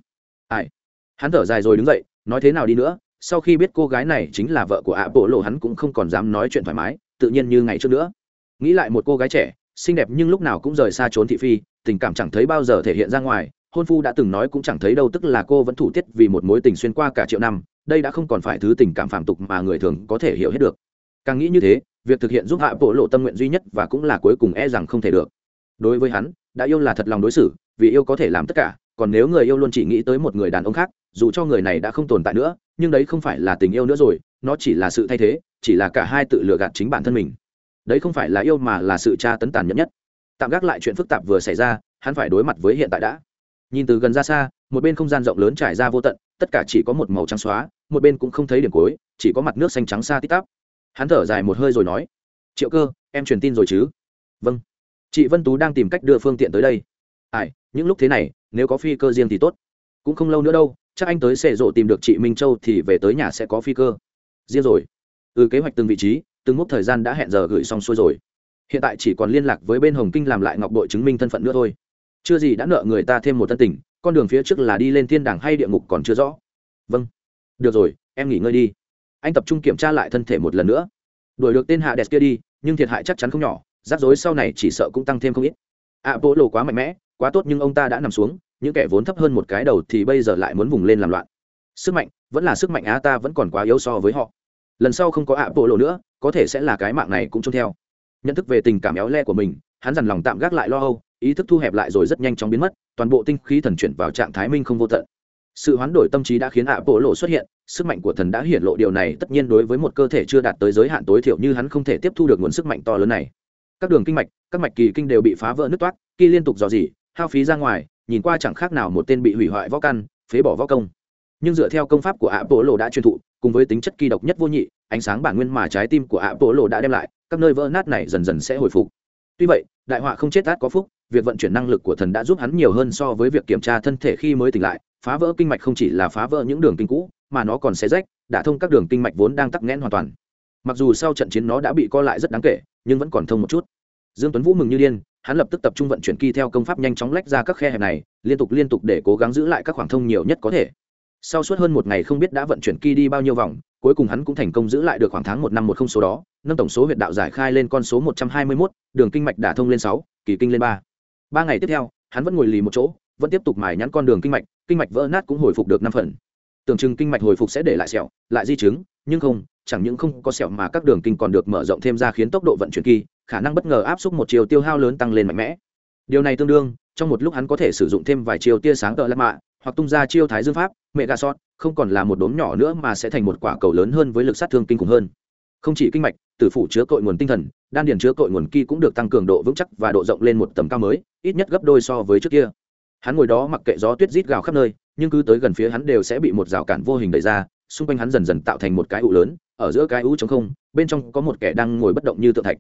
Ai? Hắn thở dài rồi đứng dậy, nói thế nào đi nữa, sau khi biết cô gái này chính là vợ của ạ bộ lộ hắn cũng không còn dám nói chuyện thoải mái, tự nhiên như ngày trước nữa. Nghĩ lại một cô gái trẻ, xinh đẹp nhưng lúc nào cũng rời xa trốn thị phi, tình cảm chẳng thấy bao giờ thể hiện ra ngoài, hôn phu đã từng nói cũng chẳng thấy đâu tức là cô vẫn thủ tiết vì một mối tình xuyên qua cả triệu năm, đây đã không còn phải thứ tình cảm phản tục mà người thường có thể hiểu hết được. Càng nghĩ như thế, việc thực hiện giúp hạ bộ lộ tâm nguyện duy nhất và cũng là cuối cùng e rằng không thể được. Đối với hắn đã yêu là thật lòng đối xử, vì yêu có thể làm tất cả, còn nếu người yêu luôn chỉ nghĩ tới một người đàn ông khác, dù cho người này đã không tồn tại nữa, nhưng đấy không phải là tình yêu nữa rồi, nó chỉ là sự thay thế, chỉ là cả hai tự lừa gạt chính bản thân mình. Đấy không phải là yêu mà là sự tra tấn tàn nhẫn nhất. Tạm gác lại chuyện phức tạp vừa xảy ra, hắn phải đối mặt với hiện tại đã. Nhìn từ gần ra xa, một bên không gian rộng lớn trải ra vô tận, tất cả chỉ có một màu trắng xóa, một bên cũng không thấy điểm cuối, chỉ có mặt nước xanh trắng xa tít tắp. Hắn thở dài một hơi rồi nói, triệu cơ, em truyền tin rồi chứ? Vâng chị vân tú đang tìm cách đưa phương tiện tới đây. Ai, những lúc thế này, nếu có phi cơ riêng thì tốt. Cũng không lâu nữa đâu, chắc anh tới xệ rộ tìm được chị minh châu thì về tới nhà sẽ có phi cơ. Riêng rồi. Ừ kế hoạch từng vị trí, từng mốc thời gian đã hẹn giờ gửi xong xuôi rồi. Hiện tại chỉ còn liên lạc với bên hồng kinh làm lại ngọc đội chứng minh thân phận nữa thôi. Chưa gì đã nợ người ta thêm một thân tình, con đường phía trước là đi lên thiên đàng hay địa ngục còn chưa rõ. Vâng. Được rồi, em nghỉ ngơi đi. Anh tập trung kiểm tra lại thân thể một lần nữa. Đuổi được tên hạ đẹp kia đi, nhưng thiệt hại chắc chắn không nhỏ rắc rối sau này chỉ sợ cũng tăng thêm không ít. Ạ bộ lộ quá mạnh mẽ, quá tốt nhưng ông ta đã nằm xuống, những kẻ vốn thấp hơn một cái đầu thì bây giờ lại muốn vùng lên làm loạn. Sức mạnh, vẫn là sức mạnh á ta vẫn còn quá yếu so với họ. Lần sau không có ạ bộ lộ nữa, có thể sẽ là cái mạng này cũng trông theo. Nhận thức về tình cảm éo le của mình, hắn dằn lòng tạm gác lại lo âu, ý thức thu hẹp lại rồi rất nhanh chóng biến mất, toàn bộ tinh khí thần chuyển vào trạng thái minh không vô tận. Sự hoán đổi tâm trí đã khiến ạ bộ lộ xuất hiện, sức mạnh của thần đã hiển lộ điều này, tất nhiên đối với một cơ thể chưa đạt tới giới hạn tối thiểu như hắn không thể tiếp thu được nguồn sức mạnh to lớn này các đường kinh mạch, các mạch kỳ kinh đều bị phá vỡ nứt toát kỳ liên tục dò dỉ, hao phí ra ngoài, nhìn qua chẳng khác nào một tên bị hủy hoại võ căn, phế bỏ võ công. Nhưng dựa theo công pháp của ạ bộ lộ đã truyền thụ, cùng với tính chất kỳ độc nhất vô nhị, ánh sáng bản nguyên mà trái tim của ạ bộ lộ đã đem lại, các nơi vỡ nát này dần dần sẽ hồi phục. Tuy vậy, đại họa không chết át có phúc, việc vận chuyển năng lực của thần đã giúp hắn nhiều hơn so với việc kiểm tra thân thể khi mới tỉnh lại, phá vỡ kinh mạch không chỉ là phá vỡ những đường kinh cũ, mà nó còn sẽ rách đã thông các đường kinh mạch vốn đang tắc nghẽn hoàn toàn mặc dù sau trận chiến nó đã bị co lại rất đáng kể nhưng vẫn còn thông một chút. Dương tuấn vũ mừng như điên hắn lập tức tập trung vận chuyển kỳ theo công pháp nhanh chóng lách ra các khe hẹp này liên tục liên tục để cố gắng giữ lại các khoảng thông nhiều nhất có thể. Sau suốt hơn một ngày không biết đã vận chuyển kỳ đi bao nhiêu vòng cuối cùng hắn cũng thành công giữ lại được khoảng tháng một năm một không số đó nâng tổng số huyệt đạo giải khai lên con số một trăm hai mươi 121, đường kinh mạch đả thông lên sáu kỳ kinh lên ba. Ba ngày tiếp theo hắn vẫn ngồi lì một chỗ vẫn tiếp tục mài nhắn con đường kinh mạch kinh mạch vỡ nát cũng hồi phục được năm phần. Tưởng chừng kinh mạch hồi phục sẽ để lại sẹo lại di chứng nhưng không chẳng những không có sẹo mà các đường kinh còn được mở rộng thêm ra khiến tốc độ vận chuyển kỳ, khả năng bất ngờ áp suất một chiều tiêu hao lớn tăng lên mạnh mẽ. Điều này tương đương, trong một lúc hắn có thể sử dụng thêm vài chiều tia sáng tợ lát mạ, hoặc tung ra chiêu thái dương pháp mẹ gà sót không còn là một đốm nhỏ nữa mà sẽ thành một quả cầu lớn hơn với lực sát thương kinh khủng hơn. Không chỉ kinh mạch, tử phủ chứa cội nguồn tinh thần, đan điền chứa cội nguồn kỳ cũng được tăng cường độ vững chắc và độ rộng lên một tầm cao mới, ít nhất gấp đôi so với trước kia. Hắn ngồi đó mặc kệ gió tuyết rít gào khắp nơi, nhưng cứ tới gần phía hắn đều sẽ bị một rào cản vô hình đẩy ra xung quanh hắn dần dần tạo thành một cái ụ lớn, ở giữa cái ụ trống không, bên trong có một kẻ đang ngồi bất động như tượng thạch.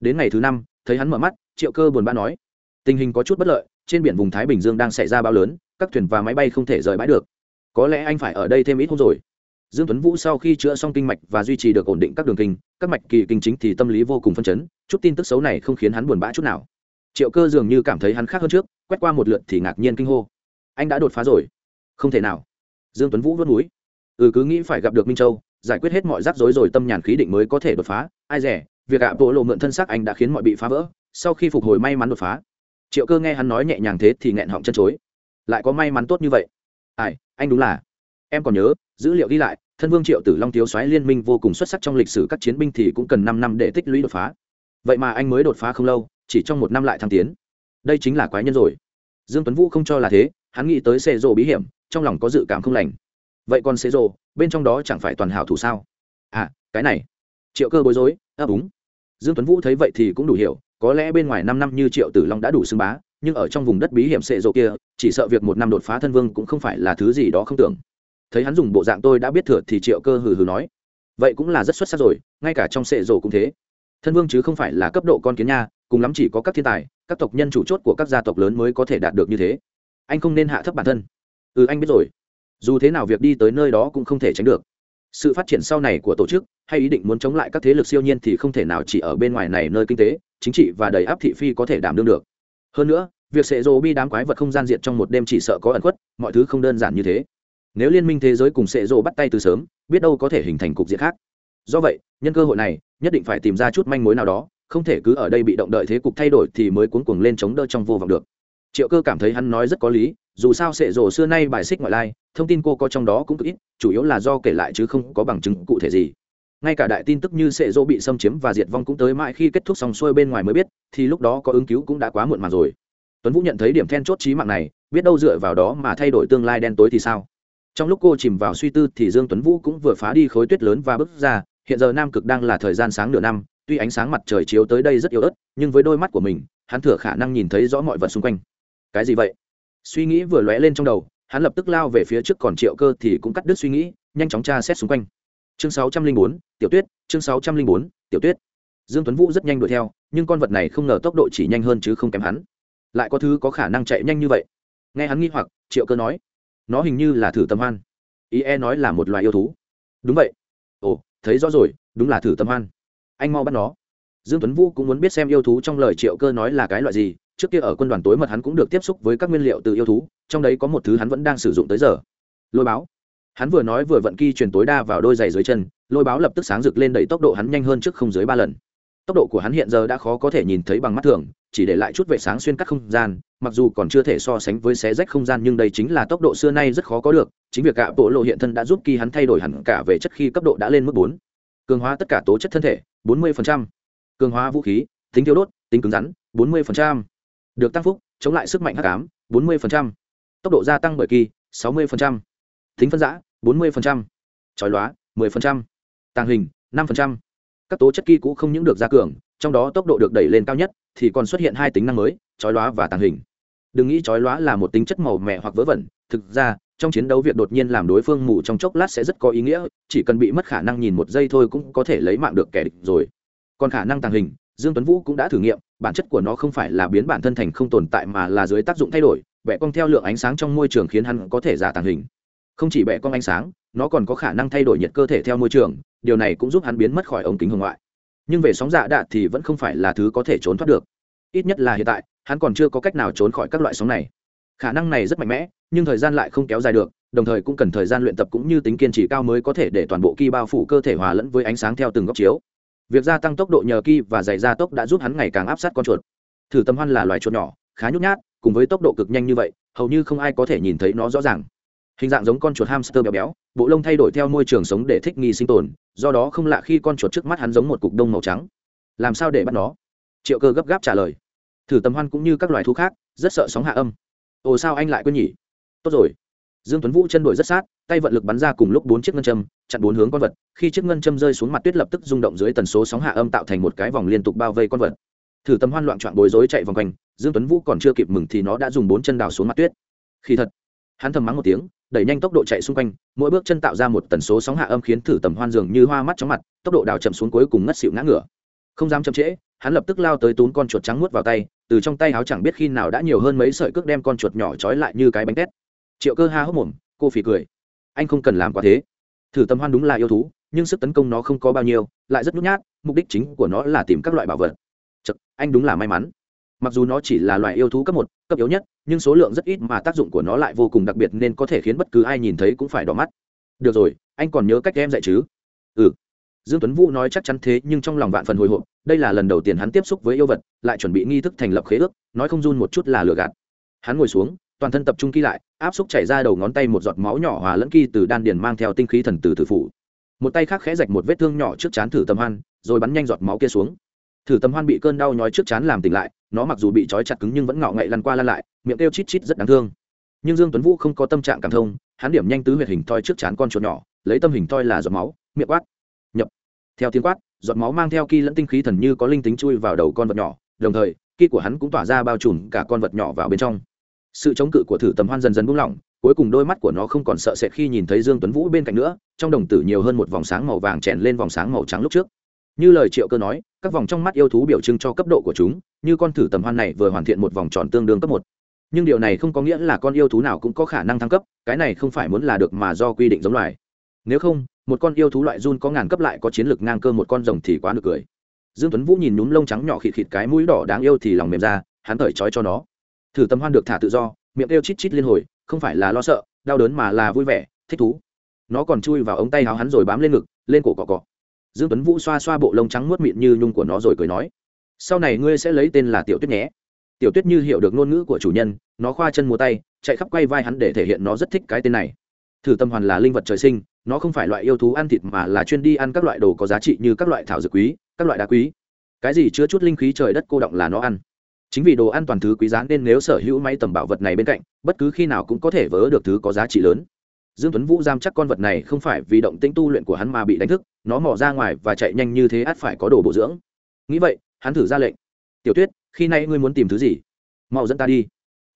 Đến ngày thứ năm, thấy hắn mở mắt, triệu cơ buồn bã nói, tình hình có chút bất lợi, trên biển vùng thái bình dương đang xảy ra bão lớn, các thuyền và máy bay không thể rời bãi được. Có lẽ anh phải ở đây thêm ít hôm rồi. Dương tuấn vũ sau khi chữa xong kinh mạch và duy trì được ổn định các đường kinh, các mạch kỳ kinh chính thì tâm lý vô cùng phân chấn, chút tin tức xấu này không khiến hắn buồn bã chút nào. Triệu cơ dường như cảm thấy hắn khác hơn trước, quét qua một lượt thì ngạc nhiên kinh hô, anh đã đột phá rồi. Không thể nào. Dương tuấn vũ vớt núi ừ cứ nghĩ phải gặp được minh châu, giải quyết hết mọi rắc rối rồi tâm nhàn khí định mới có thể đột phá. Ai rẻ việc ạ, bộ lộ mượn thân xác anh đã khiến mọi bị phá vỡ. Sau khi phục hồi may mắn đột phá, triệu cơ nghe hắn nói nhẹ nhàng thế thì nghẹn họng chân chối. Lại có may mắn tốt như vậy? Ai, anh đúng là. Em còn nhớ, dữ liệu ghi lại, thân vương triệu tử long thiếu soái liên minh vô cùng xuất sắc trong lịch sử các chiến binh thì cũng cần năm năm để tích lũy đột phá. Vậy mà anh mới đột phá không lâu, chỉ trong một năm lại thăng tiến. Đây chính là quái nhân rồi. Dương tuấn vũ không cho là thế, hắn nghĩ tới xe rộ bí hiểm, trong lòng có dự cảm không lành vậy còn xế rồ, bên trong đó chẳng phải toàn hảo thủ sao? À cái này. Triệu cơ bối rối, ấp úng. Dương tuấn vũ thấy vậy thì cũng đủ hiểu, có lẽ bên ngoài năm năm như triệu tử long đã đủ xưng bá, nhưng ở trong vùng đất bí hiểm xệ rộ kia, chỉ sợ việc một năm đột phá thân vương cũng không phải là thứ gì đó không tưởng. Thấy hắn dùng bộ dạng tôi đã biết thừa thì triệu cơ hừ hừ nói, vậy cũng là rất xuất sắc rồi, ngay cả trong xệ rộ cũng thế. Thân vương chứ không phải là cấp độ con kiến nha, cùng lắm chỉ có các thiên tài, các tộc nhân chủ chốt của các gia tộc lớn mới có thể đạt được như thế. Anh không nên hạ thấp bản thân. Ừ anh biết rồi dù thế nào việc đi tới nơi đó cũng không thể tránh được. Sự phát triển sau này của tổ chức, hay ý định muốn chống lại các thế lực siêu nhiên thì không thể nào chỉ ở bên ngoài này nơi kinh tế, chính trị và đầy áp thị phi có thể đảm đương được. Hơn nữa, việc sệ rồ bi đám quái vật không gian diện trong một đêm chỉ sợ có ẩn khuất, mọi thứ không đơn giản như thế. Nếu liên minh thế giới cùng sệ rồ bắt tay từ sớm, biết đâu có thể hình thành cục diện khác. Do vậy, nhân cơ hội này, nhất định phải tìm ra chút manh mối nào đó, không thể cứ ở đây bị động đợi thế cục thay đổi thì mới cuốn cuồng lên chống đỡ trong vô vọng được triệu cơ cảm thấy hắn nói rất có lý, dù sao sệ rồ xưa nay bài xích ngoại lai, thông tin cô có trong đó cũng cực ít, chủ yếu là do kể lại chứ không có bằng chứng cụ thể gì. Ngay cả đại tin tức như sệ dỗ bị xâm chiếm và diệt vong cũng tới mãi khi kết thúc xong xuôi bên ngoài mới biết, thì lúc đó có ứng cứu cũng đã quá muộn mà rồi. Tuấn vũ nhận thấy điểm then chốt trí mạng này, biết đâu dựa vào đó mà thay đổi tương lai đen tối thì sao? Trong lúc cô chìm vào suy tư thì dương tuấn vũ cũng vừa phá đi khối tuyết lớn và bước ra, hiện giờ nam cực đang là thời gian sáng nửa năm, tuy ánh sáng mặt trời chiếu tới đây rất yếu ớt, nhưng với đôi mắt của mình, hắn thừa khả năng nhìn thấy rõ mọi vật xung quanh cái gì vậy? Suy nghĩ vừa lóe lên trong đầu hắn lập tức lao về phía trước còn triệu cơ thì cũng cắt đứt suy nghĩ nhanh chóng tra xét xung quanh. Chương 604, tiểu tuyết chương 604, tiểu tuyết. Dương tuấn vũ rất nhanh đuổi theo nhưng con vật này không ngờ tốc độ chỉ nhanh hơn chứ không kém hắn. Lại có thứ có khả năng chạy nhanh như vậy? Nghe hắn nghi hoặc triệu cơ nói nó hình như là thử tâm hoan. Ý e nói là một loài yêu thú. Đúng vậy. Ồ thấy rõ rồi đúng là thử tâm hoan. Anh mau bắt nó. Dương tuấn vũ cũng muốn biết xem yêu thú trong lời triệu cơ nói là cái loại gì trước kia ở quân đoàn tối mật hắn cũng được tiếp xúc với các nguyên liệu từ yêu thú, trong đấy có một thứ hắn vẫn đang sử dụng tới giờ lôi báo hắn vừa nói vừa vận kỳ truyền tối đa vào đôi giày dưới chân, lôi báo lập tức sáng rực lên đẩy tốc độ hắn nhanh hơn trước không dưới ba lần tốc độ của hắn hiện giờ đã khó có thể nhìn thấy bằng mắt thường, chỉ để lại chút vệ sáng xuyên cắt không gian, mặc dù còn chưa thể so sánh với xé rách không gian nhưng đây chính là tốc độ xưa nay rất khó có được, chính việc cả bộ lộ hiện thân đã giúp kỳ hắn thay đổi hẳn cả về chất khi cấp độ đã lên mức bốn cường hóa tất cả tố chất thân thể 40%. cường hóa vũ khí, tính tiêu đốt, tính cứng rắn 40% được tăng phúc, chống lại sức mạnh hắc ám 40%. tốc độ gia tăng bởi kỳ 60%. tính phân giã 40%. chói lóa 10%. tàng hình 5%. các tố chất kỳ cũ không những được gia cường, trong đó tốc độ được đẩy lên cao nhất, thì còn xuất hiện hai tính năng mới, chói lóa và tàng hình đừng nghĩ chói lóa là một tính chất màu mẹ hoặc vớ vẩn, thực ra, trong chiến đấu việc đột nhiên làm đối phương mù trong chốc lát sẽ rất có ý nghĩa, chỉ cần bị mất khả năng nhìn một giây thôi cũng có thể lấy mạng được kẻ địch rồi còn khả năng tàng hình, dương tuấn vũ cũng đã thử nghiệm bản chất của nó không phải là biến bản thân thành không tồn tại mà là dưới tác dụng thay đổi vẽ cong theo lượng ánh sáng trong môi trường khiến hắn có thể giả tàng hình. Không chỉ vẽ cong ánh sáng, nó còn có khả năng thay đổi nhiệt cơ thể theo môi trường, điều này cũng giúp hắn biến mất khỏi ống kính hồng ngoại. Nhưng về sóng dạ đạ thì vẫn không phải là thứ có thể trốn thoát được. Ít nhất là hiện tại, hắn còn chưa có cách nào trốn khỏi các loại sóng này. Khả năng này rất mạnh mẽ, nhưng thời gian lại không kéo dài được, đồng thời cũng cần thời gian luyện tập cũng như tính kiên trì cao mới có thể để toàn bộ ki bao phủ cơ thể hòa lẫn với ánh sáng theo từng góc chiếu việc gia tăng tốc độ nhờ ki và dày gia tốc đã giúp hắn ngày càng áp sát con chuột. Thử tâm hoan là loài chuột nhỏ, khá nhút nhát, cùng với tốc độ cực nhanh như vậy, hầu như không ai có thể nhìn thấy nó rõ ràng. Hình dạng giống con chuột hamster béo béo, bộ lông thay đổi theo môi trường sống để thích nghi sinh tồn, do đó không lạ khi con chuột trước mắt hắn giống một cục đông màu trắng. Làm sao để bắt nó? Triệu cơ gấp gáp trả lời. Thử tầm hoan cũng như các loài thú khác, rất sợ sóng hạ âm. Ồ sao anh lại quên nhỉ? Tốt rồi dương tuấn vũ chân đổi rất sát, tay vận lực bắn ra cùng lúc bốn chiếc ngân châm, chặn bốn hướng con vật. Khi chiếc ngân châm rơi xuống mặt tuyết lập tức rung động dưới tần số sóng hạ âm tạo thành một cái vòng liên tục bao vây con vật. Thử tâm hoan loạn trọn bối rối chạy vòng quanh, dương tuấn vũ còn chưa kịp mừng thì nó đã dùng bốn chân đào xuống mặt tuyết. Khi thật, hắn thầm mắng một tiếng, đẩy nhanh tốc độ chạy xung quanh, mỗi bước chân tạo ra một tần số sóng hạ âm khiến thử tầm hoan dường như hoa mắt chóng mặt, tốc độ đào chậm xuống cuối cùng ngất xịu ngã ngửa. Không dám chậm trễ, hắn lập tức lao tới tún con chuột trắng muốt vào tay, từ trong tay áo chẳng biết khi nào đã nhiều hơn mấy sợi cước đem con chuột nhỏ trói lại như cái bánh tét triệu cơ ha hốc mồm cô phì cười. Anh không cần làm quá thế. Thử tầm hoan đúng là yêu thú nhưng sức tấn công nó không có bao nhiêu lại rất nhút nhát mục đích chính của nó là tìm các loại bảo vật. Chật, anh đúng là may mắn. Mặc dù nó chỉ là loại yêu thú cấp một cấp yếu nhất nhưng số lượng rất ít mà tác dụng của nó lại vô cùng đặc biệt nên có thể khiến bất cứ ai nhìn thấy cũng phải đỏ mắt. Được rồi anh còn nhớ cách em dạy chứ? Ừ. Dương tuấn vũ nói chắc chắn thế nhưng trong lòng vạn phần hồi hộp đây là lần đầu tiên hắn tiếp xúc với yêu vật lại chuẩn bị nghi thức thành lập khế ước nói không run một chút là lừa gạt. Hắn ngồi xuống toàn thân tập trung ký lại, áp xúc chảy ra đầu ngón tay một giọt máu nhỏ hòa lẫn kỳ từ đan điền mang theo tinh khí thần từ tử phủ. Một tay khác khẽ rạch một vết thương nhỏ trước chán thử tâm hoan, rồi bắn nhanh giọt máu kia xuống. Thử tâm hoan bị cơn đau nhói trước chán làm tỉnh lại, nó mặc dù bị trói chặt cứng nhưng vẫn ngạo ngậy lăn qua lăn lại, miệng kêu chít chít rất đáng thương. Nhưng dương tuấn vũ không có tâm trạng cảm thông, hắn điểm nhanh tứ huyệt hình thoi trước chán con chuột nhỏ, lấy tâm hình thoi là giọt máu, miệng quát, nhập. Theo tiếng quát, giọt máu mang theo ki lẫn tinh khí thần như có linh tính chui vào đầu con vật nhỏ, đồng thời ki của hắn cũng tỏa ra bao trùm cả con vật nhỏ vào bên trong sự chống cự của thử tầm hoan dần dần buông lỏng, cuối cùng đôi mắt của nó không còn sợ sệt khi nhìn thấy dương tuấn vũ bên cạnh nữa, trong đồng tử nhiều hơn một vòng sáng màu vàng chèn lên vòng sáng màu trắng lúc trước. Như lời triệu cơ nói, các vòng trong mắt yêu thú biểu trưng cho cấp độ của chúng, như con thử tầm hoan này vừa hoàn thiện một vòng tròn tương đương cấp một. Nhưng điều này không có nghĩa là con yêu thú nào cũng có khả năng thăng cấp, cái này không phải muốn là được mà do quy định giống loài. Nếu không, một con yêu thú loại run có ngàn cấp lại có chiến lược ngang cơ một con rồng thì quá được cười. Dương tuấn vũ nhìn nhúm lông trắng nhỏ khịt khịt cái mũi đỏ đáng yêu thì lòng mềm ra, hắn cởi trói cho nó thử tầm hoan được thả tự do, miệng kêu chít chít liên hồi, không phải là lo sợ, đau đớn mà là vui vẻ, thích thú. Nó còn chui vào ống tay áo hắn rồi bám lên ngực, lên cổ cọ cọ. Dương tuấn vũ xoa xoa bộ lông trắng muốt mịn như nhung của nó rồi cười nói, sau này ngươi sẽ lấy tên là tiểu tuyết nhé. Tiểu tuyết như hiểu được ngôn ngữ của chủ nhân, nó khoa chân múa tay, chạy khắp quay vai hắn để thể hiện nó rất thích cái tên này. Thử tâm hoàn là linh vật trời sinh, nó không phải loại yêu thú ăn thịt mà là chuyên đi ăn các loại đồ có giá trị như các loại thảo dược quý, các loại đá quý. Cái gì chứa chút linh khí trời đất cô động là nó ăn chính vì đồ ăn toàn thứ quý giá nên nếu sở hữu máy tầm bảo vật này bên cạnh, bất cứ khi nào cũng có thể vớ được thứ có giá trị lớn. Dương tuấn vũ giam chắc con vật này không phải vì động tĩnh tu luyện của hắn mà bị đánh thức, nó mò ra ngoài và chạy nhanh như thế ắt phải có đồ bổ dưỡng. Nghĩ vậy, hắn thử ra lệnh. Tiểu tuyết, khi nay ngươi muốn tìm thứ gì? Mau dẫn ta đi.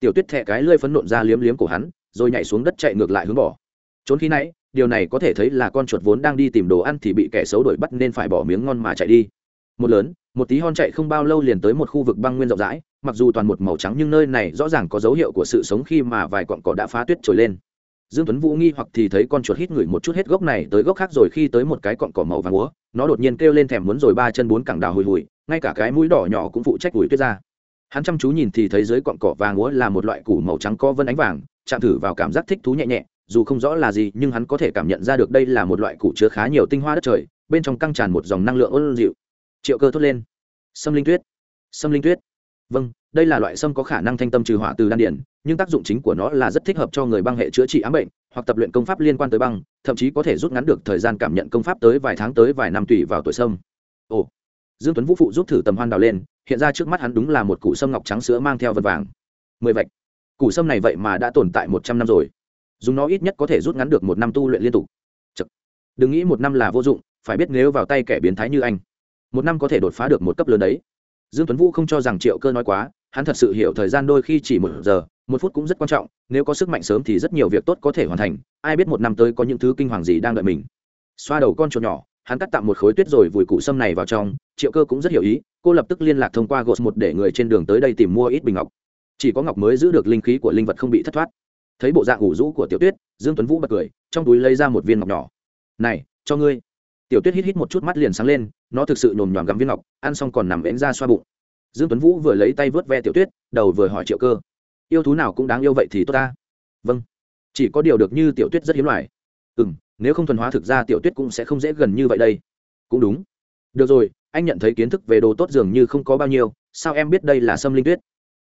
Tiểu tuyết thẹ cái lưỡi phấn nộn ra liếm liếm của hắn, rồi nhảy xuống đất chạy ngược lại hướng bỏ. Trốn khi nãy, điều này có thể thấy là con chuột vốn đang đi tìm đồ ăn thì bị kẻ xấu đuổi bắt nên phải bỏ miếng ngon mà chạy đi. Một lớn một tí hon chạy không bao lâu liền tới một khu vực băng nguyên rộng rãi, mặc dù toàn một màu trắng nhưng nơi này rõ ràng có dấu hiệu của sự sống khi mà vài cọn cỏ đã phá tuyết trồi lên. Dương tuấn vũ nghi hoặc thì thấy con chuột hít ngửi một chút hết gốc này tới gốc khác rồi khi tới một cái cọn cỏ màu vàng úa nó đột nhiên kêu lên thèm muốn rồi ba chân bốn cẳng đào hùi hùi, ngay cả cái mũi đỏ nhỏ cũng phụ trách vùi tuyết ra. Hắn chăm chú nhìn thì thấy dưới cọn cỏ vàng úa là một loại củ màu trắng có vân ánh vàng, chạm thử vào cảm giác thích thú nhẹ nhẹ, dù không rõ là gì nhưng hắn có thể cảm nhận ra được đây là một loại củ chứa khá nhiều tinh hoa đất trời, bên trong căng tràn một dòng năng lượng ôn dịu triệu cơ thốt lên. Sâm linh tuyết. Sâm linh tuyết. Vâng đây là loại sâm có khả năng thanh tâm trừ hỏa từ đan điển, nhưng tác dụng chính của nó là rất thích hợp cho người băng hệ chữa trị ám bệnh, hoặc tập luyện công pháp liên quan tới băng, thậm chí có thể rút ngắn được thời gian cảm nhận công pháp tới vài tháng tới vài năm tùy vào tuổi sâm. Ồ. Dương tuấn vũ phụ giúp thử tầm hoan đào lên, hiện ra trước mắt hắn đúng là một củ sâm ngọc trắng sữa mang theo vật vàng. Mười vạch. Củ sâm này vậy mà đã tồn tại một trăm năm rồi. Dùng nó ít nhất có thể rút ngắn được một năm tu luyện liên tục. Chật. đừng nghĩ một năm là vô dụng, phải biết nếu vào tay kẻ biến thái như anh một năm có thể đột phá được một cấp lớn đấy. Dương tuấn vũ không cho rằng triệu cơ nói quá, hắn thật sự hiểu thời gian đôi khi chỉ một giờ, một phút cũng rất quan trọng, nếu có sức mạnh sớm thì rất nhiều việc tốt có thể hoàn thành, ai biết một năm tới có những thứ kinh hoàng gì đang đợi mình. Xoa đầu con chuột nhỏ, hắn cắt tạm một khối tuyết rồi vùi cụ sâm này vào trong, triệu cơ cũng rất hiểu ý, cô lập tức liên lạc thông qua gột một để người trên đường tới đây tìm mua ít bình ngọc. Chỉ có ngọc mới giữ được linh khí của linh vật không bị thất thoát. Thấy bộ dạng ủ rũ của tiểu tuyết, dương tuấn vũ bật cười, trong túi lấy ra một viên ngọc nhỏ. Này, cho ngươi tiểu tuyết hít hít một chút mắt liền sáng lên, nó thực sự nhồm nhòm gắm viên ngọc, ăn xong còn nằm vẽn ra xoa bụng. Dương tuấn vũ vừa lấy tay vớt ve tiểu tuyết, đầu vừa hỏi triệu cơ, yêu thú nào cũng đáng yêu vậy thì tốt ta? Vâng. Chỉ có điều được như tiểu tuyết rất hiếm loài. Ừ m nếu không thuần hóa thực ra tiểu tuyết cũng sẽ không dễ gần như vậy đây. Cũng đúng. Được rồi, anh nhận thấy kiến thức về đồ tốt dường như không có bao nhiêu, sao em biết đây là sâm linh tuyết?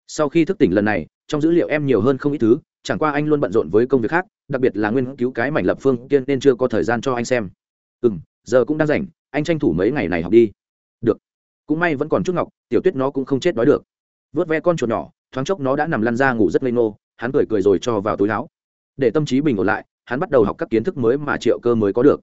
Sau khi thức tỉnh lần này, trong dữ liệu em nhiều hơn không ít thứ, chẳng qua anh luôn bận rộn với công việc khác, đặc biệt là nghiên cứu cái mảnh lập phương tiên nên chưa có thời gian cho anh xem. Ừ m giờ cũng đang rảnh, anh tranh thủ mấy ngày này học đi. Được. Cũng may vẫn còn chút ngọc, tiểu tuyết nó cũng không chết đói được. Vớt ve con chuột nhỏ, thoáng chốc nó đã nằm lăn ra ngủ rất lây nô hắn cười cười rồi cho vào túi áo. Để tâm trí bình ổn lại, hắn bắt đầu học các kiến thức mới mà triệu cơ mới có được.